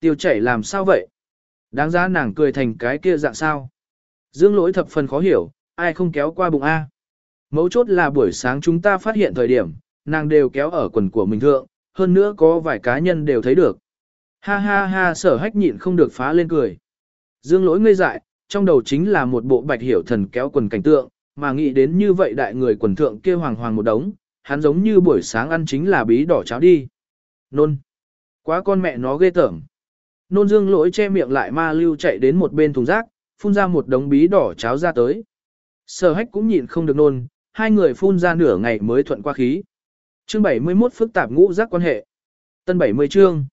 Tiêu chảy làm sao vậy? Đáng giá nàng cười thành cái kia dạng sao? Dương lỗi thập phần khó hiểu, ai không kéo qua bụng A. Mấu chốt là buổi sáng chúng ta phát hiện thời điểm, nàng đều kéo ở quần của mình thượng, hơn nữa có vài cá nhân đều thấy được. Ha ha ha sở hách nhịn không được phá lên cười. Dương lỗi ngây dại, trong đầu chính là một bộ bạch hiểu thần kéo quần cảnh tượng, mà nghĩ đến như vậy đại người quần thượng kia hoàng hoàng một đống, hắn giống như buổi sáng ăn chính là bí đỏ cháo đi. Nôn. Quá con mẹ nó ghê tởm. Nôn dương lỗi che miệng lại ma lưu chạy đến một bên thùng rác, phun ra một đống bí đỏ cháo ra tới. Sở hách cũng nhịn không được nôn, hai người phun ra nửa ngày mới thuận qua khí. Chương 71 phức tạp ngũ giác quan hệ. Tân 70 chương.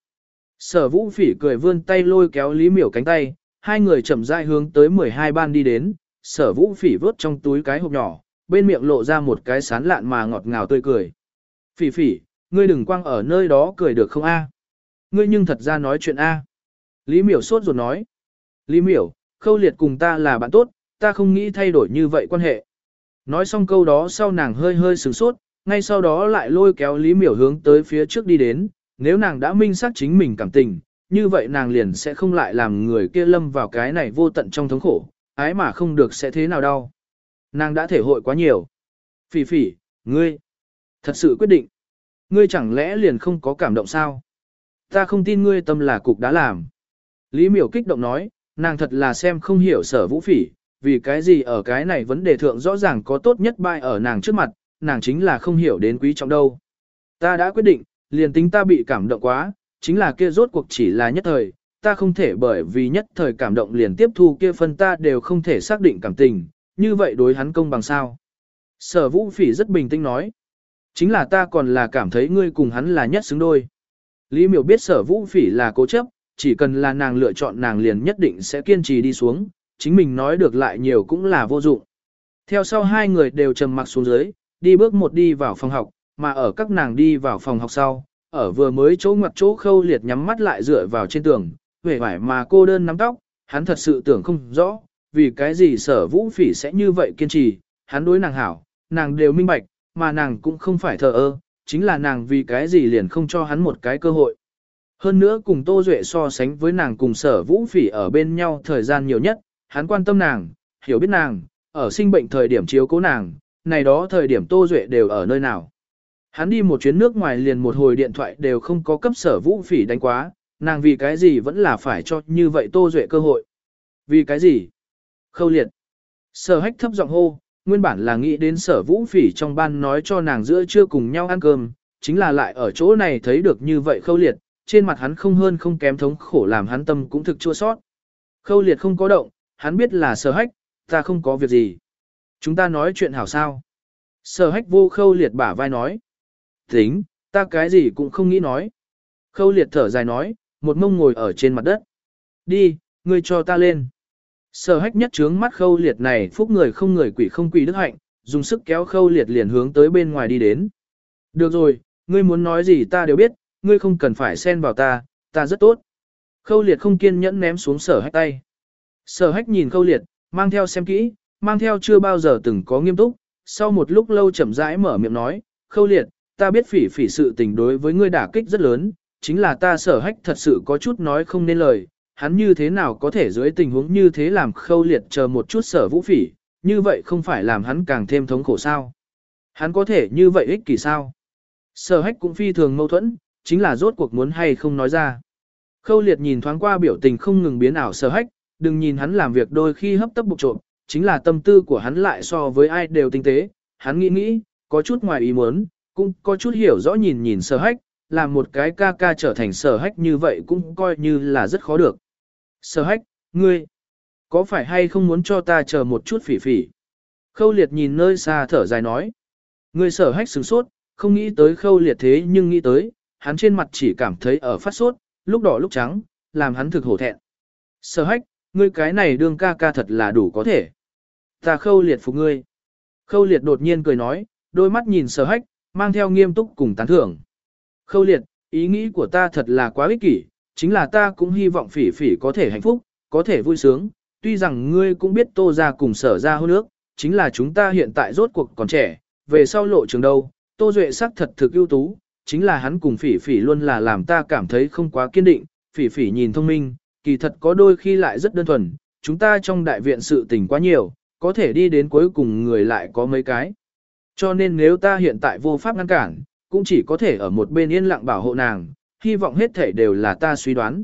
Sở vũ phỉ cười vươn tay lôi kéo Lý Miểu cánh tay, hai người chậm rãi hướng tới 12 ban đi đến, sở vũ phỉ vớt trong túi cái hộp nhỏ, bên miệng lộ ra một cái sán lạn mà ngọt ngào tươi cười. Phỉ phỉ, ngươi đừng quăng ở nơi đó cười được không a? Ngươi nhưng thật ra nói chuyện a. Lý miểu sốt ruột nói. Lý miểu, khâu liệt cùng ta là bạn tốt, ta không nghĩ thay đổi như vậy quan hệ. Nói xong câu đó sau nàng hơi hơi sửng sốt, ngay sau đó lại lôi kéo Lý miểu hướng tới phía trước đi đến, nếu nàng đã minh xác chính mình cảm tình, như vậy nàng liền sẽ không lại làm người kia lâm vào cái này vô tận trong thống khổ, ái mà không được sẽ thế nào đâu. Nàng đã thể hội quá nhiều. Phỉ phỉ, ngươi, thật sự quyết định. Ngươi chẳng lẽ liền không có cảm động sao? Ta không tin ngươi tâm là cục đã làm. Lý miểu kích động nói, nàng thật là xem không hiểu sở vũ phỉ, vì cái gì ở cái này vấn đề thượng rõ ràng có tốt nhất bại ở nàng trước mặt, nàng chính là không hiểu đến quý trọng đâu. Ta đã quyết định, liền tính ta bị cảm động quá, chính là kia rốt cuộc chỉ là nhất thời, ta không thể bởi vì nhất thời cảm động liền tiếp thu kia phân ta đều không thể xác định cảm tình, như vậy đối hắn công bằng sao. Sở vũ phỉ rất bình tĩnh nói, chính là ta còn là cảm thấy ngươi cùng hắn là nhất xứng đôi. Lý miểu biết sở vũ phỉ là cố chấp, chỉ cần là nàng lựa chọn nàng liền nhất định sẽ kiên trì đi xuống, chính mình nói được lại nhiều cũng là vô dụng. Theo sau hai người đều trầm mặc xuống dưới, đi bước một đi vào phòng học, mà ở các nàng đi vào phòng học sau, ở vừa mới chỗ ngoặt chỗ khâu liệt nhắm mắt lại dựa vào trên tường, vẻ vải mà cô đơn nắm tóc, hắn thật sự tưởng không rõ, vì cái gì sở vũ phỉ sẽ như vậy kiên trì, hắn đối nàng hảo, nàng đều minh bạch, mà nàng cũng không phải thờ ơ, chính là nàng vì cái gì liền không cho hắn một cái cơ hội. Hơn nữa cùng Tô Duệ so sánh với nàng cùng sở vũ phỉ ở bên nhau thời gian nhiều nhất, hắn quan tâm nàng, hiểu biết nàng, ở sinh bệnh thời điểm chiếu cố nàng, này đó thời điểm Tô Duệ đều ở nơi nào. Hắn đi một chuyến nước ngoài liền một hồi điện thoại đều không có cấp sở vũ phỉ đánh quá, nàng vì cái gì vẫn là phải cho như vậy Tô Duệ cơ hội. Vì cái gì? Khâu liệt. Sở hách thấp giọng hô, nguyên bản là nghĩ đến sở vũ phỉ trong ban nói cho nàng giữa trưa cùng nhau ăn cơm, chính là lại ở chỗ này thấy được như vậy khâu liệt, trên mặt hắn không hơn không kém thống khổ làm hắn tâm cũng thực chua sót. Khâu liệt không có động, hắn biết là sở hách, ta không có việc gì. Chúng ta nói chuyện hảo sao. Sở hách vô khâu liệt bả vai nói. Tính, ta cái gì cũng không nghĩ nói. Khâu liệt thở dài nói, một mông ngồi ở trên mặt đất. Đi, ngươi cho ta lên. Sở hách nhất trướng mắt khâu liệt này phúc người không người quỷ không quỷ đức hạnh, dùng sức kéo khâu liệt liền hướng tới bên ngoài đi đến. Được rồi, ngươi muốn nói gì ta đều biết, ngươi không cần phải xen vào ta, ta rất tốt. Khâu liệt không kiên nhẫn ném xuống sở hách tay. Sở hách nhìn khâu liệt, mang theo xem kỹ, mang theo chưa bao giờ từng có nghiêm túc, sau một lúc lâu chậm rãi mở miệng nói, khâu liệt, ta biết phỉ phỉ sự tình đối với ngươi đả kích rất lớn, chính là ta sở hách thật sự có chút nói không nên lời, hắn như thế nào có thể dưới tình huống như thế làm khâu liệt chờ một chút sở vũ phỉ, như vậy không phải làm hắn càng thêm thống khổ sao. Hắn có thể như vậy ích kỷ sao. Sở hách cũng phi thường mâu thuẫn, chính là rốt cuộc muốn hay không nói ra. Khâu liệt nhìn thoáng qua biểu tình không ngừng biến ảo sở hách, đừng nhìn hắn làm việc đôi khi hấp tấp bục trộm, chính là tâm tư của hắn lại so với ai đều tinh tế, hắn nghĩ nghĩ, có chút ngoài ý muốn, cũng có chút hiểu rõ nhìn nhìn sở hách, làm một cái ca ca trở thành sở hách như vậy cũng coi như là rất khó được. Sở hách, ngươi, có phải hay không muốn cho ta chờ một chút phỉ phỉ? Khâu liệt nhìn nơi xa thở dài nói. Ngươi sở hách sửng sốt, không nghĩ tới khâu liệt thế nhưng nghĩ tới, hắn trên mặt chỉ cảm thấy ở phát sốt, lúc đỏ lúc trắng, làm hắn thực hổ thẹn. Sở hách, ngươi cái này đương ca ca thật là đủ có thể. Ta khâu liệt phục ngươi. Khâu liệt đột nhiên cười nói, đôi mắt nhìn sở hách, mang theo nghiêm túc cùng tán thưởng. Khâu liệt, ý nghĩ của ta thật là quá ích kỷ, chính là ta cũng hy vọng phỉ phỉ có thể hạnh phúc, có thể vui sướng, tuy rằng ngươi cũng biết tô ra cùng sở ra hôn nước, chính là chúng ta hiện tại rốt cuộc còn trẻ, về sau lộ trường đâu, tô duệ sắc thật thực ưu tú, chính là hắn cùng phỉ phỉ luôn là làm ta cảm thấy không quá kiên định, phỉ phỉ nhìn thông minh, kỳ thật có đôi khi lại rất đơn thuần, chúng ta trong đại viện sự tình quá nhiều, có thể đi đến cuối cùng người lại có mấy cái. Cho nên nếu ta hiện tại vô pháp ngăn cản, cũng chỉ có thể ở một bên yên lặng bảo hộ nàng, hy vọng hết thể đều là ta suy đoán.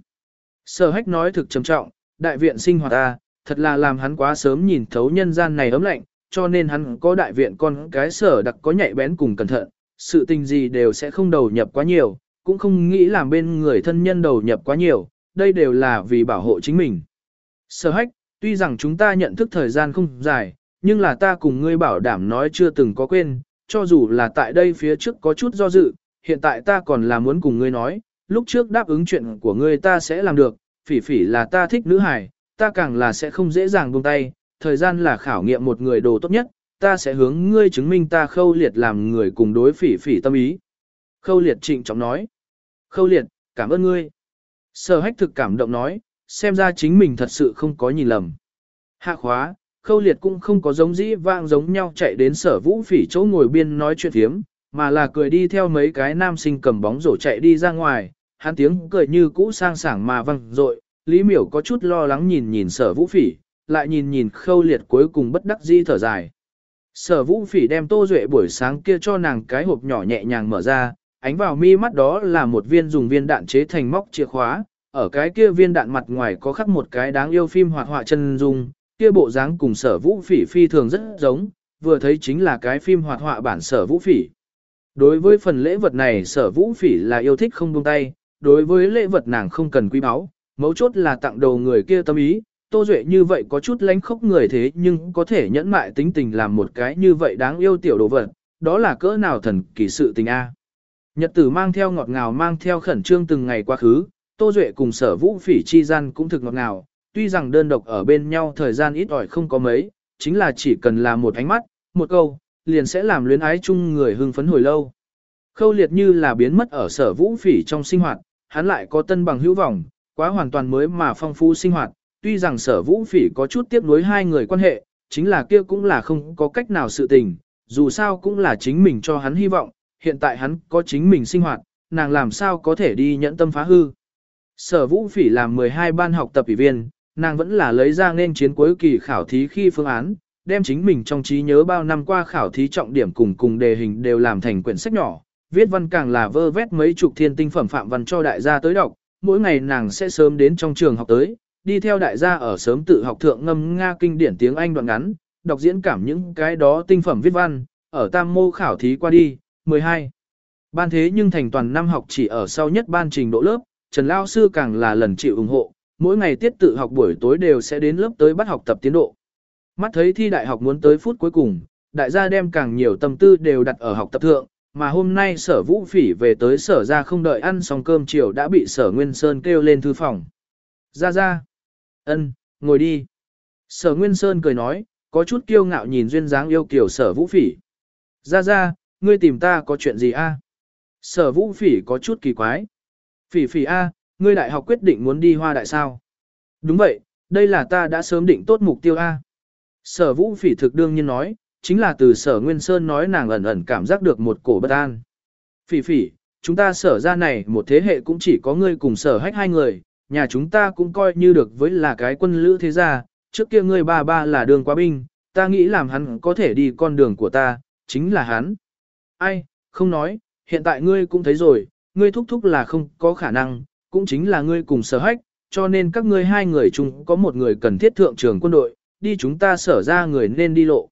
Sở hách nói thực trầm trọng, đại viện sinh hoạt ta, thật là làm hắn quá sớm nhìn thấu nhân gian này ấm lạnh, cho nên hắn có đại viện con cái sở đặc có nhạy bén cùng cẩn thận, sự tình gì đều sẽ không đầu nhập quá nhiều, cũng không nghĩ làm bên người thân nhân đầu nhập quá nhiều, đây đều là vì bảo hộ chính mình. Sở hách, tuy rằng chúng ta nhận thức thời gian không dài, nhưng là ta cùng ngươi bảo đảm nói chưa từng có quên, cho dù là tại đây phía trước có chút do dự, hiện tại ta còn là muốn cùng ngươi nói, lúc trước đáp ứng chuyện của ngươi ta sẽ làm được, phỉ phỉ là ta thích nữ hải, ta càng là sẽ không dễ dàng buông tay, thời gian là khảo nghiệm một người đồ tốt nhất, ta sẽ hướng ngươi chứng minh ta khâu liệt làm người cùng đối phỉ phỉ tâm ý. Khâu liệt trịnh trọng nói. Khâu liệt, cảm ơn ngươi. Sở hách thực cảm động nói, xem ra chính mình thật sự không có nhìn lầm. Hạ khóa, khâu liệt cũng không có giống dĩ vang giống nhau chạy đến sở vũ phỉ chỗ ngồi biên nói chuyện thiếm, mà là cười đi theo mấy cái nam sinh cầm bóng rổ chạy đi ra ngoài, hắn tiếng cười như cũ sang sảng mà văng rội, Lý Miểu có chút lo lắng nhìn nhìn sở vũ phỉ, lại nhìn nhìn khâu liệt cuối cùng bất đắc dĩ thở dài. Sở vũ phỉ đem tô duệ buổi sáng kia cho nàng cái hộp nhỏ nhẹ nhàng mở ra, ánh vào mi mắt đó là một viên dùng viên đạn chế thành móc chìa khóa, ở cái kia viên đạn mặt ngoài có khắc một cái đáng yêu phim hoạt họa chân dung, kia bộ dáng cùng sở vũ phỉ phi thường rất giống, vừa thấy chính là cái phim hoạt họa bản sở vũ phỉ. Đối với phần lễ vật này sở vũ phỉ là yêu thích không buông tay, đối với lễ vật nàng không cần quý báu, mấu chốt là tặng đầu người kia tâm ý, Tô Duệ như vậy có chút lánh khóc người thế nhưng có thể nhẫn mại tính tình làm một cái như vậy đáng yêu tiểu đồ vật, đó là cỡ nào thần kỳ sự tình A. Nhật tử mang theo ngọt ngào mang theo khẩn trương từng ngày quá khứ, Tô Duệ cùng sở vũ phỉ chi gian cũng thực ngọt ngào, tuy rằng đơn độc ở bên nhau thời gian ít ỏi không có mấy, chính là chỉ cần là một ánh mắt, một câu, liền sẽ làm luyến ái chung người hưng phấn hồi lâu. Khâu liệt như là biến mất ở sở vũ phỉ trong sinh hoạt, hắn lại có tân bằng hữu vọng, quá hoàn toàn mới mà phong phú sinh hoạt, tuy rằng sở vũ phỉ có chút tiếp nối hai người quan hệ, chính là kia cũng là không có cách nào sự tình, dù sao cũng là chính mình cho hắn hy vọng, hiện tại hắn có chính mình sinh hoạt, nàng làm sao có thể đi nhẫn tâm phá hư. Sở vũ phỉ làm 12 ban học tập ủy viên, nàng vẫn là lấy ra nên chiến cuối kỳ khảo thí khi phương án, đem chính mình trong trí nhớ bao năm qua khảo thí trọng điểm cùng cùng đề hình đều làm thành quyển sách nhỏ, viết văn càng là vơ vét mấy chục thiên tinh phẩm phạm văn cho đại gia tới đọc, mỗi ngày nàng sẽ sớm đến trong trường học tới, đi theo đại gia ở sớm tự học thượng ngâm Nga kinh điển tiếng Anh đoạn ngắn, đọc diễn cảm những cái đó tinh phẩm viết văn, ở tam mô khảo thí qua đi, 12. Ban thế nhưng thành toàn năm học chỉ ở sau nhất ban trình độ lớp, Trần Lao Sư càng là lần chịu ủng hộ, mỗi ngày tiết tự học buổi tối đều sẽ đến lớp tới bắt học tập tiến độ. Mắt thấy thi đại học muốn tới phút cuối cùng, đại gia đem càng nhiều tâm tư đều đặt ở học tập thượng, mà hôm nay sở vũ phỉ về tới sở ra không đợi ăn xong cơm chiều đã bị sở Nguyên Sơn kêu lên thư phòng. Ra ra ân ngồi đi. Sở Nguyên Sơn cười nói, có chút kiêu ngạo nhìn duyên dáng yêu kiều sở vũ phỉ. Ra ra, ngươi tìm ta có chuyện gì a? Sở vũ phỉ có chút kỳ quái. Phỉ phỉ a, ngươi đại học quyết định muốn đi hoa đại sao? Đúng vậy, đây là ta đã sớm định tốt mục tiêu a. Sở vũ phỉ thực đương nhiên nói, chính là từ sở Nguyên Sơn nói nàng ẩn ẩn cảm giác được một cổ bất an. Phỉ phỉ, chúng ta sở ra này một thế hệ cũng chỉ có ngươi cùng sở hách hai người, nhà chúng ta cũng coi như được với là cái quân lữ thế gia, trước kia ngươi ba ba là đường quá binh, ta nghĩ làm hắn có thể đi con đường của ta, chính là hắn. Ai, không nói, hiện tại ngươi cũng thấy rồi, ngươi thúc thúc là không có khả năng, cũng chính là ngươi cùng sở hách, cho nên các ngươi hai người chung có một người cần thiết thượng trường quân đội, đi chúng ta sở ra người nên đi lộ.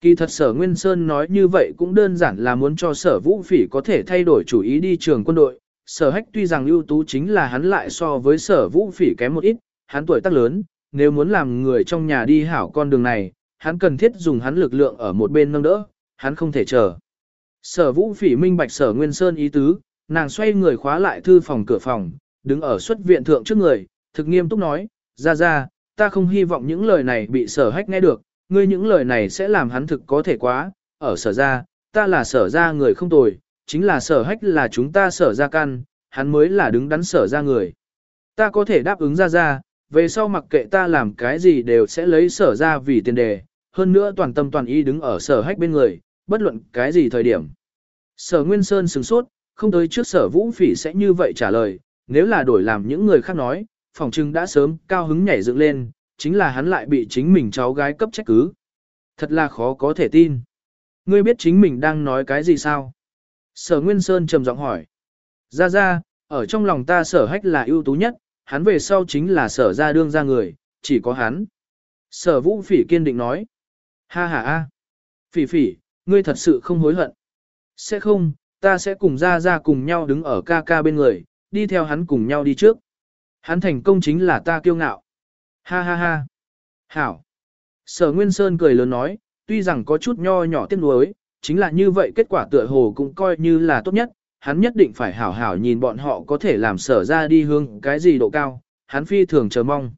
Kỳ thật sở Nguyên Sơn nói như vậy cũng đơn giản là muốn cho sở vũ phỉ có thể thay đổi chủ ý đi trường quân đội. Sở hách tuy rằng ưu tú chính là hắn lại so với sở vũ phỉ kém một ít, hắn tuổi tác lớn, nếu muốn làm người trong nhà đi hảo con đường này, hắn cần thiết dùng hắn lực lượng ở một bên nâng đỡ, hắn không thể chờ. Sở vũ phỉ minh bạch sở Nguyên Sơn ý tứ, nàng xoay người khóa lại thư phòng cửa phòng, đứng ở xuất viện thượng trước người, thực nghiêm túc nói, ra ra, ta không hy vọng những lời này bị sở hách nghe được, ngươi những lời này sẽ làm hắn thực có thể quá, ở sở ra, ta là sở ra người không tồi, chính là sở hách là chúng ta sở ra căn, hắn mới là đứng đắn sở ra người. Ta có thể đáp ứng ra ra, về sau mặc kệ ta làm cái gì đều sẽ lấy sở ra vì tiền đề, hơn nữa toàn tâm toàn ý đứng ở sở hách bên người, bất luận cái gì thời điểm. Sở Nguyên Sơn sừng sốt, không tới trước sở vũ phỉ sẽ như vậy trả lời, nếu là đổi làm những người khác nói, phòng trưng đã sớm cao hứng nhảy dựng lên, chính là hắn lại bị chính mình cháu gái cấp trách cứ. Thật là khó có thể tin. Ngươi biết chính mình đang nói cái gì sao? Sở Nguyên Sơn trầm giọng hỏi. Ra ra, ở trong lòng ta sở hách là ưu tú nhất, hắn về sau chính là sở ra đương ra người, chỉ có hắn. Sở vũ phỉ kiên định nói. Ha ha ha. Phỉ phỉ, ngươi thật sự không hối hận. Sẽ không, ta sẽ cùng ra ra cùng nhau đứng ở ca ca bên người, đi theo hắn cùng nhau đi trước. Hắn thành công chính là ta kiêu ngạo. Ha ha ha. Hảo. Sở Nguyên Sơn cười lớn nói, tuy rằng có chút nho nhỏ tiếc nuối, chính là như vậy kết quả tựa hồ cũng coi như là tốt nhất, hắn nhất định phải hảo hảo nhìn bọn họ có thể làm sở ra đi hướng cái gì độ cao, hắn phi thường chờ mong.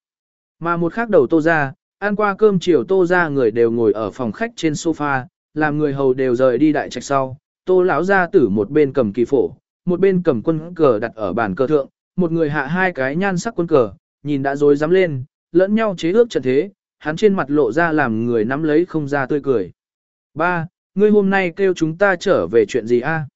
Mà một khác đầu tô ra, ăn qua cơm chiều tô ra người đều ngồi ở phòng khách trên sofa, làm người hầu đều rời đi đại trạch sau, tô lão ra tử một bên cầm kỳ phổ, một bên cầm quân cờ đặt ở bàn cờ thượng, một người hạ hai cái nhan sắc quân cờ, nhìn đã dối dám lên, lẫn nhau chế ước trận thế, hắn trên mặt lộ ra làm người nắm lấy không ra tươi cười. Ba, ngươi hôm nay kêu chúng ta trở về chuyện gì a?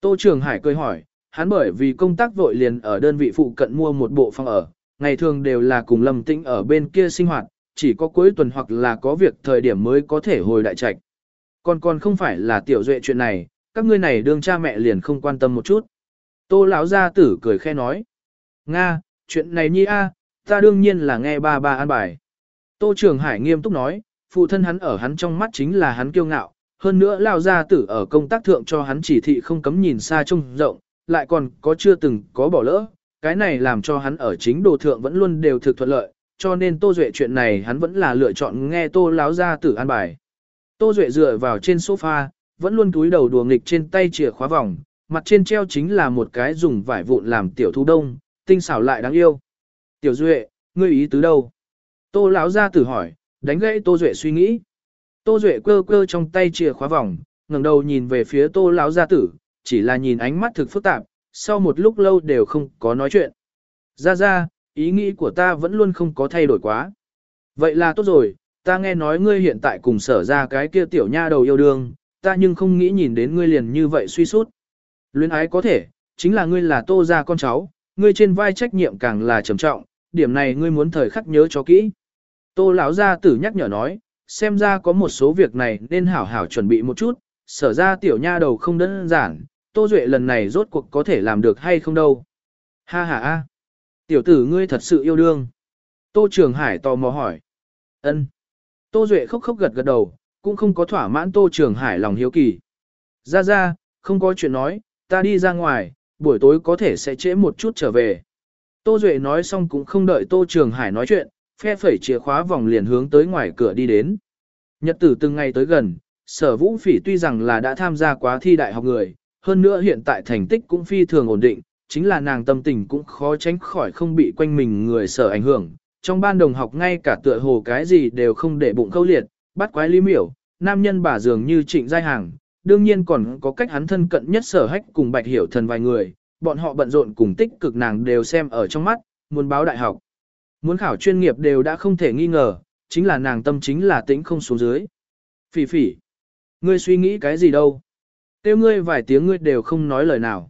Tô Trường Hải cười hỏi, hắn bởi vì công tác vội liền ở đơn vị phụ cận mua một bộ phòng ở, ngày thường đều là cùng Lâm Tĩnh ở bên kia sinh hoạt, chỉ có cuối tuần hoặc là có việc thời điểm mới có thể hồi đại trạch. Còn còn không phải là tiểu duệ chuyện này, các ngươi này đương cha mẹ liền không quan tâm một chút. Tô lão gia tử cười khe nói. Nga, chuyện này nhi a, ta đương nhiên là nghe ba ba an bài. Tô Trường Hải nghiêm túc nói, phụ thân hắn ở hắn trong mắt chính là hắn kiêu ngạo, hơn nữa lao gia tử ở công tác thượng cho hắn chỉ thị không cấm nhìn xa trông rộng, lại còn có chưa từng có bỏ lỡ, cái này làm cho hắn ở chính đồ thượng vẫn luôn đều thực thuận lợi, cho nên Tô Duệ chuyện này hắn vẫn là lựa chọn nghe Tô lão gia tử an bài. Tô Duệ dựa vào trên sofa, vẫn luôn túi đầu đùa nghịch trên tay chìa khóa vòng, mặt trên treo chính là một cái dùng vải vụn làm tiểu thu đông, tinh xảo lại đáng yêu. Tiểu Duệ, ngươi ý tứ đâu? Tô lão gia tử hỏi, đánh gãy Tô Duệ suy nghĩ. Tô Duệ cơ cơ trong tay chìa khóa vòng, ngẩng đầu nhìn về phía Tô lão gia tử, chỉ là nhìn ánh mắt thực phức tạp, sau một lúc lâu đều không có nói chuyện. Ra ra, ý nghĩ của ta vẫn luôn không có thay đổi quá. Vậy là tốt rồi, ta nghe nói ngươi hiện tại cùng sở ra cái kia tiểu nha đầu yêu đương, ta nhưng không nghĩ nhìn đến ngươi liền như vậy suy sút. Luyến ái có thể, chính là ngươi là tô ra con cháu, ngươi trên vai trách nhiệm càng là trầm trọng, điểm này ngươi muốn thời khắc nhớ cho kỹ. Tô lão gia tử nhắc nhở nói, xem ra có một số việc này nên hảo hảo chuẩn bị một chút, sở ra tiểu nha đầu không đơn giản, Tô Duệ lần này rốt cuộc có thể làm được hay không đâu. Ha ha ha. Tiểu tử ngươi thật sự yêu đương. Tô Trường Hải tò mò hỏi. ân Tô Duệ khóc khóc gật gật đầu, cũng không có thỏa mãn Tô Trường Hải lòng hiếu kỳ. Ra ra, không có chuyện nói, ta đi ra ngoài, buổi tối có thể sẽ trễ một chút trở về. Tô Duệ nói xong cũng không đợi Tô Trường Hải nói chuyện, phe phẩy chìa khóa vòng liền hướng tới ngoài cửa đi đến. Nhật tử từng ngày tới gần, sở vũ phỉ tuy rằng là đã tham gia quá thi đại học người, hơn nữa hiện tại thành tích cũng phi thường ổn định, chính là nàng tâm tình cũng khó tránh khỏi không bị quanh mình người sở ảnh hưởng. Trong ban đồng học ngay cả tựa hồ cái gì đều không để bụng câu liệt, bắt quái lý miểu, nam nhân bà dường như trịnh giai hàng, đương nhiên còn có cách hắn thân cận nhất sở hách cùng bạch hiểu thần vài người, bọn họ bận rộn cùng tích cực nàng đều xem ở trong mắt, muốn báo đại học. Muốn khảo chuyên nghiệp đều đã không thể nghi ngờ, chính là nàng tâm chính là tĩnh không xuống dưới. Phỉ phỉ, ngươi suy nghĩ cái gì đâu? Tiêu ngươi vài tiếng ngươi đều không nói lời nào.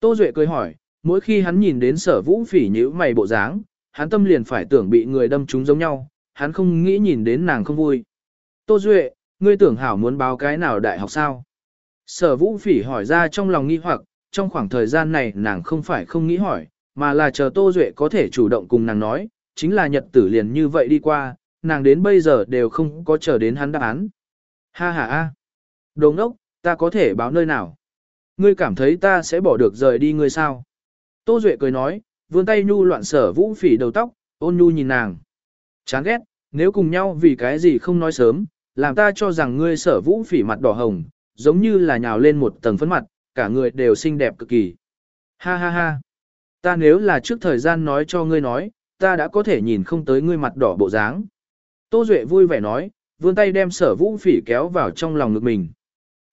Tô Duệ cười hỏi, mỗi khi hắn nhìn đến sở vũ phỉ nhữ mày bộ dáng, hắn tâm liền phải tưởng bị người đâm trúng giống nhau, hắn không nghĩ nhìn đến nàng không vui. Tô Duệ, ngươi tưởng hảo muốn báo cái nào đại học sao? Sở vũ phỉ hỏi ra trong lòng nghi hoặc, trong khoảng thời gian này nàng không phải không nghĩ hỏi, mà là chờ Tô Duệ có thể chủ động cùng nàng nói, chính là nhật tử liền như vậy đi qua, nàng đến bây giờ đều không có chờ đến hắn đáp án. Ha ha ha! Đồ ngốc, ta có thể báo nơi nào? Ngươi cảm thấy ta sẽ bỏ được rời đi ngươi sao? Tô Duệ cười nói, vươn tay nhu loạn sở vũ phỉ đầu tóc, ôn nhu nhìn nàng. Chán ghét, nếu cùng nhau vì cái gì không nói sớm, làm ta cho rằng ngươi sở vũ phỉ mặt đỏ hồng, giống như là nhào lên một tầng phấn mặt, cả người đều xinh đẹp cực kỳ. Ha ha ha. Ta nếu là trước thời gian nói cho ngươi nói, ta đã có thể nhìn không tới ngươi mặt đỏ bộ dáng. Tô Duệ vui vẻ nói, vươn tay đem sở vũ phỉ kéo vào trong lòng ngực mình.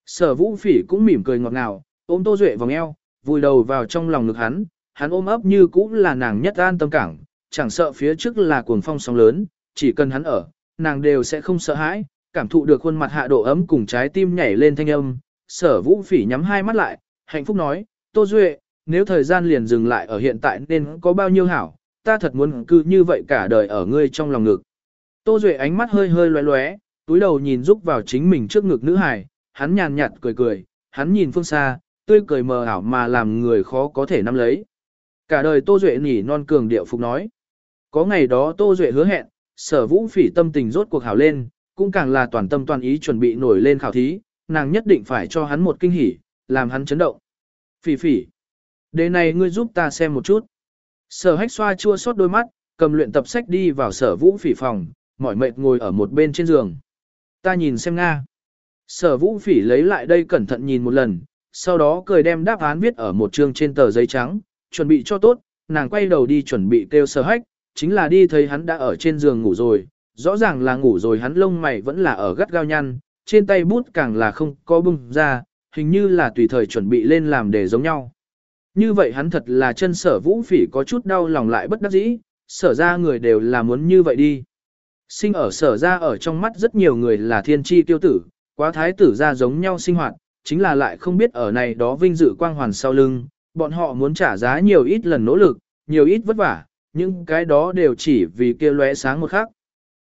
Sở vũ phỉ cũng mỉm cười ngọt ngào, ôm Tô Duệ vòng eo, vùi đầu vào trong lòng ngực hắn, hắn ôm ấp như cũng là nàng nhất an tâm cảng, chẳng sợ phía trước là cuồng phong sóng lớn, chỉ cần hắn ở, nàng đều sẽ không sợ hãi, cảm thụ được khuôn mặt hạ độ ấm cùng trái tim nhảy lên thanh âm. Sở vũ phỉ nhắm hai mắt lại, hạnh phúc nói, Tô Duệ, nếu thời gian liền dừng lại ở hiện tại nên có bao nhiêu hảo, ta thật muốn cứ như vậy cả đời ở ngươi trong lòng ngực. Tô Duệ ánh mắt hơi hơi loé loé, túi đầu nhìn rúc vào chính mình trước ngực nữ hài, hắn nhàn nhạt cười cười, hắn nhìn phương xa, tươi cười mờ ảo mà làm người khó có thể nắm lấy. Cả đời Tô Duệ nhỉ non cường điệu phục nói. Có ngày đó Tô Duệ hứa hẹn, sở vũ phỉ tâm tình rốt cuộc hảo lên, cũng càng là toàn tâm toàn ý chuẩn bị nổi lên khảo thí, nàng nhất định phải cho hắn một kinh hỉ, làm hắn chấn động. Phỉ phỉ. Đề này ngươi giúp ta xem một chút. Sở hách xoa chua xót đôi mắt, cầm luyện tập sách đi vào sở vũ phỉ phòng, mỏi mệt ngồi ở một bên trên giường. Ta nhìn xem Nga. Sở vũ phỉ lấy lại đây cẩn thận nhìn một lần, sau đó cười đem đáp án viết ở một chương trên tờ giấy trắng, chuẩn bị cho tốt, nàng quay đầu đi chuẩn bị kêu sở hách, chính là đi thấy hắn đã ở trên giường ngủ rồi, rõ ràng là ngủ rồi hắn lông mày vẫn là ở gắt gao nhăn, trên tay bút càng là không có bung ra, hình như là tùy thời chuẩn bị lên làm để giống nhau. Như vậy hắn thật là chân sở vũ phỉ có chút đau lòng lại bất đắc dĩ, sở ra người đều là muốn như vậy đi. Sinh ở sở ra ở trong mắt rất nhiều người là thiên tri tiêu tử, quá thái tử ra giống nhau sinh hoạt, chính là lại không biết ở này đó vinh dự quang hoàn sau lưng, bọn họ muốn trả giá nhiều ít lần nỗ lực, nhiều ít vất vả, nhưng cái đó đều chỉ vì kia lóe sáng một khắc.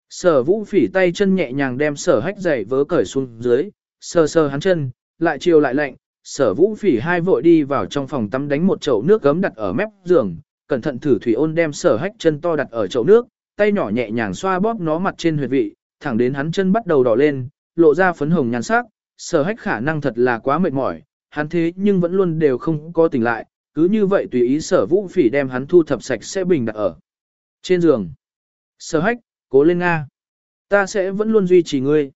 Sở vũ phỉ tay chân nhẹ nhàng đem sở hách giày vớ cởi xuống dưới, sờ sờ hắn chân, lại chiều lại lạnh, sở vũ phỉ hai vội đi vào trong phòng tắm đánh một chậu nước gấm đặt ở mép giường, cẩn thận thử thủy ôn đem sở hách chân to đặt ở chậu nước, tay nhỏ nhẹ nhàng xoa bóp nó mặt trên huyệt vị, thẳng đến hắn chân bắt đầu đỏ lên, lộ ra phấn hồng nhàn sắc, sở hách khả năng thật là quá mệt mỏi, hắn thế nhưng vẫn luôn đều không có tỉnh lại, cứ như vậy tùy ý sở vũ phỉ đem hắn thu thập sạch sẽ bình đặt ở trên giường. Sở hách, cố lên Nga. Ta sẽ vẫn luôn duy trì ngươi.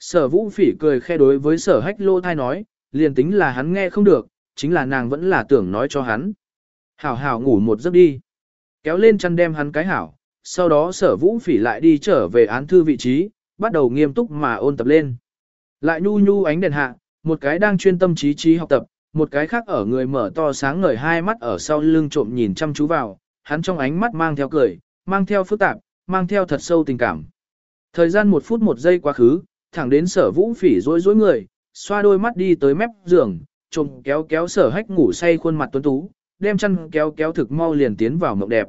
Sở vũ phỉ cười khe đối với sở hách lô thai nói, liền tính là hắn nghe không được, chính là nàng vẫn là tưởng nói cho hắn. Hảo hảo ngủ một giấc đi. Kéo lên chăn đem hắn cái hảo, sau đó sở vũ phỉ lại đi trở về án thư vị trí, bắt đầu nghiêm túc mà ôn tập lên. Lại nhu nhu ánh đèn hạ, một cái đang chuyên tâm trí trí học tập, một cái khác ở người mở to sáng ngời hai mắt ở sau lưng trộm nhìn chăm chú vào, hắn trong ánh mắt mang theo cười, mang theo phức tạp, mang theo thật sâu tình cảm. Thời gian một phút một giây quá khứ, thẳng đến sở vũ phỉ rối rối người, xoa đôi mắt đi tới mép giường, trộm kéo kéo sở hách ngủ say khuôn mặt tuấn tú, đem chăn kéo kéo thực mau liền tiến vào mộng đẹp.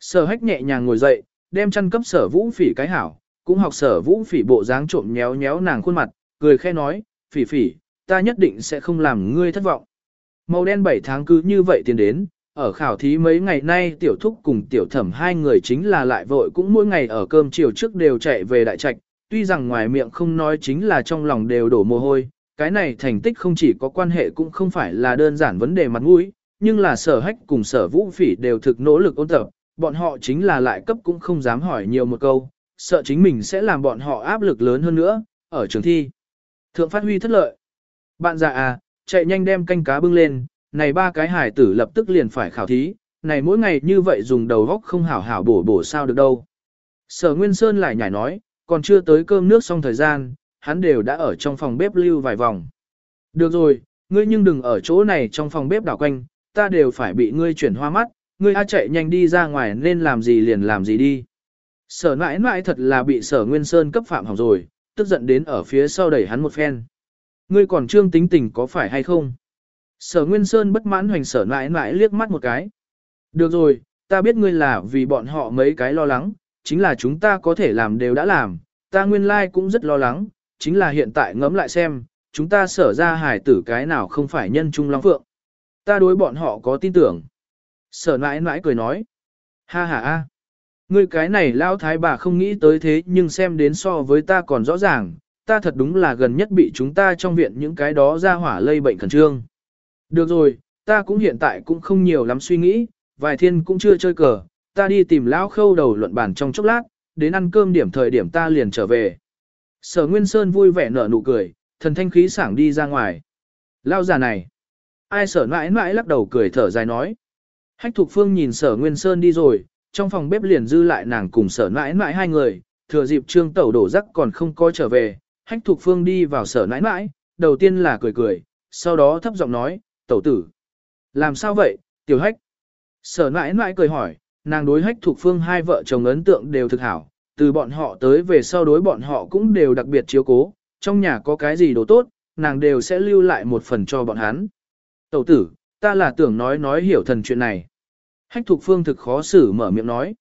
Sở hách nhẹ nhàng ngồi dậy, đem chăn cấp sở vũ phỉ cái hảo, cũng học sở vũ phỉ bộ dáng trộm nhéo nhéo nàng khuôn mặt, cười khẽ nói, phỉ phỉ, ta nhất định sẽ không làm ngươi thất vọng. Màu đen 7 tháng cứ như vậy tiến đến, ở khảo thí mấy ngày nay tiểu thúc cùng tiểu thẩm hai người chính là lại vội cũng mỗi ngày ở cơm chiều trước đều chạy về đại trạch, tuy rằng ngoài miệng không nói chính là trong lòng đều đổ mồ hôi, cái này thành tích không chỉ có quan hệ cũng không phải là đơn giản vấn đề mặt mũi, nhưng là sở hách cùng sở vũ phỉ đều thực nỗ lực ôn tập, bọn họ chính là lại cấp cũng không dám hỏi nhiều một câu, sợ chính mình sẽ làm bọn họ áp lực lớn hơn nữa, ở trường thi. Thượng phát huy thất lợi. Bạn già à, chạy nhanh đem canh cá bưng lên, này ba cái hải tử lập tức liền phải khảo thí, này mỗi ngày như vậy dùng đầu góc không hảo hảo bổ bổ sao được đâu. Sở Nguyên Sơn lại nhảy nói, còn chưa tới cơm nước xong thời gian, hắn đều đã ở trong phòng bếp lưu vài vòng. Được rồi, ngươi nhưng đừng ở chỗ này trong phòng bếp đảo quanh, ta đều phải bị ngươi chuyển hoa mắt, ngươi a chạy nhanh đi ra ngoài nên làm gì liền làm gì đi. Sở mãi mãi thật là bị sở Nguyên Sơn cấp phạm hỏng rồi, tức giận đến ở phía sau đẩy hắn một phen. Ngươi còn trương tính tình có phải hay không? Sở Nguyên Sơn bất mãn hoành sở mãi mãi liếc mắt một cái. Được rồi, ta biết ngươi là vì bọn họ mấy cái lo lắng, chính là chúng ta có thể làm đều đã làm, ta nguyên lai like cũng rất lo lắng, chính là hiện tại ngẫm lại xem, chúng ta sở ra hải tử cái nào không phải nhân trung long phượng. Ta đối bọn họ có tin tưởng. Sở nãi nãi cười nói. Ha ha ha. Ngươi cái này lao thái bà không nghĩ tới thế nhưng xem đến so với ta còn rõ ràng, ta thật đúng là gần nhất bị chúng ta trong viện những cái đó ra hỏa lây bệnh khẩn trương. Được rồi, ta cũng hiện tại cũng không nhiều lắm suy nghĩ, vài thiên cũng chưa chơi cờ, ta đi tìm lão khâu đầu luận bàn trong chốc lát, đến ăn cơm điểm thời điểm ta liền trở về. Sở Nguyên Sơn vui vẻ nở nụ cười, thần thanh khí sảng đi ra ngoài. Lao già này. Ai sở mãi mãi lắc đầu cười thở dài nói. Hách Thục Phương nhìn sở Nguyên Sơn đi rồi, trong phòng bếp liền dư lại nàng cùng sở mãi mãi hai người, thừa dịp trương tẩu đổ rắc còn không có trở về. Hách Thục Phương đi vào sở mãi mãi, đầu tiên là cười cười, sau đó thấp giọng nói, tẩu tử. Làm sao vậy, tiểu hách? Sở mãi mãi cười hỏi, nàng đối hách Thục Phương hai vợ chồng ấn tượng đều thực hảo, từ bọn họ tới về sau đối bọn họ cũng đều đặc biệt chiếu cố, trong nhà có cái gì đồ tốt, nàng đều sẽ lưu lại một phần cho bọn hắn. Tẩu tử, ta là tưởng nói nói hiểu thần chuyện này. Hách thục phương thực khó xử mở miệng nói.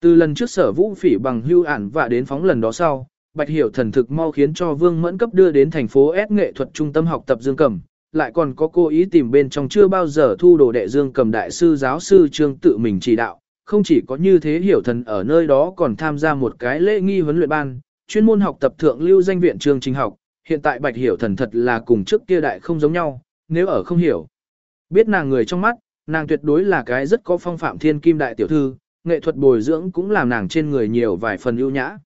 Từ lần trước sở vũ phỉ bằng hưu ản và đến phóng lần đó sau, Bạch Hiểu thần thực mau khiến cho Vương Mẫn cấp đưa đến thành phố S nghệ thuật trung tâm học tập Dương Cầm, lại còn có cố ý tìm bên trong chưa bao giờ thu đồ đệ Dương Cầm đại sư giáo sư Trương tự mình chỉ đạo, không chỉ có như thế Hiểu thần ở nơi đó còn tham gia một cái lễ nghi huấn luyện ban, chuyên môn học tập thượng lưu danh viện trường trình học, hiện tại Bạch Hiểu thần thật là cùng trước kia đại không giống nhau, nếu ở không hiểu. Biết nàng người trong mắt, nàng tuyệt đối là cái rất có phong phạm thiên kim đại tiểu thư, nghệ thuật bồi dưỡng cũng làm nàng trên người nhiều vài phần ưu nhã.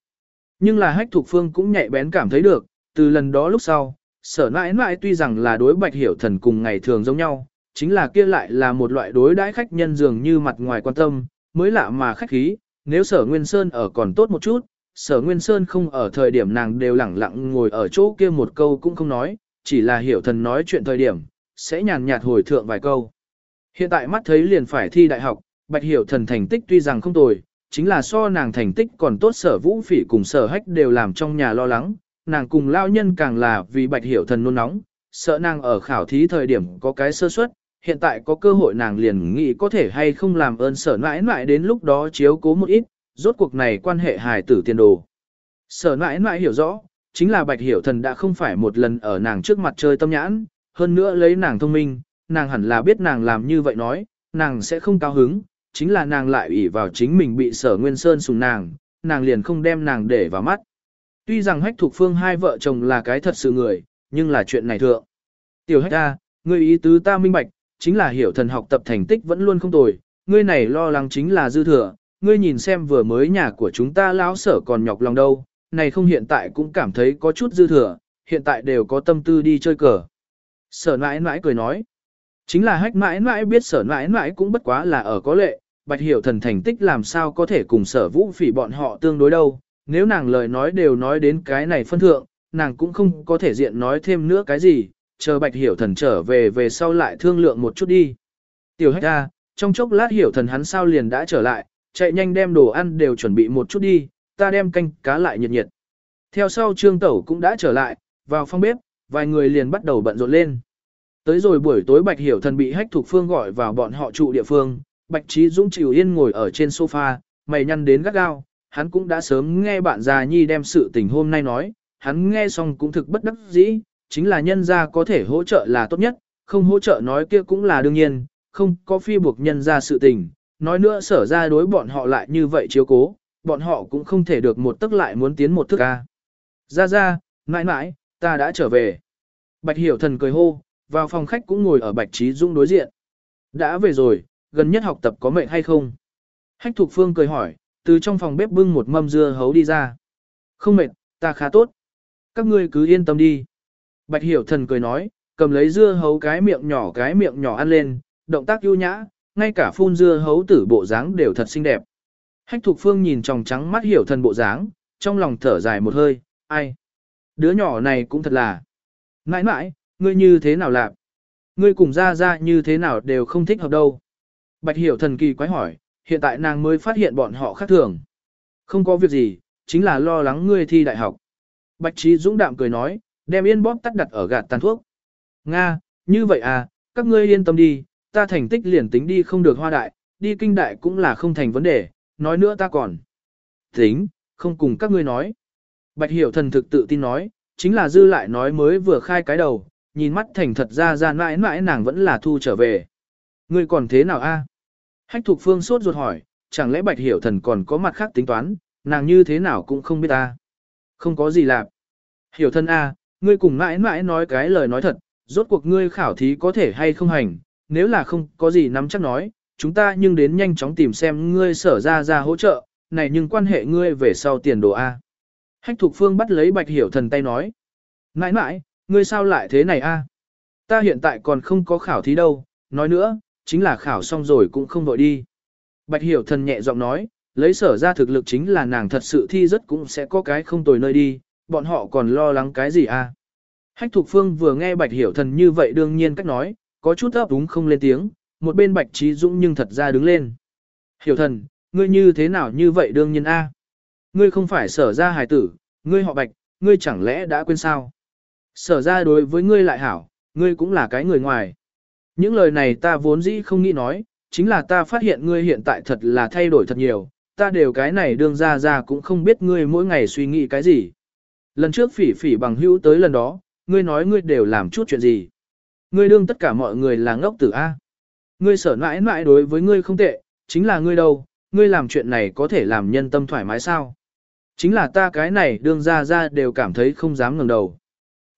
Nhưng là hách thục phương cũng nhạy bén cảm thấy được, từ lần đó lúc sau, sở nãi nãi tuy rằng là đối bạch hiểu thần cùng ngày thường giống nhau, chính là kia lại là một loại đối đãi khách nhân dường như mặt ngoài quan tâm, mới lạ mà khách khí, nếu sở Nguyên Sơn ở còn tốt một chút, sở Nguyên Sơn không ở thời điểm nàng đều lẳng lặng ngồi ở chỗ kia một câu cũng không nói, chỉ là hiểu thần nói chuyện thời điểm, sẽ nhàn nhạt hồi thượng vài câu. Hiện tại mắt thấy liền phải thi đại học, bạch hiểu thần thành tích tuy rằng không tồi, chính là so nàng thành tích còn tốt sở vũ phỉ cùng sở hách đều làm trong nhà lo lắng, nàng cùng lao nhân càng là vì bạch hiểu thần nôn nóng, sợ nàng ở khảo thí thời điểm có cái sơ suất, hiện tại có cơ hội nàng liền nghĩ có thể hay không làm ơn sở nãi nãi đến lúc đó chiếu cố một ít, rốt cuộc này quan hệ hài tử tiền đồ. Sở nãi nãi hiểu rõ, chính là bạch hiểu thần đã không phải một lần ở nàng trước mặt chơi tâm nhãn, hơn nữa lấy nàng thông minh, nàng hẳn là biết nàng làm như vậy nói, nàng sẽ không cao hứng, chính là nàng lại ủy vào chính mình bị sở nguyên sơn sùng nàng, nàng liền không đem nàng để vào mắt. Tuy rằng hách thuộc phương hai vợ chồng là cái thật sự người, nhưng là chuyện này thượng. Tiểu hách ta, ngươi ý tứ ta minh bạch, chính là hiểu thần học tập thành tích vẫn luôn không tồi, ngươi này lo lắng chính là dư thừa, ngươi nhìn xem vừa mới nhà của chúng ta lão sở còn nhọc lòng đâu, này không hiện tại cũng cảm thấy có chút dư thừa, hiện tại đều có tâm tư đi chơi cờ. Sở mãi mãi cười nói, chính là hách mãi mãi biết sở mãi mãi cũng bất quá là ở có lệ, bạch hiểu thần thành tích làm sao có thể cùng sở vũ phỉ bọn họ tương đối đâu, nếu nàng lời nói đều nói đến cái này phân thượng, nàng cũng không có thể diện nói thêm nữa cái gì, chờ bạch hiểu thần trở về về sau lại thương lượng một chút đi. Tiểu hách ra, trong chốc lát hiểu thần hắn sao liền đã trở lại, chạy nhanh đem đồ ăn đều chuẩn bị một chút đi, ta đem canh cá lại nhiệt nhiệt. Theo sau trương tẩu cũng đã trở lại, vào phòng bếp, vài người liền bắt đầu bận rộn lên. Tới rồi buổi tối bạch hiểu thần bị hách thục phương gọi vào bọn họ trụ địa phương, bạch trí dũng chịu yên ngồi ở trên sofa, mày nhăn đến gắt gao, hắn cũng đã sớm nghe bạn già nhi đem sự tình hôm nay nói, hắn nghe xong cũng thực bất đắc dĩ, chính là nhân gia có thể hỗ trợ là tốt nhất, không hỗ trợ nói kia cũng là đương nhiên, không có phi buộc nhân gia sự tình, nói nữa sở ra đối bọn họ lại như vậy chiếu cố, bọn họ cũng không thể được một tức lại muốn tiến một thức ca. Ra ra, mãi mãi, ta đã trở về. Bạch hiểu thần cười hô, vào phòng khách cũng ngồi ở bạch trí Dung đối diện. Đã về rồi, gần nhất học tập có mệnh hay không? Hách thục phương cười hỏi, từ trong phòng bếp bưng một mâm dưa hấu đi ra. Không mệt, ta khá tốt. Các ngươi cứ yên tâm đi. Bạch hiểu thần cười nói, cầm lấy dưa hấu cái miệng nhỏ cái miệng nhỏ ăn lên, động tác ưu nhã, ngay cả phun dưa hấu tử bộ dáng đều thật xinh đẹp. Hách thục phương nhìn tròng trắng mắt hiểu thần bộ dáng, trong lòng thở dài một hơi, ai? Đứa nhỏ này cũng thật là. Nãi nãi, ngươi như thế nào làm? Ngươi cùng ra ra như thế nào đều không thích hợp đâu. Bạch hiểu thần kỳ quái hỏi, hiện tại nàng mới phát hiện bọn họ khác thường. Không có việc gì, chính là lo lắng ngươi thi đại học. Bạch trí dũng đạm cười nói, đem yên bóp tắt đặt ở gạt tàn thuốc. Nga, như vậy à, các ngươi yên tâm đi, ta thành tích liền tính đi không được hoa đại, đi kinh đại cũng là không thành vấn đề, nói nữa ta còn. Tính, không cùng các ngươi nói. Bạch hiểu thần thực tự tin nói, chính là dư lại nói mới vừa khai cái đầu, nhìn mắt thành thật ra ra mãi mãi nàng vẫn là thu trở về. Ngươi còn thế nào a? Hách thục phương sốt ruột hỏi, chẳng lẽ bạch hiểu thần còn có mặt khác tính toán, nàng như thế nào cũng không biết ta. Không có gì lạ. Hiểu thân a, ngươi cùng mãi mãi nói cái lời nói thật, rốt cuộc ngươi khảo thí có thể hay không hành, nếu là không có gì nắm chắc nói, chúng ta nhưng đến nhanh chóng tìm xem ngươi sở ra ra hỗ trợ, này nhưng quan hệ ngươi về sau tiền đồ A. Hách thục phương bắt lấy bạch hiểu thần tay nói. Mãi mãi, ngươi sao lại thế này a? Ta hiện tại còn không có khảo thí đâu, nói nữa, chính là khảo xong rồi cũng không vội đi. Bạch hiểu thần nhẹ giọng nói, lấy sở ra thực lực chính là nàng thật sự thi rất cũng sẽ có cái không tồi nơi đi, bọn họ còn lo lắng cái gì a? Hách thục phương vừa nghe bạch hiểu thần như vậy đương nhiên cách nói, có chút ấp úng không lên tiếng, một bên bạch trí dũng nhưng thật ra đứng lên. Hiểu thần, ngươi như thế nào như vậy đương nhiên a? Ngươi không phải sở ra hài tử, ngươi họ bạch, ngươi chẳng lẽ đã quên sao? Sở ra đối với ngươi lại hảo, ngươi cũng là cái người ngoài. Những lời này ta vốn dĩ không nghĩ nói, chính là ta phát hiện ngươi hiện tại thật là thay đổi thật nhiều, ta đều cái này đương ra ra cũng không biết ngươi mỗi ngày suy nghĩ cái gì. Lần trước phỉ phỉ bằng hữu tới lần đó, ngươi nói ngươi đều làm chút chuyện gì. Ngươi đương tất cả mọi người là ngốc tử A. Ngươi sở mãi mãi đối với ngươi không tệ, chính là ngươi đâu, ngươi làm chuyện này có thể làm nhân tâm thoải mái sao. Chính là ta cái này đương ra ra đều cảm thấy không dám ngẩng đầu.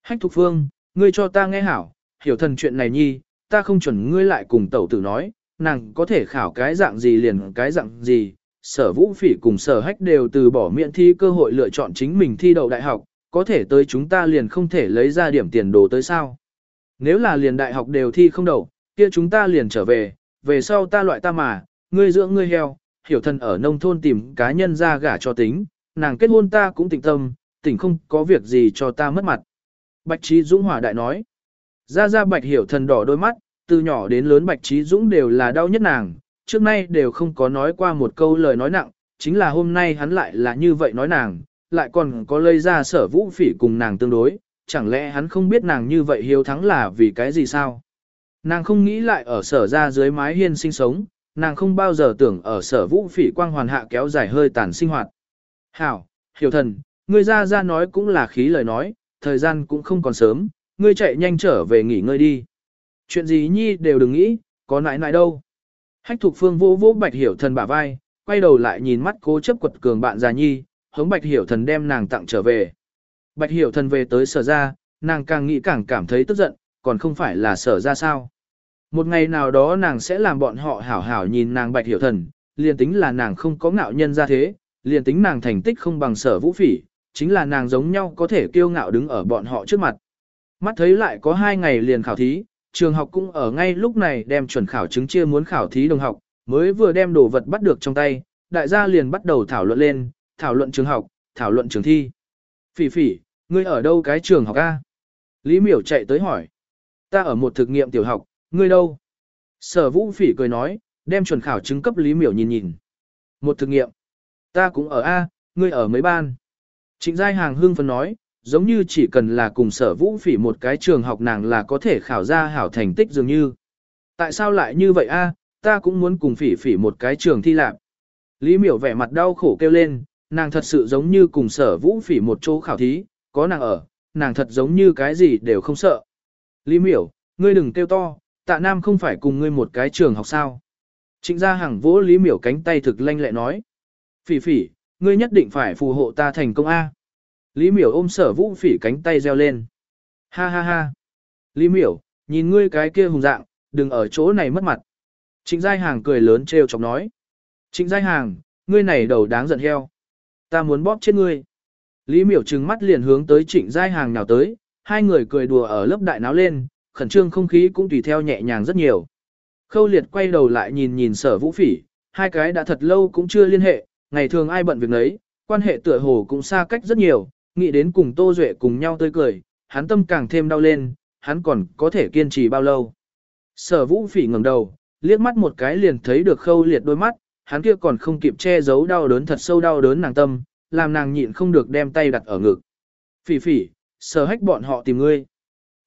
Hách thục phương, ngươi cho ta nghe hảo, hiểu thần chuyện này nhi, ta không chuẩn ngươi lại cùng tẩu tử nói, nàng có thể khảo cái dạng gì liền cái dạng gì. Sở vũ phỉ cùng sở hách đều từ bỏ miễn thi cơ hội lựa chọn chính mình thi đậu đại học, có thể tới chúng ta liền không thể lấy ra điểm tiền đồ tới sao. Nếu là liền đại học đều thi không đậu, kia chúng ta liền trở về, về sau ta loại ta mà, ngươi dưỡng ngươi heo, hiểu thần ở nông thôn tìm cá nhân ra gả cho tính, nàng kết hôn ta cũng tỉnh tâm, tỉnh không có việc gì cho ta mất mặt. Bạch Trí Dũng hỏa đại nói. Ra ra Bạch hiểu thần đỏ đôi mắt, từ nhỏ đến lớn Bạch Trí Dũng đều là đau nhất nàng, trước nay đều không có nói qua một câu lời nói nặng, chính là hôm nay hắn lại là như vậy nói nàng, lại còn có lây ra sở vũ phỉ cùng nàng tương đối, chẳng lẽ hắn không biết nàng như vậy hiếu thắng là vì cái gì sao? Nàng không nghĩ lại ở sở ra dưới mái hiên sinh sống, nàng không bao giờ tưởng ở sở vũ phỉ quang hoàn hạ kéo dài hơi tàn sinh hoạt. Hảo, hiểu thần, ngươi ra ra nói cũng là khí lời nói, thời gian cũng không còn sớm, ngươi chạy nhanh trở về nghỉ ngơi đi. Chuyện gì nhi đều đừng nghĩ, có nãi nãi đâu. Hách thục phương vô vô bạch hiểu thần bả vai, quay đầu lại nhìn mắt cố chấp quật cường bạn già nhi, hống bạch hiểu thần đem nàng tặng trở về. Bạch hiểu thần về tới sở ra, nàng càng nghĩ càng cảm thấy tức giận, còn không phải là sở ra sao. Một ngày nào đó nàng sẽ làm bọn họ hảo hảo nhìn nàng bạch hiểu thần, liền tính là nàng không có ngạo nhân ra thế, liền tính nàng thành tích không bằng sở vũ phỉ, chính là nàng giống nhau có thể kiêu ngạo đứng ở bọn họ trước mặt. Mắt thấy lại có hai ngày liền khảo thí, trường học cũng ở ngay lúc này đem chuẩn khảo chứng chia muốn khảo thí đồng học, mới vừa đem đồ vật bắt được trong tay, đại gia liền bắt đầu thảo luận lên, thảo luận trường học, thảo luận trường thi. Phỉ phỉ, ngươi ở đâu cái trường học A? Lý miểu chạy tới hỏi. Ta ở một thực nghiệm tiểu học, ngươi đâu? Sở vũ phỉ cười nói, đem chuẩn khảo chứng cấp Lý miểu nhìn nhìn. Một thực nghiệm. Ta cũng ở A, ngươi ở mấy ban. Trịnh Giai Hàng hương phân nói, giống như chỉ cần là cùng sở vũ phỉ một cái trường học nàng là có thể khảo ra hảo thành tích dường như. Tại sao lại như vậy a? ta cũng muốn cùng phỉ phỉ một cái trường thi lạc. Lý miểu vẻ mặt đau khổ kêu lên, nàng thật sự giống như cùng sở vũ phỉ một chỗ khảo thí, có nàng ở, nàng thật giống như cái gì đều không sợ. Lý miểu, ngươi đừng kêu to, tạ nam không phải cùng ngươi một cái trường học sao. Trịnh gia hàng vỗ Lý miểu cánh tay thực lanh lẹ nói. Phỉ phỉ, ngươi nhất định phải phù hộ ta thành công A. Lý miểu ôm sở vũ phỉ cánh tay reo lên. Ha ha ha. Lý miểu, nhìn ngươi cái kia hùng dạng, đừng ở chỗ này mất mặt. Trịnh Giai Hàng cười lớn trêu chọc nói. Trịnh Giai Hàng, ngươi này đầu đáng giận heo. Ta muốn bóp chết ngươi. Lý miểu trừng mắt liền hướng tới trịnh Giai Hàng nào tới, hai người cười đùa ở lớp đại náo lên, khẩn trương không khí cũng tùy theo nhẹ nhàng rất nhiều. Khâu liệt quay đầu lại nhìn nhìn sở vũ phỉ, hai cái đã thật lâu cũng chưa liên hệ, ngày thường ai bận việc nấy, quan hệ tựa hồ cũng xa cách rất nhiều, nghĩ đến cùng Tô Duệ cùng nhau tươi cười, hắn tâm càng thêm đau lên, hắn còn có thể kiên trì bao lâu. Sở vũ phỉ ngẩng đầu, liếc mắt một cái liền thấy được khâu liệt đôi mắt, hắn kia còn không kịp che giấu đau đớn thật sâu đau đớn nàng tâm, làm nàng nhịn không được đem tay đặt ở ngực. Phỉ phỉ, sở hách bọn họ tìm ngươi.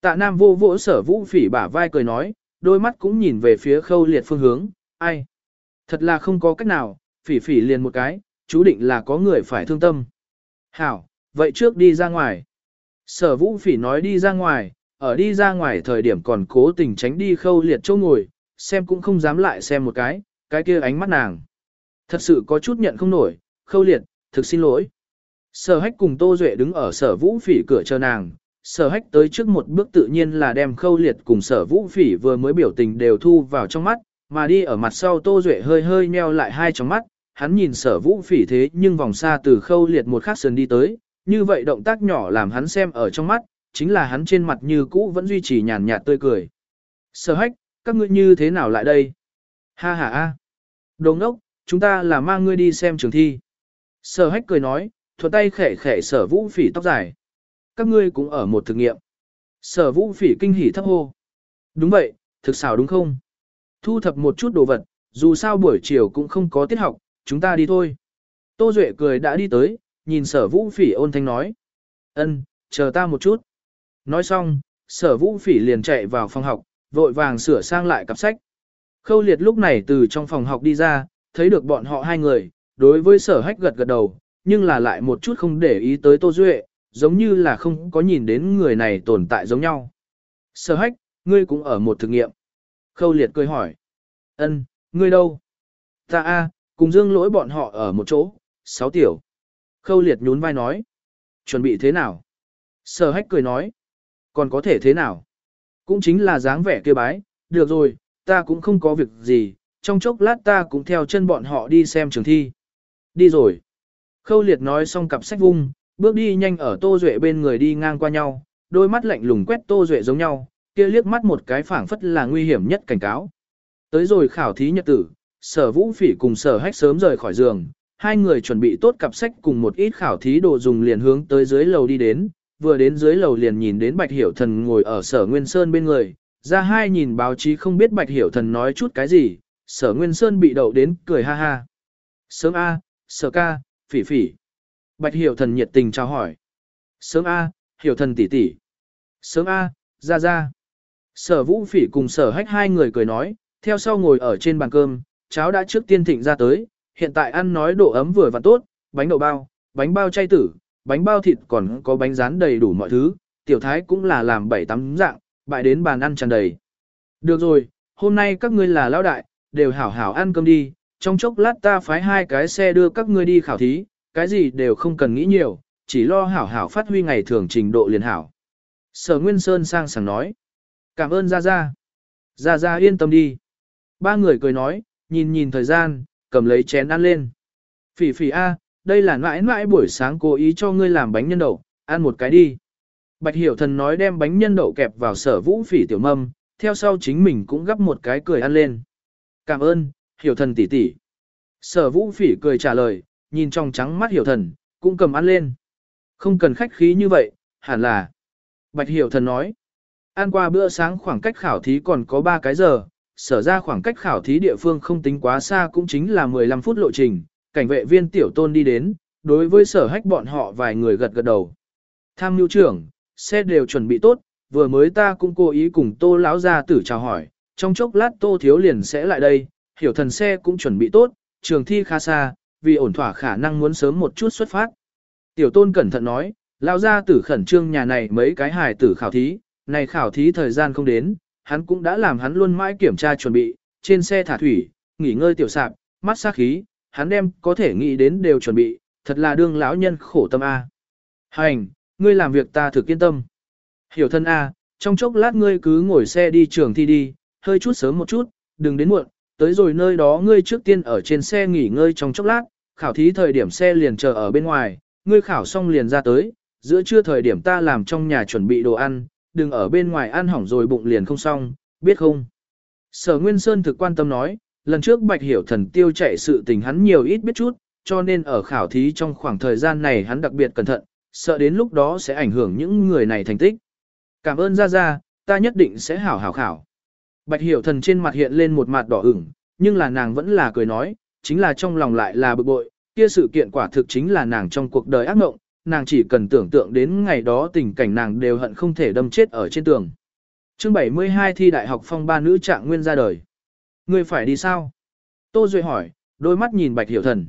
Tạ Nam vô vỗ sở vũ phỉ bả vai cười nói, đôi mắt cũng nhìn về phía khâu liệt phương hướng, ai. Thật là không có cách nào, phỉ phỉ liền một cái, chú định là có người phải thương tâm. Hảo, vậy trước đi ra ngoài. Sở vũ phỉ nói đi ra ngoài, ở đi ra ngoài thời điểm còn cố tình tránh đi khâu liệt chỗ ngồi, xem cũng không dám lại xem một cái, cái kia ánh mắt nàng. Thật sự có chút nhận không nổi, khâu liệt, thực xin lỗi. Sở hách cùng Tô Duệ đứng ở sở vũ phỉ cửa chờ nàng, sở hách tới trước một bước tự nhiên là đem khâu liệt cùng sở vũ phỉ vừa mới biểu tình đều thu vào trong mắt, mà đi ở mặt sau Tô Duệ hơi hơi nheo lại hai trong mắt, hắn nhìn sở vũ phỉ thế nhưng vòng xa từ khâu liệt một khắc sườn đi tới, như vậy động tác nhỏ làm hắn xem ở trong mắt, chính là hắn trên mặt như cũ vẫn duy trì nhàn nhạt tươi cười. Sở hách, các ngươi như thế nào lại đây? Ha ha ha. đồ ngốc chúng ta là mang ngươi đi xem trường thi. Sở hách cười nói, thuận tay khẽ khẽ sở vũ phỉ tóc dài. Các ngươi cũng ở một thực nghiệm. Sở vũ phỉ kinh hỉ thấp hô. Đúng vậy, thực xảo đúng không? Thu thập một chút đồ vật, dù sao buổi chiều cũng không có tiết học, chúng ta đi thôi. Tô Duệ cười đã đi tới, nhìn sở vũ phỉ ôn thanh nói. ân chờ ta một chút. Nói xong, sở vũ phỉ liền chạy vào phòng học, vội vàng sửa sang lại cặp sách. Khâu liệt lúc này từ trong phòng học đi ra, thấy được bọn họ hai người, đối với sở hách gật gật đầu, nhưng là lại một chút không để ý tới Tô Duệ, giống như là không có nhìn đến người này tồn tại giống nhau. Sở hách, ngươi cũng ở một thực nghiệm. Khâu liệt cười hỏi. ân ngươi đâu? Ta a cùng dương lỗi bọn họ ở một chỗ, sáu tiểu. Khâu liệt nhún vai nói. Chuẩn bị thế nào? Sở hách cười nói. Còn có thể thế nào? Cũng chính là dáng vẻ kia bái, được rồi, ta cũng không có việc gì, trong chốc lát ta cũng theo chân bọn họ đi xem trường thi. Đi rồi. Khâu liệt nói xong cặp sách vung, bước đi nhanh ở Tô Duệ bên người đi ngang qua nhau, đôi mắt lạnh lùng quét Tô Duệ giống nhau, kia liếc mắt một cái phảng phất là nguy hiểm nhất cảnh cáo. Tới rồi khảo thí nhật tử, sở vũ phỉ cùng sở hách sớm rời khỏi giường, hai người chuẩn bị tốt cặp sách cùng một ít khảo thí đồ dùng liền hướng tới dưới lầu đi đến, vừa đến dưới lầu liền nhìn đến Bạch Hiểu Thần ngồi ở sở Nguyên Sơn bên người, ra hai nhìn báo chí không biết Bạch Hiểu Thần nói chút cái gì, sở Nguyên Sơn bị đậu đến cười ha ha. Sớm A, sở ca, phỉ phỉ. Bạch Hiểu Thần nhiệt tình chào hỏi. Sớm A, Hiểu Thần tỷ tỷ. Sớm A, ra ra. Sở Vũ phỉ cùng sở hách hai người cười nói, theo sau ngồi ở trên bàn cơm, cháo đã trước tiên thịnh ra tới, hiện tại ăn nói độ ấm vừa và tốt, bánh đậu bao, bánh bao chay tử, bánh bao thịt còn có bánh rán đầy đủ mọi thứ, tiểu thái cũng là làm bảy tắm dạng, bại đến bàn ăn tràn đầy. Được rồi, hôm nay các ngươi là lão đại, đều hảo hảo ăn cơm đi, trong chốc lát ta phái hai cái xe đưa các ngươi đi khảo thí, cái gì đều không cần nghĩ nhiều, chỉ lo hảo hảo phát huy ngày thường trình độ liền hảo. Sở Nguyên Sơn sang sảng nói. Cảm ơn Gia Gia. Gia Gia yên tâm đi. Ba người cười nói, nhìn nhìn thời gian, cầm lấy chén ăn lên. Phỉ phỉ A, đây là mãi mãi buổi sáng cố ý cho ngươi làm bánh nhân đậu, ăn một cái đi. Bạch hiểu thần nói đem bánh nhân đậu kẹp vào sở vũ phỉ tiểu mâm, theo sau chính mình cũng gấp một cái cười ăn lên. Cảm ơn, hiểu thần tỷ tỷ. Sở vũ phỉ cười trả lời, nhìn trong trắng mắt hiểu thần, cũng cầm ăn lên. Không cần khách khí như vậy, hẳn là. Bạch hiểu thần nói. Ăn qua bữa sáng khoảng cách khảo thí còn có 3 cái giờ, sở ra khoảng cách khảo thí địa phương không tính quá xa cũng chính là 15 phút lộ trình, cảnh vệ viên tiểu tôn đi đến, đối với sở hách bọn họ vài người gật gật đầu. Tham mưu trưởng, xe đều chuẩn bị tốt, vừa mới ta cũng cố ý cùng tô lão gia tử chào hỏi, trong chốc lát tô thiếu liền sẽ lại đây, hiểu thần xe cũng chuẩn bị tốt, trường thi khá xa, vì ổn thỏa khả năng muốn sớm một chút xuất phát. Tiểu tôn cẩn thận nói, lão gia tử khẩn trương nhà này mấy cái hài tử khảo thí, này khảo thí thời gian không đến, hắn cũng đã làm hắn luôn mãi kiểm tra chuẩn bị, trên xe thả thủy, nghỉ ngơi tiểu sạp, mắt sát khí, hắn đem có thể nghĩ đến đều chuẩn bị, thật là đương lão nhân khổ tâm A. Hành, ngươi làm việc ta thực kiên tâm. Hiểu thân A, trong chốc lát ngươi cứ ngồi xe đi trường thi đi, hơi chút sớm một chút, đừng đến muộn, tới rồi nơi đó ngươi trước tiên ở trên xe nghỉ ngơi trong chốc lát, khảo thí thời điểm xe liền chờ ở bên ngoài, ngươi khảo xong liền ra tới, giữa trưa thời điểm ta làm trong nhà chuẩn bị đồ ăn, đừng ở bên ngoài ăn hỏng rồi bụng liền không xong, biết không? Sở Nguyên Sơn thực quan tâm nói, lần trước Bạch Hiểu Thần tiêu chạy sự tình hắn nhiều ít biết chút, cho nên ở khảo thí trong khoảng thời gian này hắn đặc biệt cẩn thận, sợ đến lúc đó sẽ ảnh hưởng những người này thành tích. Cảm ơn Gia Gia, ta nhất định sẽ hảo hảo khảo. Bạch Hiểu Thần trên mặt hiện lên một mặt đỏ ửng, nhưng là nàng vẫn là cười nói, chính là trong lòng lại là bực bội, kia sự kiện quả thực chính là nàng trong cuộc đời ác mộng, nàng chỉ cần tưởng tượng đến ngày đó tình cảnh nàng đều hận không thể đâm chết ở trên tường. Chương 72 thi đại học phong ba nữ trạng nguyên ra đời. Ngươi phải đi sao? Tô Duệ hỏi, đôi mắt nhìn Bạch Hiểu Thần.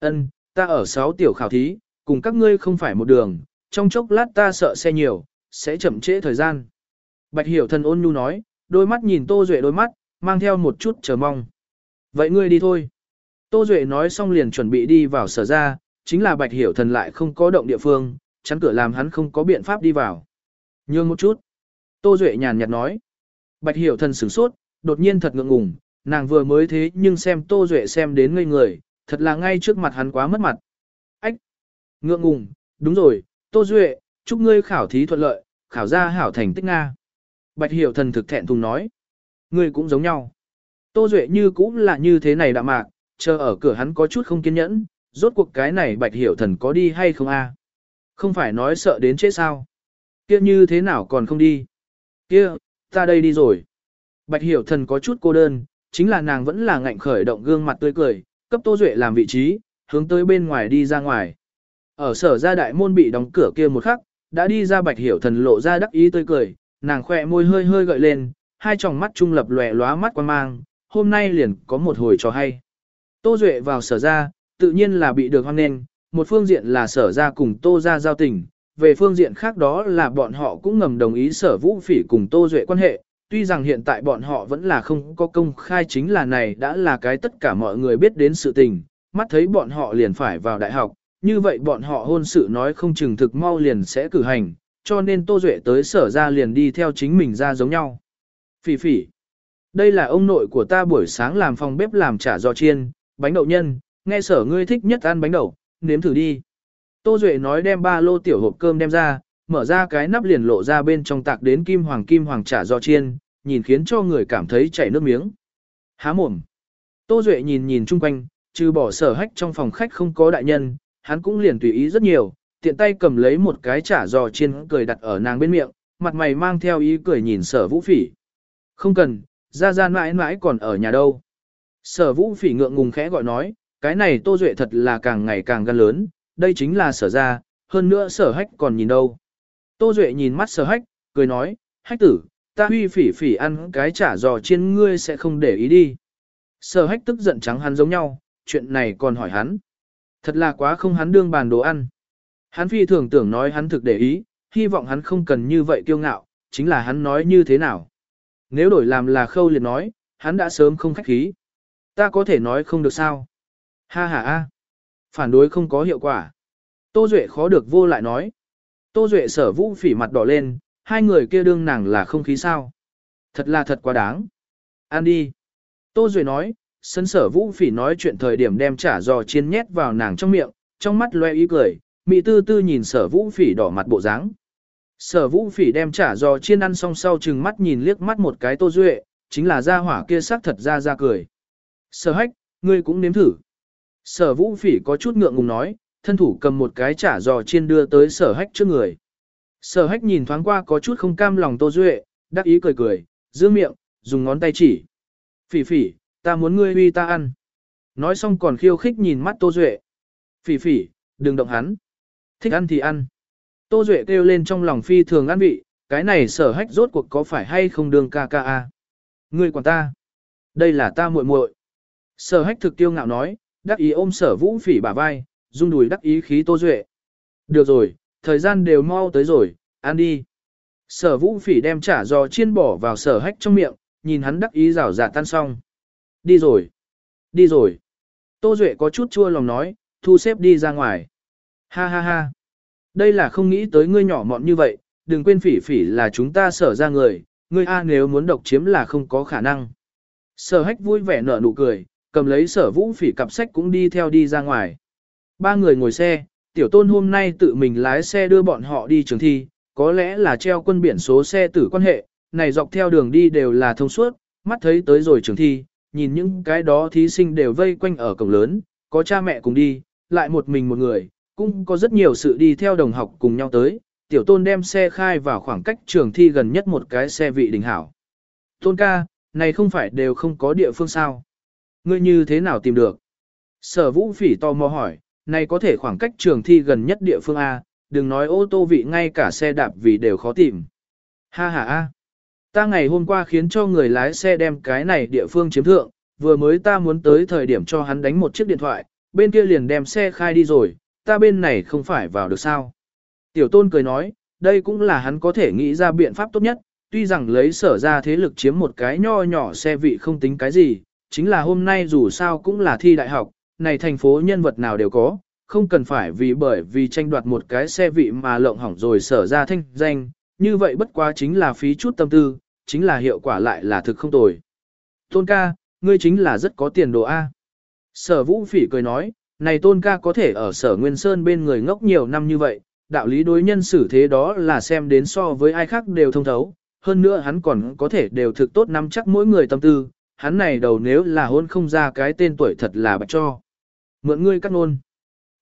Ân, ta ở 6 tiểu khảo thí, cùng các ngươi không phải một đường, trong chốc lát ta sợ xe nhiều, sẽ chậm trễ thời gian. Bạch Hiểu Thần ôn nhu nói, đôi mắt nhìn Tô Duệ đôi mắt, mang theo một chút chờ mong. Vậy ngươi đi thôi. Tô Duệ nói xong liền chuẩn bị đi vào sở ra, chính là Bạch Hiểu Thần lại không có động địa phương, chắn cửa làm hắn không có biện pháp đi vào. Nhường một chút. Tô Duệ nhàn nhạt nói. Bạch Hiểu Thần sửng sốt, đột nhiên thật ngượng ngùng, nàng vừa mới thế nhưng xem Tô Duệ xem đến ngây người, thật là ngay trước mặt hắn quá mất mặt. Ách! Ngượng ngùng, đúng rồi, Tô Duệ, chúc ngươi khảo thí thuận lợi, khảo ra hảo thành tích Nga. Bạch Hiểu Thần thực thẹn thùng nói. Ngươi cũng giống nhau. Tô Duệ như cũng là như thế này đạm mạc, chờ ở cửa hắn có chút không kiên nhẫn, rốt cuộc cái này Bạch Hiểu Thần có đi hay không a? Không phải nói sợ đến chết sao? Kia như thế nào còn không đi? Kia, ta đây đi rồi. Bạch Hiểu Thần có chút cô đơn, chính là nàng vẫn là ngạnh khởi động gương mặt tươi cười, cấp Tô Duệ làm vị trí, hướng tới bên ngoài đi ra ngoài. Ở sở gia đại môn bị đóng cửa kia một khắc, đã đi ra Bạch Hiểu Thần lộ ra đắc ý tươi cười, nàng khỏe môi hơi hơi gợi lên, hai tròng mắt trung lập lòe lóa mắt quan mang, hôm nay liền có một hồi trò hay. Tô Duệ vào sở ra, tự nhiên là bị được hoan nghênh, một phương diện là sở ra cùng Tô ra giao tình, về phương diện khác đó là bọn họ cũng ngầm đồng ý sở vũ phỉ cùng Tô Duệ quan hệ, tuy rằng hiện tại bọn họ vẫn là không có công khai chính là này đã là cái tất cả mọi người biết đến sự tình, mắt thấy bọn họ liền phải vào đại học, như vậy bọn họ hôn sự nói không chừng thực mau liền sẽ cử hành, cho nên Tô Duệ tới sở ra liền đi theo chính mình ra giống nhau. Phỉ phỉ, đây là ông nội của ta buổi sáng làm phòng bếp làm chả giò chiên, bánh đậu nhân, nghe sở ngươi thích nhất ăn bánh đậu, nếm thử đi. Tô Duệ nói đem ba lô tiểu hộp cơm đem ra, mở ra cái nắp liền lộ ra bên trong tạc đến kim hoàng kim hoàng chả giò chiên, nhìn khiến cho người cảm thấy chảy nước miếng. Há mồm. Tô Duệ nhìn nhìn chung quanh, trừ bỏ sở hách trong phòng khách không có đại nhân, hắn cũng liền tùy ý rất nhiều, tiện tay cầm lấy một cái chả giò chiên cười đặt ở nàng bên miệng, mặt mày mang theo ý cười nhìn sở vũ phỉ. Không cần, ra ra mãi mãi còn ở nhà đâu. Sở vũ phỉ ngượng ngùng khẽ gọi nói, cái này tô duệ thật là càng ngày càng gan lớn, đây chính là sở ra, hơn nữa sở hách còn nhìn đâu. Tô duệ nhìn mắt sở hách, cười nói, hách tử, ta huy phỉ phỉ ăn cái chả giò chiên ngươi sẽ không để ý đi. Sở hách tức giận trắng hắn giống nhau, chuyện này còn hỏi hắn. Thật là quá không hắn đương bàn đồ ăn. Hắn phi thường tưởng nói hắn thực để ý, hy vọng hắn không cần như vậy kiêu ngạo, chính là hắn nói như thế nào. Nếu đổi làm là khâu liệt nói, hắn đã sớm không khách khí. Ta có thể nói không được sao. Ha ha a. Phản đối không có hiệu quả. Tô Duệ khó được vô lại nói. Tô Duệ sở vũ phỉ mặt đỏ lên, hai người kia đương nàng là không khí sao. Thật là thật quá đáng. Ăn đi. Tô Duệ nói, sân sở vũ phỉ nói chuyện thời điểm đem trả giò chiên nhét vào nàng trong miệng, trong mắt loe ý cười, mị tư tư nhìn sở vũ phỉ đỏ mặt bộ dáng. Sở vũ phỉ đem trả giò chiên ăn xong sau chừng mắt nhìn liếc mắt một cái tô duệ, chính là ra hỏa kia sắc thật ra ra cười. Sở hách, ngươi cũng nếm thử. Sở vũ phỉ có chút ngượng ngùng nói, thân thủ cầm một cái chả giò chiên đưa tới sở hách trước người. Sở hách nhìn thoáng qua có chút không cam lòng tô duệ, đắc ý cười cười, giữ miệng, dùng ngón tay chỉ. Phỉ phỉ, ta muốn ngươi uy ta ăn. Nói xong còn khiêu khích nhìn mắt tô duệ. Phỉ phỉ, đừng động hắn. Thích ăn thì ăn. Tô Duệ kêu lên trong lòng phi thường ăn vị, cái này sở hách rốt cuộc có phải hay không đường ca ca a Ngươi quản ta. Đây là ta muội muội. Sở hách thực tiêu ngạo nói, đắc ý ôm sở vũ phỉ bả vai, rung đùi đắc ý khí Tô Duệ. Được rồi, thời gian đều mau tới rồi, ăn đi. Sở vũ phỉ đem trả giò chiên bỏ vào sở hách trong miệng, nhìn hắn đắc ý rào rạt tan xong. Đi rồi. Đi rồi. Tô Duệ có chút chua lòng nói, thu xếp đi ra ngoài. Ha ha ha. Đây là không nghĩ tới ngươi nhỏ mọn như vậy, đừng quên phỉ phỉ là chúng ta sở ra người, ngươi A nếu muốn độc chiếm là không có khả năng. Sở hách vui vẻ nở nụ cười, cầm lấy sở vũ phỉ cặp sách cũng đi theo đi ra ngoài. Ba người ngồi xe, tiểu tôn hôm nay tự mình lái xe đưa bọn họ đi trường thi, có lẽ là treo quân biển số xe tử quan hệ, này dọc theo đường đi đều là thông suốt, mắt thấy tới rồi trường thi, nhìn những cái đó thí sinh đều vây quanh ở cổng lớn, có cha mẹ cùng đi, lại một mình một người, cũng có rất nhiều sự đi theo đồng học cùng nhau tới, tiểu tôn đem xe khai vào khoảng cách trường thi gần nhất một cái xe vị đình hảo. Tôn ca, này không phải đều không có địa phương sao? Ngươi như thế nào tìm được? Sở vũ phỉ tò mò hỏi, này có thể khoảng cách trường thi gần nhất địa phương A, đừng nói ô tô vị ngay cả xe đạp vì đều khó tìm. Ha ha a, ta ngày hôm qua khiến cho người lái xe đem cái này địa phương chiếm thượng, vừa mới ta muốn tới thời điểm cho hắn đánh một chiếc điện thoại, bên kia liền đem xe khai đi rồi, ta bên này không phải vào được sao. Tiểu tôn cười nói, đây cũng là hắn có thể nghĩ ra biện pháp tốt nhất, tuy rằng lấy sở ra thế lực chiếm một cái nho nhỏ xe vị không tính cái gì, chính là hôm nay dù sao cũng là thi đại học, này thành phố nhân vật nào đều có, không cần phải vì bởi vì tranh đoạt một cái xe vị mà lộng hỏng rồi sở ra thanh danh, như vậy bất quá chính là phí chút tâm tư, chính là hiệu quả lại là thực không tồi. Tôn ca, ngươi chính là rất có tiền đồ A. Sở vũ phỉ cười nói, này tôn ca có thể ở sở Nguyên Sơn bên người ngốc nhiều năm như vậy, đạo lý đối nhân xử thế đó là xem đến so với ai khác đều thông thấu, hơn nữa hắn còn có thể đều thực tốt nắm chắc mỗi người tâm tư, hắn này đầu nếu là hôn không ra cái tên tuổi thật là bạch cho. Mượn ngươi cắt nôn.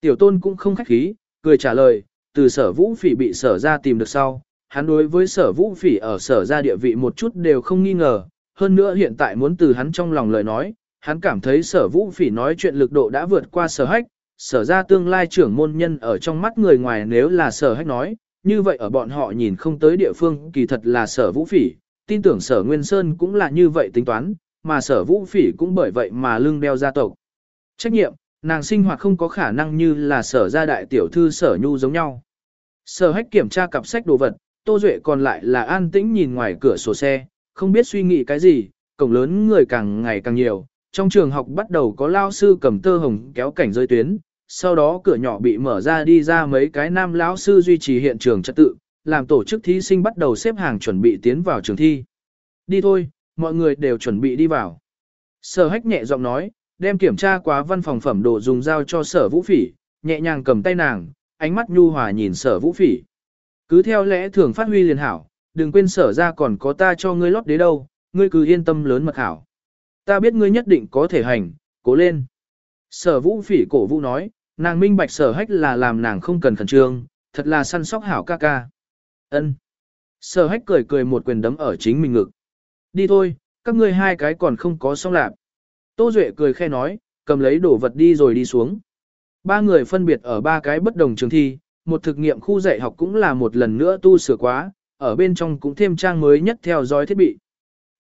Tiểu tôn cũng không khách khí, cười trả lời, từ sở vũ phỉ bị sở ra tìm được sau, hắn đối với sở vũ phỉ ở sở ra địa vị một chút đều không nghi ngờ, hơn nữa hiện tại muốn từ hắn trong lòng lời nói, hắn cảm thấy sở vũ phỉ nói chuyện lực độ đã vượt qua sở hách, sở ra tương lai trưởng môn nhân ở trong mắt người ngoài nếu là sở hách nói, như vậy ở bọn họ nhìn không tới địa phương kỳ thật là sở vũ phỉ, tin tưởng sở Nguyên Sơn cũng là như vậy tính toán, mà sở vũ phỉ cũng bởi vậy mà lưng đeo gia tộc. Trách nhiệm, nàng sinh hoạt không có khả năng như là sở gia đại tiểu thư sở nhu giống nhau. Sở hách kiểm tra cặp sách đồ vật, Tô Duệ còn lại là an tĩnh nhìn ngoài cửa sổ xe, không biết suy nghĩ cái gì, cổng lớn người càng ngày càng nhiều, trong trường học bắt đầu có lao sư cầm tơ hồng kéo cảnh rơi tuyến, sau đó cửa nhỏ bị mở ra đi ra mấy cái nam lão sư duy trì hiện trường trật tự, làm tổ chức thí sinh bắt đầu xếp hàng chuẩn bị tiến vào trường thi. Đi thôi, mọi người đều chuẩn bị đi vào. Sở hách nhẹ giọng nói, đem kiểm tra quá văn phòng phẩm đồ dùng dao cho sở vũ phỉ, nhẹ nhàng cầm tay nàng, ánh mắt nhu hòa nhìn sở vũ phỉ. Cứ theo lẽ thường phát huy liền hảo, đừng quên sở ra còn có ta cho ngươi lót đế đâu, ngươi cứ yên tâm lớn mật hảo. Ta biết ngươi nhất định có thể hành, cố lên. Sở vũ phỉ cổ vũ nói, nàng minh bạch sở hách là làm nàng không cần khẩn trương, thật là săn sóc hảo ca ca. Ân. Sở hách cười cười một quyền đấm ở chính mình ngực. Đi thôi, các ngươi hai cái còn không có xong lạc. Tô Duệ cười khe nói, cầm lấy đồ vật đi rồi đi xuống. Ba người phân biệt ở ba cái bất đồng trường thi, một thực nghiệm khu dạy học cũng là một lần nữa tu sửa quá, ở bên trong cũng thêm trang mới nhất theo dõi thiết bị.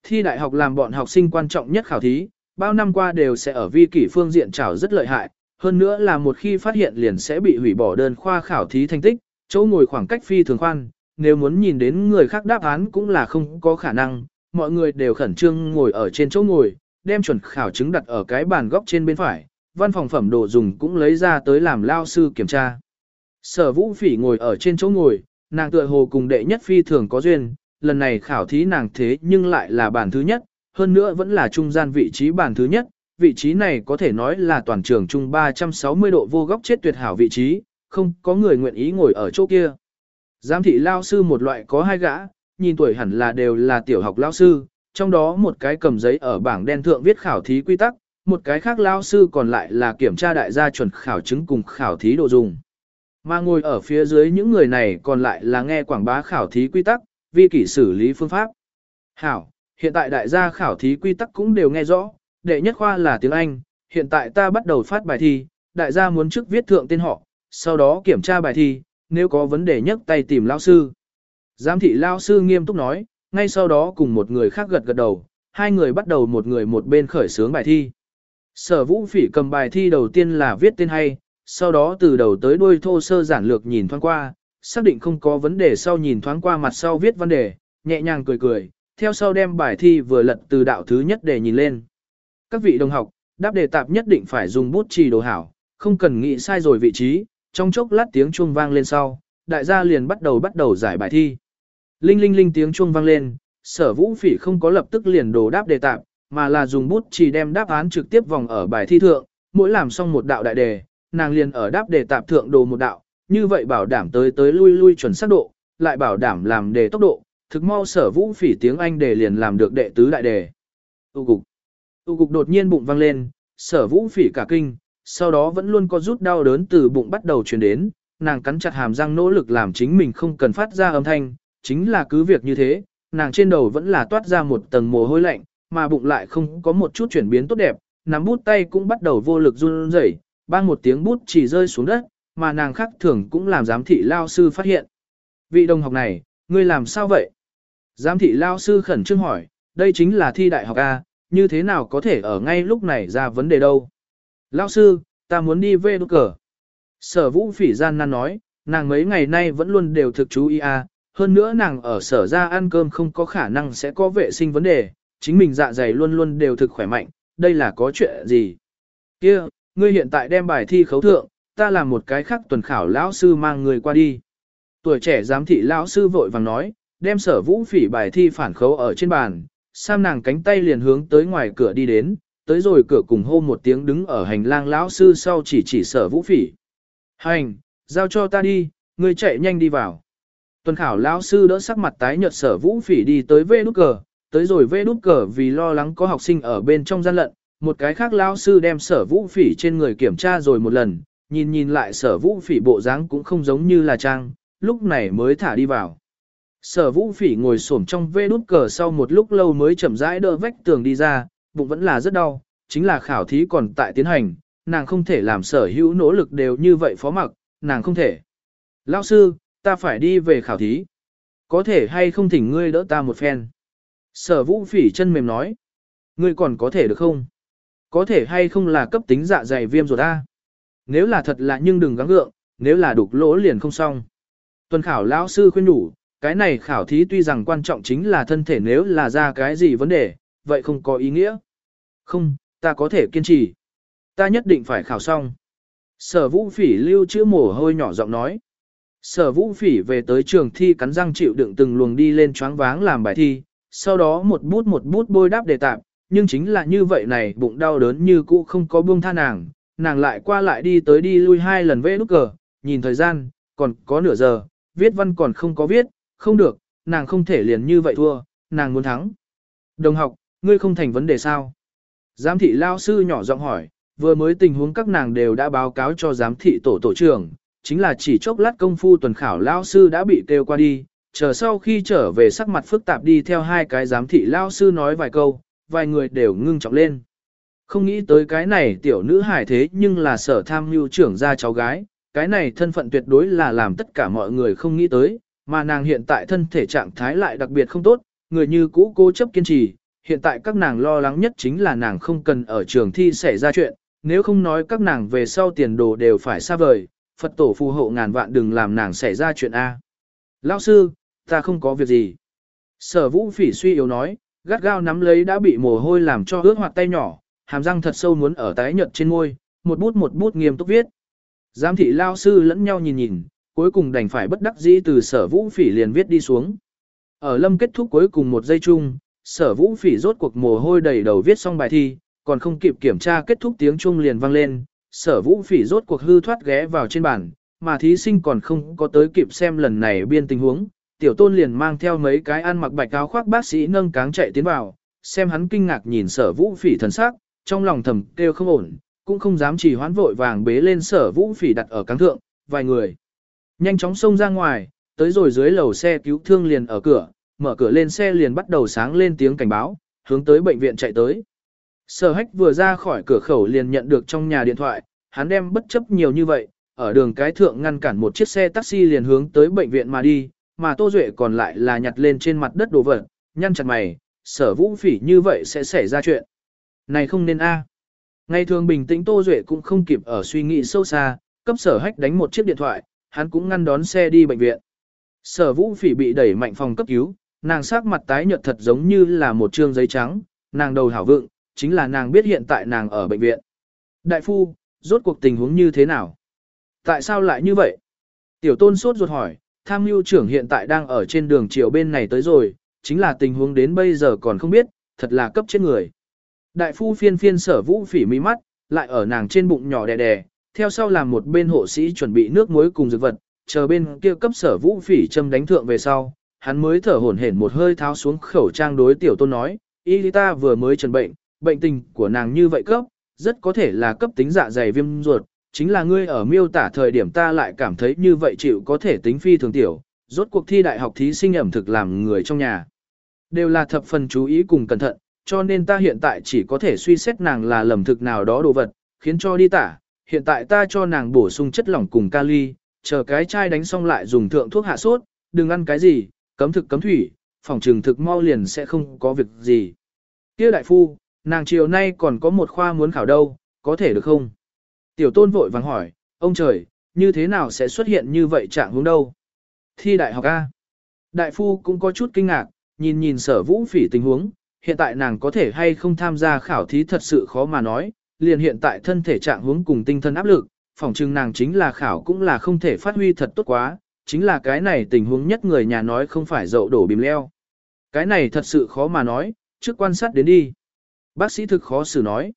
Thi đại học làm bọn học sinh quan trọng nhất khảo thí, bao năm qua đều sẽ ở vi kỷ phương diện trảo rất lợi hại, hơn nữa là một khi phát hiện liền sẽ bị hủy bỏ đơn khoa khảo thí thành tích, chỗ ngồi khoảng cách phi thường khoan, nếu muốn nhìn đến người khác đáp án cũng là không có khả năng, mọi người đều khẩn trương ngồi ở trên chỗ ngồi, đem chuẩn khảo chứng đặt ở cái bàn góc trên bên phải, văn phòng phẩm đồ dùng cũng lấy ra tới làm lao sư kiểm tra. Sở vũ phỉ ngồi ở trên chỗ ngồi, nàng tựa hồ cùng đệ nhất phi thường có duyên, lần này khảo thí nàng thế nhưng lại là bàn thứ nhất, hơn nữa vẫn là trung gian vị trí bàn thứ nhất, vị trí này có thể nói là toàn trường trung 360 độ vô góc chết tuyệt hảo vị trí, không có người nguyện ý ngồi ở chỗ kia. Giám thị lao sư một loại có hai gã, nhìn tuổi hẳn là đều là tiểu học lao sư, trong đó một cái cầm giấy ở bảng đen thượng viết khảo thí quy tắc, một cái khác lao sư còn lại là kiểm tra đại gia chuẩn khảo chứng cùng khảo thí độ dùng. Mà ngồi ở phía dưới những người này còn lại là nghe quảng bá khảo thí quy tắc, vi kỷ xử lý phương pháp. Hảo, hiện tại đại gia khảo thí quy tắc cũng đều nghe rõ, đệ nhất khoa là tiếng Anh, hiện tại ta bắt đầu phát bài thi, đại gia muốn trước viết thượng tên họ, sau đó kiểm tra bài thi, nếu có vấn đề nhấc tay tìm lao sư. Giám thị lao sư nghiêm túc nói, ngay sau đó cùng một người khác gật gật đầu, hai người bắt đầu một người một bên khởi xướng bài thi. Sở vũ phỉ cầm bài thi đầu tiên là viết tên hay, sau đó từ đầu tới đuôi thô sơ giản lược nhìn thoáng qua, xác định không có vấn đề sau nhìn thoáng qua mặt sau viết vấn đề, nhẹ nhàng cười cười, theo sau đem bài thi vừa lật từ đạo thứ nhất để nhìn lên. Các vị đồng học, đáp đề tạp nhất định phải dùng bút chì đồ hảo, không cần nghĩ sai rồi vị trí, trong chốc lát tiếng chuông vang lên sau, đại gia liền bắt đầu bắt đầu giải bài thi. Linh linh linh tiếng chuông vang lên, sở vũ phỉ không có lập tức liền đồ đáp đề tạp, mà là dùng bút chỉ đem đáp án trực tiếp vòng ở bài thi thượng, mỗi làm xong một đạo đại đề, nàng liền ở đáp đề tạp thượng đồ một đạo, như vậy bảo đảm tới tới lui lui chuẩn xác độ, lại bảo đảm làm đề tốc độ, thực mau sở vũ phỉ tiếng Anh đề liền làm được đệ tứ đại đề. Tu cục. Tu cục đột nhiên bụng vang lên, sở vũ phỉ cả kinh, sau đó vẫn luôn có rút đau đớn từ bụng bắt đầu truyền đến, nàng cắn chặt hàm răng nỗ lực làm chính mình không cần phát ra âm thanh, chính là cứ việc như thế, nàng trên đầu vẫn là toát ra một tầng mồ hôi lạnh, mà bụng lại không có một chút chuyển biến tốt đẹp, nắm bút tay cũng bắt đầu vô lực run rẩy, bang một tiếng bút chỉ rơi xuống đất, mà nàng khác thường cũng làm giám thị lao sư phát hiện. Vị đồng học này, ngươi làm sao vậy? Giám thị lao sư khẩn trương hỏi, đây chính là thi đại học A, như thế nào có thể ở ngay lúc này ra vấn đề đâu? Lao sư, ta muốn đi về đốt cờ. Sở vũ phỉ gian nan nói, nàng mấy ngày nay vẫn luôn đều thực chú ý A, hơn nữa nàng ở sở ra ăn cơm không có khả năng sẽ có vệ sinh vấn đề, chính mình dạ dày luôn luôn đều thực khỏe mạnh, đây là có chuyện gì? Kia, ngươi hiện tại đem bài thi khấu thượng, ta làm một cái khác tuần khảo lão sư mang người qua đi. Tuổi trẻ giám thị lão sư vội vàng nói, đem sở vũ phỉ bài thi phản khấu ở trên bàn, sam nàng cánh tay liền hướng tới ngoài cửa đi đến, tới rồi cửa cùng hô một tiếng đứng ở hành lang lão sư sau chỉ chỉ sở vũ phỉ. Hành, giao cho ta đi, ngươi chạy nhanh đi vào. Tuần khảo lão sư đỡ sắc mặt tái nhợt sở vũ phỉ đi tới vê nút cờ, tới rồi vê nút cờ vì lo lắng có học sinh ở bên trong gian lận, một cái khác lão sư đem sở vũ phỉ trên người kiểm tra rồi một lần, nhìn nhìn lại sở vũ phỉ bộ dáng cũng không giống như là trang, lúc này mới thả đi vào. Sở vũ phỉ ngồi xổm trong vê nút cờ sau một lúc lâu mới chậm rãi đỡ vách tường đi ra, bụng vẫn là rất đau, chính là khảo thí còn tại tiến hành, nàng không thể làm sở hữu nỗ lực đều như vậy phó mặc, nàng không thể. Lão sư, ta phải đi về khảo thí. Có thể hay không thỉnh ngươi đỡ ta một phen. Sở vũ phỉ chân mềm nói. Ngươi còn có thể được không? Có thể hay không là cấp tính dạ dày viêm rồi ta? Nếu là thật là nhưng đừng gắng gượng, nếu là đục lỗ liền không xong. Tuần khảo lão sư khuyên đủ, cái này khảo thí tuy rằng quan trọng chính là thân thể nếu là ra cái gì vấn đề, vậy không có ý nghĩa. Không, ta có thể kiên trì. Ta nhất định phải khảo xong. Sở vũ phỉ lưu chữ mồ hôi nhỏ giọng nói. Sở vũ phỉ về tới trường thi cắn răng chịu đựng từng luồng đi lên choáng váng làm bài thi, sau đó một bút một bút bôi đáp đề tạp, nhưng chính là như vậy này bụng đau đớn như cũ không có buông tha nàng, nàng lại qua lại đi tới đi lui hai lần vẽ nút cờ, nhìn thời gian, còn có nửa giờ, viết văn còn không có viết, không được, nàng không thể liền như vậy thua, nàng muốn thắng. Đồng học, ngươi không thành vấn đề sao? Giám thị lao sư nhỏ giọng hỏi, vừa mới tình huống các nàng đều đã báo cáo cho giám thị tổ tổ trưởng, chính là chỉ chốc lát công phu tuần khảo lao sư đã bị kêu qua đi, chờ sau khi trở về sắc mặt phức tạp đi theo hai cái giám thị lao sư nói vài câu, vài người đều ngưng trọng lên. Không nghĩ tới cái này tiểu nữ hải thế nhưng là sở tham mưu trưởng gia cháu gái, cái này thân phận tuyệt đối là làm tất cả mọi người không nghĩ tới, mà nàng hiện tại thân thể trạng thái lại đặc biệt không tốt, người như cũ cố chấp kiên trì, hiện tại các nàng lo lắng nhất chính là nàng không cần ở trường thi xảy ra chuyện, nếu không nói các nàng về sau tiền đồ đều phải xa vời, Phật tổ phù hộ ngàn vạn đừng làm nàng xảy ra chuyện A. Lão sư, ta không có việc gì. Sở vũ phỉ suy yếu nói, gắt gao nắm lấy đã bị mồ hôi làm cho ướt hoạt tay nhỏ, hàm răng thật sâu muốn ở tái nhợt trên môi, một bút một bút nghiêm túc viết. Giám thị lao sư lẫn nhau nhìn nhìn, cuối cùng đành phải bất đắc dĩ từ sở vũ phỉ liền viết đi xuống. Ở lâm kết thúc cuối cùng một giây chung, sở vũ phỉ rốt cuộc mồ hôi đầy đầu viết xong bài thi, còn không kịp kiểm tra kết thúc tiếng chung liền vang lên, sở vũ phỉ rốt cuộc hư thoát ghé vào trên bàn, mà thí sinh còn không có tới kịp xem lần này biên tình huống, tiểu tôn liền mang theo mấy cái ăn mặc bạch áo khoác bác sĩ nâng cáng chạy tiến vào, xem hắn kinh ngạc nhìn sở vũ phỉ thần sắc, trong lòng thầm kêu không ổn, cũng không dám chỉ hoán vội vàng bế lên sở vũ phỉ đặt ở cáng thượng, vài người. Nhanh chóng xông ra ngoài, tới rồi dưới lầu xe cứu thương liền ở cửa, mở cửa lên xe liền bắt đầu sáng lên tiếng cảnh báo, hướng tới bệnh viện chạy tới. Sở hách vừa ra khỏi cửa khẩu liền nhận được trong nhà điện thoại, hắn đem bất chấp nhiều như vậy, ở đường cái thượng ngăn cản một chiếc xe taxi liền hướng tới bệnh viện mà đi, mà Tô Duệ còn lại là nhặt lên trên mặt đất đồ vật, nhăn chặt mày, sở vũ phỉ như vậy sẽ xảy ra chuyện. Này không nên a Ngày thường bình tĩnh Tô Duệ cũng không kịp ở suy nghĩ sâu xa, cấp sở hách đánh một chiếc điện thoại, hắn cũng ngăn đón xe đi bệnh viện. Sở vũ phỉ bị đẩy mạnh phòng cấp cứu, nàng sắc mặt tái nhợt thật giống như là một trương giấy trắng, nàng đầu hảo vượng, chính là nàng biết hiện tại nàng ở bệnh viện. Đại phu, rốt cuộc tình huống như thế nào? Tại sao lại như vậy? Tiểu tôn sốt ruột hỏi, tham mưu trưởng hiện tại đang ở trên đường chiều bên này tới rồi, chính là tình huống đến bây giờ còn không biết, thật là cấp chết người. Đại phu phiên phiên sở vũ phỉ mí mắt, lại ở nàng trên bụng nhỏ đè đè, theo sau làm một bên hộ sĩ chuẩn bị nước muối cùng dược vật, chờ bên kia cấp sở vũ phỉ châm đánh thượng về sau, hắn mới thở hổn hển một hơi tháo xuống khẩu trang đối tiểu tôn nói, y ta vừa mới trần bệnh, bệnh tình của nàng như vậy cấp, rất có thể là cấp tính dạ dày viêm ruột, chính là ngươi ở miêu tả thời điểm ta lại cảm thấy như vậy chịu có thể tính phi thường tiểu, rốt cuộc thi đại học thí sinh ẩm thực làm người trong nhà. Đều là thập phần chú ý cùng cẩn thận, cho nên ta hiện tại chỉ có thể suy xét nàng là lầm thực nào đó đồ vật, khiến cho đi tả. Hiện tại ta cho nàng bổ sung chất lỏng cùng kali, chờ cái chai đánh xong lại dùng thượng thuốc hạ sốt, đừng ăn cái gì, cấm thực cấm thủy, phòng trường thực mau liền sẽ không có việc gì. Kia đại phu, nàng chiều nay còn có một khoa muốn khảo đâu, có thể được không? Tiểu tôn vội vàng hỏi, ông trời, như thế nào sẽ xuất hiện như vậy trạng hướng đâu? Thi đại học A. Đại phu cũng có chút kinh ngạc, nhìn nhìn sở vũ phỉ tình huống, hiện tại nàng có thể hay không tham gia khảo thí thật sự khó mà nói, liền hiện tại thân thể trạng huống cùng tinh thần áp lực, phỏng chừng nàng chính là khảo cũng là không thể phát huy thật tốt quá, chính là cái này tình huống nhất người nhà nói không phải dậu đổ bìm leo. Cái này thật sự khó mà nói, trước quan sát đến đi. Bác sĩ thực khó xử nói.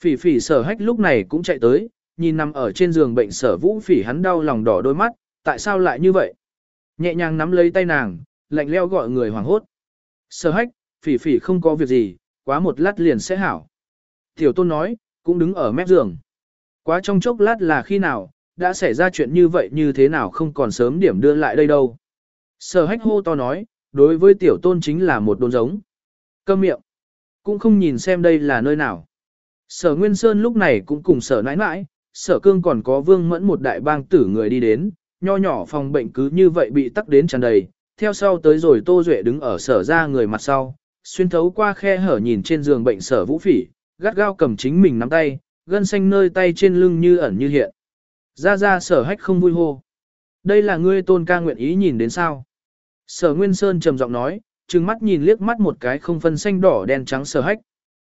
Phỉ phỉ sở hách lúc này cũng chạy tới, nhìn nằm ở trên giường bệnh sở vũ phỉ hắn đau lòng đỏ đôi mắt, tại sao lại như vậy? Nhẹ nhàng nắm lấy tay nàng, lạnh leo gọi người hoảng hốt. Sở hách, phỉ phỉ không có việc gì, quá một lát liền sẽ hảo. Tiểu tôn nói, cũng đứng ở mép giường. Quá trong chốc lát là khi nào, đã xảy ra chuyện như vậy như thế nào không còn sớm điểm đưa lại đây đâu. Sở hách hô to nói, đối với tiểu tôn chính là một đồn giống. Câm miệng. Cũng không nhìn xem đây là nơi nào. Sở Nguyên Sơn lúc này cũng cùng sở nãi nãi, sở cương còn có vương mẫn một đại bang tử người đi đến, nho nhỏ phòng bệnh cứ như vậy bị tắc đến tràn đầy, theo sau tới rồi Tô Duệ đứng ở sở ra người mặt sau, xuyên thấu qua khe hở nhìn trên giường bệnh sở vũ phỉ, gắt gao cầm chính mình nắm tay, gân xanh nơi tay trên lưng như ẩn như hiện. Ra ra sở hách không vui hô. Đây là ngươi tôn ca nguyện ý nhìn đến sao. Sở Nguyên Sơn trầm giọng nói, trừng mắt nhìn liếc mắt một cái không phân xanh đỏ đen trắng sờ hách.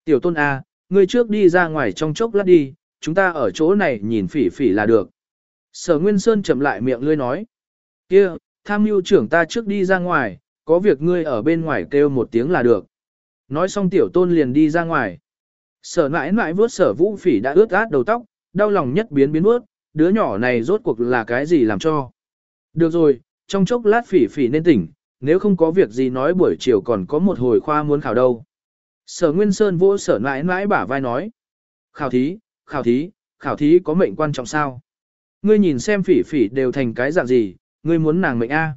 Tiểu tôn A, ngươi trước đi ra ngoài trong chốc lát đi, chúng ta ở chỗ này nhìn phỉ phỉ là được. Sở Nguyên Sơn chậm lại miệng lươi nói. kia, tham mưu trưởng ta trước đi ra ngoài, có việc ngươi ở bên ngoài kêu một tiếng là được. Nói xong tiểu tôn liền đi ra ngoài. Sở mãi mãi vớt sở vũ phỉ đã ướt át đầu tóc, đau lòng nhất biến biến vuốt, đứa nhỏ này rốt cuộc là cái gì làm cho. Được rồi, trong chốc lát phỉ phỉ nên tỉnh, nếu không có việc gì nói buổi chiều còn có một hồi khoa muốn khảo đâu. Sở Nguyên Sơn vỗ sở mãi mãi bả vai nói. Khảo thí, khảo thí, khảo thí có mệnh quan trọng sao? Ngươi nhìn xem phỉ phỉ đều thành cái dạng gì, ngươi muốn nàng mệnh A.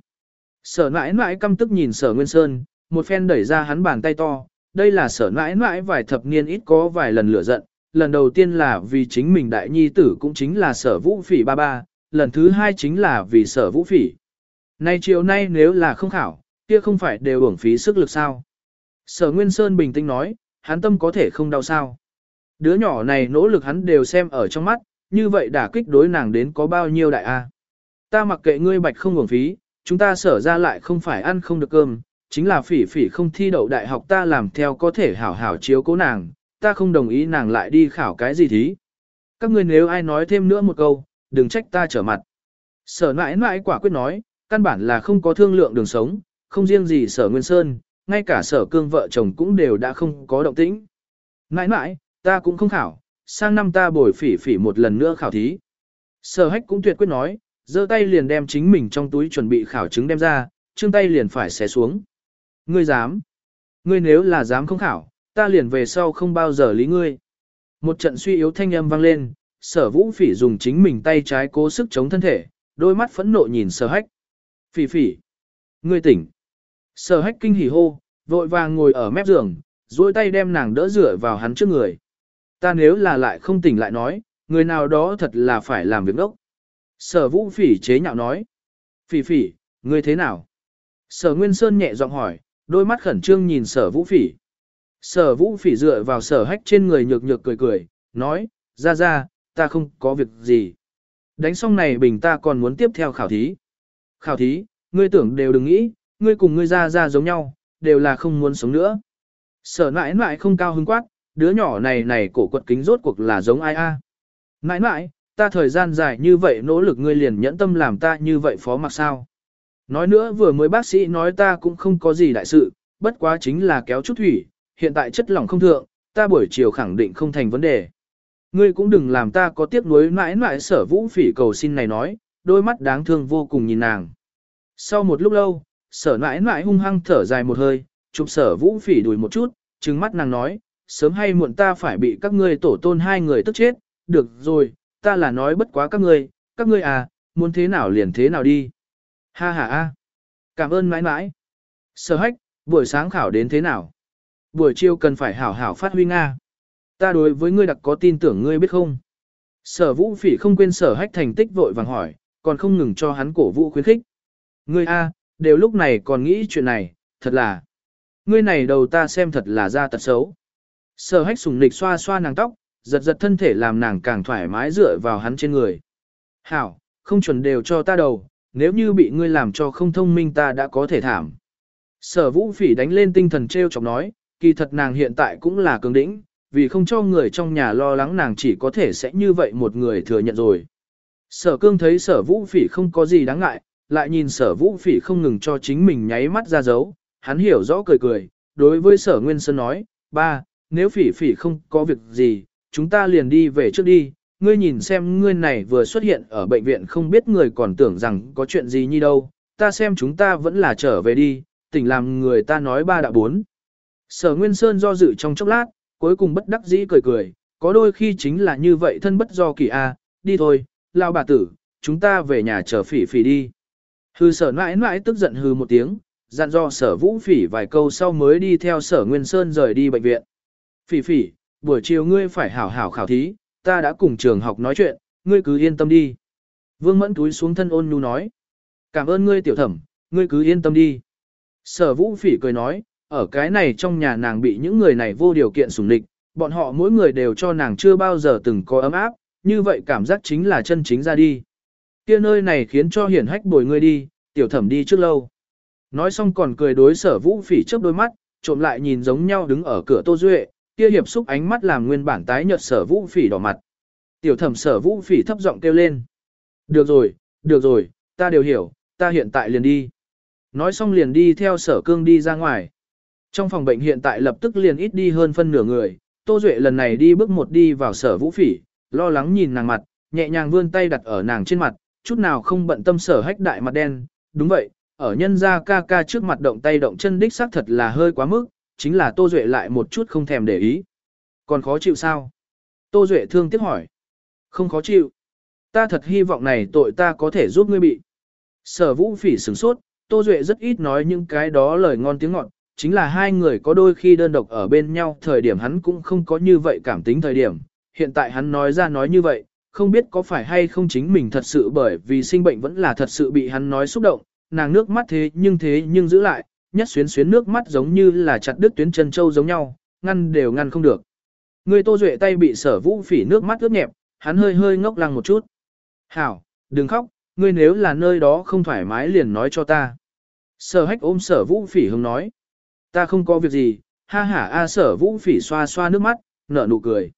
Sở mãi mãi căm tức nhìn sở Nguyên Sơn, một phen đẩy ra hắn bàn tay to, đây là sở mãi mãi vài thập niên ít có vài lần lửa giận, lần đầu tiên là vì chính mình đại nhi tử cũng chính là sở vũ phỉ ba ba, lần thứ hai chính là vì sở vũ phỉ. Nay chiều nay nếu là không khảo, kia không phải đều uổng phí sức lực sao. Sở Nguyên Sơn bình tĩnh nói, hắn tâm có thể không đau sao. Đứa nhỏ này nỗ lực hắn đều xem ở trong mắt, như vậy đả kích đối nàng đến có bao nhiêu đại a? Ta mặc kệ ngươi bạch không uổng phí, chúng ta sở ra lại không phải ăn không được cơm, chính là phỉ phỉ không thi đậu đại học ta làm theo có thể hảo hảo chiếu cố nàng, ta không đồng ý nàng lại đi khảo cái gì thí. Các ngươi nếu ai nói thêm nữa một câu, đừng trách ta trở mặt. Sở mãi mãi quả quyết nói, căn bản là không có thương lượng đường sống, không riêng gì sở Nguyên Sơn, ngay cả sở cương vợ chồng cũng đều đã không có động tĩnh. Mãi mãi, ta cũng không khảo, sang năm ta bồi phỉ phỉ một lần nữa khảo thí. Sở hách cũng tuyệt quyết nói, giơ tay liền đem chính mình trong túi chuẩn bị khảo chứng đem ra, chương tay liền phải xé xuống. Ngươi dám? Ngươi nếu là dám không khảo, ta liền về sau không bao giờ lý ngươi. Một trận suy yếu thanh âm vang lên, sở vũ phỉ dùng chính mình tay trái cố sức chống thân thể, đôi mắt phẫn nộ nhìn sở hách. Phỉ phỉ. Ngươi tỉnh. Sở hách kinh hỉ hô, vội vàng ngồi ở mép giường, duỗi tay đem nàng đỡ rửa vào hắn trước người. Ta nếu là lại không tỉnh lại nói, người nào đó thật là phải làm việc đốc. Sở vũ phỉ chế nhạo nói. Phỉ phỉ, ngươi thế nào? Sở Nguyên Sơn nhẹ giọng hỏi, đôi mắt khẩn trương nhìn sở vũ phỉ. Sở vũ phỉ dựa vào sở hách trên người nhược nhược cười cười, nói, ra ra, ta không có việc gì. Đánh xong này bình ta còn muốn tiếp theo khảo thí. Khảo thí, ngươi tưởng đều đừng nghĩ, ngươi cùng ngươi ra ra giống nhau, đều là không muốn sống nữa. Sở nãi nãi không cao hứng quát, đứa nhỏ này này cổ quật kính rốt cuộc là giống ai a? À. nãi, ta thời gian dài như vậy nỗ lực ngươi liền nhẫn tâm làm ta như vậy phó mặc sao. Nói nữa vừa mới bác sĩ nói ta cũng không có gì đại sự, bất quá chính là kéo chút thủy, hiện tại chất lỏng không thượng, ta buổi chiều khẳng định không thành vấn đề. Ngươi cũng đừng làm ta có tiếc nuối mãi mãi sở vũ phỉ cầu xin này nói, đôi mắt đáng thương vô cùng nhìn nàng. Sau một lúc lâu, sở nãi nãi hung hăng thở dài một hơi, chụp sở vũ phỉ đùi một chút, trừng mắt nàng nói, sớm hay muộn ta phải bị các ngươi tổ tôn hai người tức chết, được rồi, ta là nói bất quá các ngươi, các ngươi à, muốn thế nào liền thế nào đi. Ha ha a, cảm ơn mãi mãi. Sở hách, buổi sáng khảo đến thế nào? Buổi chiều cần phải hảo hảo phát huy Nga. Ta đối với ngươi đặc có tin tưởng ngươi biết không? Sở vũ phỉ không quên sở hách thành tích vội vàng hỏi, còn không ngừng cho hắn cổ vũ khuyến khích. Ngươi a, đều lúc này còn nghĩ chuyện này, thật là. Ngươi này đầu ta xem thật là ra tật xấu. Sở hách sùng nịch xoa xoa nàng tóc, giật giật thân thể làm nàng càng thoải mái dựa vào hắn trên người. Hảo, không chuẩn đều cho ta đầu, nếu như bị ngươi làm cho không thông minh ta đã có thể thảm. Sở vũ phỉ đánh lên tinh thần treo chọc nói, kỳ thật nàng hiện tại cũng là cường đĩnh, vì không cho người trong nhà lo lắng nàng chỉ có thể sẽ như vậy một người thừa nhận rồi. Sở cương thấy sở vũ phỉ không có gì đáng ngại, lại nhìn sở vũ phỉ không ngừng cho chính mình nháy mắt ra dấu, hắn hiểu rõ cười cười, đối với sở nguyên sơn nói, ba, nếu phỉ phỉ không có việc gì, chúng ta liền đi về trước đi, ngươi nhìn xem ngươi này vừa xuất hiện ở bệnh viện không biết người còn tưởng rằng có chuyện gì như đâu, ta xem chúng ta vẫn là trở về đi, tỉnh làm người ta nói ba đã bốn. Sở Nguyên Sơn do dự trong chốc lát, cuối cùng bất đắc dĩ cười cười, có đôi khi chính là như vậy thân bất do kỳ a, đi thôi, lao bà tử, chúng ta về nhà chờ phỉ phỉ đi. Hư sở mãi mãi tức giận hư một tiếng, dặn dò sở vũ phỉ vài câu sau mới đi theo sở Nguyên Sơn rời đi bệnh viện. Phỉ phỉ, buổi chiều ngươi phải hảo hảo khảo thí, ta đã cùng trường học nói chuyện, ngươi cứ yên tâm đi. Vương mẫn túi xuống thân ôn nhu nói. Cảm ơn ngươi tiểu thẩm, ngươi cứ yên tâm đi. Sở vũ phỉ cười nói, ở cái này trong nhà nàng bị những người này vô điều kiện sủng địch, bọn họ mỗi người đều cho nàng chưa bao giờ từng có ấm áp, như vậy cảm giác chính là chân chính ra đi. Kia nơi này khiến cho hiển hách bồi ngươi đi, tiểu thẩm đi trước lâu. Nói xong còn cười đối sở vũ phỉ trước đôi mắt, trộm lại nhìn giống nhau đứng ở cửa Tô Duệ, kia hiệp xúc ánh mắt làm nguyên bản tái nhợt sở vũ phỉ đỏ mặt. Tiểu thẩm sở vũ phỉ thấp giọng kêu lên. Được rồi, được rồi, ta đều hiểu, ta hiện tại liền đi. Nói xong liền đi theo sở cương đi ra ngoài. Trong phòng bệnh hiện tại lập tức liền ít đi hơn phân nửa người, Tô Duệ lần này đi bước một đi vào sở vũ phỉ, lo lắng nhìn nàng mặt, nhẹ nhàng vươn tay đặt ở nàng trên mặt, chút nào không bận tâm sở hách đại mặt đen. Đúng vậy, ở nhân gia ca ca trước mặt động tay động chân đích xác thật là hơi quá mức, chính là Tô Duệ lại một chút không thèm để ý. Còn khó chịu sao? Tô Duệ thương tiếc hỏi. Không khó chịu. Ta thật hy vọng này tội ta có thể giúp ngươi bị. Sở vũ phỉ sửng sốt, Tô Duệ rất ít nói những cái đó lời ngon tiếng ngọt, chính là hai người có đôi khi đơn độc ở bên nhau thời điểm hắn cũng không có như vậy cảm tính thời điểm. Hiện tại hắn nói ra nói như vậy, không biết có phải hay không chính mình thật sự bởi vì sinh bệnh vẫn là thật sự bị hắn nói xúc động, nàng nước mắt thế nhưng thế nhưng giữ lại, nhất xuyến xuyến nước mắt giống như là chặt đứt tuyến chân châu giống nhau, ngăn đều ngăn không được. Người tô duệ tay bị sở vũ phỉ nước mắt ướt nhẹp, hắn hơi hơi ngốc lăng một chút. Hảo, đừng khóc, ngươi nếu là nơi đó không thoải mái liền nói cho ta. Sở hách ôm sở vũ phỉ hứng nói. Ta không có việc gì, ha ha a sở vũ phỉ xoa xoa nước mắt, nở nụ cười.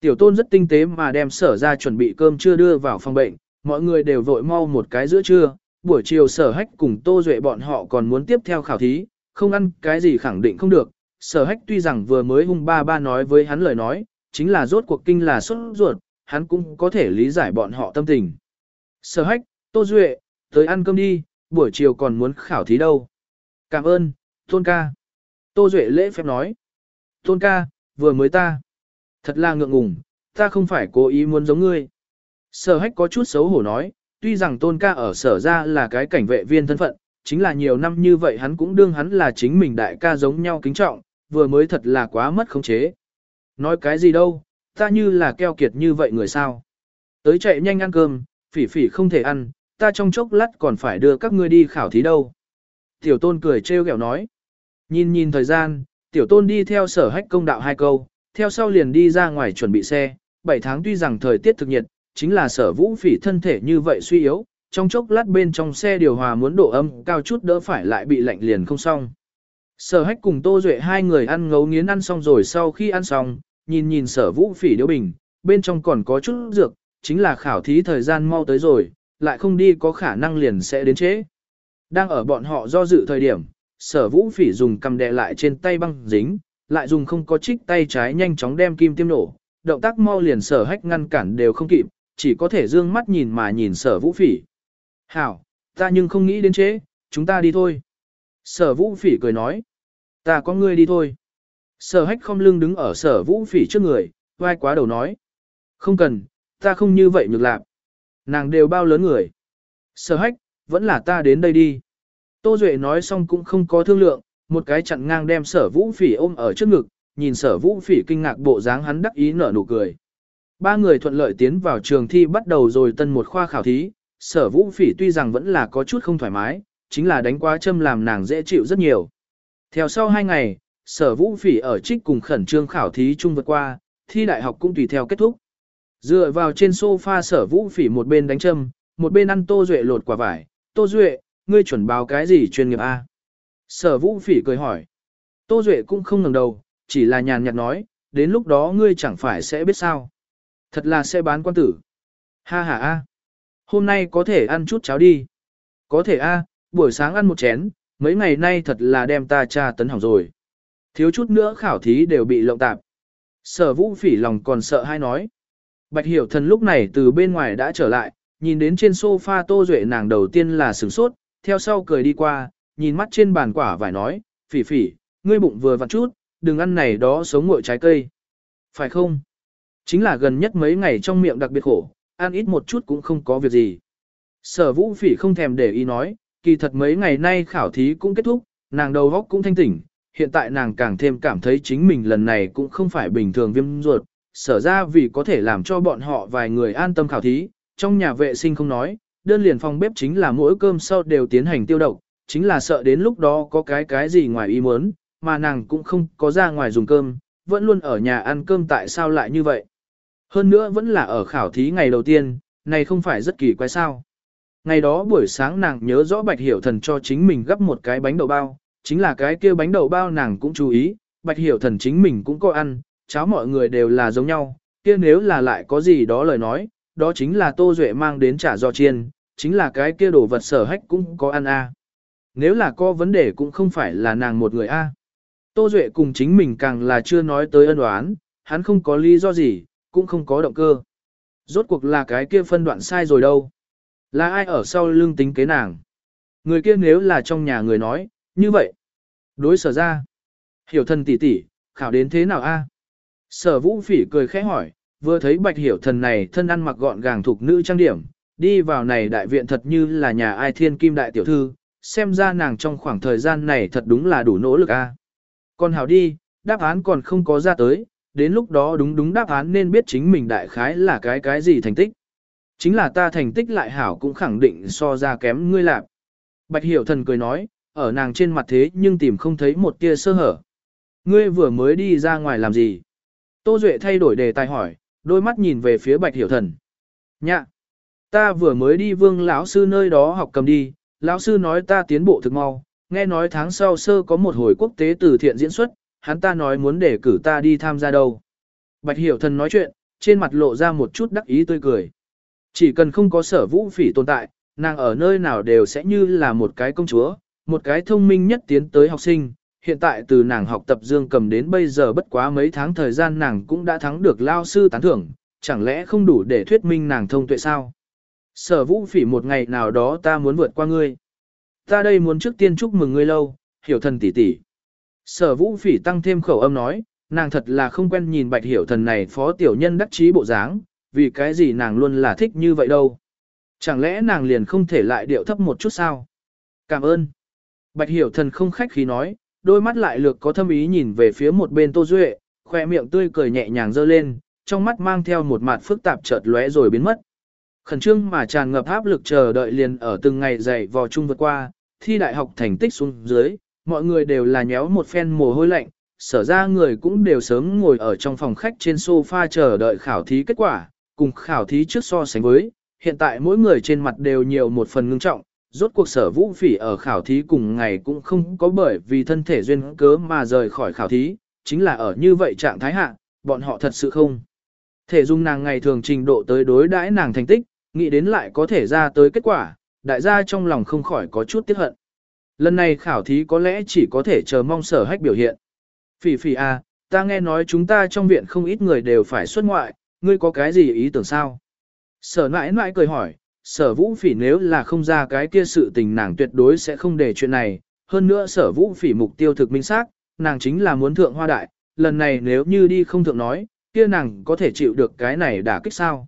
Tiểu tôn rất tinh tế mà đem sở ra chuẩn bị cơm trưa đưa vào phòng bệnh, mọi người đều vội mau một cái giữa trưa, buổi chiều sở hách cùng tô duệ bọn họ còn muốn tiếp theo khảo thí, không ăn cái gì khẳng định không được. Sở hách tuy rằng vừa mới hung ba ba nói với hắn lời nói, chính là rốt cuộc kinh là xuất ruột, hắn cũng có thể lý giải bọn họ tâm tình. Sở hách, tô duệ, tới ăn cơm đi, buổi chiều còn muốn khảo thí đâu. Cảm ơn, tôn ca. Tô duệ lễ phép nói. Tôn ca, vừa mới ta. Thật là ngượng ngùng, ta không phải cố ý muốn giống ngươi. Sở hách có chút xấu hổ nói, tuy rằng tôn ca ở sở ra là cái cảnh vệ viên thân phận, chính là nhiều năm như vậy hắn cũng đương hắn là chính mình đại ca giống nhau kính trọng, vừa mới thật là quá mất khống chế. Nói cái gì đâu, ta như là keo kiệt như vậy người sao. Tới chạy nhanh ăn cơm, phỉ phỉ không thể ăn, ta trong chốc lát còn phải đưa các ngươi đi khảo thí đâu. Tiểu tôn cười trêu ghẹo nói. Nhìn nhìn thời gian, tiểu tôn đi theo sở hách công đạo hai câu, theo sau liền đi ra ngoài chuẩn bị xe. 7 tháng tuy rằng thời tiết thực nhiệt, chính là sở vũ phỉ thân thể như vậy suy yếu, trong chốc lát bên trong xe điều hòa muốn độ âm cao chút đỡ phải lại bị lạnh liền không xong. Sở hách cùng Tô Duệ hai người ăn ngấu nghiến ăn xong rồi sau khi ăn xong, nhìn nhìn sở vũ phỉ điếu bình, bên trong còn có chút dược, chính là khảo thí thời gian mau tới rồi, lại không đi có khả năng liền sẽ đến trễ. Đang ở bọn họ do dự thời điểm, sở vũ phỉ dùng cầm đè lại trên tay băng dính, lại dùng không có trích tay trái nhanh chóng đem kim tiêm nổ, động tác mau liền sở hách ngăn cản đều không kịp, chỉ có thể dương mắt nhìn mà nhìn sở vũ phỉ. Hảo, ta nhưng không nghĩ đến chế, chúng ta đi thôi. Sở vũ phỉ cười nói. Ta có ngươi đi thôi. Sở hách không lưng đứng ở sở vũ phỉ trước người, vai quá đầu nói. Không cần, ta không như vậy nhược lạc. Nàng đều bao lớn người. Sở hách, vẫn là ta đến đây đi. Tô Duệ nói xong cũng không có thương lượng, một cái chặn ngang đem sở vũ phỉ ôm ở trước ngực, nhìn sở vũ phỉ kinh ngạc bộ dáng hắn đắc ý nở nụ cười. Ba người thuận lợi tiến vào trường thi bắt đầu rồi tân một khoa khảo thí, sở vũ phỉ tuy rằng vẫn là có chút không thoải mái, chính là đánh quá châm làm nàng dễ chịu rất nhiều. Theo sau hai ngày, sở vũ phỉ ở trích cùng khẩn trương khảo thí chung vượt qua, thi đại học cũng tùy theo kết thúc. Dựa vào trên sofa sở vũ phỉ một bên đánh châm, một bên ăn tô duệ lột quả vải, tô duệ, ngươi chuẩn báo cái gì chuyên nghiệp A? Sở vũ phỉ cười hỏi. Tô duệ cũng không ngừng đầu, chỉ là nhàn nhạt nói, đến lúc đó ngươi chẳng phải sẽ biết sao. Thật là sẽ bán quan tử. Ha ha a. Hôm nay có thể ăn chút cháo đi. Có thể a, buổi sáng ăn một chén, mấy ngày nay thật là đem ta cha tấn hỏng rồi. Thiếu chút nữa khảo thí đều bị lộng tạp. Sở vũ phỉ lòng còn sợ hay nói. Bạch hiểu thần lúc này từ bên ngoài đã trở lại, nhìn đến trên sofa tô duệ nàng đầu tiên là sửng sốt, theo sau cười đi qua, nhìn mắt trên bàn quả vải nói, phỉ phỉ, ngươi bụng vừa vặn chút, đừng ăn này đó sống ngội trái cây. Phải không? Chính là gần nhất mấy ngày trong miệng đặc biệt khổ, ăn ít một chút cũng không có việc gì. Sở vũ phỉ không thèm để ý nói, kỳ thật mấy ngày nay khảo thí cũng kết thúc, nàng đầu góc cũng thanh tỉnh, hiện tại nàng càng thêm cảm thấy chính mình lần này cũng không phải bình thường viêm ruột, sở ra vì có thể làm cho bọn họ vài người an tâm khảo thí, trong nhà vệ sinh không nói, đơn liền phòng bếp chính là mỗi cơm sau đều tiến hành tiêu độc, chính là sợ đến lúc đó có cái cái gì ngoài ý muốn, mà nàng cũng không có ra ngoài dùng cơm, vẫn luôn ở nhà ăn cơm tại sao lại như vậy. Hơn nữa vẫn là ở khảo thí ngày đầu tiên, này không phải rất kỳ quái sao. Ngày đó buổi sáng nàng nhớ rõ Bạch Hiểu Thần cho chính mình gấp một cái bánh đậu bao, chính là cái kia bánh đậu bao nàng cũng chú ý, Bạch Hiểu Thần chính mình cũng có ăn, cháo mọi người đều là giống nhau, kia nếu là lại có gì đó lời nói, đó chính là Tô Duệ mang đến chả giò chiên, chính là cái kia đồ vật sở hách cũng có ăn a. Nếu là có vấn đề cũng không phải là nàng một người a. Tô Duệ cùng chính mình càng là chưa nói tới ân oán, hắn không có lý do gì, cũng không có động cơ. Rốt cuộc là cái kia phân đoạn sai rồi đâu. Là ai ở sau lưng tính kế nàng? Người kia nếu là trong nhà người nói, như vậy. Đối sở ra. Hiểu thần tỷ tỷ, khảo đến thế nào a? Sở vũ phỉ cười khẽ hỏi, vừa thấy bạch hiểu thần này thân ăn mặc gọn gàng thuộc nữ trang điểm, đi vào này đại viện thật như là nhà ai thiên kim đại tiểu thư, xem ra nàng trong khoảng thời gian này thật đúng là đủ nỗ lực a. Còn hảo đi, đáp án còn không có ra tới, đến lúc đó đúng đúng đáp án nên biết chính mình đại khái là cái cái gì thành tích. Chính là ta thành tích lại hảo cũng khẳng định so ra kém ngươi lạc. Bạch hiểu thần cười nói, ở nàng trên mặt thế nhưng tìm không thấy một tia sơ hở. Ngươi vừa mới đi ra ngoài làm gì? Tô Duệ thay đổi đề tài hỏi, đôi mắt nhìn về phía bạch hiểu thần. Nhạ! Ta vừa mới đi vương lão sư nơi đó học cầm đi, lão sư nói ta tiến bộ thực mau, nghe nói tháng sau sơ có một hồi quốc tế từ thiện diễn xuất, hắn ta nói muốn để cử ta đi tham gia đâu. Bạch hiểu thần nói chuyện, trên mặt lộ ra một chút đắc ý tươi cười. Chỉ cần không có sở vũ phỉ tồn tại, nàng ở nơi nào đều sẽ như là một cái công chúa, một cái thông minh nhất tiến tới học sinh. Hiện tại từ nàng học tập dương cầm đến bây giờ bất quá mấy tháng thời gian nàng cũng đã thắng được lao sư tán thưởng, chẳng lẽ không đủ để thuyết minh nàng thông tuệ sao? Sở vũ phỉ một ngày nào đó ta muốn vượt qua ngươi. Ta đây muốn trước tiên chúc mừng ngươi lâu, hiểu thần tỷ tỷ. Sở vũ phỉ tăng thêm khẩu âm nói, nàng thật là không quen nhìn bạch hiểu thần này phó tiểu nhân đắc trí bộ dáng, vì cái gì nàng luôn là thích như vậy đâu. Chẳng lẽ nàng liền không thể lại điệu thấp một chút sao? Cảm ơn. Bạch hiểu thần không khách khí nói, đôi mắt lại lược có thâm ý nhìn về phía một bên Tô Duệ, khoe miệng tươi cười nhẹ nhàng dơ lên, trong mắt mang theo một mặt phức tạp chợt lóe rồi biến mất. Khẩn trương mà tràn ngập áp lực chờ đợi liền ở từng ngày dày vò chung vượt qua, thi đại học thành tích xuống dưới, mọi người đều là nhéo một phen mồ hôi lạnh, sở ra người cũng đều sớm ngồi ở trong phòng khách trên sofa chờ đợi khảo thí kết quả, cùng khảo thí trước so sánh với, hiện tại mỗi người trên mặt đều nhiều một phần ngưng trọng, rốt cuộc sở vũ phỉ ở khảo thí cùng ngày cũng không có bởi vì thân thể duyên cớ mà rời khỏi khảo thí, chính là ở như vậy trạng thái hạ, bọn họ thật sự không. Thể dung nàng ngày thường trình độ tới đối đãi nàng thành tích, nghĩ đến lại có thể ra tới kết quả, đại gia trong lòng không khỏi có chút tiếc hận. Lần này khảo thí có lẽ chỉ có thể chờ mong sở hách biểu hiện. Phỉ phỉ à, ta nghe nói chúng ta trong viện không ít người đều phải xuất ngoại, ngươi có cái gì ý tưởng sao? Sở nãi nãi cười hỏi, sở vũ phỉ nếu là không ra cái kia sự tình nàng tuyệt đối sẽ không để chuyện này, hơn nữa sở vũ phỉ mục tiêu thực minh xác, nàng chính là muốn thượng hoa đại, lần này nếu như đi không thượng nói, kia nàng có thể chịu được cái này đả kích sao?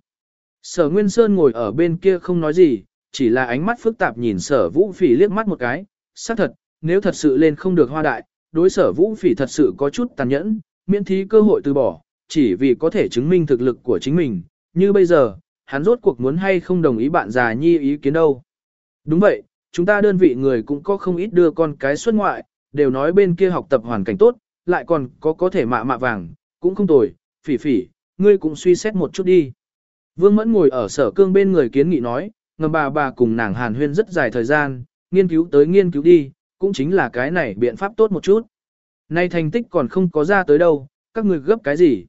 Sở Nguyên Sơn ngồi ở bên kia không nói gì, chỉ là ánh mắt phức tạp nhìn sở vũ phỉ liếc mắt một cái, xác thật, nếu thật sự lên không được hoa đại, đối sở vũ phỉ thật sự có chút tàn nhẫn, miễn thí cơ hội từ bỏ, chỉ vì có thể chứng minh thực lực của chính mình, như bây giờ, hắn rốt cuộc muốn hay không đồng ý bạn già nhi ý kiến đâu. Đúng vậy, chúng ta đơn vị người cũng có không ít đưa con cái xuất ngoại, đều nói bên kia học tập hoàn cảnh tốt, lại còn có có thể mạ mạ vàng, cũng không tồi, phỉ phỉ, ngươi cũng suy xét một chút đi. Vương Mẫn ngồi ở sở cương bên người kiến nghị nói, ngầm bà bà cùng nàng hàn huyên rất dài thời gian, nghiên cứu tới nghiên cứu đi, cũng chính là cái này biện pháp tốt một chút. Nay thành tích còn không có ra tới đâu, các người gấp cái gì?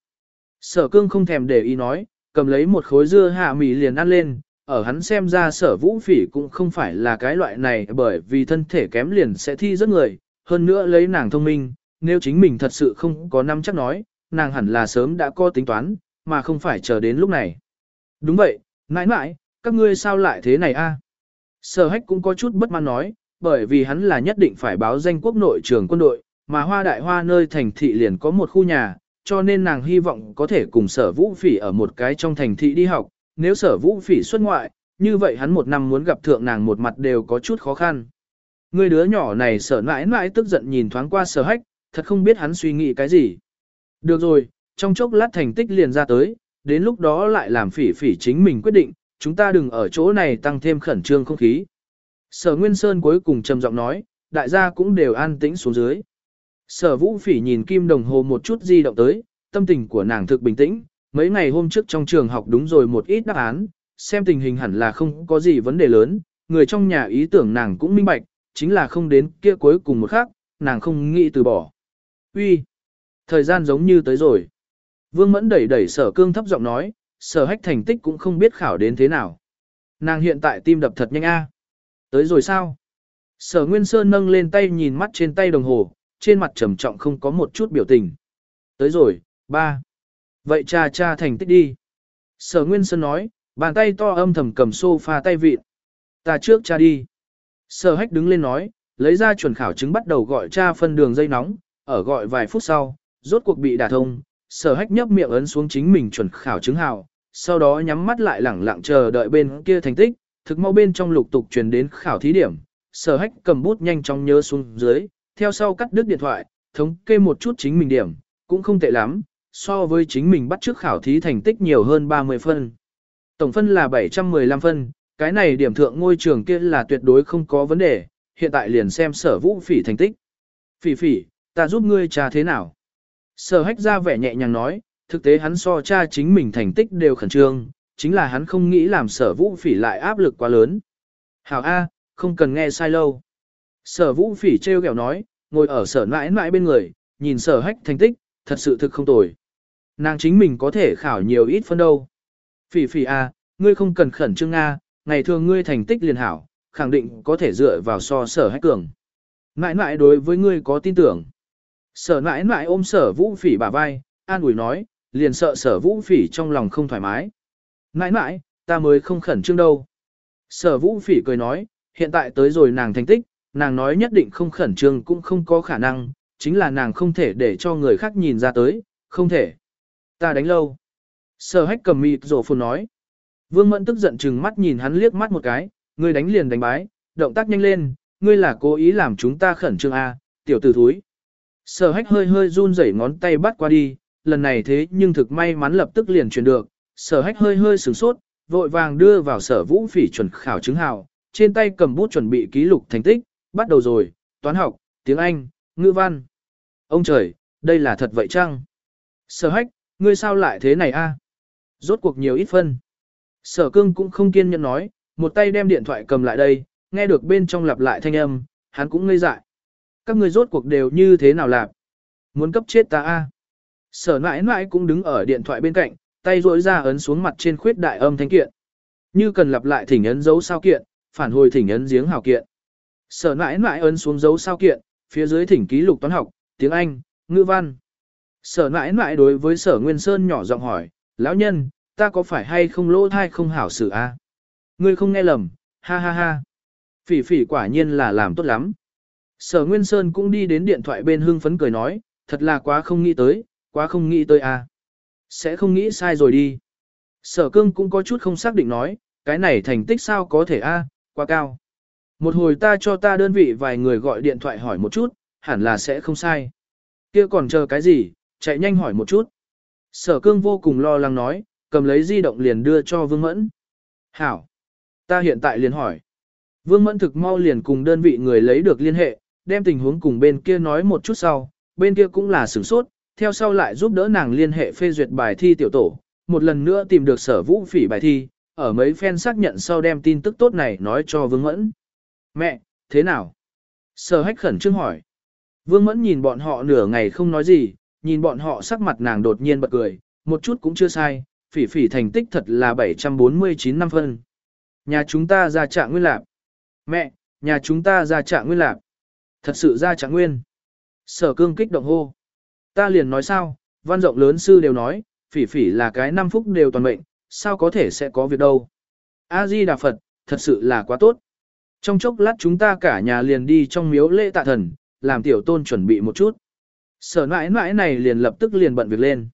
Sở cương không thèm để ý nói, cầm lấy một khối dưa hạ mì liền ăn lên, ở hắn xem ra sở vũ phỉ cũng không phải là cái loại này bởi vì thân thể kém liền sẽ thi rất người, hơn nữa lấy nàng thông minh, nếu chính mình thật sự không có năm chắc nói, nàng hẳn là sớm đã có tính toán, mà không phải chờ đến lúc này. Đúng vậy, mãi mãi, các ngươi sao lại thế này a? À? Sở hách cũng có chút bất mãn nói, bởi vì hắn là nhất định phải báo danh quốc nội trường quân đội, mà hoa đại hoa nơi thành thị liền có một khu nhà, cho nên nàng hy vọng có thể cùng sở vũ phỉ ở một cái trong thành thị đi học, nếu sở vũ phỉ xuất ngoại, như vậy hắn một năm muốn gặp thượng nàng một mặt đều có chút khó khăn. Người đứa nhỏ này sở mãi mãi tức giận nhìn thoáng qua sở hách, thật không biết hắn suy nghĩ cái gì. Được rồi, trong chốc lát thành tích liền ra tới, đến lúc đó lại làm phỉ phỉ chính mình quyết định, chúng ta đừng ở chỗ này tăng thêm khẩn trương không khí. Sở Nguyên Sơn cuối cùng trầm giọng nói, đại gia cũng đều an tĩnh xuống dưới. Sở vũ phỉ nhìn kim đồng hồ một chút di động tới, tâm tình của nàng thực bình tĩnh, mấy ngày hôm trước trong trường học đúng rồi một ít đáp án, xem tình hình hẳn là không có gì vấn đề lớn, người trong nhà ý tưởng nàng cũng minh bạch, chính là không đến kia cuối cùng một khắc, nàng không nghĩ từ bỏ. Uy, Thời gian giống như tới rồi. Vương Mẫn đẩy đẩy sở cương thấp giọng nói, sở hách thành tích cũng không biết khảo đến thế nào. Nàng hiện tại tim đập thật nhanh a. Tới rồi sao? Sở Nguyên Sơn nâng lên tay nhìn mắt trên tay đồng hồ, trên mặt trầm trọng không có một chút biểu tình. Tới rồi, ba. Vậy cha cha thành tích đi. Sở Nguyên Sơn nói, bàn tay to âm thầm cầm sofa tay vịt. Ta trước cha đi. Sở hách đứng lên nói, lấy ra chuẩn khảo chứng bắt đầu gọi cha phân đường dây nóng, ở gọi vài phút sau, rốt cuộc bị đả thông, sở hách nhấp miệng ấn xuống chính mình chuẩn khảo chứng hào, sau đó nhắm mắt lại lẳng lặng chờ đợi bên kia thành tích, thực mau bên trong lục tục truyền đến khảo thí điểm, sở hách cầm bút nhanh chóng nhớ xuống dưới, theo sau cắt đứt điện thoại, thống kê một chút chính mình điểm, cũng không tệ lắm, so với chính mình bắt trước khảo thí thành tích nhiều hơn 30 phân. Tổng phân là 715 phân, cái này điểm thượng ngôi trường kia là tuyệt đối không có vấn đề, hiện tại liền xem sở vũ phỉ thành tích. Phỉ phỉ, ta giúp ngươi trà thế nào? Sở hách ra vẻ nhẹ nhàng nói, thực tế hắn so cha chính mình thành tích đều khẩn trương, chính là hắn không nghĩ làm sở vũ phỉ lại áp lực quá lớn. Hảo A, không cần nghe sai lâu. Sở vũ phỉ treo kẹo nói, ngồi ở sở mãi mãi bên người, nhìn sở hách thành tích, thật sự thực không tồi. Nàng chính mình có thể khảo nhiều ít phân đâu. Phỉ phỉ A, ngươi không cần khẩn trương A, ngày thường ngươi thành tích liền hảo, khẳng định có thể dựa vào so sở hách cường. Mãi mãi đối với ngươi có tin tưởng. Sở nãi nãi ôm sở vũ phỉ bả vai, an ủi nói, liền sợ sở vũ phỉ trong lòng không thoải mái. Nãi nãi, ta mới không khẩn trương đâu. Sở vũ phỉ cười nói, hiện tại tới rồi nàng thành tích, nàng nói nhất định không khẩn trương cũng không có khả năng, chính là nàng không thể để cho người khác nhìn ra tới, không thể. Ta đánh lâu. Sở hách cầm mịt rổ phun nói. Vương Mẫn tức giận chừng mắt nhìn hắn liếc mắt một cái, ngươi đánh liền đánh bái, động tác nhanh lên, ngươi là cố ý làm chúng ta khẩn trương à, tiểu tử thúi. Sở hách hơi hơi run rẩy ngón tay bắt qua đi, lần này thế nhưng thực may mắn lập tức liền truyền được, sở hách hơi hơi sửng sốt, vội vàng đưa vào sở vũ phỉ chuẩn khảo chứng hào, trên tay cầm bút chuẩn bị ký lục thành tích, bắt đầu rồi, toán học, tiếng Anh, ngữ văn. Ông trời, đây là thật vậy chăng? Sở hách, ngươi sao lại thế này a? Rốt cuộc nhiều ít phân. Sở cương cũng không kiên nhẫn nói, một tay đem điện thoại cầm lại đây, nghe được bên trong lặp lại thanh âm, hắn cũng ngây dại. Các ngươi rốt cuộc đều như thế nào làm? Muốn cấp chết ta a? Sở nãi nãi cũng đứng ở điện thoại bên cạnh, tay duỗi ra ấn xuống mặt trên khuyết đại âm thanh kiện. Như cần lặp lại thỉnh ấn dấu sao kiện, phản hồi thỉnh ấn giếng hào kiện. Sở nãi nãi ấn xuống dấu sao kiện, phía dưới thỉnh ký lục toán học, tiếng Anh, ngữ văn. Sở nãi nãi đối với sở Nguyên Sơn nhỏ giọng hỏi, lão nhân, ta có phải hay không lỗ thai không hảo xử a? À? Ngươi không nghe lầm, ha ha ha. Phỉ phỉ quả nhiên là làm tốt lắm. Sở Nguyên Sơn cũng đi đến điện thoại bên hưng phấn cười nói, thật là quá không nghĩ tới, quá không nghĩ tới à? Sẽ không nghĩ sai rồi đi. Sở cương cũng có chút không xác định nói, cái này thành tích sao có thể a, quá cao. Một hồi ta cho ta đơn vị vài người gọi điện thoại hỏi một chút, hẳn là sẽ không sai. Kia còn chờ cái gì, chạy nhanh hỏi một chút. Sở cương vô cùng lo lắng nói, cầm lấy di động liền đưa cho Vương Mẫn. Hảo! Ta hiện tại liền hỏi. Vương Mẫn thực mau liền cùng đơn vị người lấy được liên hệ, đem tình huống cùng bên kia nói một chút sau, bên kia cũng là sửng sốt, theo sau lại giúp đỡ nàng liên hệ phê duyệt bài thi tiểu tổ, một lần nữa tìm được sở vũ phỉ bài thi, ở mấy fan xác nhận sau đem tin tức tốt này nói cho Vương Mẫn. Mẹ, thế nào? Sở hách khẩn trương hỏi. Vương Mẫn nhìn bọn họ nửa ngày không nói gì, nhìn bọn họ sắc mặt nàng đột nhiên bật cười, một chút cũng chưa sai, phỉ phỉ thành tích thật là 749 năm phân. Nhà chúng ta ra trạng nguyên lạc. Mẹ, nhà chúng ta ra trạng nguyên lạc. Thật sự ra chẳng nguyên. Sở cương kích động hô. Ta liền nói sao, văn rộng lớn sư đều nói, phỉ phỉ là cái năm phúc đều toàn mệnh, sao có thể sẽ có việc đâu. A-di Đà Phật, thật sự là quá tốt. Trong chốc lát chúng ta cả nhà liền đi trong miếu lễ tạ thần, làm tiểu tôn chuẩn bị một chút. Sở mãi mãi này liền lập tức liền bận việc lên.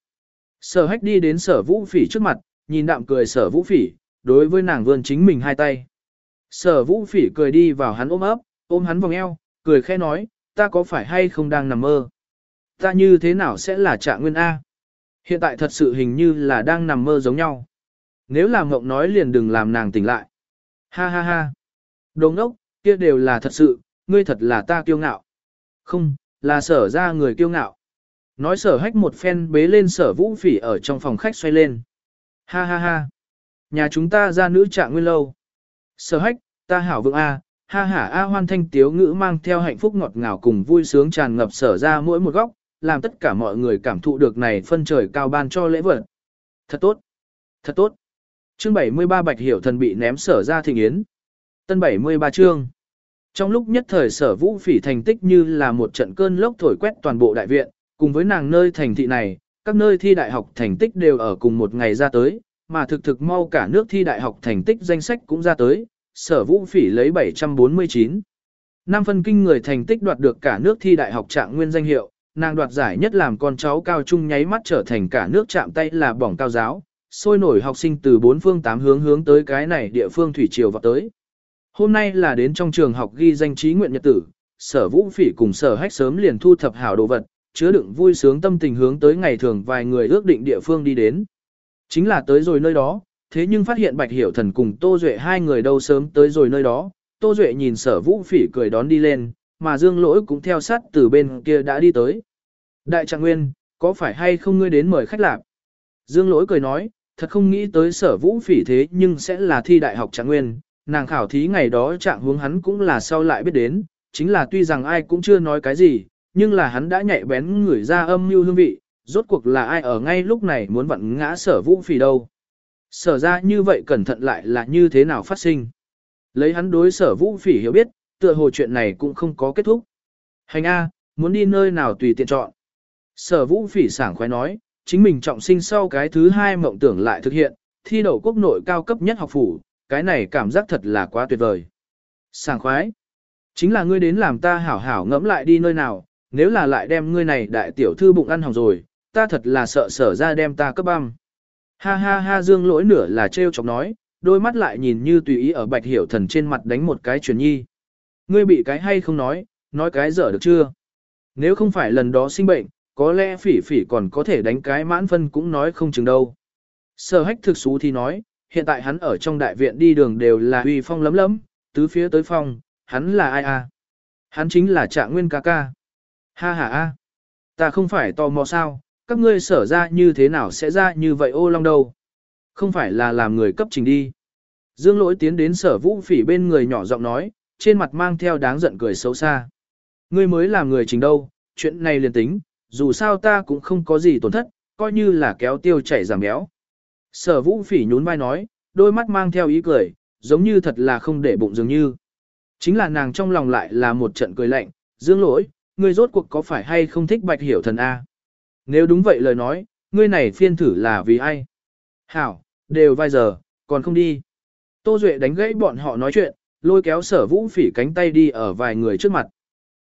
Sở hách đi đến sở vũ phỉ trước mặt, nhìn đạm cười sở vũ phỉ, đối với nàng vươn chính mình hai tay. Sở vũ phỉ cười đi vào hắn ôm ấp, ôm hắn vòng eo, cười khẽ nói, ta có phải hay không đang nằm mơ? Ta như thế nào sẽ là trạng nguyên A? Hiện tại thật sự hình như là đang nằm mơ giống nhau. Nếu là mộng nói liền đừng làm nàng tỉnh lại. Ha ha ha. Đồ ngốc, kia đều là thật sự, ngươi thật là ta kiêu ngạo. Không, là sở ra người kiêu ngạo. Nói sở hách một phen bế lên sở vũ phỉ ở trong phòng khách xoay lên. Ha ha ha. Nhà chúng ta ra nữ trạng nguyên lâu. Sở hách, ta hảo vượng A, ha ha A hoan thanh tiếu ngữ mang theo hạnh phúc ngọt ngào cùng vui sướng tràn ngập sở ra mỗi một góc, làm tất cả mọi người cảm thụ được này phân trời cao ban cho lễ vật. Thật tốt. Thật tốt. Chương 73 Bạch Hiểu Thần bị ném sở ra thịnh yến. Tân 73 chương. Trong lúc nhất thời sở vũ phỉ thành tích như là một trận cơn lốc thổi quét toàn bộ đại viện, cùng với nàng nơi thành thị này, các nơi thi đại học thành tích đều ở cùng một ngày ra tới, mà thực thực mau cả nước thi đại học thành tích danh sách cũng ra tới, sở vũ phỉ lấy 749. Năm phân kinh người thành tích đoạt được cả nước thi đại học trạng nguyên danh hiệu, nàng đoạt giải nhất làm con cháu cao trung nháy mắt trở thành cả nước chạm tay là bỏng cao giáo, sôi nổi học sinh từ bốn phương tám hướng hướng tới cái này địa phương thủy triều vào tới. Hôm nay là đến trong trường học ghi danh trí nguyện nhật tử, sở vũ phỉ cùng sở hách sớm liền thu thập hảo đồ vật, chứa đựng vui sướng tâm tình hướng tới ngày thường vài người ước định địa phương đi đến. Chính là tới rồi nơi đó, thế nhưng phát hiện Bạch Hiểu Thần cùng Tô Duệ hai người đâu sớm tới rồi nơi đó, Tô Duệ nhìn sở vũ phỉ cười đón đi lên, mà Dương Lỗi cũng theo sát từ bên kia đã đi tới. Đại Trạng Nguyên, có phải hay không ngươi đến mời khách lạc? Dương Lỗi cười nói, thật không nghĩ tới sở vũ phỉ thế nhưng sẽ là thi đại học Trạng Nguyên, nàng khảo thí ngày đó trạng hướng hắn cũng là sau lại biết đến, chính là tuy rằng ai cũng chưa nói cái gì, nhưng là hắn đã nhạy bén ngửi ra âm mưu hương vị, rốt cuộc là ai ở ngay lúc này muốn vặn ngã sở vũ phỉ đâu. Sở ra như vậy cẩn thận lại là như thế nào phát sinh. Lấy hắn đối sở vũ phỉ hiểu biết, tựa hồ chuyện này cũng không có kết thúc. Hành A, muốn đi nơi nào tùy tiện chọn. Sở vũ phỉ sảng khoái nói, chính mình trọng sinh sau cái thứ hai mộng tưởng lại thực hiện, thi đậu quốc nội cao cấp nhất học phủ, cái này cảm giác thật là quá tuyệt vời. Sảng khoái. Chính là ngươi đến làm ta hảo hảo ngẫm lại đi nơi nào, nếu là lại đem ngươi này đại tiểu thư bụng ăn hỏng rồi, ta thật là sợ sở ra đem ta cấp băm. Ha ha ha dương lỗi nửa là trêu chọc nói, đôi mắt lại nhìn như tùy ý ở bạch hiểu thần trên mặt đánh một cái truyền nhi. Ngươi bị cái hay không nói, nói cái dở được chưa? Nếu không phải lần đó sinh bệnh, có lẽ phỉ phỉ còn có thể đánh cái mãn phân cũng nói không chừng đâu. Sở hách thực xú thì nói, hiện tại hắn ở trong đại viện đi đường đều là uy phong lấm lấm, tứ phía tới phong, hắn là ai à? Hắn chính là trạng nguyên ca ca. Ha ha a, ta không phải tò mò sao, các ngươi sở ra như thế nào sẽ ra như vậy ô long đâu. Không phải là làm người cấp trình đi. Dương lỗi tiến đến sở vũ phỉ bên người nhỏ giọng nói, trên mặt mang theo đáng giận cười xấu xa. Ngươi mới làm người trình đâu, chuyện này liền tính, dù sao ta cũng không có gì tổn thất, coi như là kéo tiêu chảy giảm béo. Sở vũ phỉ nhún vai nói, đôi mắt mang theo ý cười, giống như thật là không để bụng dường như. Chính là nàng trong lòng lại là một trận cười lạnh, dương lỗi, ngươi rốt cuộc có phải hay không thích bạch hiểu thần A. Nếu đúng vậy lời nói, ngươi này phiên thử là vì ai? Hảo, đều vài giờ, còn không đi. Tô Duệ đánh gãy bọn họ nói chuyện, lôi kéo sở vũ phỉ cánh tay đi ở vài người trước mặt.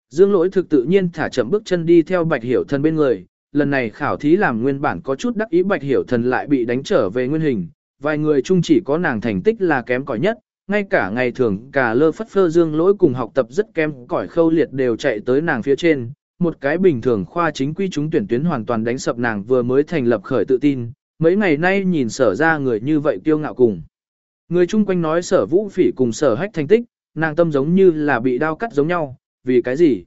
Dương lỗi thực tự nhiên thả chậm bước chân đi theo bạch hiểu thần bên người, lần này khảo thí làm nguyên bản có chút đắc ý bạch hiểu thần lại bị đánh trở về nguyên hình, vài người chung chỉ có nàng thành tích là kém cỏi nhất, ngay cả ngày thường cả lơ phất phơ dương lỗi cùng học tập rất kém cỏi khâu liệt đều chạy tới nàng phía trên, một cái bình thường khoa chính quy chúng tuyển tuyến hoàn toàn đánh sập nàng vừa mới thành lập khởi tự tin, mấy ngày nay nhìn sở ra người như vậy kiêu ngạo cùng. Người chung quanh nói sở vũ phỉ cùng sở hách thành tích, nàng tâm giống như là bị đau cắt giống nhau, vì cái gì?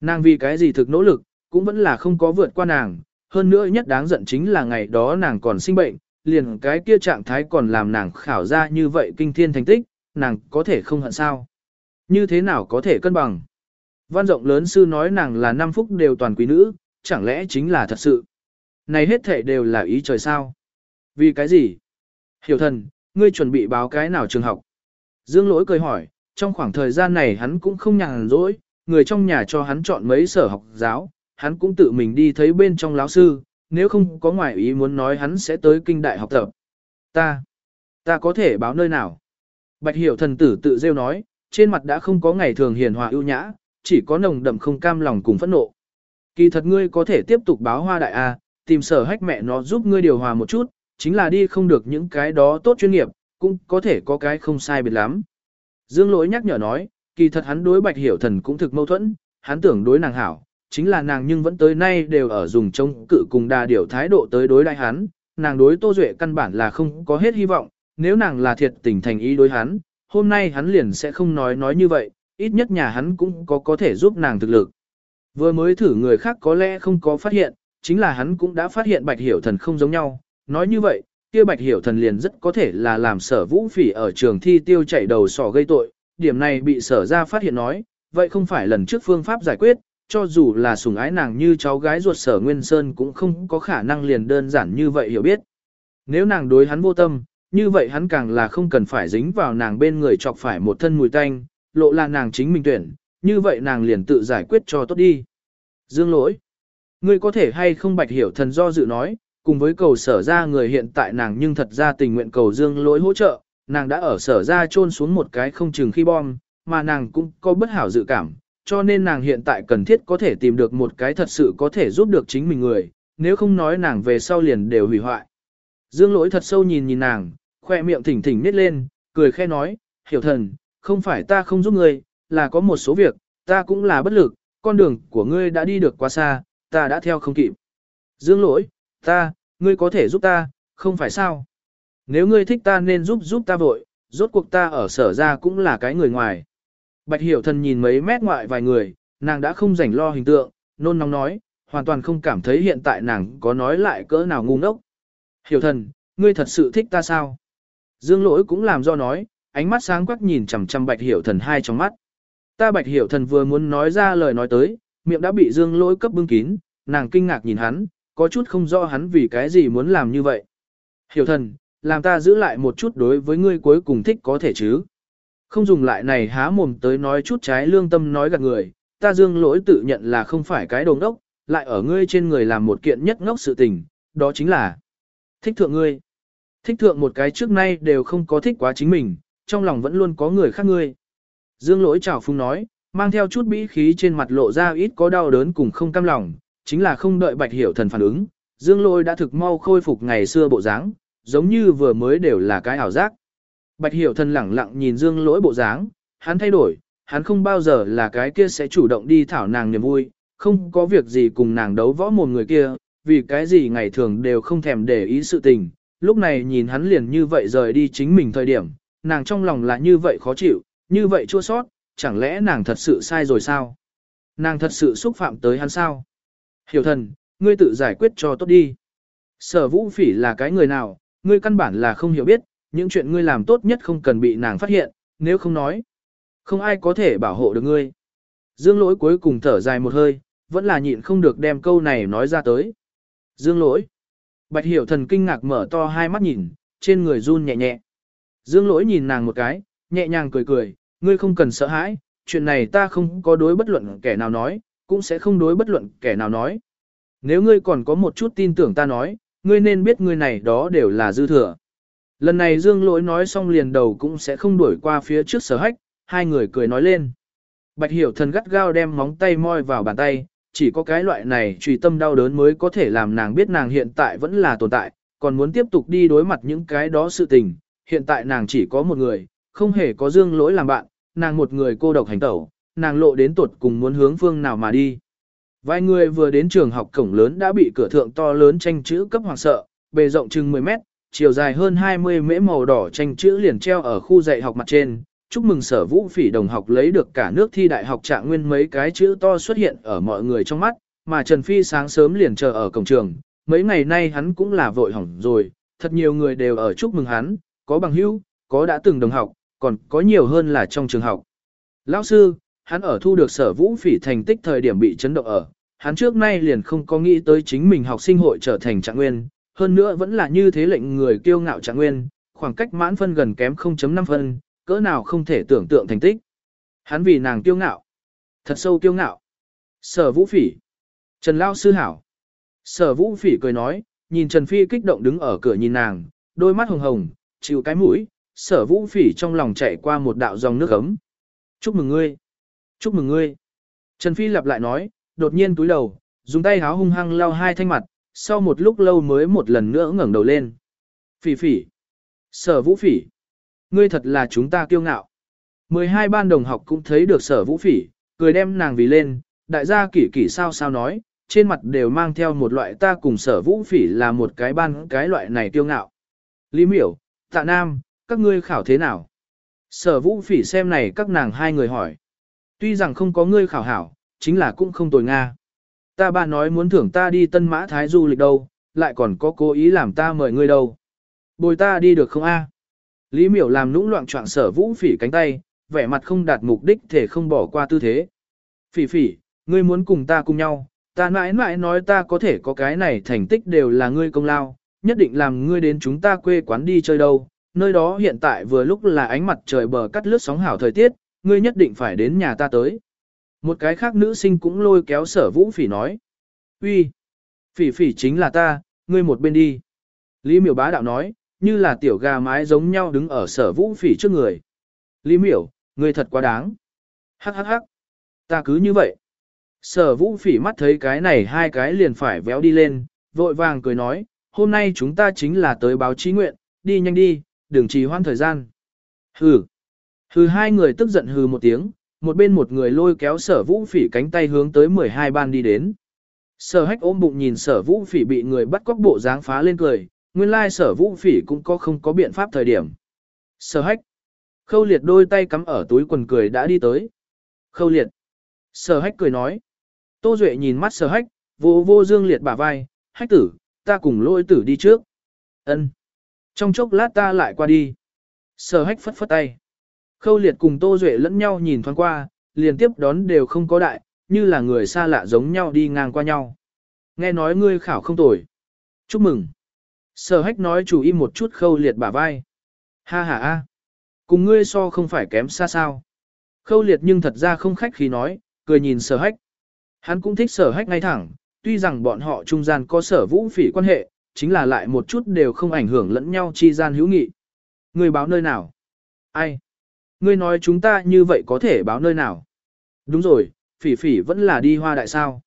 Nàng vì cái gì thực nỗ lực, cũng vẫn là không có vượt qua nàng, hơn nữa nhất đáng giận chính là ngày đó nàng còn sinh bệnh, liền cái kia trạng thái còn làm nàng khảo ra như vậy kinh thiên thành tích, nàng có thể không hận sao. Như thế nào có thể cân bằng? Văn rộng lớn sư nói nàng là năm phúc đều toàn quý nữ, chẳng lẽ chính là thật sự? Này hết thể đều là ý trời sao? Vì cái gì? Hiểu thần, ngươi chuẩn bị báo cái nào trường học? Dương lỗi cười hỏi, trong khoảng thời gian này hắn cũng không nhàn rỗi, người trong nhà cho hắn chọn mấy sở học giáo, hắn cũng tự mình đi thấy bên trong lão sư, nếu không có ngoại ý muốn nói hắn sẽ tới kinh đại học tập. Ta, ta có thể báo nơi nào? Bạch hiểu thần tử tự rêu nói, trên mặt đã không có ngày thường hiền hòa ưu nhã, chỉ có nồng đậm không cam lòng cùng phẫn nộ. Kỳ thật ngươi có thể tiếp tục báo hoa đại A, tìm sở hách mẹ nó giúp ngươi điều hòa một chút, chính là đi không được những cái đó tốt chuyên nghiệp, cũng có thể có cái không sai biệt lắm. Dương lỗi nhắc nhở nói, kỳ thật hắn đối bạch hiểu thần cũng thực mâu thuẫn, hắn tưởng đối nàng hảo, chính là nàng nhưng vẫn tới nay đều ở dùng chống cự cùng đa điều thái độ tới đối đại hắn, nàng đối Tô Duệ căn bản là không có hết hy vọng, nếu nàng là thiệt tình thành ý đối hắn, hôm nay hắn liền sẽ không nói nói như vậy, ít nhất nhà hắn cũng có có thể giúp nàng thực lực. Vừa mới thử người khác có lẽ không có phát hiện, chính là hắn cũng đã phát hiện bạch hiểu thần không giống nhau. Nói như vậy, kia bạch hiểu thần liền rất có thể là làm sở vũ phỉ ở trường thi tiêu chảy đầu sỏ gây tội. Điểm này bị sở ra phát hiện nói, vậy không phải lần trước phương pháp giải quyết, cho dù là sủng ái nàng như cháu gái ruột sở Nguyên Sơn cũng không có khả năng liền đơn giản như vậy hiểu biết. Nếu nàng đối hắn vô tâm, như vậy hắn càng là không cần phải dính vào nàng bên người chọc phải một thân mùi tanh, lộ là nàng chính mình tuyển, như vậy nàng liền tự giải quyết cho tốt đi. Dương lỗi. Ngươi có thể hay không bạch hiểu thần do dự nói, cùng với cầu sở ra người hiện tại nàng nhưng thật ra tình nguyện cầu dương lỗi hỗ trợ, nàng đã ở sở ra trôn xuống một cái không chừng khi bom, mà nàng cũng có bất hảo dự cảm, cho nên nàng hiện tại cần thiết có thể tìm được một cái thật sự có thể giúp được chính mình người, nếu không nói nàng về sau liền đều hủy hoại. Dương lỗi thật sâu nhìn nhìn nàng, khoe miệng thỉnh thỉnh nít lên, cười khe nói, hiểu thần, không phải ta không giúp ngươi, là có một số việc, ta cũng là bất lực, con đường của ngươi đã đi được quá xa, ta đã theo không kịp. Dương lỗi, ta, ngươi có thể giúp ta, không phải sao? Nếu ngươi thích ta nên giúp giúp ta vội, rốt cuộc ta ở sở ra cũng là cái người ngoài. Bạch hiểu thần nhìn mấy mét ngoại vài người, nàng đã không rảnh lo hình tượng, nôn nóng nói, hoàn toàn không cảm thấy hiện tại nàng có nói lại cỡ nào ngu ngốc. Hiểu thần, ngươi thật sự thích ta sao? Dương lỗi cũng làm do nói, ánh mắt sáng quắc nhìn chằm chằm bạch hiểu thần hai trong mắt. Ta bạch hiểu thần vừa muốn nói ra lời nói tới, miệng đã bị dương lỗi cấp bưng kín, nàng kinh ngạc nhìn hắn, có chút không rõ hắn vì cái gì muốn làm như vậy. Hiểu thần, làm ta giữ lại một chút đối với ngươi cuối cùng thích có thể chứ. Không dùng lại này há mồm tới nói chút trái lương tâm nói gạt người, ta dương lỗi tự nhận là không phải cái đồ ngốc, lại ở ngươi trên người làm một kiện nhất ngốc sự tình, đó chính là thích thượng ngươi. Thích thượng một cái trước nay đều không có thích quá chính mình, trong lòng vẫn luôn có người khác ngươi. Dương lỗi chào phung nói, mang theo chút bĩ khí trên mặt lộ ra ít có đau đớn cùng không cam lòng, chính là không đợi bạch hiểu thần phản ứng. Dương lỗi đã thực mau khôi phục ngày xưa bộ dáng, giống như vừa mới đều là cái ảo giác. Bạch hiểu thần lẳng lặng nhìn dương lỗi bộ dáng, hắn thay đổi, hắn không bao giờ là cái kia sẽ chủ động đi thảo nàng niềm vui, không có việc gì cùng nàng đấu võ một người kia, vì cái gì ngày thường đều không thèm để ý sự tình, lúc này nhìn hắn liền như vậy rời đi chính mình thời điểm, nàng trong lòng là như vậy khó chịu, như vậy chua sót, chẳng lẽ nàng thật sự sai rồi sao? Nàng thật sự xúc phạm tới hắn sao? Hiểu thần, ngươi tự giải quyết cho tốt đi. Sở vũ phỉ là cái người nào, ngươi căn bản là không hiểu biết, những chuyện ngươi làm tốt nhất không cần bị nàng phát hiện, nếu không nói. Không ai có thể bảo hộ được ngươi. Dương lỗi cuối cùng thở dài một hơi, vẫn là nhịn không được đem câu này nói ra tới. Dương lỗi. Bạch hiểu thần kinh ngạc mở to hai mắt nhìn, trên người run nhẹ nhẹ. Dương lỗi nhìn nàng một cái, nhẹ nhàng cười cười, ngươi không cần sợ hãi, chuyện này ta không có đối bất luận kẻ nào nói, cũng sẽ không đối bất luận kẻ nào nói. Nếu ngươi còn có một chút tin tưởng ta nói, ngươi nên biết ngươi này đó đều là dư thừa. Lần này Dương lỗi nói xong liền đầu cũng sẽ không đuổi qua phía trước sở hách, hai người cười nói lên. Bạch hiểu thần gắt gao đem móng tay moi vào bàn tay, chỉ có cái loại này trùy tâm đau đớn mới có thể làm nàng biết nàng hiện tại vẫn là tồn tại, còn muốn tiếp tục đi đối mặt những cái đó sự tình. Hiện tại nàng chỉ có một người, không hề có dương lỗi làm bạn, nàng một người cô độc hành tẩu, nàng lộ đến tuột cùng muốn hướng phương nào mà đi. Vài người vừa đến trường học cổng lớn đã bị cửa thượng to lớn tranh chữ cấp hoàng sợ, bề rộng chừng 10 mét, chiều dài hơn 20 mễ màu đỏ tranh chữ liền treo ở khu dạy học mặt trên. Chúc mừng sở vũ phỉ đồng học lấy được cả nước thi đại học trạng nguyên mấy cái chữ to xuất hiện ở mọi người trong mắt, mà Trần Phi sáng sớm liền chờ ở cổng trường. Mấy ngày nay hắn cũng là vội hỏng rồi, thật nhiều người đều ở chúc mừng hắn, có bằng hữu, có đã từng đồng học, còn có nhiều hơn là trong trường học. Lão sư, hắn ở thu được sở vũ phỉ thành tích thời điểm bị chấn động ở, hắn trước nay liền không có nghĩ tới chính mình học sinh hội trở thành trạng nguyên, hơn nữa vẫn là như thế lệnh người kiêu ngạo trạng nguyên, khoảng cách mãn phân gần kém 0.5 phân, cỡ nào không thể tưởng tượng thành tích. Hắn vì nàng kiêu ngạo, thật sâu kiêu ngạo. Sở vũ phỉ, Trần Lao sư hảo. Sở vũ phỉ cười nói, nhìn Trần Phi kích động đứng ở cửa nhìn nàng, đôi mắt hồng hồng, chịu cái mũi, sở vũ phỉ trong lòng chạy qua một đạo dòng nước ấm. Chúc mừng ngươi, chúc mừng ngươi. Trần Phi lặp lại nói, đột nhiên túi đầu, dùng tay háo hung hăng lau hai thanh mặt, sau một lúc lâu mới một lần nữa ngẩng đầu lên. Phỉ phỉ. Sở vũ phỉ. Ngươi thật là chúng ta kiêu ngạo. 12 ban đồng học cũng thấy được sở vũ phỉ, cười đem nàng vì lên, đại gia kỷ kỷ sao sao nói, trên mặt đều mang theo một loại ta cùng sở vũ phỉ là một cái ban cái loại này kiêu ngạo. Lý miểu, tạ nam, các ngươi khảo thế nào? Sở vũ phỉ xem này các nàng hai người hỏi. Tuy rằng không có ngươi khảo hảo, chính là cũng không tồi Nga. Ta ba nói muốn thưởng ta đi Tân Mã Thái du lịch đâu, lại còn có cố ý làm ta mời ngươi đâu. Bồi ta đi được không a? Lý miểu làm nũng loạn trọng sở vũ phỉ cánh tay, vẻ mặt không đạt mục đích thể không bỏ qua tư thế. Phỉ phỉ, ngươi muốn cùng ta cùng nhau, ta mãi mãi nói ta có thể có cái này thành tích đều là ngươi công lao, nhất định làm ngươi đến chúng ta quê quán đi chơi đâu, nơi đó hiện tại vừa lúc là ánh mặt trời bờ cắt lướt sóng hảo thời tiết, ngươi nhất định phải đến nhà ta tới. Một cái khác nữ sinh cũng lôi kéo sở vũ phỉ nói. uy, phỉ phỉ chính là ta, ngươi một bên đi. Lý miểu bá đạo nói, như là tiểu gà mái giống nhau đứng ở sở vũ phỉ trước người. Lý miểu, ngươi thật quá đáng. Hắc hắc hắc. Ta cứ như vậy. Sở vũ phỉ mắt thấy cái này hai cái liền phải véo đi lên, vội vàng cười nói, hôm nay chúng ta chính là tới báo chí nguyện, đi nhanh đi, đừng trì hoãn thời gian. Hừ. Hừ hai người tức giận hừ một tiếng, một bên một người lôi kéo sở vũ phỉ cánh tay hướng tới 12 ban đi đến. Sở hách ôm bụng nhìn sở vũ phỉ bị người bắt cóc bộ dáng phá lên cười, nguyên lai sở vũ phỉ cũng có không có biện pháp thời điểm. Sở hách. Khâu liệt đôi tay cắm ở túi quần cười đã đi tới. Khâu liệt. Sở hách cười nói. Tô Duệ nhìn mắt sở hách, vô vô dương liệt bả vai, hách tử, ta cùng lôi tử đi trước. ân Trong chốc lát ta lại qua đi. Sở hách phất phất tay. Khâu liệt cùng Tô Duệ lẫn nhau nhìn thoáng qua, liền tiếp đón đều không có đại, như là người xa lạ giống nhau đi ngang qua nhau. Nghe nói ngươi khảo không tồi. Chúc mừng. Sở hách nói chủ im một chút khâu liệt bả vai. Ha ha ha. Cùng ngươi so không phải kém xa sao. Khâu liệt nhưng thật ra không khách khi nói, cười nhìn sở hách. Hắn cũng thích sở hách ngay thẳng, tuy rằng bọn họ trung gian có sở vũ phỉ quan hệ, chính là lại một chút đều không ảnh hưởng lẫn nhau chi gian hữu nghị. Người báo nơi nào? Ai? Ngươi nói chúng ta như vậy có thể báo nơi nào? Đúng rồi, phỉ phỉ vẫn là đi hoa đại sao.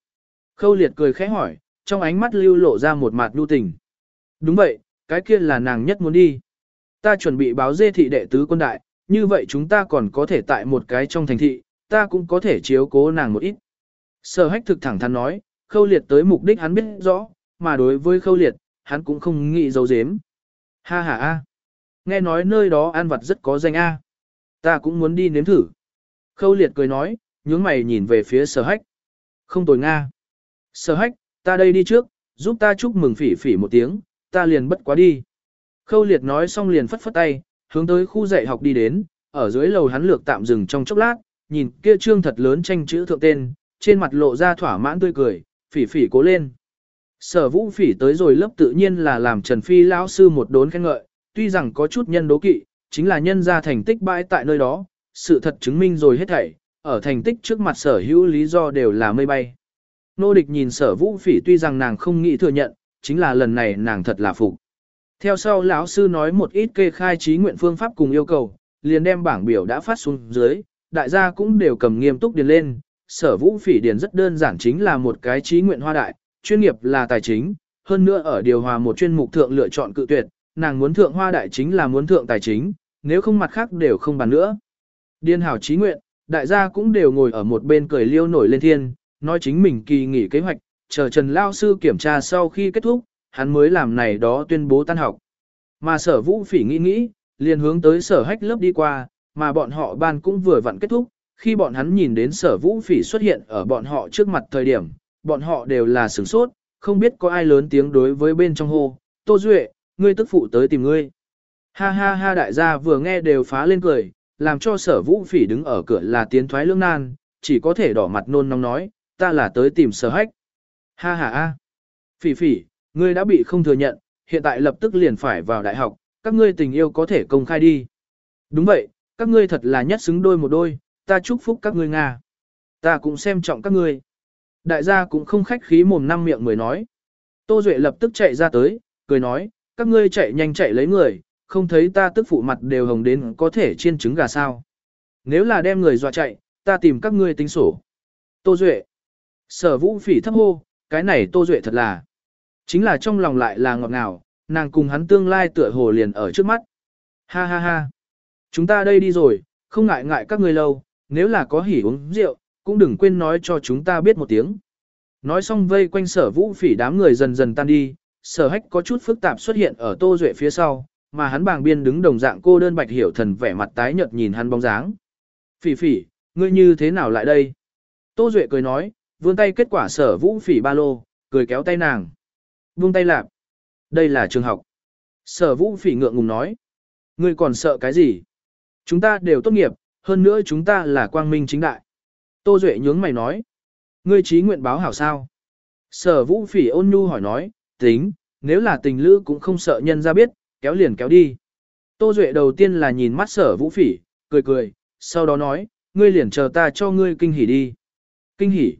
Khâu liệt cười khẽ hỏi, trong ánh mắt lưu lộ ra một mặt lưu tình. Đúng vậy, cái kia là nàng nhất muốn đi. Ta chuẩn bị báo dê thị đệ tứ quân đại, như vậy chúng ta còn có thể tại một cái trong thành thị, ta cũng có thể chiếu cố nàng một ít. Sở hách thực thẳng thắn nói, khâu liệt tới mục đích hắn biết rõ, mà đối với khâu liệt, hắn cũng không nghĩ dấu dếm. Ha ha a, nghe nói nơi đó ăn vặt rất có danh a. Ta cũng muốn đi nếm thử. Khâu liệt cười nói, nhướng mày nhìn về phía sở hách. Không tồi Nga. Sở hách, ta đây đi trước, giúp ta chúc mừng phỉ phỉ một tiếng, ta liền bất quá đi. Khâu liệt nói xong liền phất phất tay, hướng tới khu dạy học đi đến, ở dưới lầu hắn lược tạm dừng trong chốc lát, nhìn kia trương thật lớn tranh chữ thượng tên, trên mặt lộ ra thỏa mãn tươi cười, phỉ phỉ cố lên. Sở vũ phỉ tới rồi lớp tự nhiên là làm Trần Phi lão sư một đốn khen ngợi, tuy rằng có chút nhân đố kỵ, chính là nhân ra thành tích bãi tại nơi đó, sự thật chứng minh rồi hết thảy, ở thành tích trước mặt sở hữu lý do đều là mây bay. Nô địch nhìn sở vũ phỉ tuy rằng nàng không nghĩ thừa nhận, chính là lần này nàng thật là phục. Theo sau lão sư nói một ít kê khai trí nguyện phương pháp cùng yêu cầu, liền đem bảng biểu đã phát xuống dưới, đại gia cũng đều cầm nghiêm túc điền lên. Sở vũ phỉ điền rất đơn giản chính là một cái trí nguyện hoa đại, chuyên nghiệp là tài chính, hơn nữa ở điều hòa một chuyên mục thượng lựa chọn cự tuyệt, nàng muốn thượng hoa đại chính là muốn thượng tài chính, nếu không mặt khác đều không bàn nữa. Điên hảo trí nguyện, đại gia cũng đều ngồi ở một bên cười liêu nổi lên thiên, nói chính mình kỳ nghỉ kế hoạch, chờ Trần Lao Sư kiểm tra sau khi kết thúc, hắn mới làm này đó tuyên bố tan học. Mà sở vũ phỉ nghĩ nghĩ, liền hướng tới sở hách lớp đi qua, mà bọn họ ban cũng vừa vặn kết thúc, khi bọn hắn nhìn đến sở vũ phỉ xuất hiện ở bọn họ trước mặt thời điểm, bọn họ đều là sửng sốt, không biết có ai lớn tiếng đối với bên trong hô, Tô Duệ, ngươi tức phụ tới tìm ngươi. Ha ha ha đại gia vừa nghe đều phá lên cười, làm cho sở vũ phỉ đứng ở cửa là tiến thoái lương nan, chỉ có thể đỏ mặt nôn nóng nói, ta là tới tìm sở hách. Ha ha ha. Phỉ phỉ, ngươi đã bị không thừa nhận, hiện tại lập tức liền phải vào đại học, các ngươi tình yêu có thể công khai đi. Đúng vậy, các ngươi thật là nhất xứng đôi một đôi, ta chúc phúc các ngươi Nga. Ta cũng xem trọng các ngươi. Đại gia cũng không khách khí mồm năm miệng mới nói. Tô Duệ lập tức chạy ra tới, cười nói, các ngươi chạy nhanh chạy lấy người, không thấy ta tức phụ mặt đều hồng đến có thể chiên trứng gà sao. Nếu là đem người dọa chạy, ta tìm các ngươi tính sổ. Tô Duệ. Sở vũ phỉ thấp hô, cái này Tô Duệ thật là. Chính là trong lòng lại là ngọt ngào, nàng cùng hắn tương lai tựa hồ liền ở trước mắt. Ha ha ha. Chúng ta đây đi rồi, không ngại ngại các ngươi lâu, nếu là có hỉ uống rượu, cũng đừng quên nói cho chúng ta biết một tiếng. Nói xong vây quanh sở vũ phỉ đám người dần dần tan đi, sở hách có chút phức tạp xuất hiện ở Tô Duệ phía sau, mà hắn bàng biên đứng đồng dạng cô đơn bạch hiểu thần vẻ mặt tái nhợt nhìn hắn bóng dáng. Phỉ phỉ, ngươi như thế nào lại đây? Tô Duệ cười nói, vươn tay kết quả sở vũ phỉ ba lô, cười kéo tay nàng. Buông tay lạp. Đây là trường học. Sở vũ phỉ ngượng ngùng nói. Ngươi còn sợ cái gì? Chúng ta đều tốt nghiệp, hơn nữa chúng ta là quang minh chính đại. Tô Duệ nhướng mày nói. Ngươi trí nguyện báo hảo sao? Sở vũ phỉ ôn nhu hỏi nói, tính, nếu là tình lữ cũng không sợ nhân ra biết, kéo liền kéo đi. Tô Duệ đầu tiên là nhìn mắt sở vũ phỉ, cười cười, sau đó nói, ngươi liền chờ ta cho ngươi kinh hỉ đi. Kinh hỉ.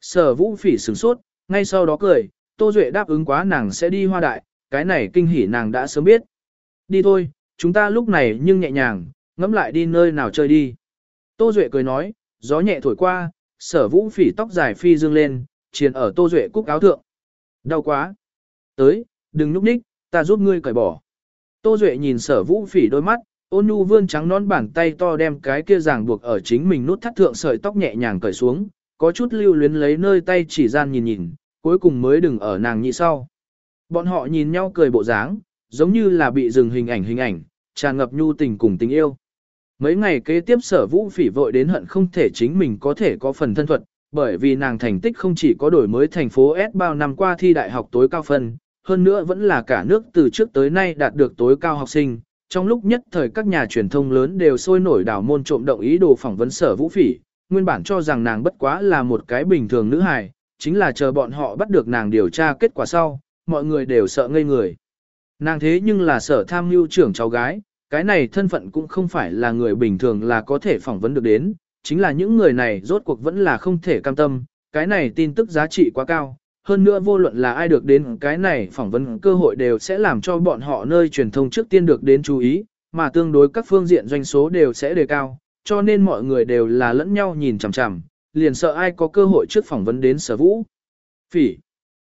Sở vũ phỉ sửng sốt, ngay sau đó cười, Tô Duệ đáp ứng quá nàng sẽ đi hoa đại, cái này kinh hỉ nàng đã sớm biết. Đi thôi, chúng ta lúc này nhưng nhẹ nhàng, ngẫm lại đi nơi nào chơi đi. Tô Duệ cười nói, gió nhẹ thổi qua, sở vũ phỉ tóc dài phi dương lên, triền ở Tô Duệ cúc áo thượng. Đau quá. Tới, đừng núp ních, ta giúp ngươi cởi bỏ. Tô Duệ nhìn sở vũ phỉ đôi mắt, ôn nhu vươn trắng nón bàn tay to đem cái kia ràng buộc ở chính mình nút thắt thượng sợi tóc nhẹ nhàng cởi xuống, có chút lưu luyến lấy nơi tay chỉ gian nhìn nhìn, cuối cùng mới đừng ở nàng nhị sau. Bọn họ nhìn nhau cười bộ dáng, giống như là bị dừng hình ảnh hình ảnh, tràn ngập nhu tình cùng tình yêu. Mấy ngày kế tiếp sở vũ phỉ vội đến hận không thể chính mình có thể có phần thân thuật, bởi vì nàng thành tích không chỉ có đổi mới thành phố S bao năm qua thi đại học tối cao phân, hơn nữa vẫn là cả nước từ trước tới nay đạt được tối cao học sinh. Trong lúc nhất thời các nhà truyền thông lớn đều sôi nổi đảo môn trộm động ý đồ phỏng vấn sở vũ phỉ, nguyên bản cho rằng nàng bất quá là một cái bình thường nữ hài, chính là chờ bọn họ bắt được nàng điều tra kết quả sau, mọi người đều sợ ngây người. Nàng thế nhưng là sở tham mưu trưởng cháu gái, cái này thân phận cũng không phải là người bình thường là có thể phỏng vấn được đến, chính là những người này rốt cuộc vẫn là không thể cam tâm, cái này tin tức giá trị quá cao. Hơn nữa vô luận là ai được đến cái này phỏng vấn cơ hội đều sẽ làm cho bọn họ nơi truyền thông trước tiên được đến chú ý, mà tương đối các phương diện doanh số đều sẽ đề cao, cho nên mọi người đều là lẫn nhau nhìn chằm chằm, liền sợ ai có cơ hội trước phỏng vấn đến sở vũ. Phỉ.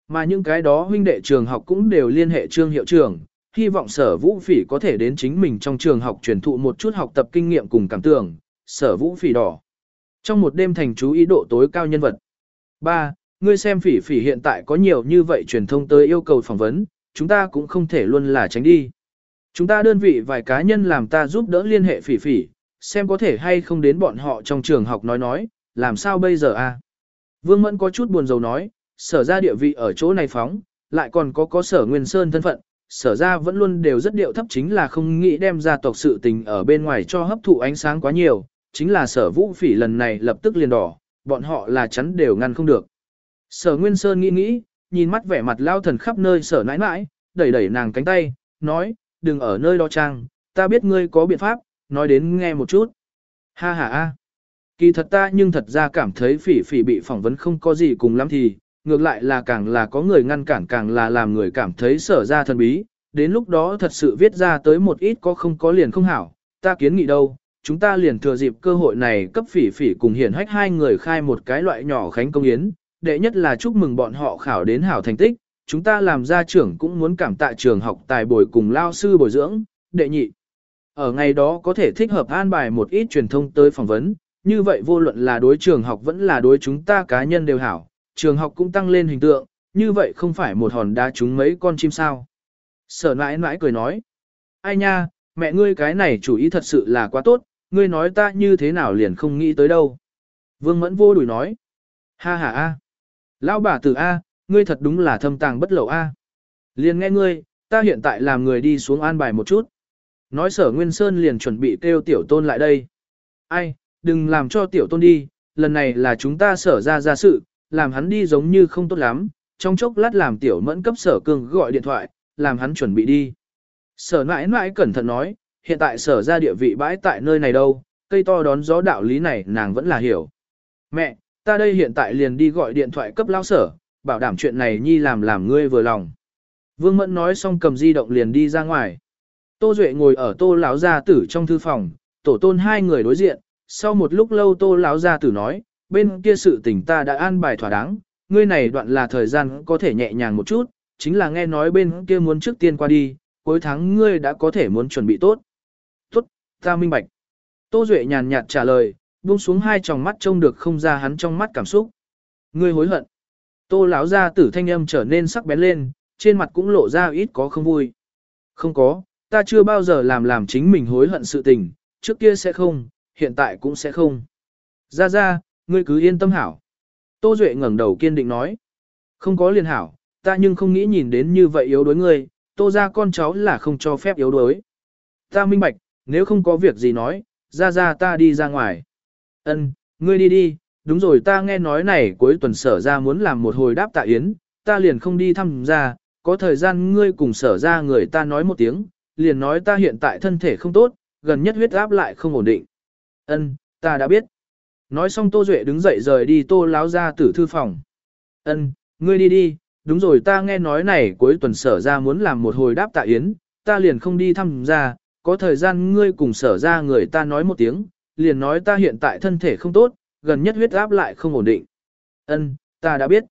Mà những cái đó huynh đệ trường học cũng đều liên hệ trương hiệu trưởng, hy vọng sở vũ phỉ có thể đến chính mình trong trường học truyền thụ một chút học tập kinh nghiệm cùng cảm tưởng, sở vũ phỉ đỏ. Trong một đêm thành chú ý độ tối cao nhân vật. 3. Ngươi xem phỉ phỉ hiện tại có nhiều như vậy truyền thông tới yêu cầu phỏng vấn, chúng ta cũng không thể luôn là tránh đi. Chúng ta đơn vị vài cá nhân làm ta giúp đỡ liên hệ phỉ phỉ, xem có thể hay không đến bọn họ trong trường học nói nói, làm sao bây giờ a? Vương Mẫn có chút buồn rầu nói, sở ra địa vị ở chỗ này phóng, lại còn có có sở nguyên sơn thân phận, sở ra vẫn luôn đều rất điệu thấp chính là không nghĩ đem ra tộc sự tình ở bên ngoài cho hấp thụ ánh sáng quá nhiều, chính là sở vũ phỉ lần này lập tức liền đỏ, bọn họ là chắn đều ngăn không được. Sở Nguyên Sơn nghĩ nghĩ, nhìn mắt vẻ mặt lao thần khắp nơi sở nãi nãi, đẩy đẩy nàng cánh tay, nói, đừng ở nơi đó trang, ta biết ngươi có biện pháp, nói đến nghe một chút. Ha ha ha. Kỳ thật ta nhưng thật ra cảm thấy phỉ phỉ bị phỏng vấn không có gì cùng lắm thì, ngược lại là càng là có người ngăn cản càng là làm người cảm thấy sở ra thần bí, đến lúc đó thật sự viết ra tới một ít có không có liền không hảo, ta kiến nghị đâu, chúng ta liền thừa dịp cơ hội này cấp phỉ phỉ cùng hiển hách hai người khai một cái loại nhỏ khánh công yến, đệ nhất là chúc mừng bọn họ khảo đến hảo thành tích, chúng ta làm gia trưởng cũng muốn cảm tạ trường học tài bồi cùng lao sư bồi dưỡng, đệ nhị. Ở ngày đó có thể thích hợp an bài một ít truyền thông tới phỏng vấn, như vậy vô luận là đối trường học vẫn là đối chúng ta cá nhân đều hảo, trường học cũng tăng lên hình tượng, như vậy không phải một hòn đá trúng mấy con chim sao. Sở nãi nãi cười nói, ai nha, mẹ ngươi cái này chủ ý thật sự là quá tốt, ngươi nói ta như thế nào liền không nghĩ tới đâu. Vương Mẫn vô đùi nói, ha ha a, lão bà tử a, ngươi thật đúng là thâm tàng bất lậu a. Liền nghe ngươi, ta hiện tại làm người đi xuống an bài một chút. Nói sở Nguyên Sơn liền chuẩn bị kêu tiểu tôn lại đây. Ai, đừng làm cho tiểu tôn đi, lần này là chúng ta sở ra ra sự, làm hắn đi giống như không tốt lắm, trong chốc lát làm tiểu mẫn cấp sở cương gọi điện thoại, làm hắn chuẩn bị đi. Sở mãi mãi cẩn thận nói, hiện tại sở ra địa vị bãi tại nơi này đâu, cây to đón gió đạo lý này nàng vẫn là hiểu. Mẹ, ta đây hiện tại liền đi gọi điện thoại cấp lao sở, bảo đảm chuyện này nhi làm làm ngươi vừa lòng. Vương Mẫn nói xong cầm di động liền đi ra ngoài. Tô Duệ ngồi ở tô lão gia tử trong thư phòng, tổ tôn hai người đối diện, sau một lúc lâu tô lão gia tử nói, bên kia sự tình ta đã an bài thỏa đáng, ngươi này đoạn là thời gian có thể nhẹ nhàng một chút, chính là nghe nói bên kia muốn trước tiên qua đi, cuối tháng ngươi đã có thể muốn chuẩn bị tốt. Tốt, ta minh bạch. Tô Duệ nhàn nhạt trả lời, buông xuống hai tròng mắt trông được không ra hắn trong mắt cảm xúc. Ngươi hối hận. Tô lão ra tử thanh âm trở nên sắc bén lên, trên mặt cũng lộ ra ít có không vui. Không có, ta chưa bao giờ làm làm chính mình hối hận sự tình, trước kia sẽ không, hiện tại cũng sẽ không. Ra ra, Ngươi cứ yên tâm hảo. Tô Duệ ngẩng đầu kiên định nói. Không có liền hảo, ta nhưng không nghĩ nhìn đến như vậy yếu đối ngươi, tô ra con cháu là không cho phép yếu đối. Ta minh bạch, nếu không có việc gì nói, ra ra ta đi ra ngoài. Ân, ngươi đi đi, đúng rồi ta nghe nói này cuối tuần sở ra muốn làm một hồi đáp tạ yến, ta liền không đi thăm ra, có thời gian ngươi cùng sở ra người ta nói một tiếng, liền nói ta hiện tại thân thể không tốt, gần nhất huyết áp lại không ổn định. Ân, ta đã biết. Nói xong Tô Duệ đứng dậy rời đi Tô láo ra tử thư phòng. Ân, ngươi đi đi, đúng rồi ta nghe nói này cuối tuần sở ra muốn làm một hồi đáp tạ yến, ta liền không đi thăm ra, có thời gian ngươi cùng sở ra người ta nói một tiếng, liền nói ta hiện tại thân thể không tốt, gần nhất huyết áp lại không ổn định. Ân, ta đã biết.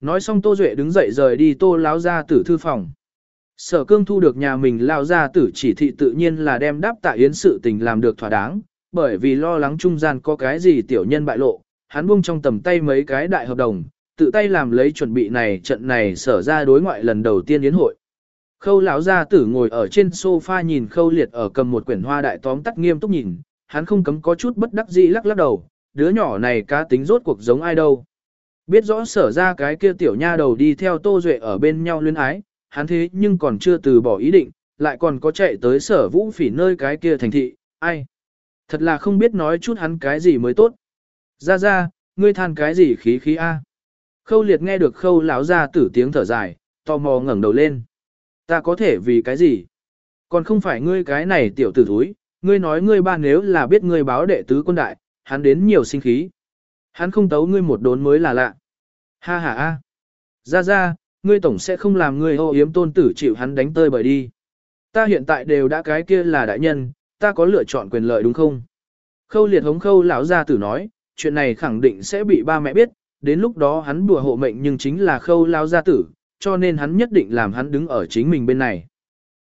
Nói xong Tô Duệ đứng dậy rời đi Tô láo ra tử thư phòng. Sở cương thu được nhà mình lao ra tử chỉ thị tự nhiên là đem đáp tạ yến sự tình làm được thỏa đáng, bởi vì lo lắng trung gian có cái gì tiểu nhân bại lộ, hắn buông trong tầm tay mấy cái đại hợp đồng, tự tay làm lấy chuẩn bị này trận này sở ra đối ngoại lần đầu tiên yến hội. Khâu lão gia tử ngồi ở trên sofa nhìn khâu liệt ở cầm một quyển hoa đại tóm tắt nghiêm túc nhìn, hắn không cấm có chút bất đắc dĩ lắc lắc đầu, đứa nhỏ này cá tính rốt cuộc giống ai đâu. Biết rõ sở ra cái kia tiểu nha đầu đi theo tô duệ ở bên nhau luyến ái, hắn thế nhưng còn chưa từ bỏ ý định, lại còn có chạy tới sở vũ phỉ nơi cái kia thành thị, ai. Thật là không biết nói chút hắn cái gì mới tốt. Ra ra, ngươi than cái gì khí khí a? Khâu liệt nghe được khâu lão ra tử tiếng thở dài, tò mò ngẩng đầu lên. Ta có thể vì cái gì? Còn không phải ngươi cái này tiểu tử thúi, ngươi nói ngươi ba nếu là biết ngươi báo đệ tứ quân đại, hắn đến nhiều sinh khí. Hắn không tấu ngươi một đốn mới là lạ. Ha ha a. Ra ra, ngươi tổng sẽ không làm ngươi ô yếm tôn tử chịu hắn đánh tơi bởi đi. Ta hiện tại đều đã cái kia là đại nhân, ta có lựa chọn quyền lợi đúng không? Khâu liệt hống khâu lão gia tử nói, chuyện này khẳng định sẽ bị ba mẹ biết, đến lúc đó hắn bùa hộ mệnh nhưng chính là khâu lão gia tử, cho nên hắn nhất định làm hắn đứng ở chính mình bên này.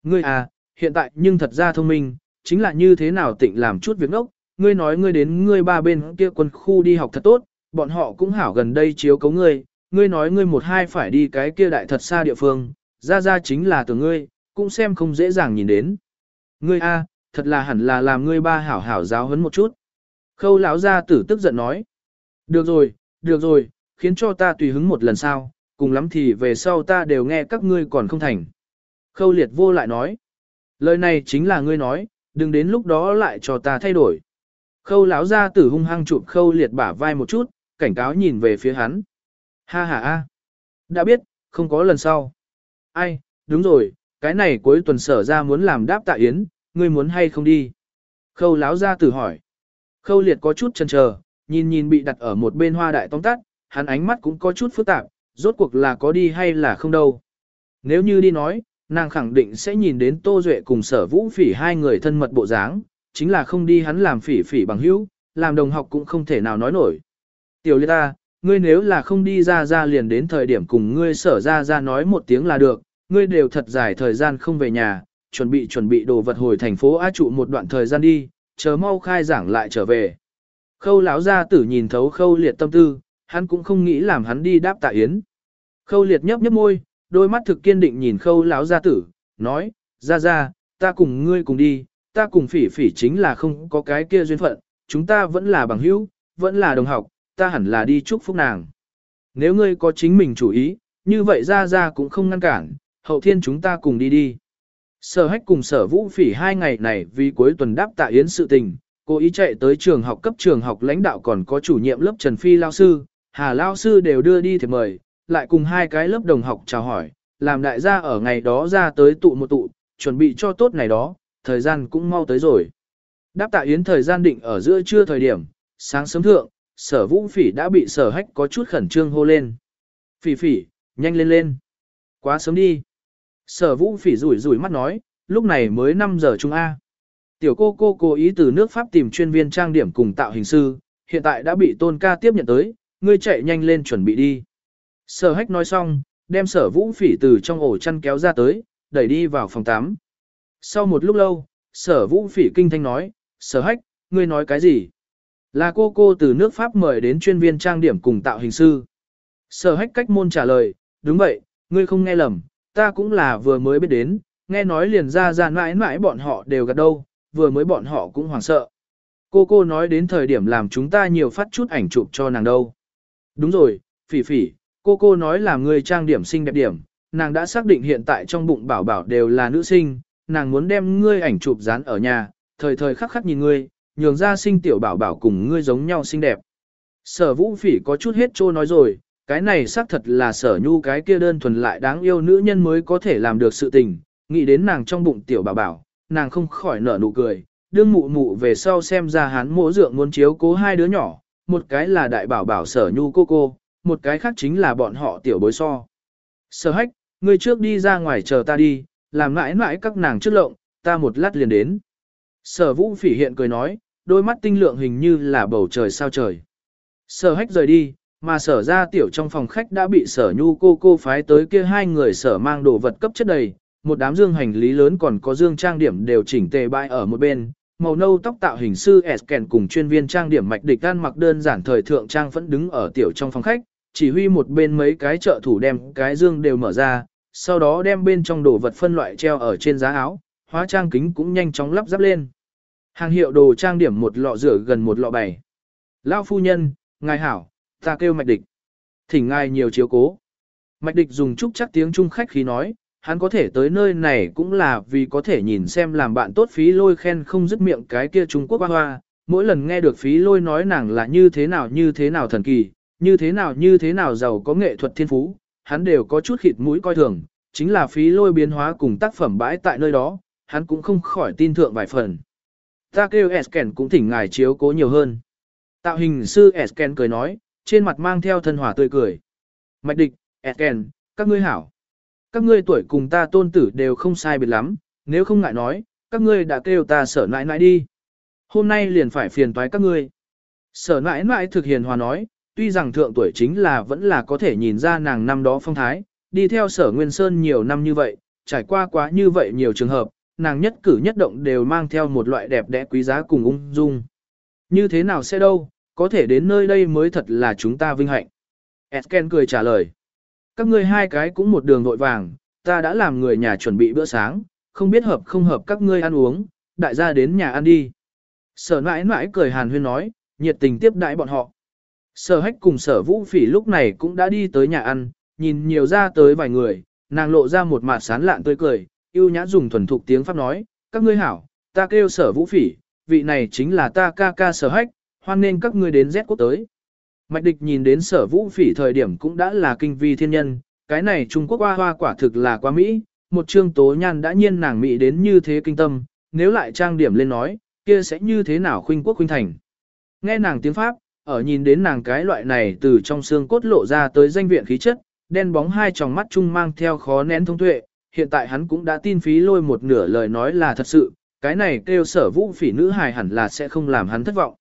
Ngươi à, hiện tại nhưng thật ra thông minh, chính là như thế nào tịnh làm chút việc ngốc, ngươi nói ngươi đến ngươi ba bên kia quân khu đi học thật tốt, bọn họ cũng hảo gần đây chiếu cấu ngươi, ngươi nói ngươi một hai phải đi cái kia đại thật xa địa phương, ra ra chính là từ ngươi, cũng xem không dễ dàng nhìn đến. Ngươi a, thật là hẳn là làm ngươi ba hảo hảo giáo huấn một chút. Khâu lão gia tử tức giận nói. Được rồi, được rồi, khiến cho ta tùy hứng một lần sau, cùng lắm thì về sau ta đều nghe các ngươi còn không thành. Khâu liệt vô lại nói. Lời này chính là ngươi nói, đừng đến lúc đó lại cho ta thay đổi. Khâu lão gia tử hung hăng chụp khâu liệt bả vai một chút, cảnh cáo nhìn về phía hắn. Ha ha a, đã biết, không có lần sau. Ai, đúng rồi, cái này cuối tuần sở ra muốn làm đáp tạ yến, ngươi muốn hay không đi? Khâu Láo Ra tử hỏi. Khâu liệt có chút chần chờ, nhìn nhìn bị đặt ở một bên hoa đại tông tắt, hắn ánh mắt cũng có chút phức tạp, rốt cuộc là có đi hay là không đâu. Nếu như đi nói, nàng khẳng định sẽ nhìn đến Tô Duệ cùng sở vũ phỉ hai người thân mật bộ dáng, chính là không đi hắn làm phỉ phỉ bằng hữu, làm đồng học cũng không thể nào nói nổi. Tiểu liệt ta, ngươi nếu là không đi ra ra liền đến thời điểm cùng ngươi sở ra ra nói một tiếng là được, ngươi đều thật dài thời gian không về nhà, chuẩn bị chuẩn bị đồ vật hồi thành phố Á trụ một đoạn thời gian đi, chờ mau khai giảng lại trở về. Khâu lão gia tử nhìn thấu khâu liệt tâm tư, hắn cũng không nghĩ làm hắn đi đáp tạ yến. Khâu liệt nhấp nhấp môi, đôi mắt thực kiên định nhìn khâu lão gia tử, nói, ra ra, ta cùng ngươi cùng đi, ta cùng phỉ phỉ chính là không có cái kia duyên phận, chúng ta vẫn là bằng hữu, vẫn là đồng học, ta hẳn là đi chúc phúc nàng. Nếu ngươi có chính mình chủ ý, như vậy ra ra cũng không ngăn cản, hậu thiên chúng ta cùng đi đi. Sở hách cùng sở vũ phỉ hai ngày này vì cuối tuần đáp tạ yến sự tình, cô ý chạy tới trường học cấp trường học lãnh đạo còn có chủ nhiệm lớp Trần Phi Lao Sư, Hà Lao Sư đều đưa đi thiệp mời, lại cùng hai cái lớp đồng học chào hỏi, làm đại gia ở ngày đó ra tới tụ một tụ, chuẩn bị cho tốt ngày đó, thời gian cũng mau tới rồi. Đáp tạ yến thời gian định ở giữa trưa thời điểm, sáng sớm thượng, sở vũ phỉ đã bị sở hách có chút khẩn trương hô lên. Phỉ phỉ, nhanh lên lên. Quá sớm đi. Sở vũ phỉ rủi rủi mắt nói, lúc này mới 5 giờ trung A. Tiểu cô cô cố ý từ nước Pháp tìm chuyên viên trang điểm cùng tạo hình sư, hiện tại đã bị tôn ca tiếp nhận tới, ngươi chạy nhanh lên chuẩn bị đi. Sở hách nói xong, đem sở vũ phỉ từ trong ổ chăn kéo ra tới, đẩy đi vào phòng 8. Sau một lúc lâu, sở vũ phỉ kinh thanh nói, sở hách, ngươi nói cái gì? Là cô cô từ nước Pháp mời đến chuyên viên trang điểm cùng tạo hình sư. Sở hách cách môn trả lời, đúng vậy, ngươi không nghe lầm, ta cũng là vừa mới biết đến, nghe nói liền ra ra mãi mãi bọn họ đều gặp đâu, vừa mới bọn họ cũng hoảng sợ. Cô cô nói đến thời điểm làm chúng ta nhiều phát chút ảnh chụp cho nàng đâu. Đúng rồi, phỉ phỉ, cô cô nói là người trang điểm xinh đẹp điểm, nàng đã xác định hiện tại trong bụng bảo bảo đều là nữ sinh, nàng muốn đem ngươi ảnh chụp dán ở nhà, thời thời khắc khắc nhìn ngươi, nhường ra sinh tiểu bảo bảo cùng ngươi giống nhau xinh đẹp. Sở vũ phỉ có chút hết trô nói rồi, cái này xác thật là sở nhu cái kia đơn thuần lại đáng yêu nữ nhân mới có thể làm được sự tình, nghĩ đến nàng trong bụng tiểu bà bảo, nàng không khỏi nở nụ cười, đương mụ mụ về sau xem ra hắn mỗ dượng muốn chiếu cố hai đứa nhỏ, một cái là đại bảo bảo sở nhu cô cô, một cái khác chính là bọn họ tiểu bối so. Sở hách, ngươi trước đi ra ngoài chờ ta đi, làm mãi mãi các nàng trước lộng, ta một lát liền đến. Sở vũ phỉ hiện cười nói, đôi mắt tinh lượng hình như là bầu trời sao trời. Sở hách rời đi, mà sở ra tiểu trong phòng khách đã bị sở nhu cô cô phái tới kia hai người sở mang đồ vật cấp chất đầy, một đám dương hành lý lớn còn có dương trang điểm đều chỉnh tề bãi ở một bên. Màu nâu tóc tạo hình sư Esken cùng chuyên viên trang điểm mạch địch ăn mặc đơn giản thời thượng trang vẫn đứng ở tiểu trong phòng khách, chỉ huy một bên mấy cái trợ thủ đem cái dương đều mở ra, sau đó đem bên trong đồ vật phân loại treo ở trên giá áo, hóa trang kính cũng nhanh chóng lắp ráp lên. Hàng hiệu đồ trang điểm một lọ rửa gần một lọ bày. Lao phu nhân, ngài hảo, ta kêu mạch địch. Thỉnh ngài nhiều chiếu cố. Mạch địch dùng chút chắc tiếng trung khách khí nói, hắn có thể tới nơi này cũng là vì có thể nhìn xem làm bạn tốt phí lôi khen không dứt miệng cái kia Trung Quốc hoa hoa. Mỗi lần nghe được phí lôi nói nàng là như thế nào như thế nào thần kỳ, như thế nào như thế nào giàu có nghệ thuật thiên phú, hắn đều có chút khịt mũi coi thường, chính là phí lôi biến hóa cùng tác phẩm bãi tại nơi đó, hắn cũng không khỏi tin thượng vài phần. Ta kêu Esken cũng thỉnh ngài chiếu cố nhiều hơn. Tạo hình sư Esken cười nói, trên mặt mang theo thân hòa tươi cười. Mạch địch, Esken, các ngươi hảo. Các ngươi tuổi cùng ta tôn tử đều không sai biệt lắm, nếu không ngại nói, các ngươi đã kêu ta sở nãi nãi đi. Hôm nay liền phải phiền toái các ngươi. Sở nãi nãi thực hiền hòa nói, tuy rằng thượng tuổi chính là vẫn là có thể nhìn ra nàng năm đó phong thái, đi theo sở Nguyên Sơn nhiều năm như vậy, trải qua quá như vậy nhiều trường hợp, nàng nhất cử nhất động đều mang theo một loại đẹp đẽ quý giá cùng ung dung. Như thế nào sẽ đâu, có thể đến nơi đây mới thật là chúng ta vinh hạnh. Esken cười trả lời. Các ngươi hai cái cũng một đường vội vàng, ta đã làm người nhà chuẩn bị bữa sáng, không biết hợp không hợp các ngươi ăn uống, đại gia đến nhà ăn đi. Sở mãi mãi cười hàn huyên nói, nhiệt tình tiếp đãi bọn họ. Sở hách cùng sở vũ phỉ lúc này cũng đã đi tới nhà ăn, nhìn nhiều ra tới vài người, nàng lộ ra một mặt sán lạn tươi cười, yêu nhã dùng thuần thục tiếng Pháp nói, các ngươi hảo, ta kêu sở vũ phỉ, vị này chính là ta ca ca sở hách, hoan nên các ngươi đến Z quốc tới. Mạch địch nhìn đến sở vũ phỉ thời điểm cũng đã là kinh vi thiên nhân, cái này Trung Quốc hoa hoa quả thực là quá Mỹ, một trương tố nhan đã nhiên nàng Mỹ đến như thế kinh tâm, nếu lại trang điểm lên nói, kia sẽ như thế nào khuynh quốc khuynh thành. Nghe nàng tiếng Pháp, ở nhìn đến nàng cái loại này từ trong xương cốt lộ ra tới danh viện khí chất, đen bóng hai tròng mắt chung mang theo khó nén thông tuệ, hiện tại hắn cũng đã tin phí lôi một nửa lời nói là thật sự, cái này kêu sở vũ phỉ nữ hài hẳn là sẽ không làm hắn thất vọng.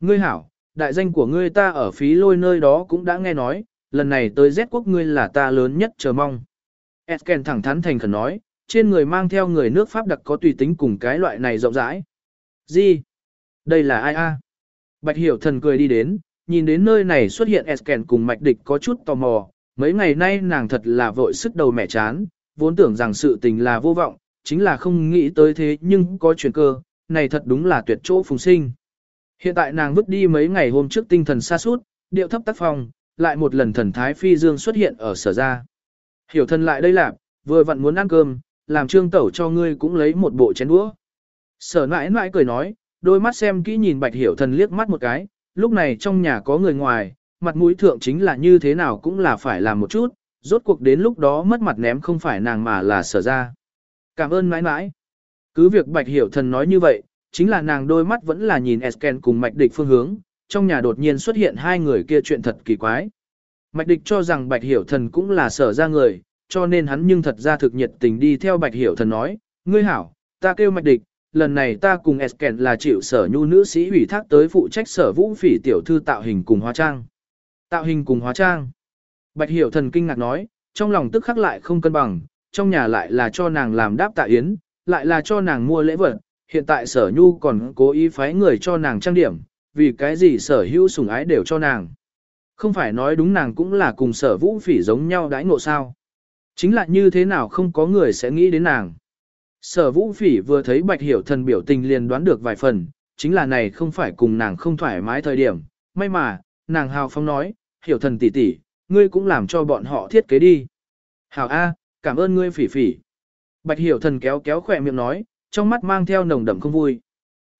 Ngươi hảo, đại danh của ngươi ta ở phí lôi nơi đó cũng đã nghe nói, lần này tới Z quốc ngươi là ta lớn nhất chờ mong. Esken thẳng thắn thành khẩn nói, trên người mang theo người nước Pháp đặc có tùy tính cùng cái loại này rộng rãi. Gì? Đây là ai a? Bạch hiểu thần cười đi đến, nhìn đến nơi này xuất hiện Esken cùng mạch địch có chút tò mò, mấy ngày nay nàng thật là vội sức đầu mẹ chán, vốn tưởng rằng sự tình là vô vọng, chính là không nghĩ tới thế nhưng có chuyển cơ, này thật đúng là tuyệt chỗ phùng sinh. Hiện tại nàng vứt đi mấy ngày hôm trước tinh thần xa suốt, điệu thấp tác phong, lại một lần thần thái phi dương xuất hiện ở sở ra. Hiểu thân lại đây lạp, vừa vặn muốn ăn cơm, làm trương tẩu cho ngươi cũng lấy một bộ chén đũa. Sở mãi mãi cười nói, đôi mắt xem kỹ nhìn bạch hiểu thần liếc mắt một cái, lúc này trong nhà có người ngoài, mặt mũi thượng chính là như thế nào cũng là phải làm một chút, rốt cuộc đến lúc đó mất mặt ném không phải nàng mà là sở ra. Cảm ơn mãi mãi. Cứ việc bạch hiểu thần nói như vậy, chính là nàng đôi mắt vẫn là nhìn Esken cùng mạch địch phương hướng, trong nhà đột nhiên xuất hiện hai người kia chuyện thật kỳ quái. Mạch địch cho rằng bạch hiểu thần cũng là sở ra người, cho nên hắn nhưng thật ra thực nhiệt tình đi theo bạch hiểu thần nói, ngươi hảo, ta kêu mạch địch, lần này ta cùng Esken là chịu sở nhu nữ sĩ ủy thác tới phụ trách sở vũ phỉ tiểu thư tạo hình cùng hóa trang. Tạo hình cùng hóa trang. Bạch hiểu thần kinh ngạc nói, trong lòng tức khắc lại không cân bằng, trong nhà lại là cho nàng làm đáp tạ yến, lại là cho nàng mua lễ vật, hiện tại sở nhu còn cố ý phái người cho nàng trang điểm, vì cái gì sở hữu sủng ái đều cho nàng. Không phải nói đúng nàng cũng là cùng sở vũ phỉ giống nhau đãi ngộ sao. Chính là như thế nào không có người sẽ nghĩ đến nàng. Sở vũ phỉ vừa thấy bạch hiểu thần biểu tình liền đoán được vài phần, chính là này không phải cùng nàng không thoải mái thời điểm, may mà, nàng hào phóng nói, hiểu thần tỷ tỷ, ngươi cũng làm cho bọn họ thiết kế đi. Hảo A, cảm ơn ngươi phỉ phỉ. Bạch hiểu thần kéo kéo khỏe miệng nói, trong mắt mang theo nồng đậm không vui.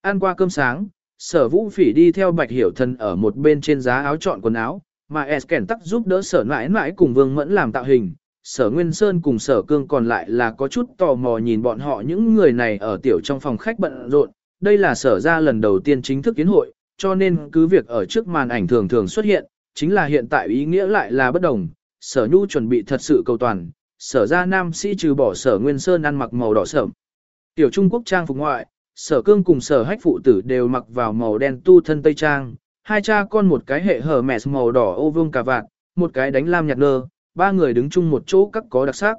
Ăn qua cơm sáng, sở vũ phỉ đi theo bạch hiểu thần ở một bên trên giá áo chọn quần áo, mà Esken tắc giúp đỡ sở mãi mãi cùng vương mẫn làm tạo hình. Sở Nguyên Sơn cùng sở cương còn lại là có chút tò mò nhìn bọn họ những người này ở tiểu trong phòng khách bận rộn. Đây là sở ra lần đầu tiên chính thức kiến hội, cho nên cứ việc ở trước màn ảnh thường thường xuất hiện, chính là hiện tại ý nghĩa lại là bất đồng. Sở Nhu chuẩn bị thật sự cầu toàn, sở ra nam sĩ trừ bỏ sở Nguyên Sơn ăn mặc màu đỏ sợm. Tiểu Trung Quốc trang phục ngoại, sở cương cùng sở hách phụ tử đều mặc vào màu đen tu thân tây trang, hai cha con một cái hệ hở mẹ màu đỏ ô vương cà vạt, một cái đánh lam nhạt nơ, ba người đứng chung một chỗ các có đặc sắc.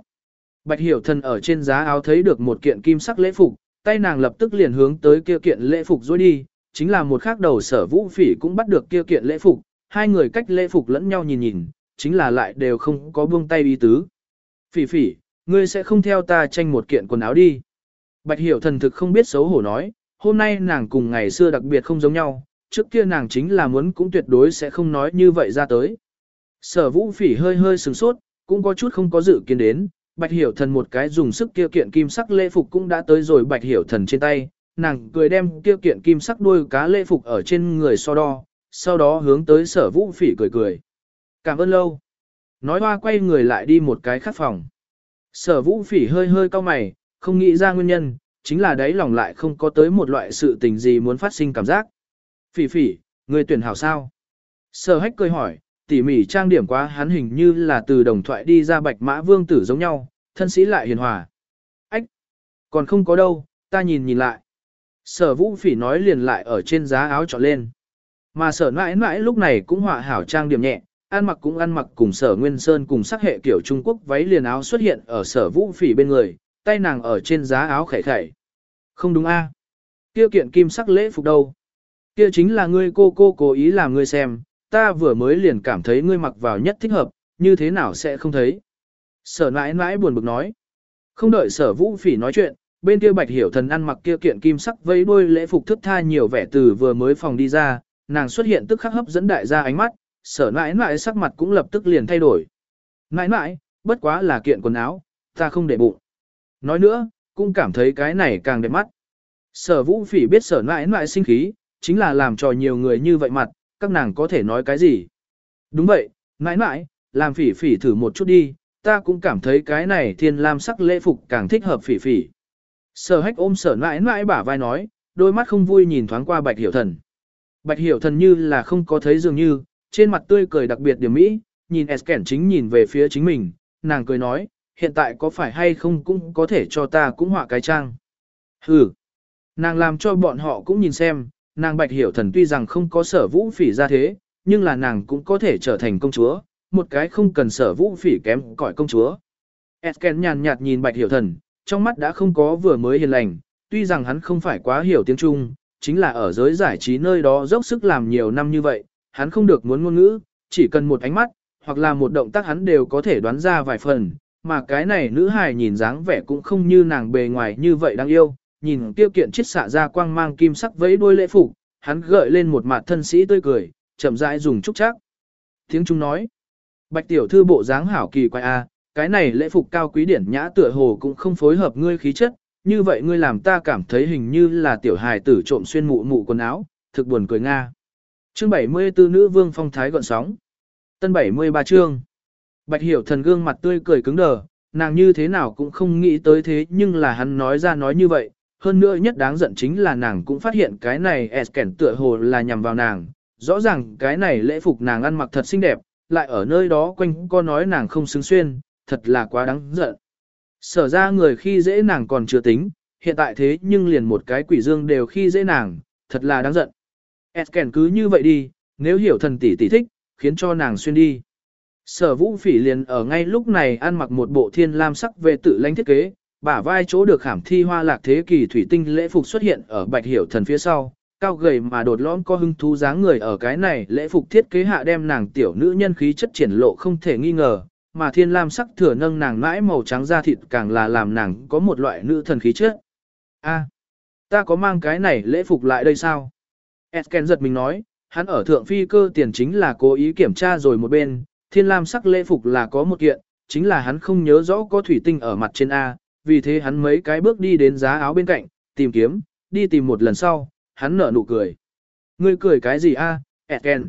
Bạch hiểu thần ở trên giá áo thấy được một kiện kim sắc lễ phục, tay nàng lập tức liền hướng tới kia kiện lễ phục dối đi, chính là một khác đầu sở vũ phỉ cũng bắt được kia kiện lễ phục, hai người cách lễ phục lẫn nhau nhìn nhìn, chính là lại đều không có buông tay ý tứ. Phỉ phỉ, ngươi sẽ không theo ta tranh một kiện quần áo đi. Bạch hiểu thần thực không biết xấu hổ nói, hôm nay nàng cùng ngày xưa đặc biệt không giống nhau, trước kia nàng chính là muốn cũng tuyệt đối sẽ không nói như vậy ra tới. Sở vũ phỉ hơi hơi sừng sốt, cũng có chút không có dự kiến đến, bạch hiểu thần một cái dùng sức kia kiện kim sắc lễ phục cũng đã tới rồi bạch hiểu thần trên tay, nàng cười đem kia kiện kim sắc đuôi cá lễ phục ở trên người so đo, sau đó hướng tới sở vũ phỉ cười cười. Cảm ơn lâu. Nói hoa quay người lại đi một cái khác phòng. Sở vũ phỉ hơi hơi cau mày, không nghĩ ra nguyên nhân, chính là đấy lòng lại không có tới một loại sự tình gì muốn phát sinh cảm giác. Phỉ phỉ, người tuyển hảo sao? Sở hách cười hỏi, tỉ mỉ trang điểm quá hắn hình như là từ đồng thoại đi ra bạch mã vương tử giống nhau, thân sĩ lại hiền hòa. Ách! Còn không có đâu, ta nhìn nhìn lại. Sở vũ phỉ nói liền lại ở trên giá áo trọn lên. Mà sở mãi mãi lúc này cũng họa hảo trang điểm nhẹ, ăn mặc cũng ăn mặc cùng sở Nguyên Sơn cùng sắc hệ kiểu Trung Quốc váy liền áo xuất hiện ở sở vũ phỉ bên người, tay nàng ở trên giá áo khẻ khẻ. Không đúng a à? Kia kiện kim sắc lễ phục đâu? Kia chính là ngươi cô cô cố ý làm ngươi xem, ta vừa mới liền cảm thấy ngươi mặc vào nhất thích hợp, như thế nào sẽ không thấy. Sở Nãi Nãi buồn bực nói. Không đợi sở vũ phỉ nói chuyện, bên kia bạch hiểu thần ăn mặc kia kiện kim sắc vây đuôi lễ phục thức tha nhiều vẻ từ vừa mới phòng đi ra, nàng xuất hiện tức khắc hấp dẫn đại gia ánh mắt, sở Nãi Nãi sắc mặt cũng lập tức liền thay đổi. Nãi Nãi, bất quá là kiện quần áo, ta không để bụng. Nói nữa, cũng cảm thấy cái này càng đẹp mắt. Sở vũ phỉ biết sở nãi nãi sinh khí, chính là làm cho nhiều người như vậy mặt, các nàng có thể nói cái gì. Đúng vậy, nãi nãi làm phỉ phỉ thử một chút đi, ta cũng cảm thấy cái này thiên lam sắc lễ phục càng thích hợp phỉ phỉ. Sở hách ôm sở nãi nãi bả vai nói, đôi mắt không vui nhìn thoáng qua bạch hiểu thần. Bạch hiểu thần như là không có thấy dường như, trên mặt tươi cười đặc biệt điểm mỹ, nhìn Esken chính nhìn về phía chính mình, nàng cười nói, hiện tại có phải hay không cũng có thể cho ta cũng họa cái trang. Hừ, nàng làm cho bọn họ cũng nhìn xem, nàng bạch hiểu thần tuy rằng không có sở vũ phỉ ra thế, nhưng là nàng cũng có thể trở thành công chúa, một cái không cần sở vũ phỉ kém cỏi công chúa. Esken nhàn nhạt nhìn bạch hiểu thần, trong mắt đã không có vừa mới hiền lành, tuy rằng hắn không phải quá hiểu tiếng Trung, chính là ở giới giải trí nơi đó dốc sức làm nhiều năm như vậy, hắn không được muốn ngôn ngữ, chỉ cần một ánh mắt, hoặc là một động tác hắn đều có thể đoán ra vài phần, mà cái này nữ hài nhìn dáng vẻ cũng không như nàng bề ngoài như vậy đáng yêu, nhìn tiêu kiện chiết xạ ra quang mang kim sắc vẫy đuôi lễ phục, hắn gợi lên một mặt thân sĩ tươi cười, chậm rãi dùng trúc chắc. Tiếng chúng nói, bạch tiểu thư bộ dáng hảo kỳ quái a, cái này lễ phục cao quý điển nhã tựa hồ cũng không phối hợp ngươi khí chất, như vậy ngươi làm ta cảm thấy hình như là tiểu hài tử trộm xuyên mụ mụ quần áo, thực buồn cười nga. Chương 74 nữ vương phong thái gọn sóng. Tân 73 chương. Bạch hiểu thần gương mặt tươi cười cứng đờ, nàng như thế nào cũng không nghĩ tới thế nhưng là hắn nói ra nói như vậy. Hơn nữa nhất đáng giận chính là nàng cũng phát hiện cái này Esken tựa hồ là nhằm vào nàng. Rõ ràng cái này lễ phục nàng ăn mặc thật xinh đẹp, lại ở nơi đó quanh co nói nàng không xứng xuyên, thật là quá đáng giận. Sở ra người khi dễ nàng còn chưa tính, hiện tại thế nhưng liền một cái quỷ dương đều khi dễ nàng, thật là đáng giận. Esken cứ như vậy đi, nếu hiểu thần tỷ tỷ thích, khiến cho nàng xuyên đi. Sở vũ phỉ liền ở ngay lúc này ăn mặc một bộ thiên lam sắc về tự lãnh thiết kế, bả vai chỗ được khảm thi hoa lạc thế kỷ thủy tinh lễ phục xuất hiện ở bạch hiểu thần phía sau, cao gầy mà đột lõm có hưng thú dáng người ở cái này lễ phục thiết kế hạ đem nàng tiểu nữ nhân khí chất triển lộ không thể nghi ngờ, mà thiên lam sắc thừa nâng nàng mãi màu trắng da thịt càng là làm nàng có một loại nữ thần khí chất. A. Ta có mang cái này lễ phục lại đây sao? Esken giật mình nói, hắn ở thượng phi cơ tiền chính là cố ý kiểm tra rồi một bên, thiên lam sắc lễ phục là có một kiện, chính là hắn không nhớ rõ có thủy tinh ở mặt trên A, vì thế hắn mấy cái bước đi đến giá áo bên cạnh, tìm kiếm, đi tìm một lần sau, hắn nở nụ cười. Ngươi cười cái gì A, Esken?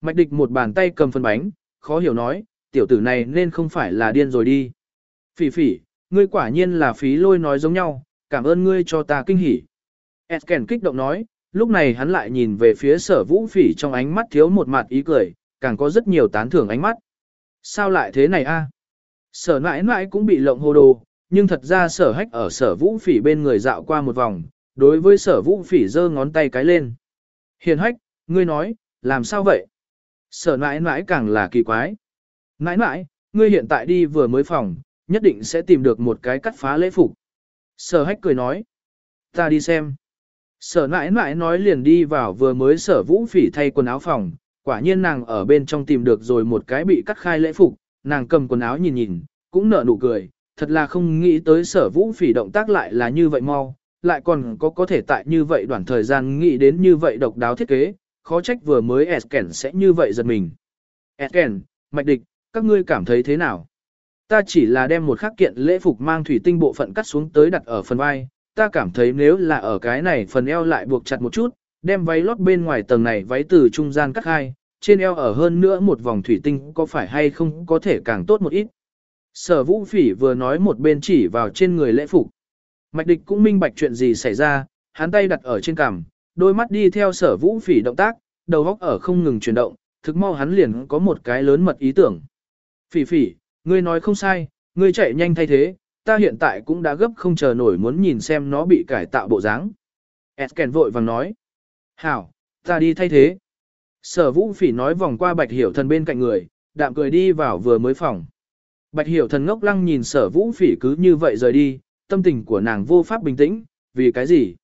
Mạch địch một bàn tay cầm phần bánh, khó hiểu nói, tiểu tử này nên không phải là điên rồi đi. Phỉ phỉ, ngươi quả nhiên là phí lôi nói giống nhau, cảm ơn ngươi cho ta kinh hỉ. Esken kích động nói, lúc này hắn lại nhìn về phía sở vũ phỉ trong ánh mắt thiếu một mặt ý cười, càng có rất nhiều tán thưởng ánh mắt. Sao lại thế này a? Sở nãi nãi cũng bị lộng hồ đồ, nhưng thật ra sở hách ở sở vũ phỉ bên người dạo qua một vòng, đối với sở vũ phỉ giơ ngón tay cái lên. Hiền hách, ngươi nói, làm sao vậy? Sở nãi nãi càng là kỳ quái. Nãi nãi, ngươi hiện tại đi vừa mới phòng, nhất định sẽ tìm được một cái cắt phá lễ phục. Sở hách cười nói. Ta đi xem. Sở nãi nãi nói liền đi vào vừa mới sở vũ phỉ thay quần áo phòng, quả nhiên nàng ở bên trong tìm được rồi một cái bị cắt khai lễ phục, nàng cầm quần áo nhìn nhìn, cũng nở nụ cười, thật là không nghĩ tới sở vũ phỉ động tác lại là như vậy mau, lại còn có có thể tại như vậy đoạn thời gian nghĩ đến như vậy độc đáo thiết kế, khó trách vừa mới Esken sẽ như vậy giật mình. Esken, mạch địch, các ngươi cảm thấy thế nào? Ta chỉ là đem một khắc kiện lễ phục mang thủy tinh bộ phận cắt xuống tới đặt ở phần vai, ta cảm thấy nếu là ở cái này phần eo lại buộc chặt một chút, đem váy lót bên ngoài tầng này váy từ trung gian cắt hai, trên eo ở hơn nữa một vòng thủy tinh có phải hay không có thể càng tốt một ít. Sở vũ phỉ vừa nói một bên chỉ vào trên người lễ phục. Mạch địch cũng minh bạch chuyện gì xảy ra, hắn tay đặt ở trên cằm, đôi mắt đi theo sở vũ phỉ động tác, đầu góc ở không ngừng chuyển động, thực mau hắn liền có một cái lớn mật ý tưởng. Phỉ phỉ, ngươi nói không sai, ngươi chạy nhanh thay thế, ta hiện tại cũng đã gấp không chờ nổi muốn nhìn xem nó bị cải tạo bộ dáng. Esken vội vàng nói. Hảo, ta đi thay thế. Sở vũ phỉ nói vòng qua bạch hiểu thần bên cạnh người, đạm cười đi vào vừa mới phòng. Bạch hiểu thần ngốc lăng nhìn sở vũ phỉ cứ như vậy rời đi, tâm tình của nàng vô pháp bình tĩnh, vì cái gì?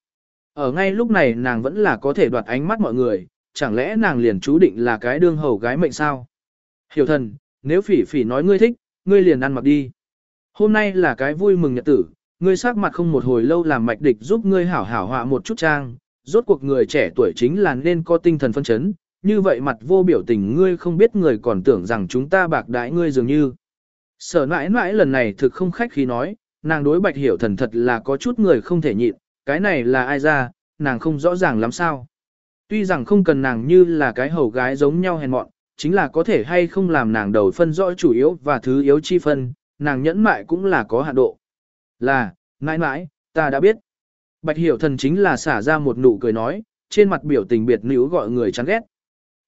Ở ngay lúc này nàng vẫn là có thể đoạt ánh mắt mọi người, chẳng lẽ nàng liền chú định là cái đương hầu gái mệnh sao? Hiểu thần, nếu phỉ phỉ nói ngươi thích, ngươi liền ăn mặc đi. Hôm nay là cái vui mừng nhật tử, ngươi sắc mặt không một hồi lâu làm mạch địch giúp ngươi hảo hảo họa một chút trang, rốt cuộc người trẻ tuổi chính là nên có tinh thần phân chấn, như vậy mặt vô biểu tình ngươi không biết người còn tưởng rằng chúng ta bạc đãi ngươi dường như. Sở mãi mãi lần này thực không khách khi nói, nàng đối bạch hiểu thần thật là có chút người không thể nhịn, cái này là ai ra, nàng không rõ ràng lắm sao. Tuy rằng không cần nàng như là cái hầu gái giống nhau hèn mọn, chính là có thể hay không làm nàng đầu phân rõ chủ yếu và thứ yếu chi phân, nàng nhẫn mại cũng là có hạn độ. Là, mãi mãi, ta đã biết. Bạch hiểu thần chính là xả ra một nụ cười nói, trên mặt biểu tình biệt nữ gọi người chán ghét.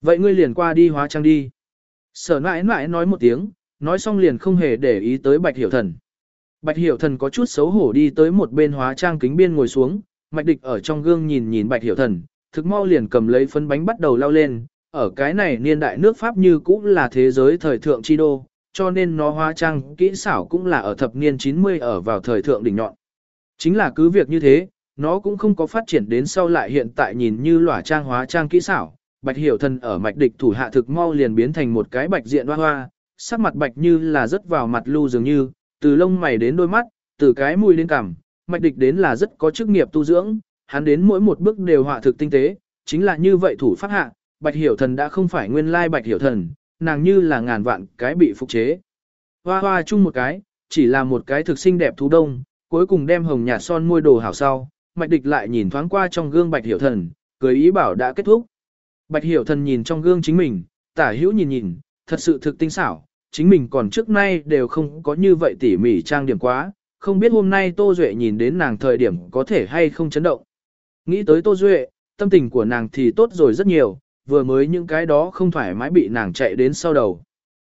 Vậy ngươi liền qua đi hóa trang đi. Sở nãi nãi nói một tiếng, nói xong liền không hề để ý tới bạch hiểu thần. Bạch hiểu thần có chút xấu hổ đi tới một bên hóa trang kính biên ngồi xuống, mạch địch ở trong gương nhìn nhìn bạch hiểu thần, thực mau liền cầm lấy phấn bánh bắt đầu lao lên, ở cái này niên đại nước Pháp như cũng là thế giới thời thượng chi đô, cho nên nó hóa trang kỹ xảo cũng là ở thập niên 90 ở vào thời thượng đỉnh nhọn. Chính là cứ việc như thế, nó cũng không có phát triển đến sau lại hiện tại nhìn như lỏa trang hóa trang kỹ xảo. Bạch hiểu thần ở mạch địch thủ hạ thực mau liền biến thành một cái bạch diện hoa hoa, sắc mặt bạch như là rất vào mặt lưu dường như, từ lông mày đến đôi mắt, từ cái mũi đến cằm, mạch địch đến là rất có chức nghiệp tu dưỡng, hắn đến mỗi một bước đều họa thực tinh tế, chính là như vậy thủ pháp hạ, bạch hiểu thần đã không phải nguyên lai bạch hiểu thần, nàng như là ngàn vạn cái bị phục chế. Hoa hoa chung một cái, chỉ là một cái thực xinh đẹp thú đông, cuối cùng đem hồng nhạt son môi đồ hảo sau, mạch địch lại nhìn thoáng qua trong gương bạch hiểu thần, cười ý bảo đã kết thúc. Bạch hiểu thần nhìn trong gương chính mình, tả hữu nhìn nhìn, thật sự thực tinh xảo, chính mình còn trước nay đều không có như vậy tỉ mỉ trang điểm quá, không biết hôm nay Tô Duệ nhìn đến nàng thời điểm có thể hay không chấn động. Nghĩ tới Tô Duệ, tâm tình của nàng thì tốt rồi rất nhiều, vừa mới những cái đó không thoải mái bị nàng chạy đến sau đầu.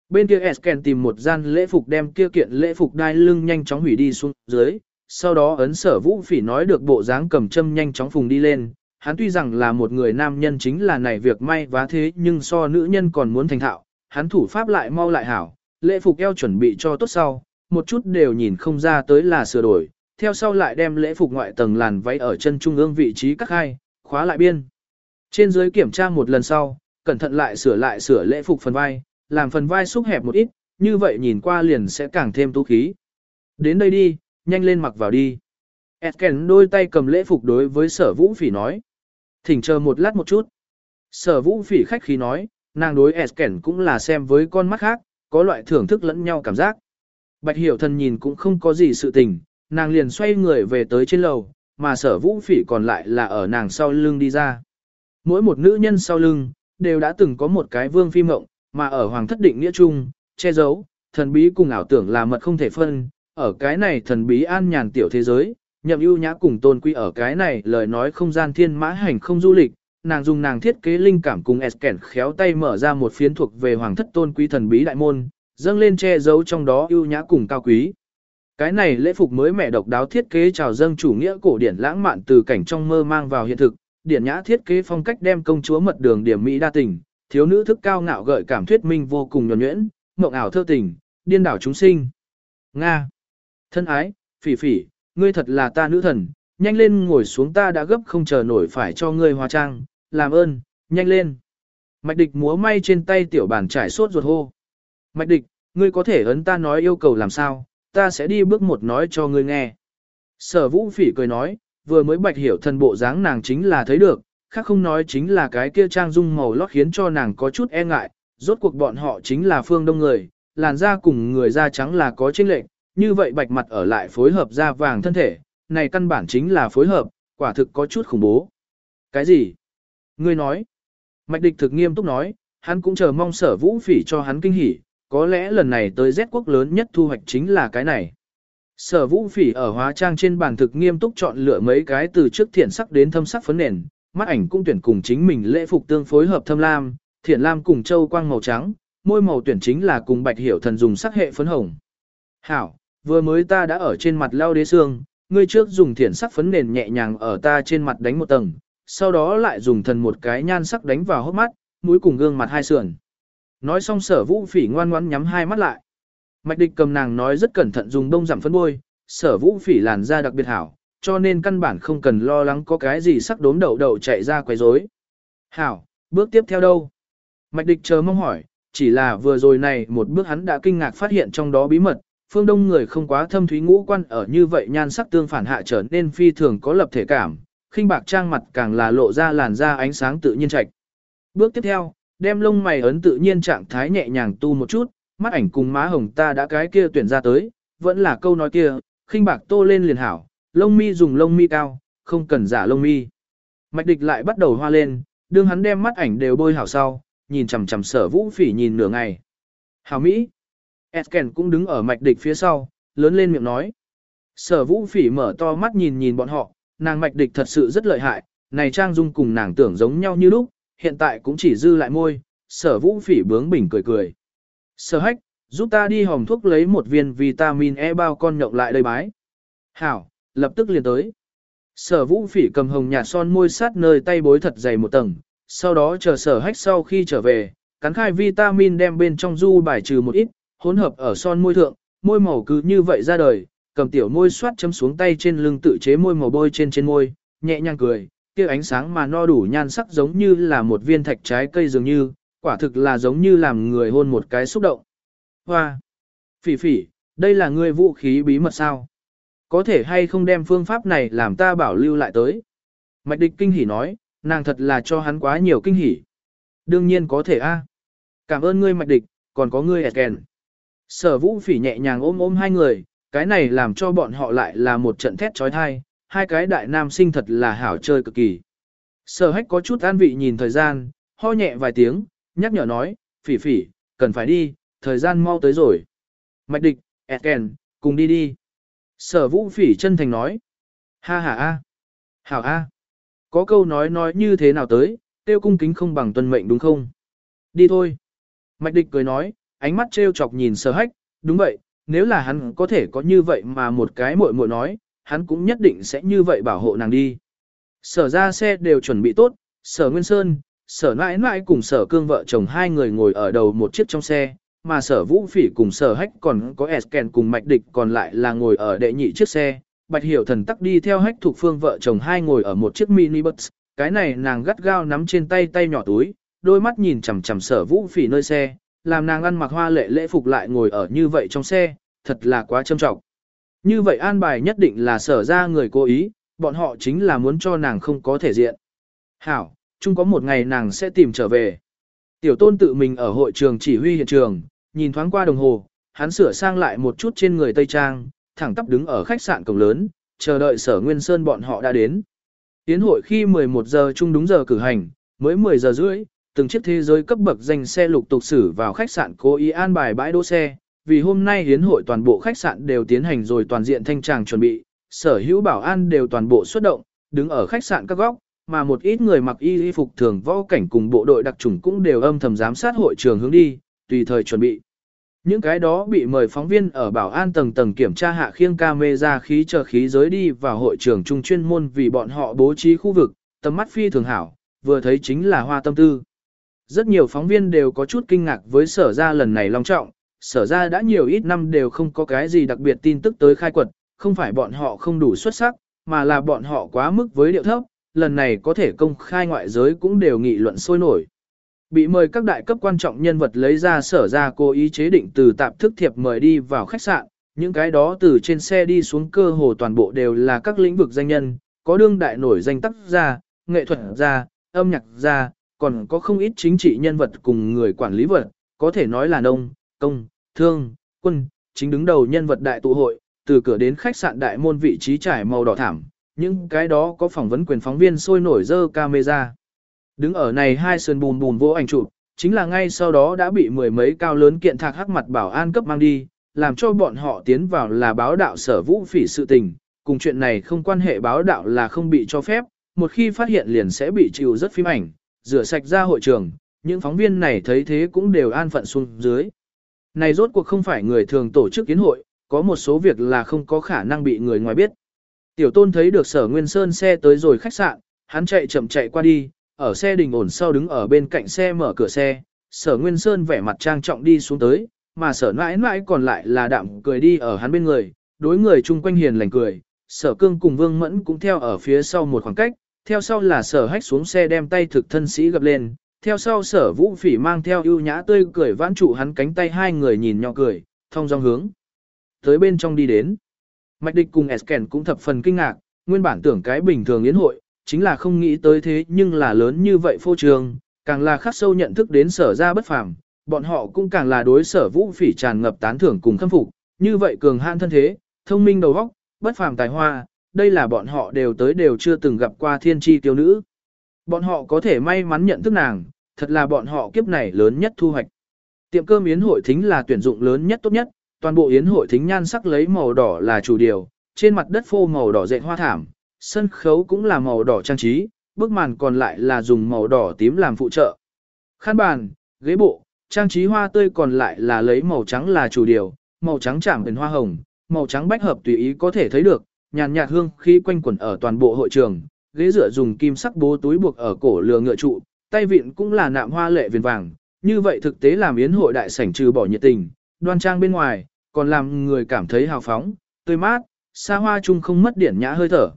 Bên kia Esken tìm một gian lễ phục đem kia kiện lễ phục đai lưng nhanh chóng hủy đi xuống dưới, sau đó ấn sở vũ phỉ nói được bộ dáng cầm châm nhanh chóng phùng đi lên. Hắn tuy rằng là một người nam nhân chính là này việc may vá thế nhưng so nữ nhân còn muốn thành thạo, hắn thủ pháp lại mau lại hảo, lễ phục eo chuẩn bị cho tốt sau, một chút đều nhìn không ra tới là sửa đổi, theo sau lại đem lễ phục ngoại tầng làn váy ở chân trung ương vị trí cắt hai, khóa lại biên. Trên dưới kiểm tra một lần sau, cẩn thận lại sửa lại sửa lễ phục phần vai, làm phần vai xúc hẹp một ít, như vậy nhìn qua liền sẽ càng thêm tú khí. Đến đây đi, nhanh lên mặc vào đi. Esken đôi tay cầm lễ phục đối với sở vũ phỉ nói. Thỉnh chờ một lát một chút. Sở vũ phỉ khách khí nói, nàng đối Esken cũng là xem với con mắt khác, có loại thưởng thức lẫn nhau cảm giác. Bạch hiểu thần nhìn cũng không có gì sự tình, nàng liền xoay người về tới trên lầu, mà sở vũ phỉ còn lại là ở nàng sau lưng đi ra. Mỗi một nữ nhân sau lưng, đều đã từng có một cái vương phi mộng, mà ở hoàng thất định nghĩa chung, che giấu, thần bí cùng ảo tưởng là mật không thể phân, ở cái này thần bí an nhàn tiểu thế giới, nhậm ưu nhã cùng tôn quý ở cái này lời nói không gian thiên mã hành không du lịch, nàng dùng nàng thiết kế linh cảm cùng Esken khéo tay mở ra một phiến thuộc về hoàng thất tôn quý thần bí đại môn, dâng lên che giấu trong đó ưu nhã cùng cao quý. Cái này lễ phục mới mẻ độc đáo thiết kế chào dâng chủ nghĩa cổ điển lãng mạn từ cảnh trong mơ mang vào hiện thực, điển nhã thiết kế phong cách đem công chúa mật đường điểm mỹ đa tình, thiếu nữ thức cao ngạo gợi cảm thuyết minh vô cùng nhuần nhuyễn, mộng ảo thơ tình, điên đảo chúng sinh. Nga. Thân ái, phỉ phỉ, ngươi thật là ta nữ thần, nhanh lên ngồi xuống ta đã gấp không chờ nổi phải cho ngươi hóa trang, làm ơn, nhanh lên. Mạch địch múa may trên tay tiểu bản trải sốt ruột hô. Mạch địch, ngươi có thể ấn ta nói yêu cầu làm sao, ta sẽ đi bước một nói cho ngươi nghe. Sở vũ phỉ cười nói, vừa mới bạch hiểu thần bộ dáng nàng chính là thấy được, khác không nói chính là cái kia trang dung màu lót khiến cho nàng có chút e ngại, rốt cuộc bọn họ chính là phương đông người, làn da cùng người da trắng là có chênh lệch, như vậy bạch mặt ở lại phối hợp da vàng thân thể, này căn bản chính là phối hợp, quả thực có chút khủng bố. Cái gì? Ngươi nói. Mạch địch thực nghiêm túc nói, hắn cũng chờ mong sở vũ phỉ cho hắn kinh hỉ, có lẽ lần này tới Z quốc lớn nhất thu hoạch chính là cái này. Sở vũ phỉ ở hóa trang trên bàn thực nghiêm túc chọn lựa mấy cái từ trước thiện sắc đến thâm sắc phấn nền, mắt ảnh cũng tuyển cùng chính mình lễ phục tương phối hợp thâm lam, thiện lam cùng châu quang màu trắng, môi màu tuyển chính là cùng bạch hiểu thần dùng sắc hệ phấn hồng. Hảo, vừa mới ta đã ở trên mặt lao đế xương, ngươi trước dùng thiển sắc phấn nền nhẹ nhàng ở ta trên mặt đánh một tầng, sau đó lại dùng thần một cái nhan sắc đánh vào hốc mắt, mũi cùng gương mặt hai sườn. Nói xong sở vũ phỉ ngoan ngoãn nhắm hai mắt lại. Mạch địch cầm nàng nói rất cẩn thận dùng đông giảm phấn bôi, sở vũ phỉ làn da đặc biệt hảo, cho nên căn bản không cần lo lắng có cái gì sắc đốm đậu đậu chạy ra quấy rối. Hảo, bước tiếp theo đâu? Mạch địch chờ mong hỏi, chỉ là vừa rồi này một bước hắn đã kinh ngạc phát hiện trong đó bí mật, phương đông người không quá thâm thúy ngũ quan ở như vậy nhan sắc tương phản hạ trở nên phi thường có lập thể cảm, khinh bạc trang mặt càng là lộ ra làn da ánh sáng tự nhiên trạch. Bước tiếp theo, đem lông mày ấn tự nhiên trạng thái nhẹ nhàng tu một chút, mắt ảnh cùng má hồng ta đã cái kia tuyển ra tới, vẫn là câu nói kia, khinh bạc tô lên liền hảo, lông mi dùng lông mi cao, không cần giả lông mi. Mạch địch lại bắt đầu hoa lên, đương hắn đem mắt ảnh đều bôi hảo sau, nhìn chằm chằm sở vũ phỉ nhìn nửa ngày. Hảo Mỹ. Esken cũng đứng ở mạch địch phía sau, lớn lên miệng nói. Sở vũ phỉ mở to mắt nhìn nhìn bọn họ, nàng mạch địch thật sự rất lợi hại, này trang dung cùng nàng tưởng giống nhau như lúc, hiện tại cũng chỉ dư lại môi, sở vũ phỉ bướng bỉnh cười cười. Sở hách, giúp ta đi hòm thuốc lấy một viên vitamin E bao con nhộng lại đây bái. Hảo, lập tức liền tới. Sở vũ phỉ cầm hồng nhạt son môi sát nơi tay bối thật dày một tầng, sau đó chờ sở hách sau khi trở về, cắn khai vitamin đem bên trong du bài trừ một ít, hỗn hợp ở son môi thượng, môi màu cứ như vậy ra đời, cầm tiểu môi xoát chấm xuống tay trên lưng tự chế môi màu bôi trên trên môi, nhẹ nhàng cười, kia ánh sáng mà no đủ nhan sắc giống như là một viên thạch trái cây dường như, quả thực là giống như làm người hôn một cái xúc động. Hoa! Phỉ phỉ, đây là ngươi vũ khí bí mật sao? Có thể hay không đem phương pháp này làm ta bảo lưu lại tới? Mạch địch kinh hỉ nói, nàng thật là cho hắn quá nhiều kinh hỉ. Đương nhiên có thể a. Cảm ơn ngươi mạch địch, còn có ngươi Etken. Sở vũ phỉ nhẹ nhàng ôm ôm hai người, cái này làm cho bọn họ lại là một trận thét trói thai, hai cái đại nam sinh thật là hảo chơi cực kỳ. Sở hách có chút an vị nhìn thời gian, ho nhẹ vài tiếng, nhắc nhở nói, phỉ phỉ, cần phải đi, thời gian mau tới rồi. Mạch địch, Etken, cùng đi đi. Sở vũ phỉ chân thành nói. Ha ha a. Hảo a. Có câu nói nói như thế nào tới, tiêu cung kính không bằng tuân mệnh đúng không? Đi thôi. Mạch địch cười nói, ánh mắt trêu chọc nhìn sở hách, đúng vậy, nếu là hắn có thể có như vậy mà một cái muội muội nói, hắn cũng nhất định sẽ như vậy bảo hộ nàng đi. Sở ra xe đều chuẩn bị tốt, sở Nguyên Sơn, sở nãi nãi cùng sở cương vợ chồng hai người ngồi ở đầu một chiếc trong xe, mà sở vũ phỉ cùng sở hách còn có Esken cùng mạch địch còn lại là ngồi ở đệ nhị chiếc xe. Bạch hiểu thần tắc đi theo hách thuộc phương vợ chồng hai ngồi ở một chiếc mini bus, cái này nàng gắt gao nắm trên tay tay nhỏ túi, đôi mắt nhìn chằm chằm sở vũ phỉ nơi xe, làm nàng ăn mặc hoa lệ lễ phục lại ngồi ở như vậy trong xe, thật là quá trâm trọng. Như vậy an bài nhất định là sở ra người cố ý, bọn họ chính là muốn cho nàng không có thể diện. Hảo, chung có một ngày nàng sẽ tìm trở về. Tiểu tôn tự mình ở hội trường chỉ huy hiện trường, nhìn thoáng qua đồng hồ, hắn sửa sang lại một chút trên người Tây Trang, thẳng tắp đứng ở khách sạn cổng lớn, chờ đợi sở Nguyên Sơn bọn họ đã đến. Tiến hội khi 11 giờ chung đúng giờ cử hành, mới 10 giờ rưỡi, từng chiếc thế giới cấp bậc danh xe lục tục xử vào khách sạn cố ý an bài bãi đỗ xe, vì hôm nay hiến hội toàn bộ khách sạn đều tiến hành rồi toàn diện thanh tràng chuẩn bị, sở hữu bảo an đều toàn bộ xuất động, đứng ở khách sạn các góc, mà một ít người mặc y y phục thường võ cảnh cùng bộ đội đặc trùng cũng đều âm thầm giám sát hội trường hướng đi, tùy thời chuẩn bị. Những cái đó bị mời phóng viên ở bảo an tầng tầng kiểm tra hạ khiêng camera khí chờ khí giới đi vào hội trường trung chuyên môn vì bọn họ bố trí khu vực, tầm mắt phi thường hảo, vừa thấy chính là hoa tâm tư. Rất nhiều phóng viên đều có chút kinh ngạc với sở ra lần này long trọng, sở ra đã nhiều ít năm đều không có cái gì đặc biệt tin tức tới khai quật, không phải bọn họ không đủ xuất sắc, mà là bọn họ quá mức với điệu thấp, lần này có thể công khai ngoại giới cũng đều nghị luận sôi nổi. Bị mời các đại cấp quan trọng nhân vật lấy ra sở ra cố ý chế định từ tạp thức thiệp mời đi vào khách sạn, những cái đó từ trên xe đi xuống cơ hồ toàn bộ đều là các lĩnh vực danh nhân, có đương đại nổi danh tác gia, nghệ thuật gia, âm nhạc gia, còn có không ít chính trị nhân vật cùng người quản lý vật, có thể nói là nông, công, thương, quân, chính đứng đầu nhân vật đại tụ hội, từ cửa đến khách sạn đại môn vị trí trải màu đỏ thảm, những cái đó có phỏng vấn quyền phóng viên sôi nổi dơ camera. Đứng ở này hai sườn bùn bùn vô ảnh chụp, chính là ngay sau đó đã bị mười mấy cao lớn kiện thạc hắc mặt bảo an cấp mang đi, làm cho bọn họ tiến vào là báo đạo sở vũ phỉ sự tình, cùng chuyện này không quan hệ báo đạo là không bị cho phép, một khi phát hiện liền sẽ bị chịu rất phim ảnh, rửa sạch ra hội trường, những phóng viên này thấy thế cũng đều an phận xuống dưới. Này rốt cuộc không phải người thường tổ chức kiến hội, có một số việc là không có khả năng bị người ngoài biết. Tiểu tôn thấy được sở Nguyên Sơn xe tới rồi khách sạn, hắn chạy chậm chạy qua đi, ở xe đình ổn sau đứng ở bên cạnh xe mở cửa xe, sở Nguyên Sơn vẻ mặt trang trọng đi xuống tới, mà sở mãi mãi còn lại là đạm cười đi ở hắn bên người, đối người chung quanh hiền lành cười, sở cương cùng vương mẫn cũng theo ở phía sau một khoảng cách, theo sau là sở hách xuống xe đem tay thực thân sĩ gập lên, theo sau sở vũ phỉ mang theo ưu nhã tươi cười vãn trụ hắn cánh tay hai người nhìn nhỏ cười, thông dong hướng. Tới bên trong đi đến. Mạch địch cùng Esken cũng thập phần kinh ngạc, nguyên bản tưởng cái bình thường yến hội, chính là không nghĩ tới thế nhưng là lớn như vậy phô trường, càng là khắc sâu nhận thức đến sở ra bất phàm, bọn họ cũng càng là đối sở vũ phỉ tràn ngập tán thưởng cùng khâm phục, như vậy cường han thân thế, thông minh đầu óc, bất phàm tài hoa, đây là bọn họ đều tới đều chưa từng gặp qua thiên tri tiêu nữ. Bọn họ có thể may mắn nhận thức nàng, thật là bọn họ kiếp này lớn nhất thu hoạch. Tiệm cơm yến hội thính là tuyển dụng lớn nhất tốt nhất, toàn bộ yến hội thính nhan sắc lấy màu đỏ là chủ điều, trên mặt đất phô màu đỏ dệt hoa thảm, sân khấu cũng là màu đỏ trang trí, bức màn còn lại là dùng màu đỏ tím làm phụ trợ. Khăn bàn, ghế bộ, trang trí hoa tươi còn lại là lấy màu trắng là chủ điều, màu trắng chạm đến hoa hồng, màu trắng bách hợp tùy ý có thể thấy được, nhàn nhạt hương khí quanh quẩn ở toàn bộ hội trường, ghế dựa dùng kim sắc bố túi buộc ở cổ lừa ngựa trụ, tay vịn cũng là nạm hoa lệ viền vàng, như vậy thực tế làm yến hội đại sảnh trừ bỏ nhiệt tình, đoan trang bên ngoài, còn làm người cảm thấy hào phóng, tươi mát, xa hoa chung không mất điển nhã hơi thở.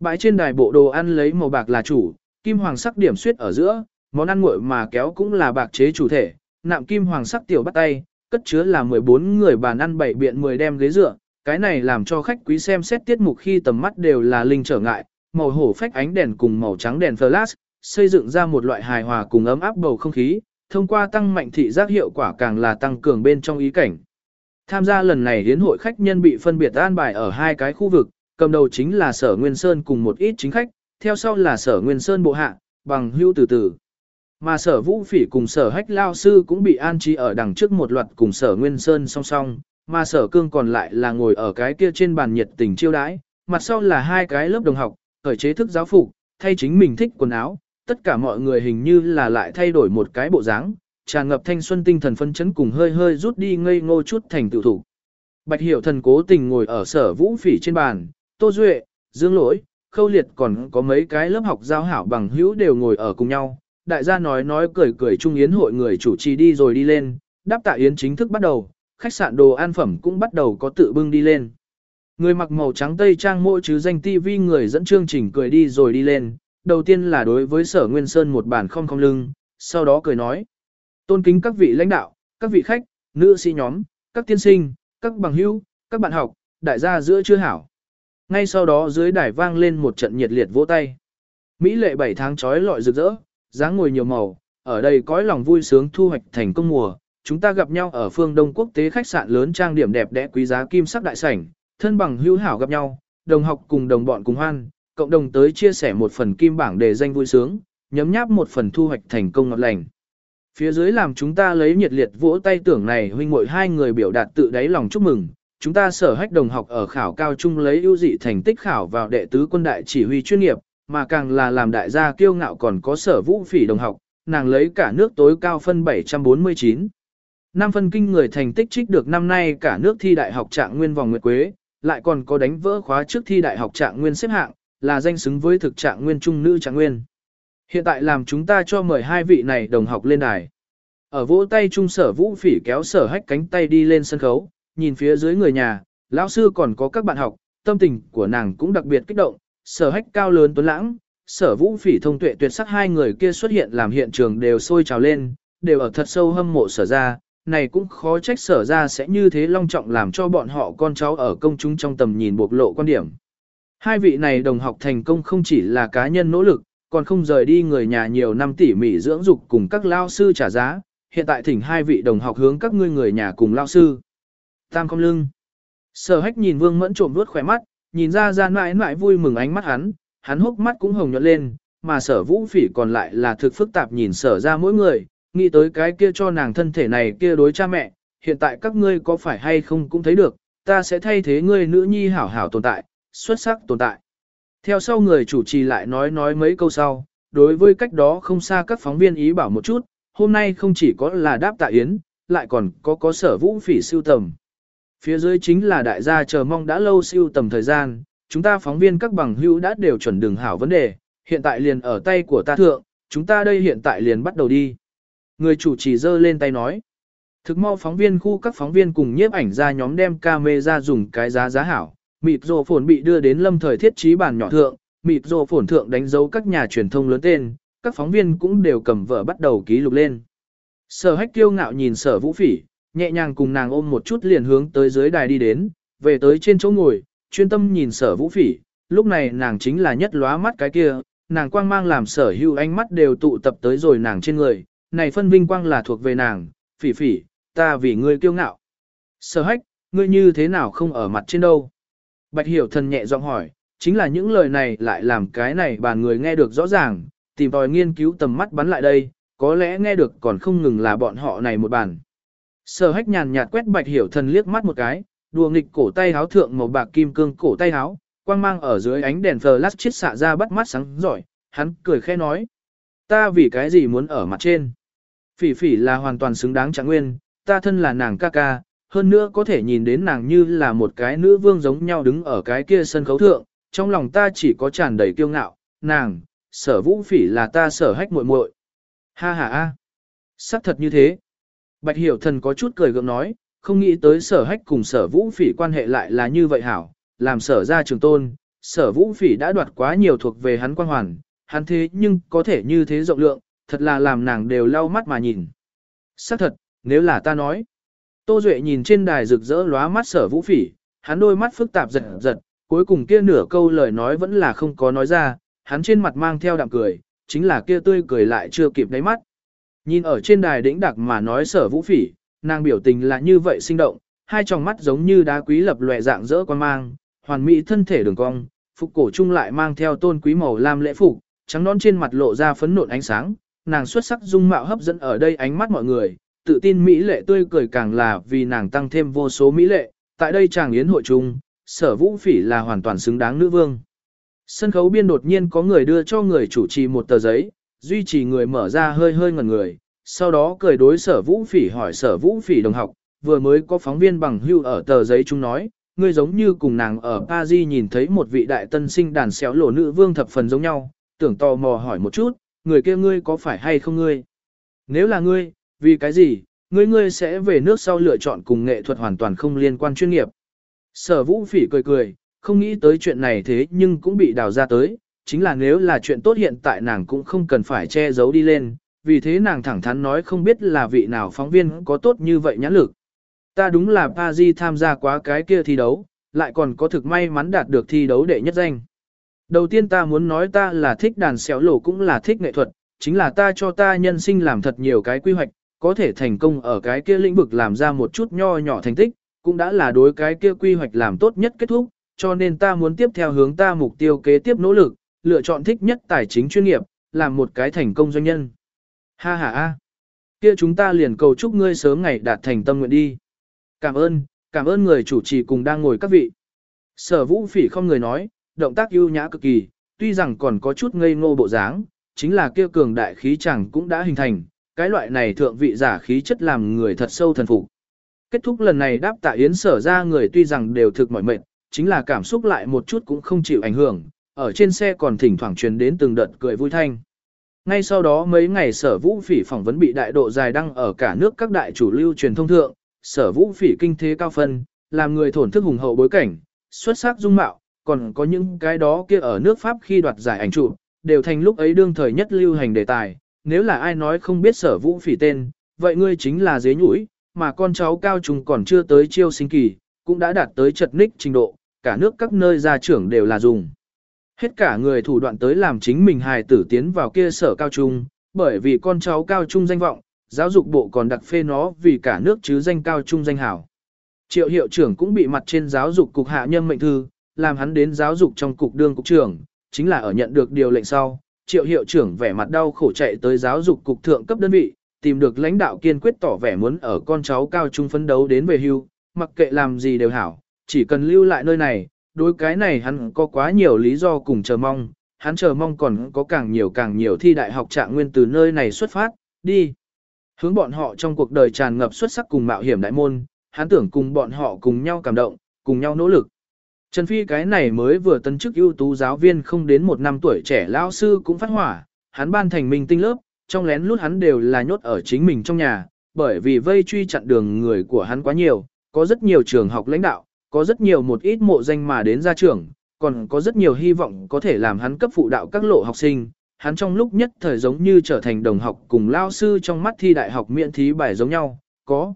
Bãi trên đài bộ đồ ăn lấy màu bạc là chủ, kim hoàng sắc điểm suyết ở giữa, món ăn nguội mà kéo cũng là bạc chế chủ thể, nạm kim hoàng sắc tiểu bắt tay, cất chứa là 14 người bàn ăn bảy biện 10 đem ghế dựa, cái này làm cho khách quý xem xét tiết mục khi tầm mắt đều là linh trở ngại, màu hổ phách ánh đèn cùng màu trắng đèn flash, xây dựng ra một loại hài hòa cùng ấm áp bầu không khí, thông qua tăng mạnh thị giác hiệu quả càng là tăng cường bên trong ý cảnh. Tham gia lần này đến hội khách nhân bị phân biệt an bài ở hai cái khu vực, cầm đầu chính là sở Nguyên Sơn cùng một ít chính khách, theo sau là sở Nguyên Sơn bộ hạ, bằng hưu từ từ. Mà sở vũ phỉ cùng sở hách lao sư cũng bị an trí ở đằng trước một loạt cùng sở Nguyên Sơn song song, mà sở cương còn lại là ngồi ở cái kia trên bàn nhiệt tình chiêu đãi, mặt sau là hai cái lớp đồng học, khởi chế thức giáo phục, thay chính mình thích quần áo, tất cả mọi người hình như là lại thay đổi một cái bộ dáng, tràn ngập thanh xuân tinh thần phân chấn cùng hơi hơi rút đi ngây ngô chút thành tự thủ. Bạch Hiểu Thần cố tình ngồi ở sở vũ phỉ trên bàn, Tô Duệ, Dương Lỗi, Khâu Liệt còn có mấy cái lớp học giao hảo bằng hữu đều ngồi ở cùng nhau. Đại gia nói nói cười cười trung yến hội người chủ trì đi rồi đi lên, đáp tạ yến chính thức bắt đầu, khách sạn đồ ăn phẩm cũng bắt đầu có tự bưng đi lên. Người mặc màu trắng tây trang mỗi chứ danh TV người dẫn chương trình cười đi rồi đi lên, đầu tiên là đối với sở Nguyên Sơn một bản không không lưng, sau đó cười nói. Tôn kính các vị lãnh đạo, các vị khách, nữ sĩ nhóm, các tiên sinh, các bằng hữu, các bạn học, đại gia giữa chưa hảo. Ngay sau đó dưới đài vang lên một trận nhiệt liệt vỗ tay. Mỹ lệ 7 tháng trói lọi rực rỡ, dáng ngồi nhiều màu, ở đây cõi lòng vui sướng thu hoạch thành công mùa. Chúng ta gặp nhau ở phương Đông quốc tế khách sạn lớn trang điểm đẹp đẽ quý giá kim sắc đại sảnh, thân bằng hữu hảo gặp nhau, đồng học cùng đồng bọn cùng hoan, cộng đồng tới chia sẻ một phần kim bảng để danh vui sướng, nhấm nháp một phần thu hoạch thành công ngọt lành. Phía dưới làm chúng ta lấy nhiệt liệt vỗ tay tưởng này huynh muội hai người biểu đạt tự đáy lòng chúc mừng. Chúng ta sở hách đồng học ở khảo cao trung lấy ưu dị thành tích khảo vào đệ tứ quân đại chỉ huy chuyên nghiệp, mà càng là làm đại gia kiêu ngạo còn có sở vũ phỉ đồng học, nàng lấy cả nước tối cao phân 749. Năm phân kinh người thành tích trích được năm nay cả nước thi đại học trạng nguyên vòng nguyệt quế, lại còn có đánh vỡ khóa trước thi đại học trạng nguyên xếp hạng, là danh xứng với thực trạng nguyên trung nữ trạng nguyên. Hiện tại làm chúng ta cho mời hai vị này đồng học lên đài. Ở vỗ tay trung sở vũ phỉ kéo sở hách cánh tay đi lên sân khấu, nhìn phía dưới người nhà, lão sư còn có các bạn học, tâm tình của nàng cũng đặc biệt kích động, sở hách cao lớn tuấn lãng, sở vũ phỉ thông tuệ tuyệt sắc hai người kia xuất hiện làm hiện trường đều sôi trào lên, đều ở thật sâu hâm mộ sở ra, này cũng khó trách sở ra sẽ như thế long trọng làm cho bọn họ con cháu ở công chúng trong tầm nhìn bộc lộ quan điểm. Hai vị này đồng học thành công không chỉ là cá nhân nỗ lực, còn không rời đi người nhà nhiều năm tỉ mỉ dưỡng dục cùng các lao sư trả giá, hiện tại thỉnh hai vị đồng học hướng các ngươi người nhà cùng lao sư. Tam không lưng. Sở hách nhìn vương mẫn trộm vuốt khỏe mắt, nhìn ra ra mãi mãi vui mừng ánh mắt hắn, hắn hốc mắt cũng hồng nhuận lên, mà sở vũ phỉ còn lại là thực phức tạp nhìn sở ra mỗi người, nghĩ tới cái kia cho nàng thân thể này kia đối cha mẹ, hiện tại các ngươi có phải hay không cũng thấy được, ta sẽ thay thế ngươi nữ nhi hảo hảo tồn tại, xuất sắc tồn tại. Theo sau người chủ trì lại nói nói mấy câu sau, đối với cách đó không xa các phóng viên ý bảo một chút, hôm nay không chỉ có là đáp tạ yến, lại còn có có sở vũ phỉ siêu tầm. Phía dưới chính là đại gia chờ mong đã lâu siêu tầm thời gian, chúng ta phóng viên các bằng hữu đã đều chuẩn đường hảo vấn đề, hiện tại liền ở tay của ta thượng, chúng ta đây hiện tại liền bắt đầu đi. Người chủ trì giơ lên tay nói. Thực mau phóng viên khu các phóng viên cùng nhiếp ảnh ra nhóm đem camera dùng cái giá giá hảo, mịt rồ phồn bị đưa đến lâm thời thiết trí bàn nhỏ thượng, mịt rồ phồn thượng đánh dấu các nhà truyền thông lớn tên, các phóng viên cũng đều cầm vợ bắt đầu ký lục lên. Sở hách kiêu ngạo nhìn sở vũ phỉ, nhẹ nhàng cùng nàng ôm một chút liền hướng tới dưới đài đi đến, về tới trên chỗ ngồi, chuyên tâm nhìn sở vũ phỉ, lúc này nàng chính là nhất lóa mắt cái kia, nàng quang mang làm sở hữu ánh mắt đều tụ tập tới rồi nàng trên người, này phân vinh quang là thuộc về nàng, phỉ phỉ, ta vì ngươi kiêu ngạo. Sở hách, ngươi như thế nào không ở mặt trên đâu? Bạch hiểu thần nhẹ giọng hỏi, chính là những lời này lại làm cái này bàn người nghe được rõ ràng, tìm tòi nghiên cứu tầm mắt bắn lại đây, có lẽ nghe được còn không ngừng là bọn họ này một bàn. Sở hách nhàn nhạt quét bạch hiểu thần liếc mắt một cái, đùa nghịch cổ tay háo thượng màu bạc kim cương cổ tay háo, quang mang ở dưới ánh đèn flash chiết xạ ra bắt mắt sáng giỏi, hắn cười khẽ nói. Ta vì cái gì muốn ở mặt trên? Phỉ phỉ là hoàn toàn xứng đáng trạng nguyên, ta thân là nàng ca ca, hơn nữa có thể nhìn đến nàng như là một cái nữ vương giống nhau đứng ở cái kia sân khấu thượng, trong lòng ta chỉ có tràn đầy kiêu ngạo, nàng, sở vũ phỉ là ta sở hách muội muội. Ha ha a, sắc thật như thế. Bạch hiểu thần có chút cười gượng nói, không nghĩ tới sở hách cùng sở vũ phỉ quan hệ lại là như vậy hảo, làm sở ra trường tôn, sở vũ phỉ đã đoạt quá nhiều thuộc về hắn quan hoàn, hắn thế nhưng có thể như thế rộng lượng, thật là làm nàng đều lau mắt mà nhìn. Sắc thật, nếu là ta nói. Tô Duệ nhìn trên đài rực rỡ lóa mắt sở vũ phỉ, hắn đôi mắt phức tạp giật giật, cuối cùng kia nửa câu lời nói vẫn là không có nói ra, hắn trên mặt mang theo đạm cười, chính là kia tươi cười lại chưa kịp đáy mắt. Nhìn ở trên đài đĩnh đặc mà nói sở vũ phỉ, nàng biểu tình là như vậy sinh động, hai tròng mắt giống như đá quý lập lòe dạng rỡ quan mang, hoàn mỹ thân thể đường cong, phục cổ trung lại mang theo tôn quý màu lam lễ phục, trắng non trên mặt lộ ra phấn nộn ánh sáng, nàng xuất sắc dung mạo hấp dẫn ở đây ánh mắt mọi người, tự tin mỹ lệ tươi cười càng là vì nàng tăng thêm vô số mỹ lệ, tại đây chàng yến hội chung, sở vũ phỉ là hoàn toàn xứng đáng nữ vương. Sân khấu biên đột nhiên có người đưa cho người chủ trì một tờ giấy, duy trì người mở ra hơi hơi ngẩn người, sau đó cười đối sở vũ phỉ hỏi sở vũ phỉ đồng học, vừa mới có phóng viên bằng hưu ở tờ giấy chúng nói, ngươi giống như cùng nàng ở Paris nhìn thấy một vị đại tân sinh đàn xéo lỗ nữ vương thập phần giống nhau, tưởng tò mò hỏi một chút, người kia ngươi có phải hay không ngươi? Nếu là ngươi, vì cái gì, ngươi ngươi sẽ về nước sau lựa chọn cùng nghệ thuật hoàn toàn không liên quan chuyên nghiệp. Sở vũ phỉ cười cười, không nghĩ tới chuyện này thế nhưng cũng bị đào ra tới, chính là nếu là chuyện tốt hiện tại nàng cũng không cần phải che giấu đi lên, vì thế nàng thẳng thắn nói không biết là vị nào phóng viên có tốt như vậy nhãn lực. Ta đúng là Pazi tham gia quá cái kia thi đấu, lại còn có thực may mắn đạt được thi đấu đệ nhất danh. Đầu tiên ta muốn nói ta là thích đàn xéo lộ cũng là thích nghệ thuật, chính là ta cho ta nhân sinh làm thật nhiều cái quy hoạch, có thể thành công ở cái kia lĩnh vực làm ra một chút nho nhỏ thành tích, cũng đã là đối cái kia quy hoạch làm tốt nhất kết thúc, cho nên ta muốn tiếp theo hướng ta mục tiêu kế tiếp nỗ lực, lựa chọn thích nhất tài chính chuyên nghiệp, làm một cái thành công doanh nhân. Ha ha ha. Kia chúng ta liền cầu chúc ngươi sớm ngày đạt thành tâm nguyện đi. Cảm ơn, cảm ơn người chủ trì cùng đang ngồi các vị. Sở vũ phỉ không người nói, động tác ưu nhã cực kỳ, tuy rằng còn có chút ngây ngô bộ dáng, chính là kia cường đại khí chẳng cũng đã hình thành, cái loại này thượng vị giả khí chất làm người thật sâu thần phục. Kết thúc lần này đáp tạ yến sở ra người tuy rằng đều thực mỏi mệt, chính là cảm xúc lại một chút cũng không chịu ảnh hưởng, ở trên xe còn thỉnh thoảng truyền đến từng đợt cười vui thanh. Ngay sau đó mấy ngày sở vũ phỉ phỏng vấn bị đại độ dài đăng ở cả nước các đại chủ lưu truyền thông thượng, sở vũ phỉ kinh thế cao phân, làm người thổn thức hùng hậu bối cảnh, xuất sắc dung mạo, còn có những cái đó kia ở nước Pháp khi đoạt giải ảnh chụp, đều thành lúc ấy đương thời nhất lưu hành đề tài. Nếu là ai nói không biết sở vũ phỉ tên, vậy ngươi chính là dế nhũi, mà con cháu cao trung còn chưa tới chiêu sinh kỳ, cũng đã đạt tới chật ních trình độ, cả nước các nơi gia trưởng đều là dùng. Hết cả người thủ đoạn tới làm chính mình hài tử tiến vào kia sở cao trung, bởi vì con cháu cao trung danh vọng, giáo dục bộ còn đặc phê nó vì cả nước chứ danh cao trung danh hảo. Triệu hiệu trưởng cũng bị mặt trên giáo dục cục hạ nhân mệnh thư, làm hắn đến giáo dục trong cục đương cục trưởng, chính là ở nhận được điều lệnh sau, triệu hiệu trưởng vẻ mặt đau khổ chạy tới giáo dục cục thượng cấp đơn vị, tìm được lãnh đạo kiên quyết tỏ vẻ muốn ở con cháu cao trung phấn đấu đến về hưu, mặc kệ làm gì đều hảo, chỉ cần lưu lại nơi này, đối cái này hắn có quá nhiều lý do cùng chờ mong, hắn chờ mong còn có càng nhiều càng nhiều thi đại học trạng nguyên từ nơi này xuất phát, đi. Hướng bọn họ trong cuộc đời tràn ngập xuất sắc cùng mạo hiểm đại môn, hắn tưởng cùng bọn họ cùng nhau cảm động, cùng nhau nỗ lực. Trần Phi cái này mới vừa tân chức ưu tú giáo viên không đến một năm tuổi trẻ lao sư cũng phát hỏa, hắn ban thành minh tinh lớp, trong lén lút hắn đều là nhốt ở chính mình trong nhà, bởi vì vây truy chặn đường người của hắn quá nhiều, có rất nhiều trường học lãnh đạo, có rất nhiều một ít mộ danh mà đến ra trường, còn có rất nhiều hy vọng có thể làm hắn cấp phụ đạo các lộ học sinh. Hắn trong lúc nhất thời giống như trở thành đồng học cùng lao sư trong mắt thi đại học miễn thí bài giống nhau, có.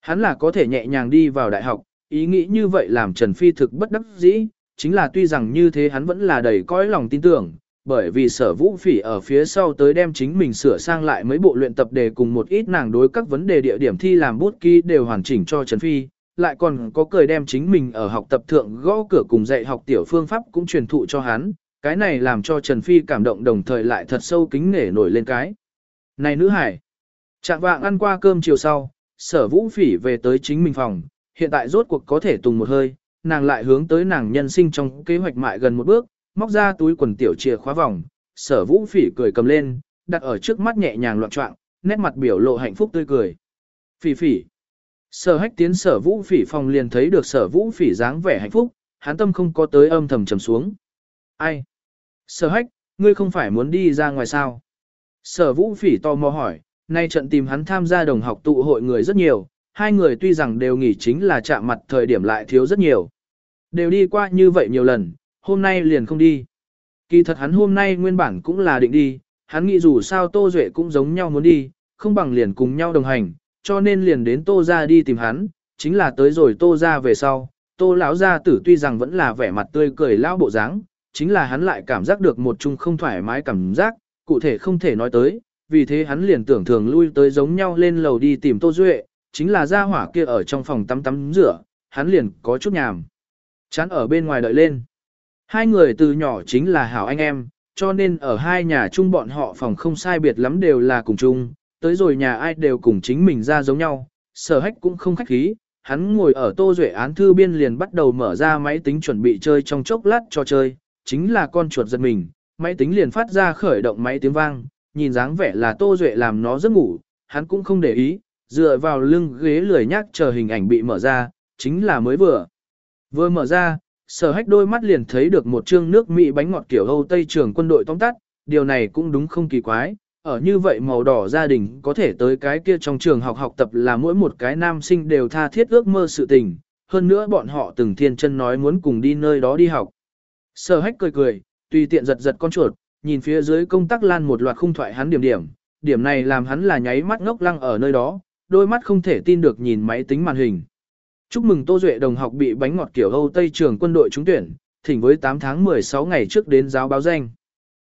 Hắn là có thể nhẹ nhàng đi vào đại học, ý nghĩ như vậy làm Trần Phi thực bất đắc dĩ, chính là tuy rằng như thế hắn vẫn là đầy cõi lòng tin tưởng, bởi vì sở vũ phỉ ở phía sau tới đem chính mình sửa sang lại mấy bộ luyện tập đề cùng một ít nàng đối các vấn đề địa điểm thi làm bút ký đều hoàn chỉnh cho Trần Phi, lại còn có cười đem chính mình ở học tập thượng gõ cửa cùng dạy học tiểu phương pháp cũng truyền thụ cho hắn, cái này làm cho Trần Phi cảm động đồng thời lại thật sâu kính nể nổi lên cái. Này nữ hải, chạm vạng ăn qua cơm chiều sau, sở vũ phỉ về tới chính mình phòng, hiện tại rốt cuộc có thể tùng một hơi, nàng lại hướng tới nàng nhân sinh trong kế hoạch mại gần một bước, móc ra túi quần tiểu chìa khóa vòng, sở vũ phỉ cười cầm lên, đặt ở trước mắt nhẹ nhàng loạn trọng, nét mặt biểu lộ hạnh phúc tươi cười. Phỉ phỉ. Sở hách tiến sở vũ phỉ phòng liền thấy được sở vũ phỉ dáng vẻ hạnh phúc, hán tâm không có tới âm thầm trầm xuống. Ai? Sở hách, ngươi không phải muốn đi ra ngoài sao? Sở vũ phỉ tò mò hỏi, nay trận tìm hắn tham gia đồng học tụ hội người rất nhiều, hai người tuy rằng đều nghỉ chính là chạm mặt thời điểm lại thiếu rất nhiều. Đều đi qua như vậy nhiều lần, hôm nay liền không đi. Kỳ thật hắn hôm nay nguyên bản cũng là định đi, hắn nghĩ dù sao Tô Duệ cũng giống nhau muốn đi, không bằng liền cùng nhau đồng hành, cho nên liền đến Tô ra đi tìm hắn, chính là tới rồi Tô ra về sau. Tô lão gia tử tuy rằng vẫn là vẻ mặt tươi cười lão bộ dáng, chính là hắn lại cảm giác được một chung không thoải mái cảm giác, cụ thể không thể nói tới, vì thế hắn liền tưởng thường lui tới giống nhau lên lầu đi tìm Tô Duệ, chính là ra hỏa kia ở trong phòng tắm tắm rửa, hắn liền có chút nhàm. Chán ở bên ngoài đợi lên. Hai người từ nhỏ chính là hảo anh em, cho nên ở hai nhà chung bọn họ phòng không sai biệt lắm đều là cùng chung, tới rồi nhà ai đều cùng chính mình ra giống nhau, sở hách cũng không khách khí, hắn ngồi ở tô duệ án thư biên liền bắt đầu mở ra máy tính chuẩn bị chơi trong chốc lát cho chơi, chính là con chuột giật mình, máy tính liền phát ra khởi động máy tiếng vang, nhìn dáng vẻ là tô duệ làm nó giấc ngủ, hắn cũng không để ý, dựa vào lưng ghế lười nhác chờ hình ảnh bị mở ra, chính là mới vừa. Vừa mở ra, sở hách đôi mắt liền thấy được một chương nước Mỹ bánh ngọt kiểu Âu Tây trường quân đội tóm tắt, điều này cũng đúng không kỳ quái. Ở như vậy màu đỏ gia đình có thể tới cái kia trong trường học học tập là mỗi một cái nam sinh đều tha thiết ước mơ sự tình, hơn nữa bọn họ từng thiên chân nói muốn cùng đi nơi đó đi học. Sở hách cười cười, tùy tiện giật giật con chuột, nhìn phía dưới công tác lan một loạt khung thoại hắn điểm điểm, điểm này làm hắn là nháy mắt ngốc lăng ở nơi đó, đôi mắt không thể tin được nhìn máy tính màn hình. Chúc mừng Tô Duệ đồng học bị bánh ngọt kiểu Âu Tây trường quân đội trúng tuyển, thỉnh với 8 tháng 16 ngày trước đến giáo báo danh.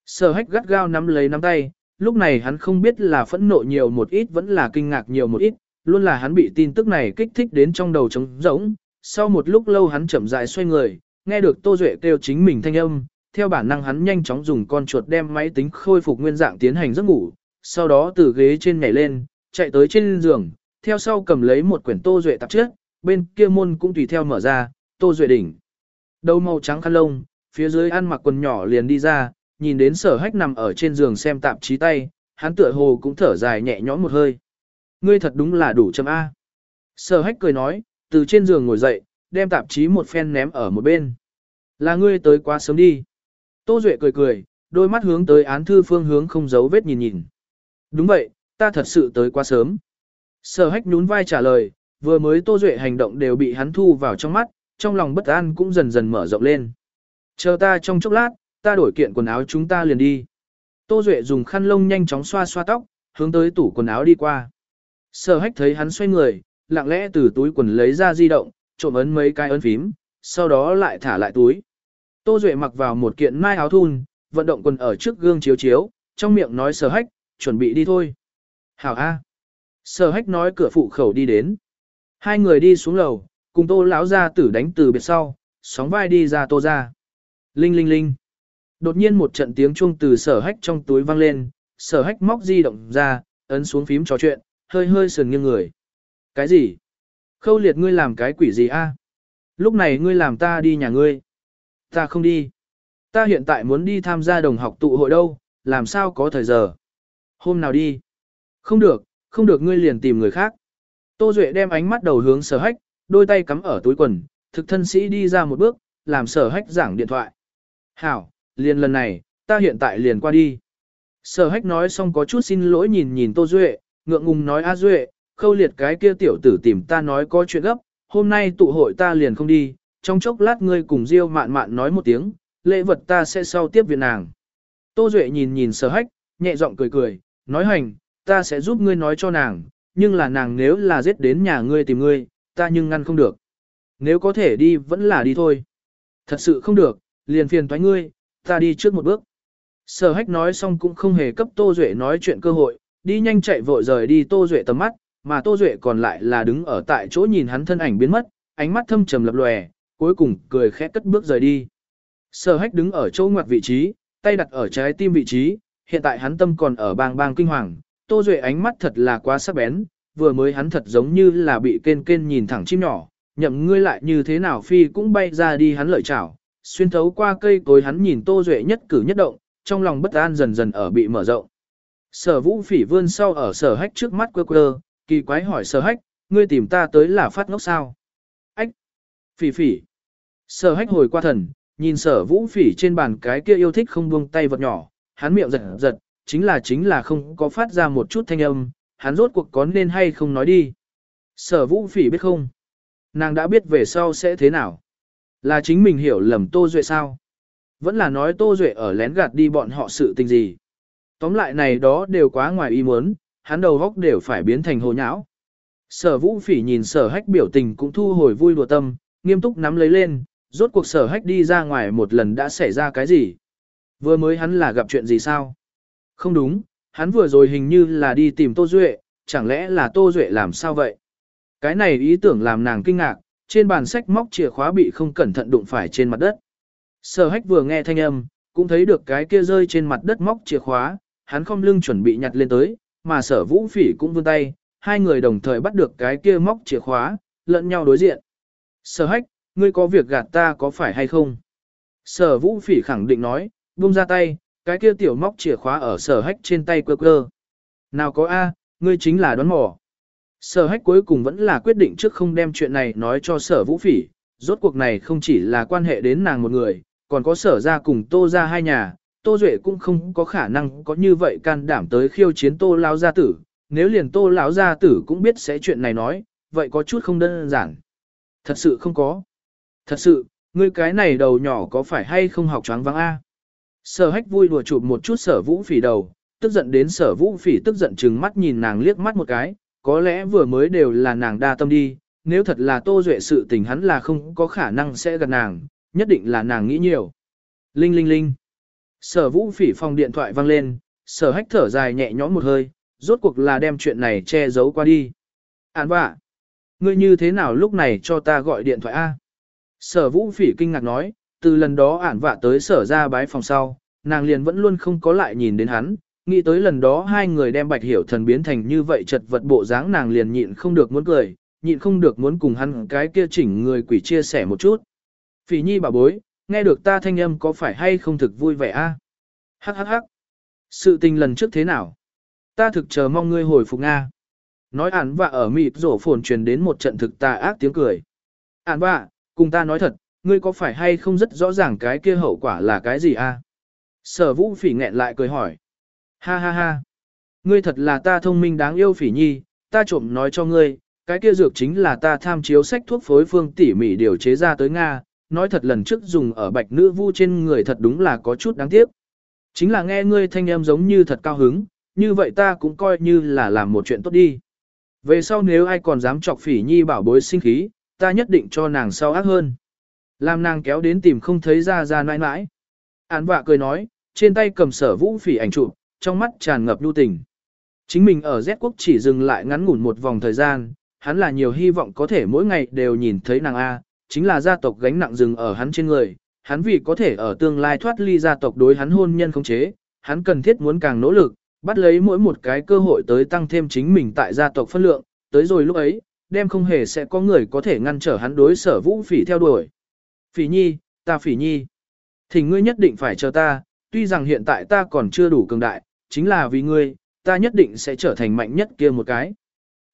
Sở hách gắt gao nắm lấy nắm tay, lúc này hắn không biết là phẫn nộ nhiều một ít vẫn là kinh ngạc nhiều một ít, luôn là hắn bị tin tức này kích thích đến trong đầu trống rỗng. Sau một lúc lâu hắn chậm rãi xoay người, nghe được Tô Duệ kêu chính mình thanh âm, theo bản năng hắn nhanh chóng dùng con chuột đem máy tính khôi phục nguyên dạng tiến hành giấc ngủ, sau đó từ ghế trên nhảy lên, chạy tới trên giường, theo sau cầm lấy một quyển Tô Duệ tạp trước, bên kia môn cũng tùy theo mở ra, Tô Duệ đỉnh. Đầu màu trắng khăn lông, phía dưới ăn mặc quần nhỏ liền đi ra, nhìn đến sở hách nằm ở trên giường xem tạp chí tay, hắn tựa hồ cũng thở dài nhẹ nhõm một hơi. Ngươi thật đúng là đủ châm A. Sở hách cười nói, từ trên giường ngồi dậy, đem tạp chí một phen ném ở một bên. Là ngươi tới quá sớm đi. Tô Duệ cười cười, đôi mắt hướng tới án thư phương hướng không giấu vết nhìn nhìn. Đúng vậy, ta thật sự tới quá sớm. Sở hách nhún vai trả lời, vừa mới Tô Duệ hành động đều bị hắn thu vào trong mắt, trong lòng bất an cũng dần dần mở rộng lên. Chờ ta trong chốc lát, ta đổi kiện quần áo chúng ta liền đi. Tô Duệ dùng khăn lông nhanh chóng xoa xoa tóc, hướng tới tủ quần áo đi qua. Sở hách thấy hắn xoay người, lặng lẽ từ túi quần lấy ra di động, trộm ấn mấy cái ấn phím, sau đó lại thả lại túi. Tô Duệ mặc vào một kiện mai áo thun, vận động quần ở trước gương chiếu chiếu, trong miệng nói sở hách, chuẩn bị đi thôi. Hảo A. Sở hách nói cửa phụ khẩu đi đến. Hai người đi xuống lầu, cùng tô lão ra tử đánh từ biệt sau, sóng vai đi ra tô ra. Linh linh linh. Đột nhiên một trận tiếng chuông từ sở hách trong túi vang lên, sở hách móc di động ra, ấn xuống phím trò chuyện, hơi hơi sườn nghiêng người. Cái gì? Khâu liệt ngươi làm cái quỷ gì a? Lúc này ngươi làm ta đi nhà ngươi. Ta không đi. Ta hiện tại muốn đi tham gia đồng học tụ hội đâu, làm sao có thời giờ. Hôm nào đi? Không được, không được ngươi liền tìm người khác. Tô Duệ đem ánh mắt đầu hướng sở hách, đôi tay cắm ở túi quần, thực thân sĩ đi ra một bước, làm sở hách giảng điện thoại. Hảo, liền lần này, ta hiện tại liền qua đi. Sở hách nói xong có chút xin lỗi nhìn nhìn Tô Duệ, ngượng ngùng nói A Duệ, khâu liệt cái kia tiểu tử tìm ta nói có chuyện gấp, hôm nay tụ hội ta liền không đi, trong chốc lát ngươi cùng Diêu mạn mạn nói một tiếng, lễ vật ta sẽ sau tiếp viện nàng. Tô Duệ nhìn nhìn sở hách, nhẹ giọng cười cười, nói hành, ta sẽ giúp ngươi nói cho nàng, nhưng là nàng nếu là giết đến nhà ngươi tìm ngươi, ta nhưng ngăn không được. Nếu có thể đi vẫn là đi thôi. Thật sự không được, liền phiền toái ngươi, ta đi trước một bước. Sở hách nói xong cũng không hề cấp Tô Duệ nói chuyện cơ hội, đi nhanh chạy vội rời đi Tô Duệ tầm mắt, mà Tô Duệ còn lại là đứng ở tại chỗ nhìn hắn thân ảnh biến mất, ánh mắt thâm trầm lập lòe, cuối cùng cười khẽ cất bước rời đi. Sở hách đứng ở chỗ ngoặt vị trí, tay đặt ở trái tim vị trí, hiện tại hắn tâm còn ở bang bang kinh hoàng, Tô Duệ ánh mắt thật là quá sắc bén, vừa mới hắn thật giống như là bị kên kên nhìn thẳng chim nhỏ, nhậm ngươi lại như thế nào phi cũng bay ra đi hắn lợi chảo, xuyên thấu qua cây cối hắn nhìn Tô Duệ nhất cử nhất động, trong lòng bất an dần dần ở bị mở rộng. Sở vũ phỉ vươn sau ở sở hách trước mắt quơ quơ, kỳ quái hỏi sở hách, ngươi tìm ta tới là phát ngốc sao? Ách! Phỉ phỉ! Sở hách hồi qua thần, nhìn sở vũ phỉ trên bàn cái kia yêu thích không buông tay vật nhỏ, hắn miệng giật giật, chính là chính là không có phát ra một chút thanh âm, hắn rốt cuộc có nên hay không nói đi. Sở vũ phỉ biết không? Nàng đã biết về sau sẽ thế nào? Là chính mình hiểu lầm Tô Duệ sao? Vẫn là nói Tô Duệ ở lén gạt đi bọn họ sự tình gì? Tóm lại này đó đều quá ngoài ý muốn, hắn đầu góc đều phải biến thành hồ nhão. Sở vũ phỉ nhìn sở hách biểu tình cũng thu hồi vui đùa tâm, nghiêm túc nắm lấy lên, rốt cuộc sở hách đi ra ngoài một lần đã xảy ra cái gì? Vừa mới hắn là gặp chuyện gì sao? Không đúng, hắn vừa rồi hình như là đi tìm Tô Duệ, chẳng lẽ là Tô Duệ làm sao vậy? Cái này ý tưởng làm nàng kinh ngạc, trên bàn sách móc chìa khóa bị không cẩn thận đụng phải trên mặt đất. Sở hách vừa nghe thanh âm, cũng thấy được cái kia rơi trên mặt đất móc chìa khóa, hắn không lưng chuẩn bị nhặt lên tới, mà sở vũ phỉ cũng vươn tay, hai người đồng thời bắt được cái kia móc chìa khóa, lẫn nhau đối diện. Sở hách, ngươi có việc gạt ta có phải hay không? Sở vũ phỉ khẳng định nói, buông ra tay, cái kia tiểu móc chìa khóa ở sở hách trên tay quơ quơ. Nào có A, ngươi chính là đoán mò. Sở hách cuối cùng vẫn là quyết định trước không đem chuyện này nói cho sở vũ phỉ, rốt cuộc này không chỉ là quan hệ đến nàng một người, còn có sở ra cùng tô ra hai nhà, tô duệ cũng không có khả năng có như vậy can đảm tới khiêu chiến tô lao gia tử, nếu liền tô lão gia tử cũng biết sẽ chuyện này nói, vậy có chút không đơn giản. Thật sự không có. Thật sự, ngươi cái này đầu nhỏ có phải hay không học choáng vắng A? Sở hách vui đùa chụp một chút sở vũ phỉ đầu, tức giận đến sở vũ phỉ tức giận chừng mắt nhìn nàng liếc mắt một cái, có lẽ vừa mới đều là nàng đa tâm đi, nếu thật là Tô Duệ sự tình hắn là không có khả năng sẽ gặp nàng, nhất định là nàng nghĩ nhiều. Linh linh linh. Sở vũ phỉ phòng điện thoại vang lên, sở hách thở dài nhẹ nhõm một hơi, rốt cuộc là đem chuyện này che giấu qua đi. Án bạ. Ngươi như thế nào lúc này cho ta gọi điện thoại A? Sở vũ phỉ kinh ngạc nói, từ lần đó ản vạ tới sở ra bái phòng sau, nàng liền vẫn luôn không có lại nhìn đến hắn, nghĩ tới lần đó hai người đem bạch hiểu thần biến thành như vậy chật vật bộ dáng nàng liền nhịn không được muốn cười, nhịn không được muốn cùng hắn cái kia chỉnh người quỷ chia sẻ một chút. Phỉ nhi bà bối, nghe được ta thanh âm có phải hay không thực vui vẻ a? Hắc hắc hắc. Sự tình lần trước thế nào? Ta thực chờ mong ngươi hồi phục Nga. Nói ản vạ ở mịt rổ phồn truyền đến một trận thực tà ác tiếng cười. Ản vạ, cùng ta nói thật, ngươi có phải hay không rất rõ ràng cái kia hậu quả là cái gì a? Sở vũ phỉ nghẹn lại cười hỏi. Ha ha ha. Ngươi thật là ta thông minh đáng yêu phỉ nhi, ta trộm nói cho ngươi, cái kia dược chính là ta tham chiếu sách thuốc phối phương tỉ mỉ điều chế ra tới Nga, nói thật lần trước dùng ở bạch nữ vu trên người thật đúng là có chút đáng tiếc. Chính là nghe ngươi thanh em giống như thật cao hứng, như vậy ta cũng coi như là làm một chuyện tốt đi. Về sau nếu ai còn dám chọc phỉ nhi bảo bối sinh khí, ta nhất định cho nàng sau ác hơn. Làm nàng kéo đến tìm không thấy ra ra nãi nãi. Án vạ cười nói, trên tay cầm sở vũ phỉ ảnh chụp, trong mắt tràn ngập lưu tình. Chính mình ở Z quốc chỉ dừng lại ngắn ngủn một vòng thời gian, hắn là nhiều hy vọng có thể mỗi ngày đều nhìn thấy nàng A, chính là gia tộc gánh nặng dừng ở hắn trên người, hắn vì có thể ở tương lai thoát ly gia tộc đối hắn hôn nhân không chế, hắn cần thiết muốn càng nỗ lực, bắt lấy mỗi một cái cơ hội tới tăng thêm chính mình tại gia tộc phân lượng, tới rồi lúc ấy, đem không hề sẽ có người có thể ngăn trở hắn đối sở vũ phỉ theo đuổi. Phỉ nhi, ta phỉ nhi, thì ngươi nhất định phải chờ ta, tuy rằng hiện tại ta còn chưa đủ cường đại, chính là vì ngươi, ta nhất định sẽ trở thành mạnh nhất kia một cái.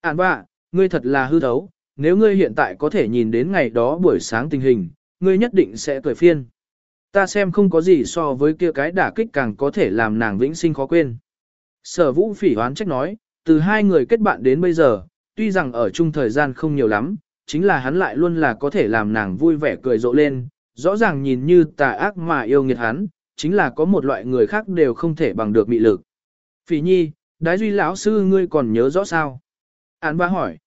Ản bạ, ngươi thật là hư thấu, nếu ngươi hiện tại có thể nhìn đến ngày đó buổi sáng tình hình, ngươi nhất định sẽ cười phiên. Ta xem không có gì so với kia cái đả kích càng có thể làm nàng vĩnh sinh khó quên. Sở vũ phỉ hoán trách nói, từ hai người kết bạn đến bây giờ, tuy rằng ở chung thời gian không nhiều lắm, chính là hắn lại luôn là có thể làm nàng vui vẻ cười rộ lên, rõ ràng nhìn như tà ác mà yêu nghiệt hắn, chính là có một loại người khác đều không thể bằng được mị lực. Phỉ nhi, đái duy lão sư ngươi còn nhớ rõ sao? Án ba hỏi.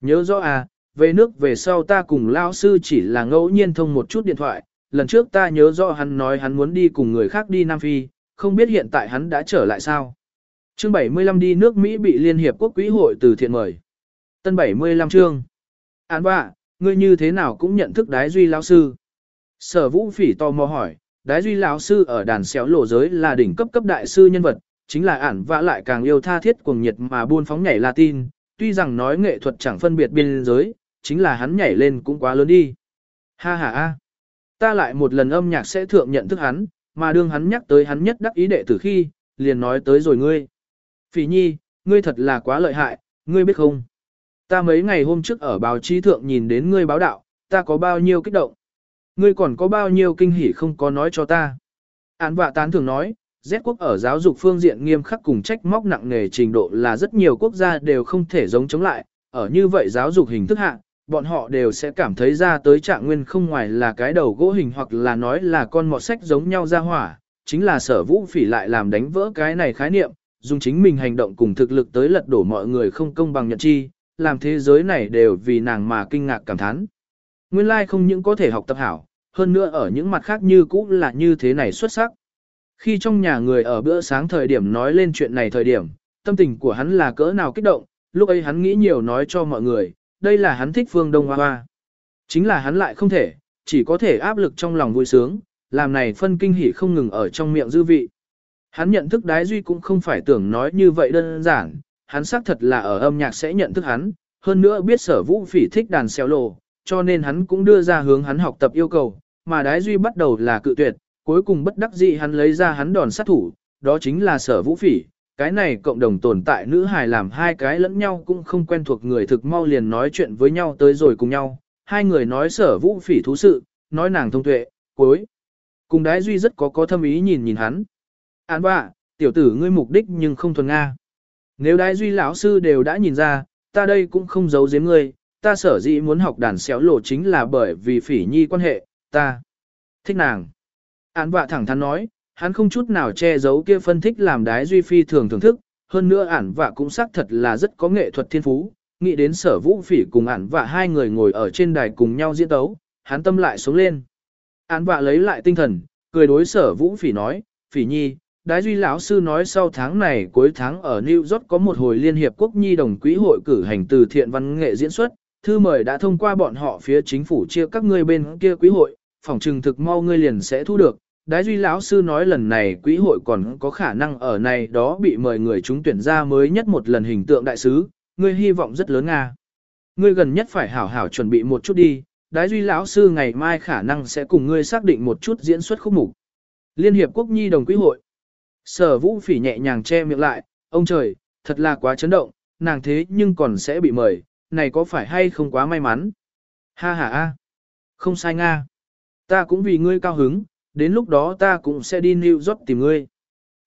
Nhớ rõ à, về nước về sau ta cùng lão sư chỉ là ngẫu nhiên thông một chút điện thoại, lần trước ta nhớ rõ hắn nói hắn muốn đi cùng người khác đi Nam Phi, không biết hiện tại hắn đã trở lại sao. Chương 75 đi nước Mỹ bị Liên Hiệp Quốc Quỹ hội từ thiện mời. Tân 75 chương. Án bà, ngươi như thế nào cũng nhận thức đái duy lão sư. Sở vũ phỉ tò mò hỏi, đái duy lão sư ở đàn xéo lộ giới là đỉnh cấp cấp đại sư nhân vật, chính là ản vã lại càng yêu tha thiết cuồng nhiệt mà buôn phóng nhảy Latin, tuy rằng nói nghệ thuật chẳng phân biệt biên giới, chính là hắn nhảy lên cũng quá lớn đi. Ha ha ha. Ta lại một lần âm nhạc sẽ thượng nhận thức hắn, mà đương hắn nhắc tới hắn nhất đắc ý đệ từ khi, liền nói tới rồi ngươi. Phỉ nhi, ngươi thật là quá lợi hại, ngươi biết không? Ta mấy ngày hôm trước ở báo chí thượng nhìn đến ngươi báo đạo, ta có bao nhiêu kích động. Ngươi còn có bao nhiêu kinh hỉ không có nói cho ta. Án vạ tán thường nói, Z quốc ở giáo dục phương diện nghiêm khắc cùng trách móc nặng nề trình độ là rất nhiều quốc gia đều không thể giống chống lại, ở như vậy giáo dục hình thức hạ, bọn họ đều sẽ cảm thấy ra tới trạng nguyên không ngoài là cái đầu gỗ hình hoặc là nói là con mọt sách giống nhau ra hỏa, chính là sở vũ phỉ lại làm đánh vỡ cái này khái niệm, dùng chính mình hành động cùng thực lực tới lật đổ mọi người không công bằng nhận chi, làm thế giới này đều vì nàng mà kinh ngạc cảm thán. Nguyên lai like không những có thể học tập hảo, hơn nữa ở những mặt khác như cũ là như thế này xuất sắc. Khi trong nhà người ở bữa sáng thời điểm nói lên chuyện này thời điểm, tâm tình của hắn là cỡ nào kích động, lúc ấy hắn nghĩ nhiều nói cho mọi người, đây là hắn thích phương Đông Hoa Hoa. Chính là hắn lại không thể, chỉ có thể áp lực trong lòng vui sướng, làm này phân kinh hỉ không ngừng ở trong miệng dư vị. Hắn nhận thức đái duy cũng không phải tưởng nói như vậy đơn giản, hắn xác thật là ở âm nhạc sẽ nhận thức hắn, hơn nữa biết sở vũ phỉ thích đàn xéo lộ, cho nên hắn cũng đưa ra hướng hắn học tập yêu cầu, mà đái duy bắt đầu là cự tuyệt, cuối cùng bất đắc dĩ hắn lấy ra hắn đòn sát thủ, đó chính là sở vũ phỉ. Cái này cộng đồng tồn tại nữ hài làm hai cái lẫn nhau cũng không quen thuộc người thực mau liền nói chuyện với nhau tới rồi cùng nhau. Hai người nói sở vũ phỉ thú sự, nói nàng thông tuệ, cuối. Cùng đái duy rất có có thâm ý nhìn nhìn hắn. Án bạ, tiểu tử ngươi mục đích nhưng không thuần Nga. Nếu đái duy lão sư đều đã nhìn ra, ta đây cũng không giấu giếm ngươi, ta sở dĩ muốn học đàn xéo lộ chính là bởi vì phỉ nhi quan hệ, ta thích nàng. Án vạ thẳng thắn nói, hắn không chút nào che giấu kia phân thích làm đái duy phi thường thưởng thức, hơn nữa ản vạ cũng xác thật là rất có nghệ thuật thiên phú, nghĩ đến sở vũ phỉ cùng ản Vạ hai người ngồi ở trên đài cùng nhau diễn tấu, hắn tâm lại sống lên. Ản vạ lấy lại tinh thần, cười đối sở vũ phỉ nói, phỉ nhi, đái duy lão sư nói sau tháng này cuối tháng ở New York có một hồi Liên Hiệp Quốc Nhi đồng quỹ hội cử hành từ thiện văn nghệ diễn xuất, thư mời đã thông qua bọn họ phía chính phủ chia các ngươi bên kia quỹ hội, phòng trừng thực mau ngươi liền sẽ thu được. Đái duy lão sư nói lần này quỹ hội còn có khả năng ở này đó bị mời người chúng tuyển ra mới nhất một lần hình tượng đại sứ, ngươi hy vọng rất lớn Nga. Ngươi gần nhất phải hảo hảo chuẩn bị một chút đi, đái duy lão sư ngày mai khả năng sẽ cùng ngươi xác định một chút diễn xuất khúc mục. Liên hiệp quốc nhi đồng quỹ hội. Sở vũ phỉ nhẹ nhàng che miệng lại, ông trời, thật là quá chấn động, nàng thế nhưng còn sẽ bị mời, này có phải hay không quá may mắn? Ha ha a, không sai nga. Ta cũng vì ngươi cao hứng, đến lúc đó ta cũng sẽ đi New York tìm ngươi.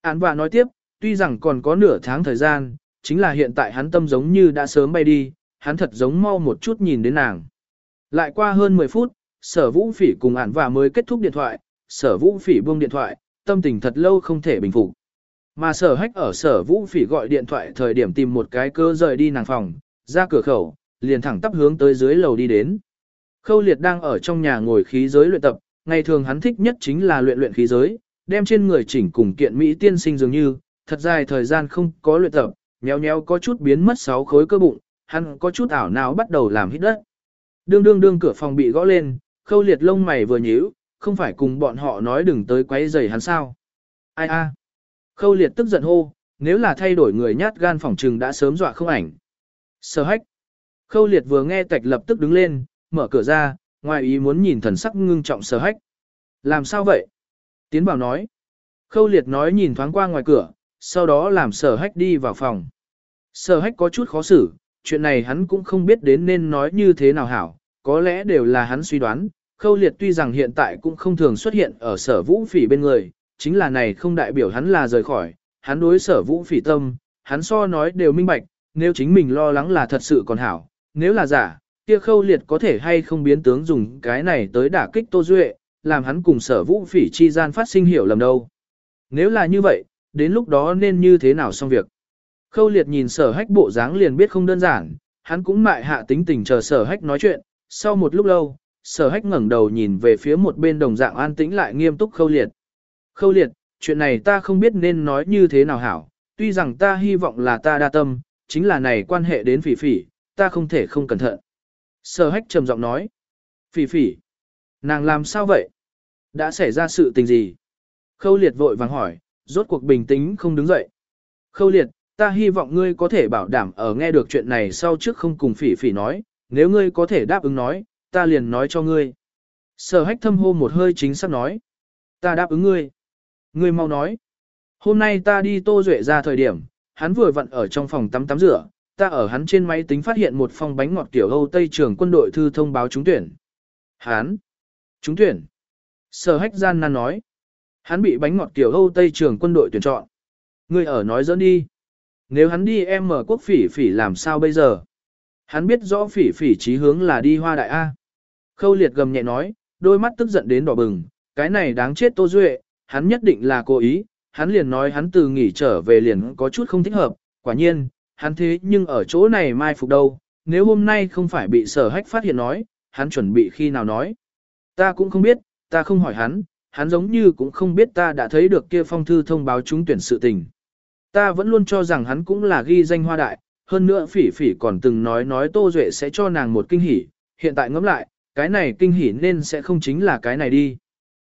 Án vạ nói tiếp, tuy rằng còn có nửa tháng thời gian, chính là hiện tại hắn tâm giống như đã sớm bay đi, hắn thật giống mau một chút nhìn đến nàng. Lại qua hơn 10 phút, sở vũ phỉ cùng ản và mới kết thúc điện thoại, sở vũ phỉ buông điện thoại, tâm tình thật lâu không thể bình phục. Mà sở hách ở sở vũ phỉ gọi điện thoại thời điểm tìm một cái cơ rời đi nàng phòng, ra cửa khẩu, liền thẳng tắp hướng tới dưới lầu đi đến. Khâu liệt đang ở trong nhà ngồi khí giới luyện tập, ngày thường hắn thích nhất chính là luyện luyện khí giới, đem trên người chỉnh cùng kiện Mỹ tiên sinh dường như, thật dài thời gian không có luyện tập, nhéo nhéo có chút biến mất sáu khối cơ bụng, hắn có chút ảo não bắt đầu làm hít đất. Đương đương đương cửa phòng bị gõ lên, khâu liệt lông mày vừa nhíu, không phải cùng bọn họ nói đừng tới quấy rầy hắn sao. Ai a? Khâu liệt tức giận hô, nếu là thay đổi người nhát gan phòng trừng đã sớm dọa không ảnh. Sở hách. Khâu liệt vừa nghe tạch lập tức đứng lên, mở cửa ra, ngoài ý muốn nhìn thần sắc ngưng trọng sở hách. Làm sao vậy? Tiến bảo nói. Khâu liệt nói nhìn thoáng qua ngoài cửa, sau đó làm sở hách đi vào phòng. Sở hách có chút khó xử, chuyện này hắn cũng không biết đến nên nói như thế nào hảo, có lẽ đều là hắn suy đoán. Khâu liệt tuy rằng hiện tại cũng không thường xuất hiện ở sở vũ phỉ bên người, chính là này không đại biểu hắn là rời khỏi, hắn đối sở vũ phỉ tâm, hắn so nói đều minh bạch, nếu chính mình lo lắng là thật sự còn hảo, nếu là giả, kia khâu liệt có thể hay không biến tướng dùng cái này tới đả kích Tô Duệ, làm hắn cùng sở vũ phỉ chi gian phát sinh hiểu lầm đâu. Nếu là như vậy, đến lúc đó nên như thế nào xong việc. Khâu liệt nhìn sở hách bộ dáng liền biết không đơn giản, hắn cũng mại hạ tính tình chờ sở hách nói chuyện, sau một lúc lâu, sở hách ngẩng đầu nhìn về phía một bên đồng dạng an tĩnh lại nghiêm túc khâu liệt. Khâu liệt, chuyện này ta không biết nên nói như thế nào hảo, tuy rằng ta hy vọng là ta đa tâm, chính là này quan hệ đến phỉ phỉ, ta không thể không cẩn thận. Sở hách trầm giọng nói. Phỉ phỉ. Nàng làm sao vậy? Đã xảy ra sự tình gì? Khâu liệt vội vàng hỏi, rốt cuộc bình tĩnh không đứng dậy. Khâu liệt, ta hy vọng ngươi có thể bảo đảm ở nghe được chuyện này sau trước không cùng phỉ phỉ nói, nếu ngươi có thể đáp ứng nói, ta liền nói cho ngươi. Sở hách thâm hô một hơi chính xác nói. Ta đáp ứng ngươi. Ngươi mau nói. Hôm nay ta đi tô duệ ra thời điểm, hắn vừa vặn ở trong phòng tắm tắm rửa, ta ở hắn trên máy tính phát hiện một phong bánh ngọt tiểu Âu Tây trường quân đội thư thông báo trúng tuyển. Hắn. Trúng tuyển. Sở hách gian nan nói. Hắn bị bánh ngọt tiểu Âu Tây trường quân đội tuyển chọn. Ngươi ở nói dẫn đi. Nếu hắn đi em mở quốc phỉ phỉ làm sao bây giờ? Hắn biết rõ phỉ phỉ chí hướng là đi hoa đại A. Khâu liệt gầm nhẹ nói, đôi mắt tức giận đến đỏ bừng, cái này đáng chết Tô Duệ, hắn nhất định là cố ý, hắn liền nói hắn từ nghỉ trở về liền có chút không thích hợp, quả nhiên, hắn thế nhưng ở chỗ này mai phục đâu, nếu hôm nay không phải bị sở hách phát hiện nói, hắn chuẩn bị khi nào nói. Ta cũng không biết, ta không hỏi hắn, hắn giống như cũng không biết ta đã thấy được kia phong thư thông báo trúng tuyển sự tình. Ta vẫn luôn cho rằng hắn cũng là ghi danh hoa đại, hơn nữa phỉ phỉ còn từng nói nói Tô Duệ sẽ cho nàng một kinh hỉ, hiện tại ngẫm lại, cái này kinh hỉ nên sẽ không chính là cái này đi.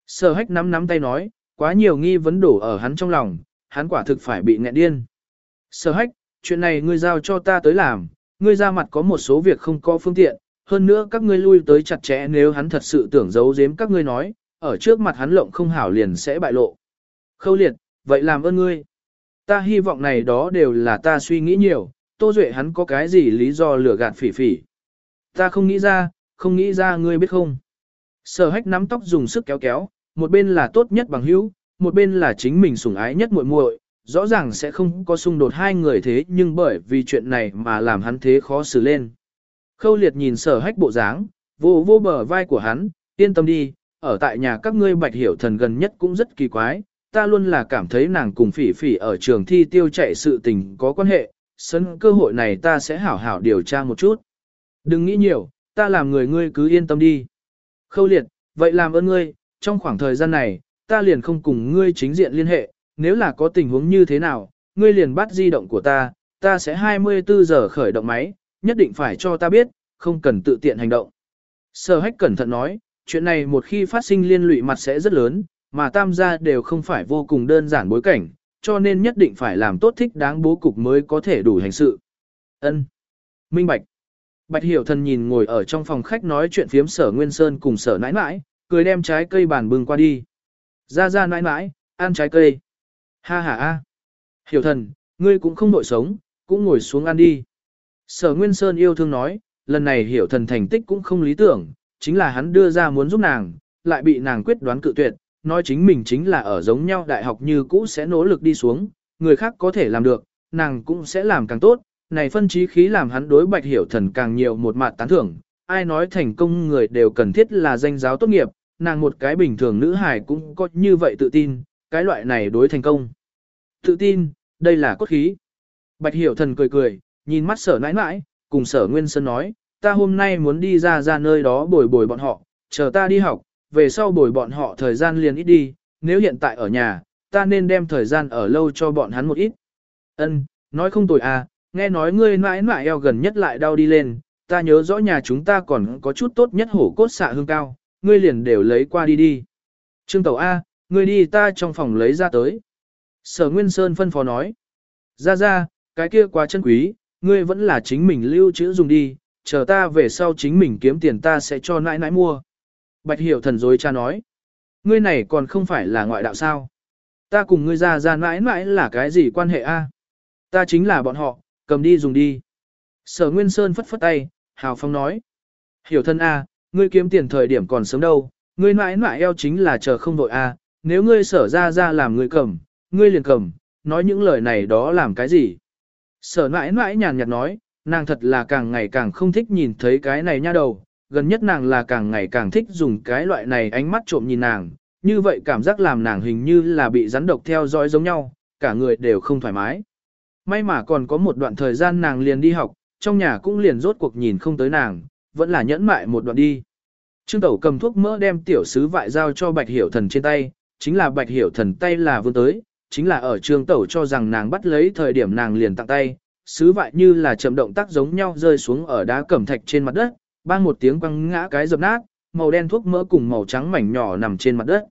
Sở hách nắm nắm tay nói, quá nhiều nghi vấn đổ ở hắn trong lòng, hắn quả thực phải bị nghẹn điên. Sở hách, chuyện này ngươi giao cho ta tới làm, ngươi ra mặt có một số việc không có phương tiện, hơn nữa các ngươi lui tới chặt chẽ nếu hắn thật sự tưởng giấu giếm các ngươi nói, ở trước mặt hắn lộng không hảo liền sẽ bại lộ. Khâu liệt, vậy làm ơn ngươi. Ta hy vọng này đó đều là ta suy nghĩ nhiều, Tô Duệ hắn có cái gì lý do lừa gạt phỉ phỉ. Ta không nghĩ ra, không nghĩ ra ngươi biết không. Sở hách nắm tóc dùng sức kéo kéo, một bên là tốt nhất bằng hữu, một bên là chính mình sủng ái nhất muội muội, rõ ràng sẽ không có xung đột hai người thế nhưng bởi vì chuyện này mà làm hắn thế khó xử lên. Khâu liệt nhìn sở hách bộ dáng, vô vô bờ vai của hắn, yên tâm đi, ở tại nhà các ngươi bạch hiểu thần gần nhất cũng rất kỳ quái, ta luôn là cảm thấy nàng cùng phỉ phỉ ở trường thi tiêu chạy sự tình có quan hệ, sân cơ hội này ta sẽ hảo hảo điều tra một chút. Đừng nghĩ nhiều, ta làm người ngươi cứ yên tâm đi. Khâu liệt, vậy làm ơn ngươi, trong khoảng thời gian này, ta liền không cùng ngươi chính diện liên hệ, nếu là có tình huống như thế nào, ngươi liền bắt di động của ta, ta sẽ 24 giờ khởi động máy, nhất định phải cho ta biết, không cần tự tiện hành động. Sở hách cẩn thận nói, chuyện này một khi phát sinh liên lụy mặt sẽ rất lớn, mà tam gia đều không phải vô cùng đơn giản bối cảnh, cho nên nhất định phải làm tốt thích đáng bố cục mới có thể đủ hành sự. Ân, Minh Bạch. Bạch Hiểu Thần nhìn ngồi ở trong phòng khách nói chuyện phiếm Sở Nguyên Sơn cùng Sở Nãi Nãi, cười đem trái cây bàn bưng qua đi. Ra ra nãi nãi, ăn trái cây. Ha ha a. Hiểu Thần, ngươi cũng không đội sống, cũng ngồi xuống ăn đi. Sở Nguyên Sơn yêu thương nói, lần này Hiểu Thần thành tích cũng không lý tưởng, chính là hắn đưa ra muốn giúp nàng, lại bị nàng quyết đoán cự tuyệt, nói chính mình chính là ở giống nhau đại học như cũ sẽ nỗ lực đi xuống, người khác có thể làm được, nàng cũng sẽ làm càng tốt, này phân trí khí làm hắn đối bạch hiểu thần càng nhiều một mặt tán thưởng, ai nói thành công người đều cần thiết là danh giáo tốt nghiệp, nàng một cái bình thường nữ hài cũng có như vậy tự tin, cái loại này đối thành công. Tự tin, đây là cốt khí. Bạch hiểu thần cười cười, nhìn mắt sở nãi nãi, cùng sở nguyên sơn nói, ta hôm nay muốn đi ra ra nơi đó bồi bồi bọn họ, chờ ta đi học, về sau bồi bọn họ thời gian liền ít đi, nếu hiện tại ở nhà, ta nên đem thời gian ở lâu cho bọn hắn một ít. Ân, nói không tồi à, nghe nói ngươi mãi mãi eo gần nhất lại đau đi lên, ta nhớ rõ nhà chúng ta còn có chút tốt nhất hổ cốt xạ hương cao, ngươi liền đều lấy qua đi đi. Trương Tẩu A, ngươi đi ta trong phòng lấy ra tới. Sở Nguyên Sơn phân phó nói. Ra ra, cái kia quá chân quý, ngươi vẫn là chính mình lưu trữ dùng đi, chờ ta về sau chính mình kiếm tiền ta sẽ cho nãi nãi mua. Bạch hiểu thần dối cha nói. Ngươi này còn không phải là ngoại đạo sao? Ta cùng ngươi ra ra nãi nãi là cái gì quan hệ a? Ta chính là bọn họ, cầm đi dùng đi. Sở Nguyên Sơn phất phất tay, hào phong nói. Hiểu thân A, ngươi kiếm tiền thời điểm còn sớm đâu, ngươi mãi mãi eo chính là chờ không vội A, nếu ngươi sở ra ra làm ngươi cầm, ngươi liền cầm, nói những lời này đó làm cái gì. Sở mãi mãi nhàn nhạt nói, nàng thật là càng ngày càng không thích nhìn thấy cái này nha đầu, gần nhất nàng là càng ngày càng thích dùng cái loại này ánh mắt trộm nhìn nàng, như vậy cảm giác làm nàng hình như là bị rắn độc theo dõi giống nhau, cả người đều không thoải mái. May mà còn có một đoạn thời gian nàng liền đi học, trong nhà cũng liền rốt cuộc nhìn không tới nàng, vẫn là nhẫn mại một đoạn đi. Trương Tẩu cầm thuốc mỡ đem tiểu sứ vại giao cho Bạch Hiểu Thần trên tay, chính là Bạch Hiểu Thần tay là vươn tới, chính là ở Trương Tẩu cho rằng nàng bắt lấy thời điểm nàng liền tặng tay, sứ vại như là chậm động tác giống nhau rơi xuống ở đá cẩm thạch trên mặt đất, bang một tiếng quăng ngã cái dập nát, màu đen thuốc mỡ cùng màu trắng mảnh nhỏ nằm trên mặt đất.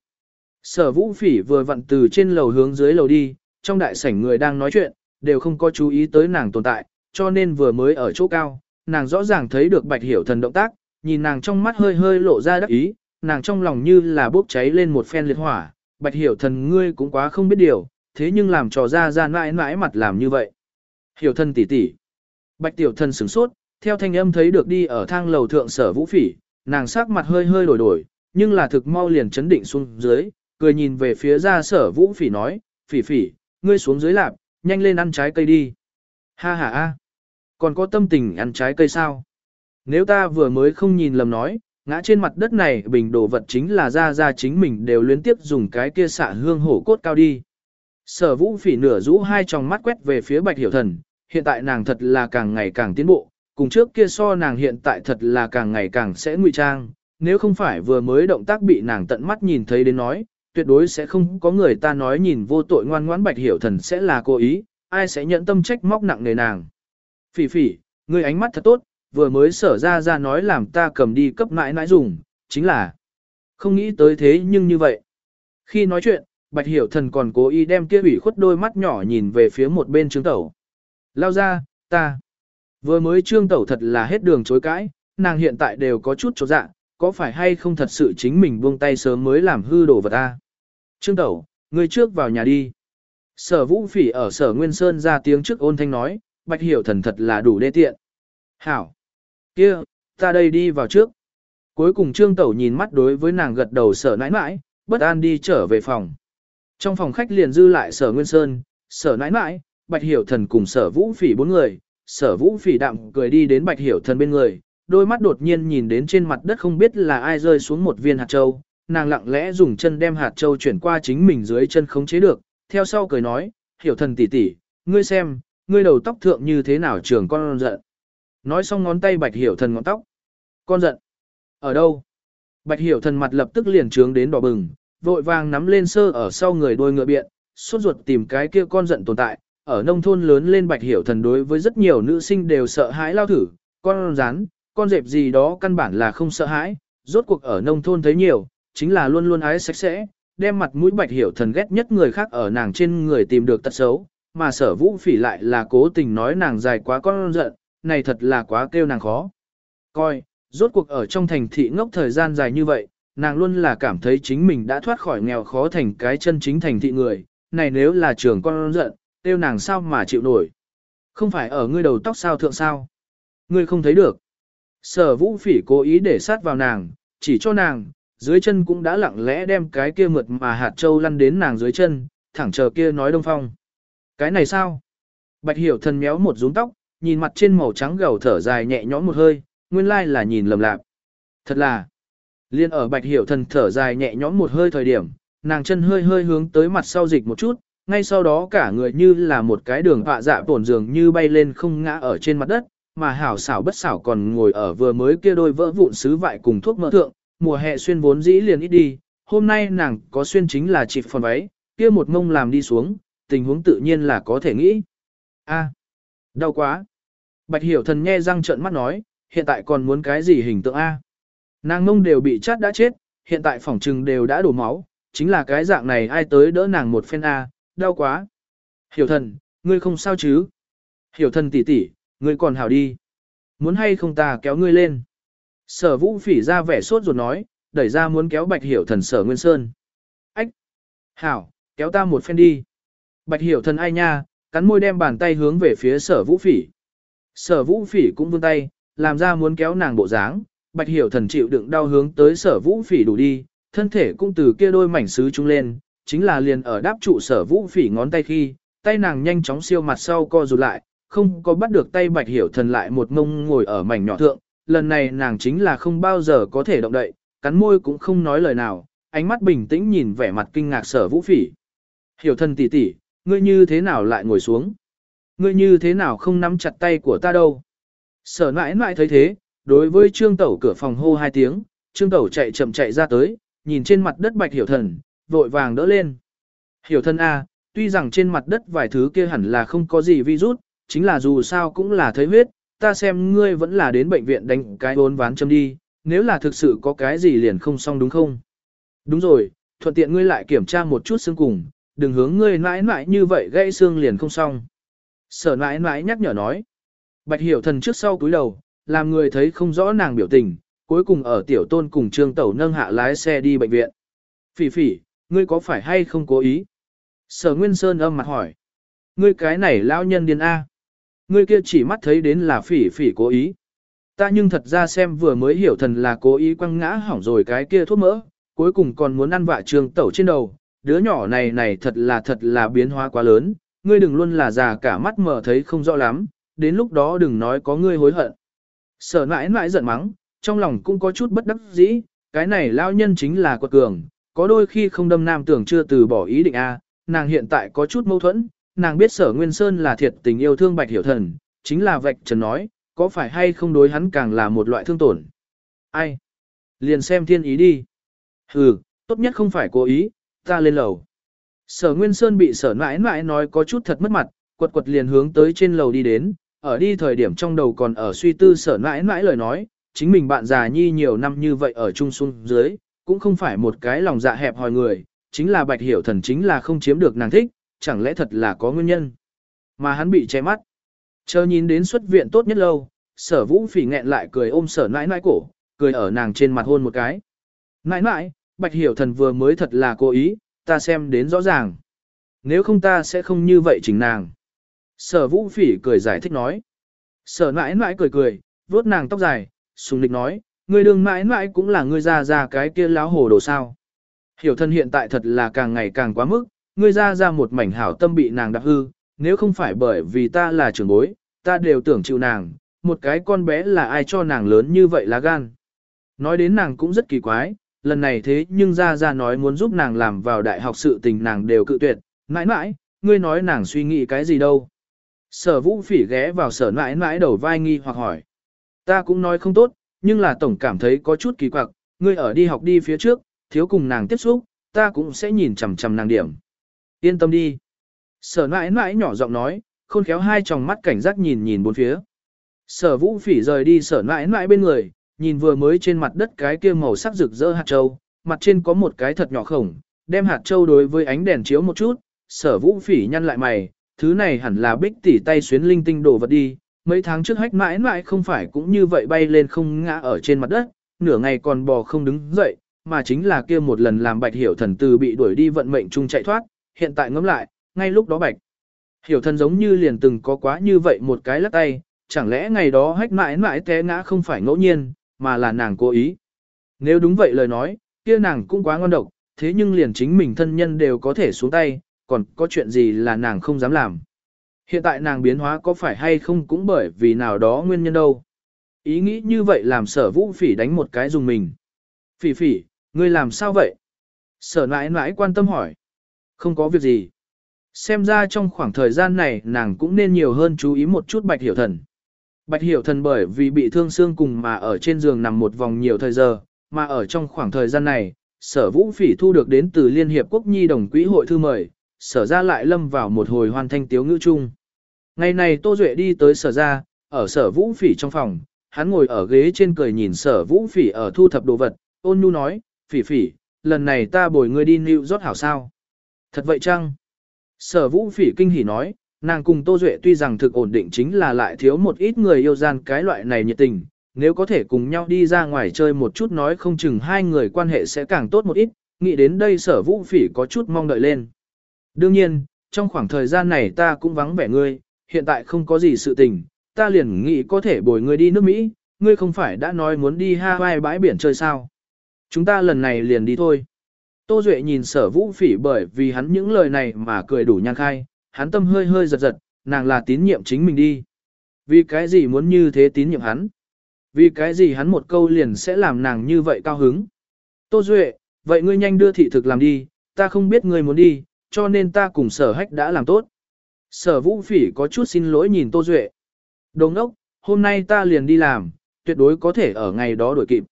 Sở Vũ Phỉ vừa vặn từ trên lầu hướng dưới lầu đi, trong đại sảnh người đang nói chuyện, đều không có chú ý tới nàng tồn tại, cho nên vừa mới ở chỗ cao, nàng rõ ràng thấy được bạch hiểu thần động tác, nhìn nàng trong mắt hơi hơi lộ ra đắc ý, nàng trong lòng như là bốc cháy lên một phen liệt hỏa, bạch hiểu thần ngươi cũng quá không biết điều, thế nhưng làm trò ra ra mãi mãi mặt làm như vậy. Hiểu thần tỷ tỷ. Bạch tiểu thần sửng sốt, theo thanh âm thấy được đi ở thang lầu thượng sở vũ phỉ, nàng sắc mặt hơi hơi đổi đổi, nhưng là thực mau liền chấn định xuống dưới, cười nhìn về phía ra sở vũ phỉ nói, phỉ phỉ, ngươi xuống dưới lạp, nhanh lên ăn trái cây đi. Ha ha ha. còn có tâm tình ăn trái cây sao? Nếu ta vừa mới không nhìn lầm nói, ngã trên mặt đất này bình đồ vật chính là ra ra chính mình đều liên tiếp dùng cái kia xạ hương hổ cốt cao đi. Sở vũ phỉ nửa rũ hai tròng mắt quét về phía bạch hiểu thần, hiện tại nàng thật là càng ngày càng tiến bộ, cùng trước kia so nàng hiện tại thật là càng ngày càng sẽ ngụy trang, nếu không phải vừa mới động tác bị nàng tận mắt nhìn thấy đến nói, tuyệt đối sẽ không có người ta nói nhìn vô tội ngoan ngoãn bạch hiểu thần sẽ là cố ý, ai sẽ nhận tâm trách móc nặng nề nàng. Phỉ phỉ, người ánh mắt thật tốt, vừa mới sở ra ra nói làm ta cầm đi cấp mãi nãi dùng, chính là không nghĩ tới thế nhưng như vậy. Khi nói chuyện, bạch hiểu thần còn cố ý đem kia ủy khuất đôi mắt nhỏ nhìn về phía một bên trương tẩu. Lao ra, ta. Vừa mới trương tẩu thật là hết đường chối cãi, nàng hiện tại đều có chút chỗ dạ, có phải hay không thật sự chính mình buông tay sớm mới làm hư đổ vật ta. Trương Tẩu, người trước vào nhà đi. Sở Vũ Phỉ ở Sở Nguyên Sơn ra tiếng trước ôn thanh nói, Bạch Hiểu Thần thật là đủ đê tiện. Hảo! kia, ta đây đi vào trước. Cuối cùng Trương Tẩu nhìn mắt đối với nàng gật đầu sở nãi nãi, bất an đi trở về phòng. Trong phòng khách liền dư lại Sở Nguyên Sơn, Sở nãi nãi, Bạch Hiểu Thần cùng Sở Vũ Phỉ bốn người. Sở Vũ Phỉ đạm cười đi đến Bạch Hiểu Thần bên người, đôi mắt đột nhiên nhìn đến trên mặt đất không biết là ai rơi xuống một viên hạt châu, nàng lặng lẽ dùng chân đem hạt châu chuyển qua chính mình dưới chân khống chế được, theo sau cười nói, hiểu thần tỷ tỷ, ngươi xem, ngươi đầu tóc thượng như thế nào trường con giận. Nói xong ngón tay bạch hiểu thần ngón tóc. Con giận. Ở đâu? Bạch hiểu thần mặt lập tức liền trướng đến đỏ bừng, vội vàng nắm lên sơ ở sau người đôi ngựa biện, suốt ruột tìm cái kia con giận tồn tại. Ở nông thôn lớn lên bạch hiểu thần đối với rất nhiều nữ sinh đều sợ hãi lao thử, con rắn, con dẹp gì đó căn bản là không sợ hãi, rốt cuộc ở nông thôn thấy nhiều, chính là luôn luôn ái sạch sẽ, đem mặt mũi bạch hiểu thần ghét nhất người khác ở nàng trên người tìm được tật xấu, mà sở vũ phỉ lại là cố tình nói nàng dài quá con giận, này thật là quá kêu nàng khó. Coi, rốt cuộc ở trong thành thị ngốc thời gian dài như vậy, nàng luôn là cảm thấy chính mình đã thoát khỏi nghèo khó thành cái chân chính thành thị người, này nếu là trường con giận, kêu nàng sao mà chịu nổi. Không phải ở ngươi đầu tóc sao thượng sao. Ngươi không thấy được. Sở vũ phỉ cố ý để sát vào nàng, chỉ cho nàng, dưới chân cũng đã lặng lẽ đem cái kia mượt mà hạt châu lăn đến nàng dưới chân, thẳng chờ kia nói đông phong. Cái này sao? Bạch hiểu thần méo một rúm tóc, nhìn mặt trên màu trắng gầu thở dài nhẹ nhõm một hơi, nguyên lai là nhìn lầm lạc. Thật là, liên ở bạch hiểu thần thở dài nhẹ nhõm một hơi thời điểm, nàng chân hơi hơi hướng tới mặt sau dịch một chút, ngay sau đó cả người như là một cái đường họa dạ tổn dường như bay lên không ngã ở trên mặt đất, mà hảo xảo bất xảo còn ngồi ở vừa mới kia đôi vỡ vụn sứ vại cùng thuốc mỡ thượng, mùa hè xuyên vốn dĩ liền ít đi, hôm nay nàng có xuyên chính là chỉ phần váy, kia một mông làm đi xuống, tình huống tự nhiên là có thể nghĩ. A, đau quá. Bạch hiểu thần nghe răng trợn mắt nói, hiện tại còn muốn cái gì hình tượng A. Nàng mông đều bị chát đã chết, hiện tại phỏng trừng đều đã đổ máu, chính là cái dạng này ai tới đỡ nàng một phen A, đau quá. Hiểu thần, ngươi không sao chứ? Hiểu thần tỷ tỷ, ngươi còn hảo đi. Muốn hay không ta kéo ngươi lên? Sở vũ phỉ ra vẻ sốt ruột nói, đẩy ra muốn kéo bạch hiểu thần sở nguyên sơn. Ách! Hảo, kéo ta một phen đi. Bạch hiểu thần ai nha, cắn môi đem bàn tay hướng về phía sở vũ phỉ. Sở vũ phỉ cũng vươn tay, làm ra muốn kéo nàng bộ dáng, bạch hiểu thần chịu đựng đau hướng tới sở vũ phỉ đủ đi, thân thể cũng từ kia đôi mảnh sứ trung lên, chính là liền ở đáp trụ sở vũ phỉ ngón tay khi, tay nàng nhanh chóng siêu mặt sau co rụt lại, không có bắt được tay bạch hiểu thần lại một mông ngồi ở mảnh nhỏ thượng, lần này nàng chính là không bao giờ có thể động đậy, cắn môi cũng không nói lời nào, ánh mắt bình tĩnh nhìn vẻ mặt kinh ngạc sở vũ phỉ. Hiểu thân tỷ tỷ, ngươi như thế nào lại ngồi xuống? Ngươi như thế nào không nắm chặt tay của ta đâu? Sở nãi nãi thấy thế, đối với trương tẩu cửa phòng hô hai tiếng, trương tẩu chạy chậm chạy ra tới, nhìn trên mặt đất bạch hiểu thần, vội vàng đỡ lên. Hiểu thân A, tuy rằng trên mặt đất vài thứ kia hẳn là không có gì virus, chính là dù sao cũng là thấy huyết, ta xem ngươi vẫn là đến bệnh viện đánh cái bốn ván châm đi, nếu là thực sự có cái gì liền không xong đúng không? Đúng rồi, thuận tiện ngươi lại kiểm tra một chút xương cùng, đừng hướng ngươi mãi mãi như vậy gãy xương liền không xong. Sở mãi mãi nhắc nhở nói. Bạch hiểu thần trước sau cúi đầu, làm người thấy không rõ nàng biểu tình, cuối cùng ở tiểu tôn cùng trương tẩu nâng hạ lái xe đi bệnh viện. Phỉ phỉ, ngươi có phải hay không cố ý? Sở Nguyên Sơn âm mặt hỏi. Ngươi cái này lão nhân điên A. Ngươi kia chỉ mắt thấy đến là phỉ phỉ cố ý. Ta nhưng thật ra xem vừa mới hiểu thần là cố ý quăng ngã hỏng rồi cái kia thuốc mỡ, cuối cùng còn muốn ăn vạ trường tẩu trên đầu. Đứa nhỏ này này thật là thật là biến hóa quá lớn, ngươi đừng luôn là già cả mắt mở thấy không rõ lắm, đến lúc đó đừng nói có ngươi hối hận. Sở mãi mãi giận mắng, trong lòng cũng có chút bất đắc dĩ, cái này lao nhân chính là quật cường, có đôi khi không đâm nam tưởng chưa từ bỏ ý định a, nàng hiện tại có chút mâu thuẫn, nàng biết sở Nguyên Sơn là thiệt tình yêu thương bạch hiểu thần, chính là vạch trần nói, có phải hay không đối hắn càng là một loại thương tổn. Ai? Liền xem thiên ý đi. Ừ, tốt nhất không phải cố ý, ta lên lầu. Sở Nguyên Sơn bị sở mãi mãi nói có chút thật mất mặt, quật quật liền hướng tới trên lầu đi đến, ở đi thời điểm trong đầu còn ở suy tư sở mãi mãi lời nói, chính mình bạn già nhi nhiều năm như vậy ở trung xuống dưới, cũng không phải một cái lòng dạ hẹp hòi người, chính là bạch hiểu thần chính là không chiếm được nàng thích, chẳng lẽ thật là có nguyên nhân. Mà hắn bị che mắt. Chờ nhìn đến xuất viện tốt nhất lâu, sở vũ phỉ nghẹn lại cười ôm sở nãi nãi cổ, cười ở nàng trên mặt hôn một cái. Nãi nãi, bạch hiểu thần vừa mới thật là cố ý, ta xem đến rõ ràng. Nếu không ta sẽ không như vậy chỉnh nàng. Sở vũ phỉ cười giải thích nói. Sở nãi nãi cười cười, vuốt nàng tóc dài, sùng lịch nói, người đường nãi nãi cũng là người ra ra cái kia láo hồ đồ sao. Hiểu thân hiện tại thật là càng ngày càng quá mức, ngươi ra ra một mảnh hảo tâm bị nàng đạp hư, nếu không phải bởi vì ta là trưởng bối, ta đều tưởng chịu nàng, một cái con bé là ai cho nàng lớn như vậy là gan. Nói đến nàng cũng rất kỳ quái, lần này thế nhưng ra ra nói muốn giúp nàng làm vào đại học sự tình nàng đều cự tuyệt, mãi mãi, ngươi nói nàng suy nghĩ cái gì đâu. Sở vũ phỉ ghé vào sở mãi mãi đầu vai nghi hoặc hỏi. Ta cũng nói không tốt, nhưng là tổng cảm thấy có chút kỳ quặc, ngươi ở đi học đi phía trước, thiếu cùng nàng tiếp xúc, ta cũng sẽ nhìn chằm chằm nàng điểm. Yên tâm đi. Sở mãi mãi nhỏ giọng nói, khôn khéo hai tròng mắt cảnh giác nhìn nhìn bốn phía. Sở vũ phỉ rời đi sở mãi mãi bên người, nhìn vừa mới trên mặt đất cái kia màu sắc rực rỡ hạt châu, mặt trên có một cái thật nhỏ khổng, đem hạt châu đối với ánh đèn chiếu một chút, sở vũ phỉ nhăn lại mày, thứ này hẳn là bích tỉ tay xuyến linh tinh đồ vật đi, mấy tháng trước hách mãi mãi không phải cũng như vậy bay lên không ngã ở trên mặt đất, nửa ngày còn bò không đứng dậy, mà chính là kia một lần làm bạch hiểu thần từ bị đuổi đi vận mệnh chung chạy thoát, hiện tại ngẫm lại, ngay lúc đó bạch. Hiểu thần giống như liền từng có quá như vậy một cái lắc tay, chẳng lẽ ngày đó hách mãi mãi té ngã không phải ngẫu nhiên, mà là nàng cố ý. Nếu đúng vậy lời nói, kia nàng cũng quá ngon độc, thế nhưng liền chính mình thân nhân đều có thể xuống tay, còn có chuyện gì là nàng không dám làm. Hiện tại nàng biến hóa có phải hay không cũng bởi vì nào đó nguyên nhân đâu. Ý nghĩ như vậy làm sở vũ phỉ đánh một cái dùng mình. Phỉ phỉ, ngươi làm sao vậy? Sở nãi nãi quan tâm hỏi. Không có việc gì. Xem ra trong khoảng thời gian này nàng cũng nên nhiều hơn chú ý một chút bạch hiểu thần. Bạch hiểu thần bởi vì bị thương xương cùng mà ở trên giường nằm một vòng nhiều thời giờ, mà ở trong khoảng thời gian này, sở vũ phỉ thu được đến từ Liên Hiệp Quốc Nhi đồng quỹ hội thư mời, sở ra lại lâm vào một hồi hoàn thanh tiếu ngữ chung. Ngày này Tô Duệ đi tới sở ra, ở sở vũ phỉ trong phòng, hắn ngồi ở ghế trên cười nhìn sở vũ phỉ ở thu thập đồ vật, ôn nhu nói, phỉ phỉ, lần này ta bồi ngươi đi New York hảo sao. Thật vậy chăng? Sở vũ phỉ kinh hỉ nói, nàng cùng Tô Duệ tuy rằng thực ổn định chính là lại thiếu một ít người yêu gian cái loại này nhiệt tình, nếu có thể cùng nhau đi ra ngoài chơi một chút nói không chừng hai người quan hệ sẽ càng tốt một ít, nghĩ đến đây sở vũ phỉ có chút mong đợi lên. Đương nhiên, trong khoảng thời gian này ta cũng vắng vẻ ngươi, hiện tại không có gì sự tình, ta liền nghĩ có thể bồi ngươi đi nước Mỹ, ngươi không phải đã nói muốn đi Hawaii bãi biển chơi sao. Chúng ta lần này liền đi thôi. Tô Duệ nhìn sở vũ phỉ bởi vì hắn những lời này mà cười đủ nhan khai, hắn tâm hơi hơi giật giật, nàng là tín nhiệm chính mình đi. Vì cái gì muốn như thế tín nhiệm hắn? Vì cái gì hắn một câu liền sẽ làm nàng như vậy cao hứng? Tô Duệ, vậy ngươi nhanh đưa thị thực làm đi, ta không biết ngươi muốn đi, cho nên ta cùng sở hách đã làm tốt. Sở vũ phỉ có chút xin lỗi nhìn Tô Duệ. Đồng ốc, hôm nay ta liền đi làm, tuyệt đối có thể ở ngày đó đổi kịp.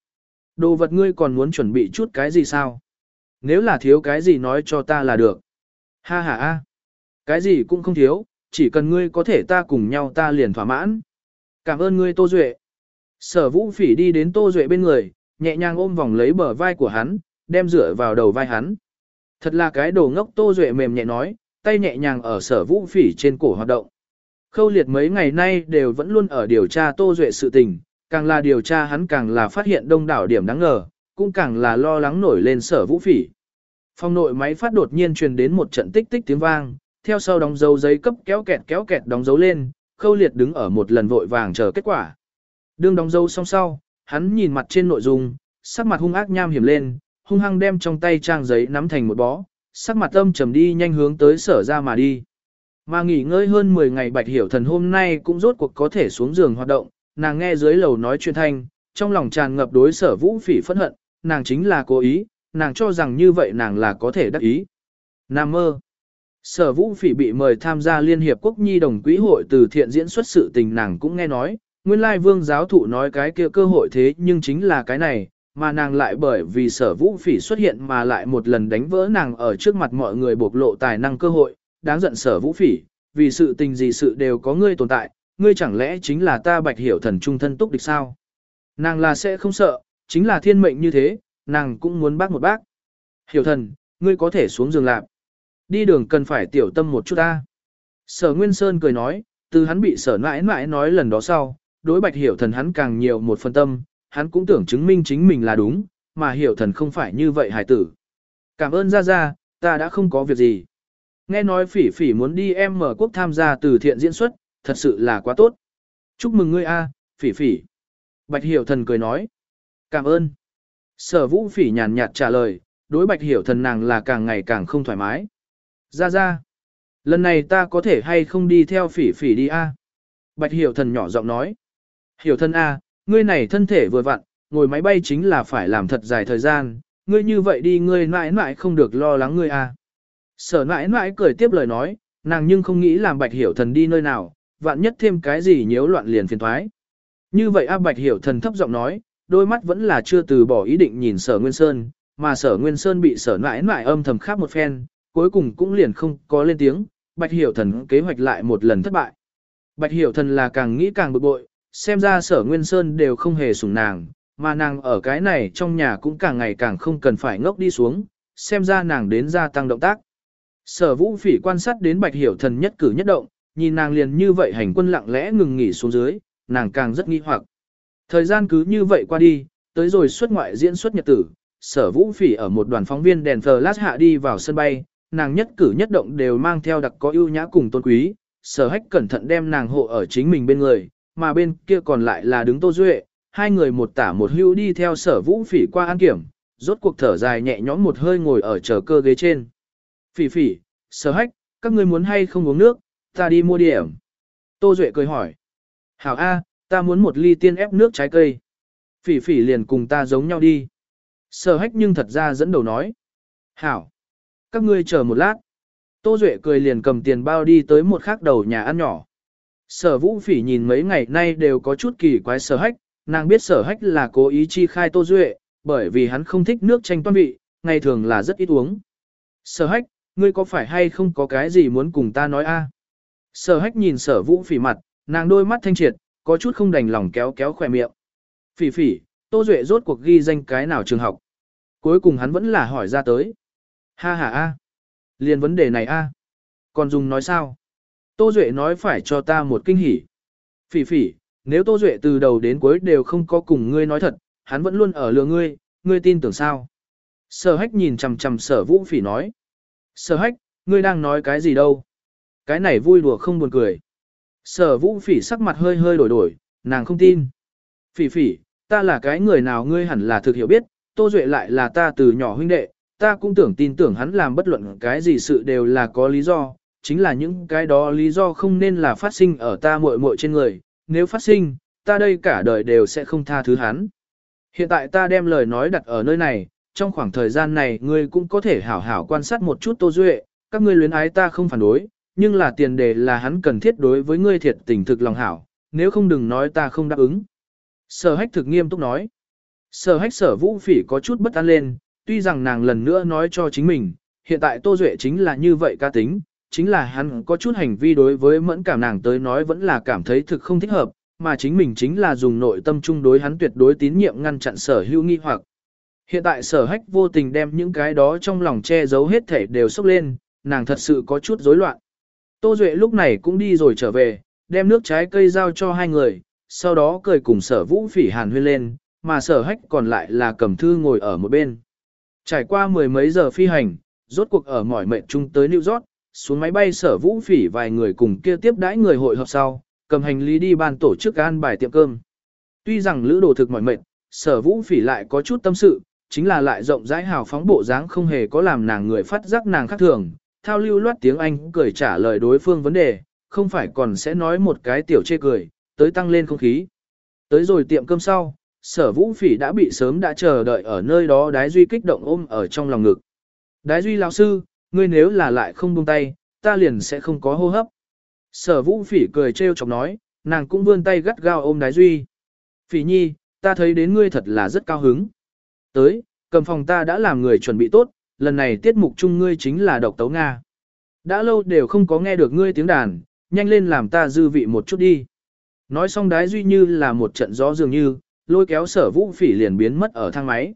Đồ vật ngươi còn muốn chuẩn bị chút cái gì sao? Nếu là thiếu cái gì nói cho ta là được. Ha ha ha. Cái gì cũng không thiếu, chỉ cần ngươi có thể ta cùng nhau ta liền thỏa mãn. Cảm ơn ngươi Tô Duệ. Sở vũ phỉ đi đến Tô Duệ bên người, nhẹ nhàng ôm vòng lấy bờ vai của hắn, đem rửa vào đầu vai hắn. Thật là cái đồ ngốc Tô Duệ mềm nhẹ nói, tay nhẹ nhàng ở sở vũ phỉ trên cổ hoạt động. Khâu liệt mấy ngày nay đều vẫn luôn ở điều tra Tô Duệ sự tình, càng là điều tra hắn càng là phát hiện đông đảo điểm đáng ngờ, cũng càng là lo lắng nổi lên sở vũ phỉ. Phòng nội máy phát đột nhiên truyền đến một trận tích tích tiếng vang, theo sau đóng dấu giấy cấp kéo kẹt kéo kẹt đóng dấu lên, khâu liệt đứng ở một lần vội vàng chờ kết quả. Đương đóng dấu xong sau, hắn nhìn mặt trên nội dung, sắc mặt hung ác nham hiểm lên, hung hăng đem trong tay trang giấy nắm thành một bó, sắc mặt âm trầm đi nhanh hướng tới sở ra mà đi. Mà nghỉ ngơi hơn 10 ngày bạch hiểu thần hôm nay cũng rốt cuộc có thể xuống giường hoạt động, nàng nghe dưới lầu nói chuyện thanh, trong lòng tràn ngập đối sở vũ phỉ phẫn hận, nàng chính là cố ý, nàng cho rằng như vậy nàng là có thể đắc ý. Nam mơ. Sở vũ phỉ bị mời tham gia Liên Hiệp Quốc Nhi đồng quỹ hội từ thiện diễn xuất sự tình nàng cũng nghe nói, nguyên lai vương giáo thụ nói cái kia cơ hội thế nhưng chính là cái này, mà nàng lại bởi vì sở vũ phỉ xuất hiện mà lại một lần đánh vỡ nàng ở trước mặt mọi người bộc lộ tài năng cơ hội, đáng giận sở vũ phỉ, vì sự tình gì sự đều có ngươi tồn tại, ngươi chẳng lẽ chính là ta bạch hiểu thần trung thân túc địch sao? Nàng là sẽ không sợ, chính là thiên mệnh như thế, nàng cũng muốn bác một bác. Hiểu thần, ngươi có thể xuống giường lạp. Đi đường cần phải tiểu tâm một chút ta. Sở Nguyên Sơn cười nói, từ hắn bị sở nãi mãi nói lần đó sau, đối bạch hiểu thần hắn càng nhiều một phần tâm, hắn cũng tưởng chứng minh chính mình là đúng, mà hiểu thần không phải như vậy hải tử. Cảm ơn ra ra, ta đã không có việc gì. Nghe nói phỉ phỉ muốn đi em mở quốc tham gia từ thiện diễn xuất, thật sự là quá tốt. Chúc mừng ngươi a, phỉ phỉ. Bạch hiểu thần cười nói. Cảm ơn. Sở vũ phỉ nhàn nhạt trả lời, đối bạch hiểu thần nàng là càng ngày càng không thoải mái. Ra ra. Lần này ta có thể hay không đi theo phỉ phỉ đi a? Bạch hiểu thần nhỏ giọng nói. Hiểu thần a, ngươi này thân thể vừa vặn, ngồi máy bay chính là phải làm thật dài thời gian, ngươi như vậy đi ngươi mãi mãi không được lo lắng ngươi a. Sở mãi mãi cười tiếp lời nói, nàng nhưng không nghĩ làm bạch hiểu thần đi nơi nào, vạn nhất thêm cái gì nhiễu loạn liền phiền thoái. Như vậy A Bạch hiểu thần thấp giọng nói, đôi mắt vẫn là chưa từ bỏ ý định nhìn sở Nguyên Sơn, mà sở Nguyên Sơn bị sở nãi nãi âm thầm khắp một phen, cuối cùng cũng liền không có lên tiếng, Bạch hiểu thần kế hoạch lại một lần thất bại. Bạch hiểu thần là càng nghĩ càng bực bội, xem ra sở Nguyên Sơn đều không hề sủng nàng, mà nàng ở cái này trong nhà cũng càng ngày càng không cần phải ngốc đi xuống, xem ra nàng đến gia tăng động tác. Sở vũ phỉ quan sát đến bạch hiểu thần nhất cử nhất động, nhìn nàng liền như vậy hành quân lặng lẽ ngừng nghỉ xuống dưới, nàng càng rất nghi hoặc. Thời gian cứ như vậy qua đi, tới rồi xuất ngoại diễn xuất nhật tử, sở vũ phỉ ở một đoàn phóng viên đèn flash hạ đi vào sân bay, nàng nhất cử nhất động đều mang theo đặc có ưu nhã cùng tôn quý, sở hách cẩn thận đem nàng hộ ở chính mình bên người, mà bên kia còn lại là đứng tô duệ, hai người một tả một hữu đi theo sở vũ phỉ qua an kiểm, rốt cuộc thở dài nhẹ nhõm một hơi ngồi ở chờ cơ ghế trên. Phỉ phỉ, sở hách, các ngươi muốn hay không uống nước, ta đi mua điểm. Tô Duệ cười hỏi. Hảo A, ta muốn một ly tiên ép nước trái cây. Phỉ phỉ liền cùng ta giống nhau đi. Sở hách nhưng thật ra dẫn đầu nói. Hảo. Các ngươi chờ một lát. Tô Duệ cười liền cầm tiền bao đi tới một khác đầu nhà ăn nhỏ. Sở vũ phỉ nhìn mấy ngày nay đều có chút kỳ quái sở hách, nàng biết sở hách là cố ý chi khai Tô Duệ, bởi vì hắn không thích nước chanh toan vị, ngày thường là rất ít uống. Sở hách, ngươi có phải hay không có cái gì muốn cùng ta nói a? Sở hách nhìn sở vũ phỉ mặt, nàng đôi mắt thanh triệt, có chút không đành lòng kéo kéo khỏe miệng. Phỉ phỉ, Tô Duệ rốt cuộc ghi danh cái nào trường học. Cuối cùng hắn vẫn là hỏi ra tới. Ha ha a. Liên vấn đề này a. Còn dùng nói sao? Tô Duệ nói phải cho ta một kinh hỉ. Phỉ phỉ, nếu Tô Duệ từ đầu đến cuối đều không có cùng ngươi nói thật, hắn vẫn luôn ở lừa ngươi, ngươi tin tưởng sao? Sở hách nhìn chằm chằm sở vũ phỉ nói. Sở hách, ngươi đang nói cái gì đâu? Cái này vui đùa không buồn cười. Sở vũ phỉ sắc mặt hơi hơi đổi đổi, nàng không tin. Phỉ phỉ, ta là cái người nào ngươi hẳn là thực hiểu biết, Tô Duệ lại là ta từ nhỏ huynh đệ, ta cũng tưởng tin tưởng hắn làm bất luận cái gì sự đều là có lý do, chính là những cái đó lý do không nên là phát sinh ở ta muội muội trên người, nếu phát sinh, ta đây cả đời đều sẽ không tha thứ hắn. Hiện tại ta đem lời nói đặt ở nơi này, trong khoảng thời gian này ngươi cũng có thể hảo hảo quan sát một chút Tô Duệ, các ngươi luyến ái ta không phản đối, nhưng là tiền đề là hắn cần thiết đối với ngươi thiệt tình thực lòng hảo, nếu không đừng nói ta không đáp ứng. Sở hách thực nghiêm túc nói. Sở hách sở vũ phỉ có chút bất an lên, tuy rằng nàng lần nữa nói cho chính mình, hiện tại Tô Duệ chính là như vậy ca tính, chính là hắn có chút hành vi đối với mẫn cảm nàng tới nói vẫn là cảm thấy thực không thích hợp, mà chính mình chính là dùng nội tâm chung đối hắn tuyệt đối tín nhiệm ngăn chặn sở hữu nghi hoặc. Hiện tại sở hách vô tình đem những cái đó trong lòng che giấu hết thể đều sốc lên, nàng thật sự có chút rối loạn. Tô Duệ lúc này cũng đi rồi trở về, đem nước trái cây giao cho hai người, sau đó cười cùng sở vũ phỉ hàn huyên lên, mà sở hách còn lại là cầm thư ngồi ở một bên. Trải qua mười mấy giờ phi hành, rốt cuộc ở mỏi mệt chung tới New York, xuống máy bay sở vũ phỉ vài người cùng kia tiếp đãi người hội họp sau, cầm hành lý đi ban tổ chức an bài tiệm cơm. Tuy rằng lữ đồ thực mỏi mệt, sở vũ phỉ lại có chút tâm sự, chính là lại rộng rãi hào phóng bộ dáng không hề có làm nàng người phát giác nàng khác thường, thao lưu loát tiếng Anh cười trả lời đối phương vấn đề, không phải còn sẽ nói một cái tiểu chê cười, tới tăng lên không khí. Tới rồi tiệm cơm sau, sở vũ phỉ đã bị sớm đã chờ đợi ở nơi đó đái duy kích động ôm ở trong lòng ngực. Đái duy lão sư, ngươi nếu là lại không buông tay, ta liền sẽ không có hô hấp. Sở vũ phỉ cười trêu chọc nói, nàng cũng vươn tay gắt gao ôm đái duy. Phỉ nhi, ta thấy đến ngươi thật là rất cao hứng. Tới, cầm phòng ta đã làm người chuẩn bị tốt, lần này tiết mục chung ngươi chính là độc tấu Nga. Đã lâu đều không có nghe được ngươi tiếng đàn, nhanh lên làm ta dư vị một chút đi. Nói xong đái duy như là một trận gió dường như, lôi kéo sở vũ phỉ liền biến mất ở thang máy.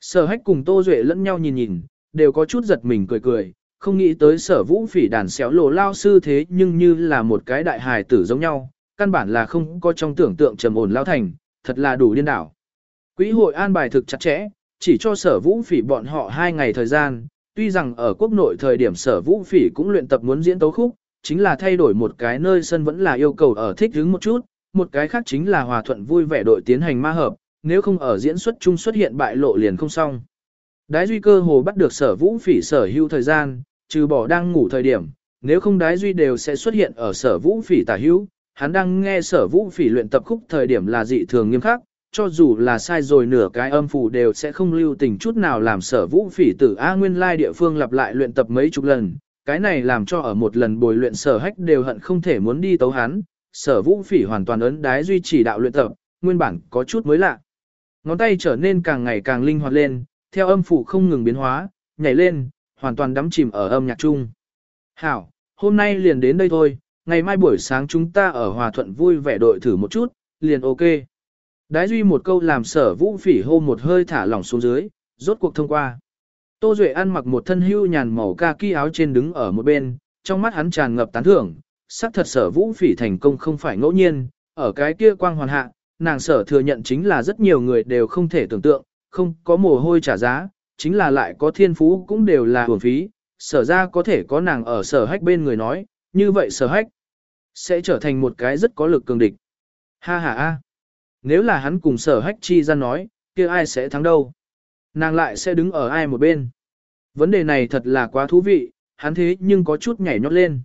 Sở hách cùng Tô Duệ lẫn nhau nhìn nhìn, đều có chút giật mình cười cười, không nghĩ tới sở vũ phỉ đàn xéo lộ lao sư thế nhưng như là một cái đại hài tử giống nhau, căn bản là không có trong tưởng tượng trầm ổn lao thành, thật là đủ điên đảo. Quỹ hội an bài thực chặt chẽ, chỉ cho sở vũ phỉ bọn họ hai ngày thời gian, tuy rằng ở quốc nội thời điểm sở vũ phỉ cũng luyện tập muốn diễn tấu khúc, chính là thay đổi một cái nơi sân vẫn là yêu cầu ở thích hứng một chút, một cái khác chính là hòa thuận vui vẻ đội tiến hành ma hợp, nếu không ở diễn xuất chung xuất hiện bại lộ liền không xong. Đái duy cơ hồ bắt được sở vũ phỉ sở hữu thời gian, trừ bỏ đang ngủ thời điểm, nếu không đái duy đều sẽ xuất hiện ở sở vũ phỉ tả hữu, hắn đang nghe sở vũ phỉ luyện tập khúc thời điểm là dị thường nghiêm khắc, cho dù là sai rồi nửa cái âm phủ đều sẽ không lưu tình chút nào làm sở vũ phỉ tử A nguyên lai địa phương lặp lại luyện tập mấy chục lần, cái này làm cho ở một lần bồi luyện sở hách đều hận không thể muốn đi tấu hắn, sở vũ phỉ hoàn toàn ấn đái duy chỉ đạo luyện tập, nguyên bản có chút mới lạ. Ngón tay trở nên càng ngày càng linh hoạt lên, theo âm phủ không ngừng biến hóa, nhảy lên, hoàn toàn đắm chìm ở âm nhạc chung. Hảo, hôm nay liền đến đây thôi, ngày mai buổi sáng chúng ta ở Hòa Thuận vui vẻ đội thử một chút, liền ok. Đái duy một câu làm sở vũ phỉ hô một hơi thả lỏng xuống dưới, rốt cuộc thông qua. Tô Duệ ăn mặc một thân hưu nhàn màu kaki áo trên đứng ở một bên, trong mắt hắn tràn ngập tán thưởng, sắc thật sở vũ phỉ thành công không phải ngẫu nhiên, ở cái kia quang hoàn hạ, nàng sở thừa nhận chính là rất nhiều người đều không thể tưởng tượng, không có mồ hôi trả giá, chính là lại có thiên phú cũng đều là hưởng phí, sở ra có thể có nàng ở sở hách bên người nói, như vậy sở hách sẽ trở thành một cái rất có lực cường địch. Ha ha ha, nếu là hắn cùng sở hách chi ra nói, kia ai sẽ thắng đâu? Nàng lại sẽ đứng ở ai một bên? Vấn đề này thật là quá thú vị, hắn thế nhưng có chút nhảy nhót lên.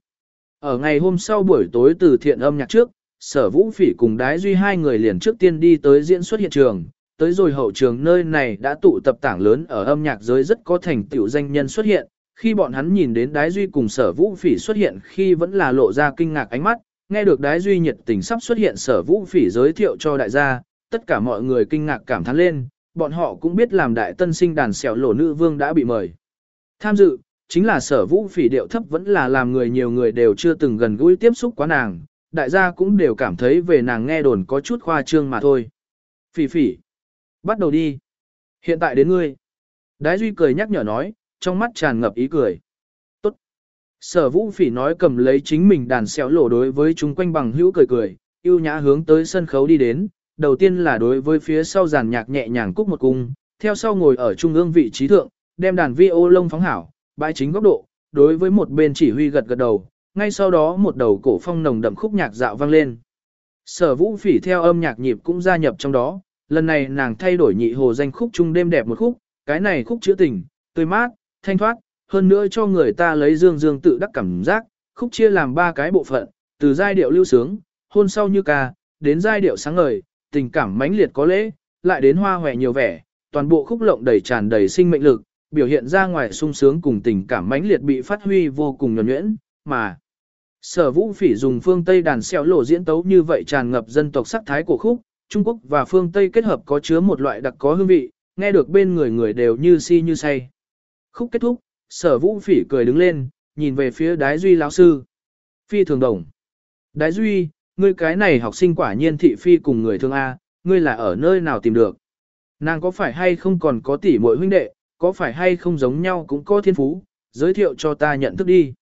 Ở ngày hôm sau buổi tối từ thiện âm nhạc trước, sở vũ phỉ cùng đái duy hai người liền trước tiên đi tới diễn xuất hiện trường, tới rồi hậu trường nơi này đã tụ tập tảng lớn ở âm nhạc giới rất có thành tựu danh nhân xuất hiện, khi bọn hắn nhìn đến đái duy cùng sở vũ phỉ xuất hiện khi vẫn là lộ ra kinh ngạc ánh mắt, nghe được đái duy nhiệt tình sắp xuất hiện sở vũ phỉ giới thiệu cho đại gia, tất cả mọi người kinh ngạc cảm thán lên, bọn họ cũng biết làm đại tân sinh đàn xẻo lổ nữ vương đã bị mời. Tham dự, chính là sở vũ phỉ điệu thấp vẫn là làm người nhiều người đều chưa từng gần gũi tiếp xúc quá nàng, đại gia cũng đều cảm thấy về nàng nghe đồn có chút khoa trương mà thôi. Phỉ phỉ, bắt đầu đi. Hiện tại đến ngươi. Đái Duy cười nhắc nhở nói, trong mắt tràn ngập ý cười. Sở vũ phỉ nói cầm lấy chính mình đàn xéo lộ đối với chúng quanh bằng hữu cười cười, yêu nhã hướng tới sân khấu đi đến, đầu tiên là đối với phía sau giàn nhạc nhẹ nhàng cúc một cung, theo sau ngồi ở trung ương vị trí thượng, đem đàn vi ô lông phóng hảo, bãi chính góc độ, đối với một bên chỉ huy gật gật đầu, ngay sau đó một đầu cổ phong nồng đậm khúc nhạc dạo vang lên. Sở vũ phỉ theo âm nhạc nhịp cũng gia nhập trong đó, lần này nàng thay đổi nhị hồ danh khúc trung đêm đẹp một khúc, cái này khúc chữa tình, tươi mát, thanh thoát, hơn nữa cho người ta lấy dương dương tự đắc cảm giác, khúc chia làm ba cái bộ phận, từ giai điệu lưu sướng, hôn sau như ca, đến giai điệu sáng ngời, tình cảm mãnh liệt có lễ, lại đến hoa hòe nhiều vẻ, toàn bộ khúc lộng đầy tràn đầy sinh mệnh lực, biểu hiện ra ngoài sung sướng cùng tình cảm mãnh liệt bị phát huy vô cùng nhuần nhuyễn, mà Sở Vũ Phỉ dùng phương Tây đàn xeo lộ diễn tấu như vậy tràn ngập dân tộc sắc thái của khúc, Trung Quốc và phương Tây kết hợp có chứa một loại đặc có hương vị, nghe được bên người người đều như si như say. Khúc kết thúc, Sở Vũ Phỉ cười đứng lên, nhìn về phía Đái Duy lão sư. Phi thường đồng. Đái Duy, ngươi cái này học sinh quả nhiên thị phi cùng người thương A, ngươi là ở nơi nào tìm được? Nàng có phải hay không còn có tỷ muội huynh đệ, có phải hay không giống nhau cũng có thiên phú, giới thiệu cho ta nhận thức đi.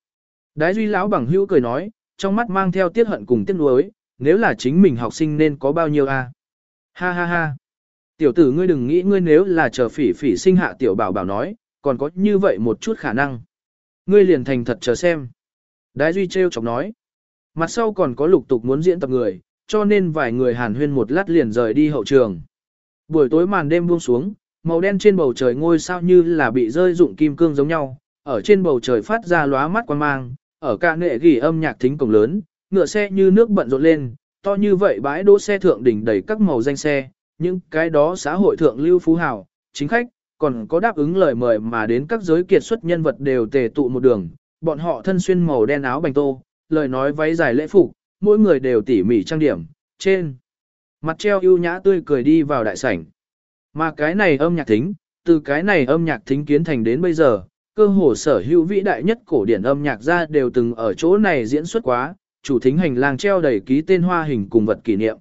Đái duy lão bằng hữu cười nói, trong mắt mang theo tiết hận cùng tiết nuối, nếu là chính mình học sinh nên có bao nhiêu a? Ha ha ha. Tiểu tử ngươi đừng nghĩ ngươi nếu là chờ phỉ phỉ sinh hạ tiểu bảo bảo nói, còn có như vậy một chút khả năng. Ngươi liền thành thật chờ xem. Đái duy treo chọc nói. Mặt sau còn có lục tục muốn diễn tập người, cho nên vài người hàn huyên một lát liền rời đi hậu trường. Buổi tối màn đêm buông xuống, màu đen trên bầu trời ngôi sao như là bị rơi dụng kim cương giống nhau, ở trên bầu trời phát ra lóa mắt quan mang, ở ca nệ ghi âm nhạc thính cổng lớn, ngựa xe như nước bận rộn lên, to như vậy bãi đỗ xe thượng đỉnh đầy các màu danh xe, những cái đó xã hội thượng lưu phú hào, chính khách, còn có đáp ứng lời mời mà đến các giới kiệt xuất nhân vật đều tề tụ một đường, bọn họ thân xuyên màu đen áo bành tô, lời nói váy dài lễ phục, mỗi người đều tỉ mỉ trang điểm, trên mặt treo ưu nhã tươi cười đi vào đại sảnh. Mà cái này âm nhạc thính, từ cái này âm nhạc thính kiến thành đến bây giờ, cơ hồ sở hữu vĩ đại nhất cổ điển âm nhạc ra đều từng ở chỗ này diễn xuất quá, chủ thính hành lang treo đầy ký tên hoa hình cùng vật kỷ niệm.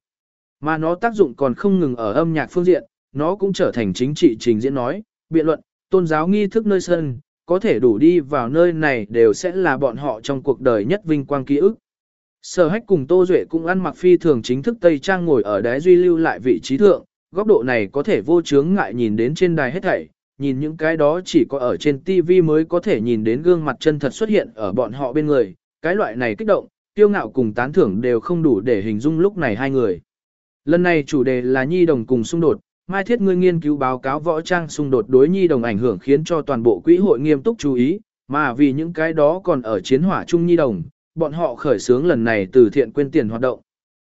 Mà nó tác dụng còn không ngừng ở âm nhạc phương diện, nó cũng trở thành chính trị trình diễn nói, biện luận, tôn giáo nghi thức nơi sân, có thể đủ đi vào nơi này đều sẽ là bọn họ trong cuộc đời nhất vinh quang ký ức. Sở hách cùng Tô Duệ cũng ăn mặc phi thường chính thức Tây Trang ngồi ở đáy duy lưu lại vị trí thượng, góc độ này có thể vô chướng ngại nhìn đến trên đài hết thảy, nhìn những cái đó chỉ có ở trên TV mới có thể nhìn đến gương mặt chân thật xuất hiện ở bọn họ bên người, cái loại này kích động, kiêu ngạo cùng tán thưởng đều không đủ để hình dung lúc này hai người. Lần này chủ đề là nhi đồng cùng xung đột, Mai Thiết ngươi nghiên cứu báo cáo võ trang xung đột đối nhi đồng ảnh hưởng khiến cho toàn bộ quỹ hội nghiêm túc chú ý, mà vì những cái đó còn ở chiến hỏa chung nhi đồng, bọn họ khởi xướng lần này từ thiện quên tiền hoạt động.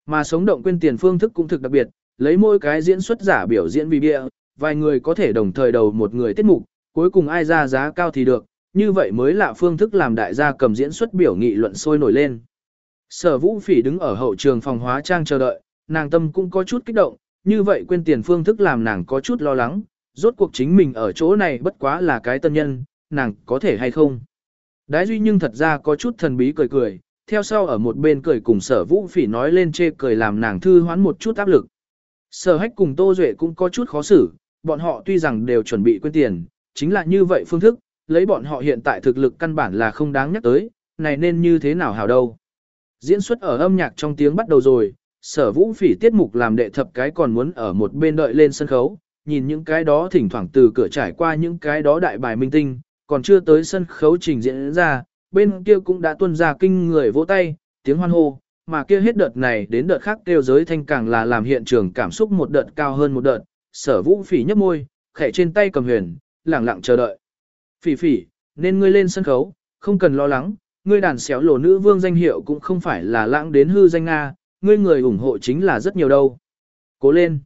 Mà sống động quên tiền phương thức cũng thực đặc biệt, lấy mỗi cái diễn xuất giả biểu diễn vì bia, vài người có thể đồng thời đầu một người tiết mục, cuối cùng ai ra giá cao thì được, như vậy mới là phương thức làm đại gia cầm diễn xuất biểu nghị luận sôi nổi lên. Sở vũ phỉ đứng ở hậu trường phòng hóa trang chờ đợi, nàng tâm cũng có chút kích động, như vậy quên tiền phương thức làm nàng có chút lo lắng, rốt cuộc chính mình ở chỗ này bất quá là cái tân nhân, nàng có thể hay không. Đái duy nhưng thật ra có chút thần bí cười cười, theo sau ở một bên cười cùng sở vũ phỉ nói lên chê cười làm nàng thư hoán một chút áp lực. Sở hách cùng Tô Duệ cũng có chút khó xử, bọn họ tuy rằng đều chuẩn bị quên tiền, chính là như vậy phương thức, lấy bọn họ hiện tại thực lực căn bản là không đáng nhắc tới, này nên như thế nào hào đâu. Diễn xuất ở âm nhạc trong tiếng bắt đầu rồi, sở vũ phỉ tiết mục làm đệ thập cái còn muốn ở một bên đợi lên sân khấu, nhìn những cái đó thỉnh thoảng từ cửa trải qua những cái đó đại bài minh tinh, còn chưa tới sân khấu trình diễn ra, bên kia cũng đã tuân ra kinh người vỗ tay, tiếng hoan hô, mà kia hết đợt này đến đợt khác kêu giới thanh càng là làm hiện trường cảm xúc một đợt cao hơn một đợt, sở vũ phỉ nhấp môi, khẽ trên tay cầm huyền, lẳng lặng chờ đợi. Phỉ phỉ, nên ngươi lên sân khấu, không cần lo lắng, ngươi đàn xéo lổ nữ vương danh hiệu cũng không phải là lãng đến hư danh Nga, ngươi người ủng hộ chính là rất nhiều đâu. Cố lên.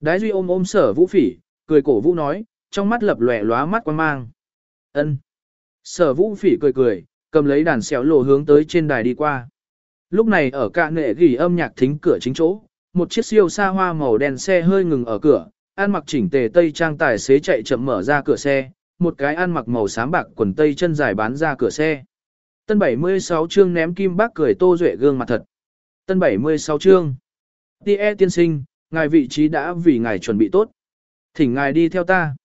Đái duy ôm ôm sở vũ phỉ, cười cổ vũ nói, trong mắt lập lòe lóa mắt quan mang. ân Sở vũ phỉ cười cười, cầm lấy đàn xéo lộ hướng tới trên đài đi qua. Lúc này ở cạ nghệ ghi âm nhạc thính cửa chính chỗ, một chiếc siêu xa hoa màu đen xe hơi ngừng ở cửa, ăn mặc chỉnh tề tây trang tài xế chạy chậm mở ra cửa xe, một cái ăn mặc màu xám bạc quần tây chân dài bán ra cửa xe. Tân 76 chương ném kim bác cười tô duệ gương mặt thật. Tân 76 chương. Tie tiên sinh, ngài vị trí đã vì ngài chuẩn bị tốt. Thỉnh ngài đi theo ta.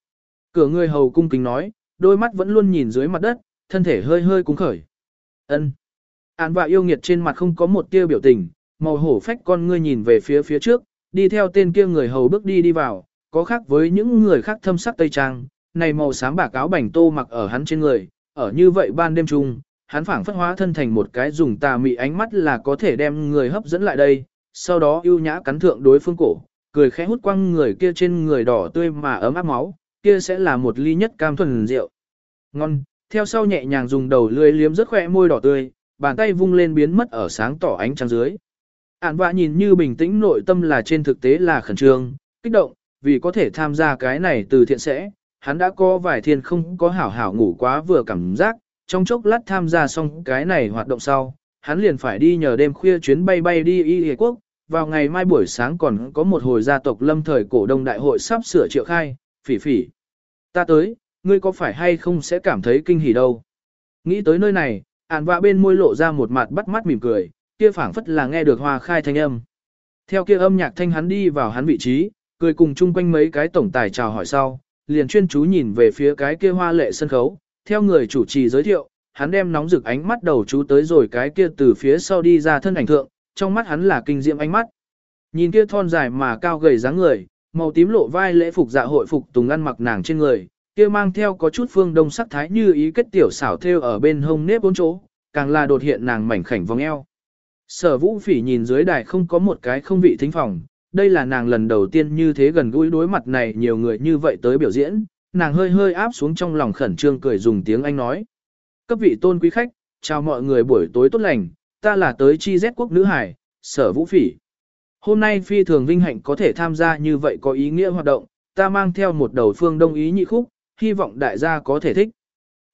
Cửa người hầu cung kính nói, đôi mắt vẫn luôn nhìn dưới mặt đất, thân thể hơi hơi cúng khởi. Ân. Án và yêu nghiệt trên mặt không có một tia biểu tình, màu hổ phách con ngươi nhìn về phía phía trước, đi theo tên kia người hầu bước đi đi vào, có khác với những người khác thâm sắc tây trang, này màu xám bạc áo bảnh tô mặc ở hắn trên người, ở như vậy ban đêm chung, hắn phảng phất hóa thân thành một cái dùng tà mị ánh mắt là có thể đem người hấp dẫn lại đây, sau đó ưu nhã cắn thượng đối phương cổ, cười khẽ hút quăng người kia trên người đỏ tươi mà ấm áp máu, kia sẽ là một ly nhất cam thuần rượu. Ngon, theo sau nhẹ nhàng dùng đầu lưỡi liếm rất khỏe môi đỏ tươi, bàn tay vung lên biến mất ở sáng tỏ ánh trăng dưới. Ản vạ nhìn như bình tĩnh nội tâm là trên thực tế là khẩn trương, kích động, vì có thể tham gia cái này từ thiện sẽ, hắn đã có vài thiên không có hảo hảo ngủ quá vừa cảm giác, trong chốc lát tham gia xong cái này hoạt động sau, hắn liền phải đi nhờ đêm khuya chuyến bay bay đi y quốc, vào ngày mai buổi sáng còn có một hồi gia tộc lâm thời cổ đông đại hội sắp sửa triệu khai, phỉ phỉ. Ta tới, ngươi có phải hay không sẽ cảm thấy kinh hỉ đâu. Nghĩ tới nơi này, ản vạ bên môi lộ ra một mặt bắt mắt mỉm cười, kia phảng phất là nghe được hoa khai thanh âm. Theo kia âm nhạc thanh hắn đi vào hắn vị trí, cười cùng chung quanh mấy cái tổng tài chào hỏi sau, liền chuyên chú nhìn về phía cái kia hoa lệ sân khấu, theo người chủ trì giới thiệu, hắn đem nóng rực ánh mắt đầu chú tới rồi cái kia từ phía sau đi ra thân ảnh thượng, trong mắt hắn là kinh diệm ánh mắt. Nhìn kia thon dài mà cao gầy dáng người, màu tím lộ vai lễ phục dạ hội phục tùng ăn mặc nàng trên người, kia mang theo có chút phương đông sắc thái như ý kết tiểu xảo thêu ở bên hông nếp bốn chỗ, càng là đột hiện nàng mảnh khảnh vòng eo. Sở vũ phỉ nhìn dưới đài không có một cái không vị thính phòng, đây là nàng lần đầu tiên như thế gần gũi đối mặt này nhiều người như vậy tới biểu diễn, nàng hơi hơi áp xuống trong lòng khẩn trương cười dùng tiếng Anh nói. các vị tôn quý khách, chào mọi người buổi tối tốt lành, ta là tới chi Z quốc nữ hải, sở vũ phỉ. Hôm nay phi thường vinh hạnh có thể tham gia như vậy có ý nghĩa hoạt động, ta mang theo một đầu phương đông ý nhị khúc, hy vọng đại gia có thể thích.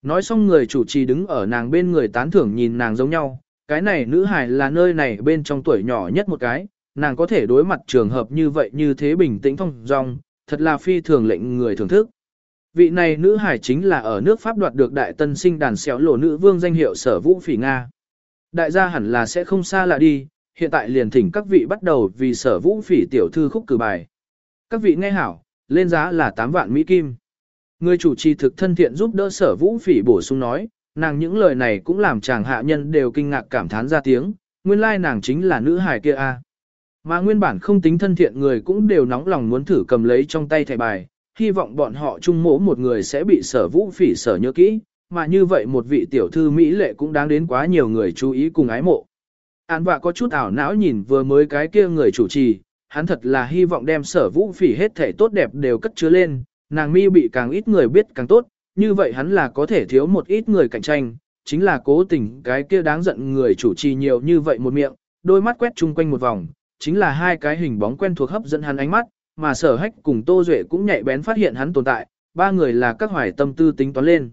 Nói xong người chủ trì đứng ở nàng bên người tán thưởng nhìn nàng giống nhau, cái này nữ hải là nơi này bên trong tuổi nhỏ nhất một cái, nàng có thể đối mặt trường hợp như vậy như thế bình tĩnh phong dong, thật là phi thường lệnh người thưởng thức. Vị này nữ hải chính là ở nước Pháp đoạt được đại tân sinh đàn xéo lộ nữ vương danh hiệu sở vũ phỉ Nga. Đại gia hẳn là sẽ không xa lạ đi, hiện tại liền thỉnh các vị bắt đầu vì sở vũ phỉ tiểu thư khúc cử bài. Các vị nghe hảo, lên giá là 8 vạn Mỹ Kim. Người chủ trì thực thân thiện giúp đỡ sở vũ phỉ bổ sung nói, nàng những lời này cũng làm chàng hạ nhân đều kinh ngạc cảm thán ra tiếng, nguyên lai nàng chính là nữ hài kia a. Mà nguyên bản không tính thân thiện người cũng đều nóng lòng muốn thử cầm lấy trong tay thẻ bài, hy vọng bọn họ chung mỗ một người sẽ bị sở vũ phỉ sở nhớ kỹ, mà như vậy một vị tiểu thư Mỹ lệ cũng đáng đến quá nhiều người chú ý cùng ái mộ. Án vạ có chút ảo não nhìn vừa mới cái kia người chủ trì, hắn thật là hy vọng đem sở vũ phỉ hết thể tốt đẹp đều cất chứa lên, nàng mi bị càng ít người biết càng tốt, như vậy hắn là có thể thiếu một ít người cạnh tranh, chính là cố tình cái kia đáng giận người chủ trì nhiều như vậy một miệng, đôi mắt quét chung quanh một vòng, chính là hai cái hình bóng quen thuộc hấp dẫn hắn ánh mắt, mà sở hách cùng Tô Duệ cũng nhạy bén phát hiện hắn tồn tại, ba người là các hoài tâm tư tính toán lên.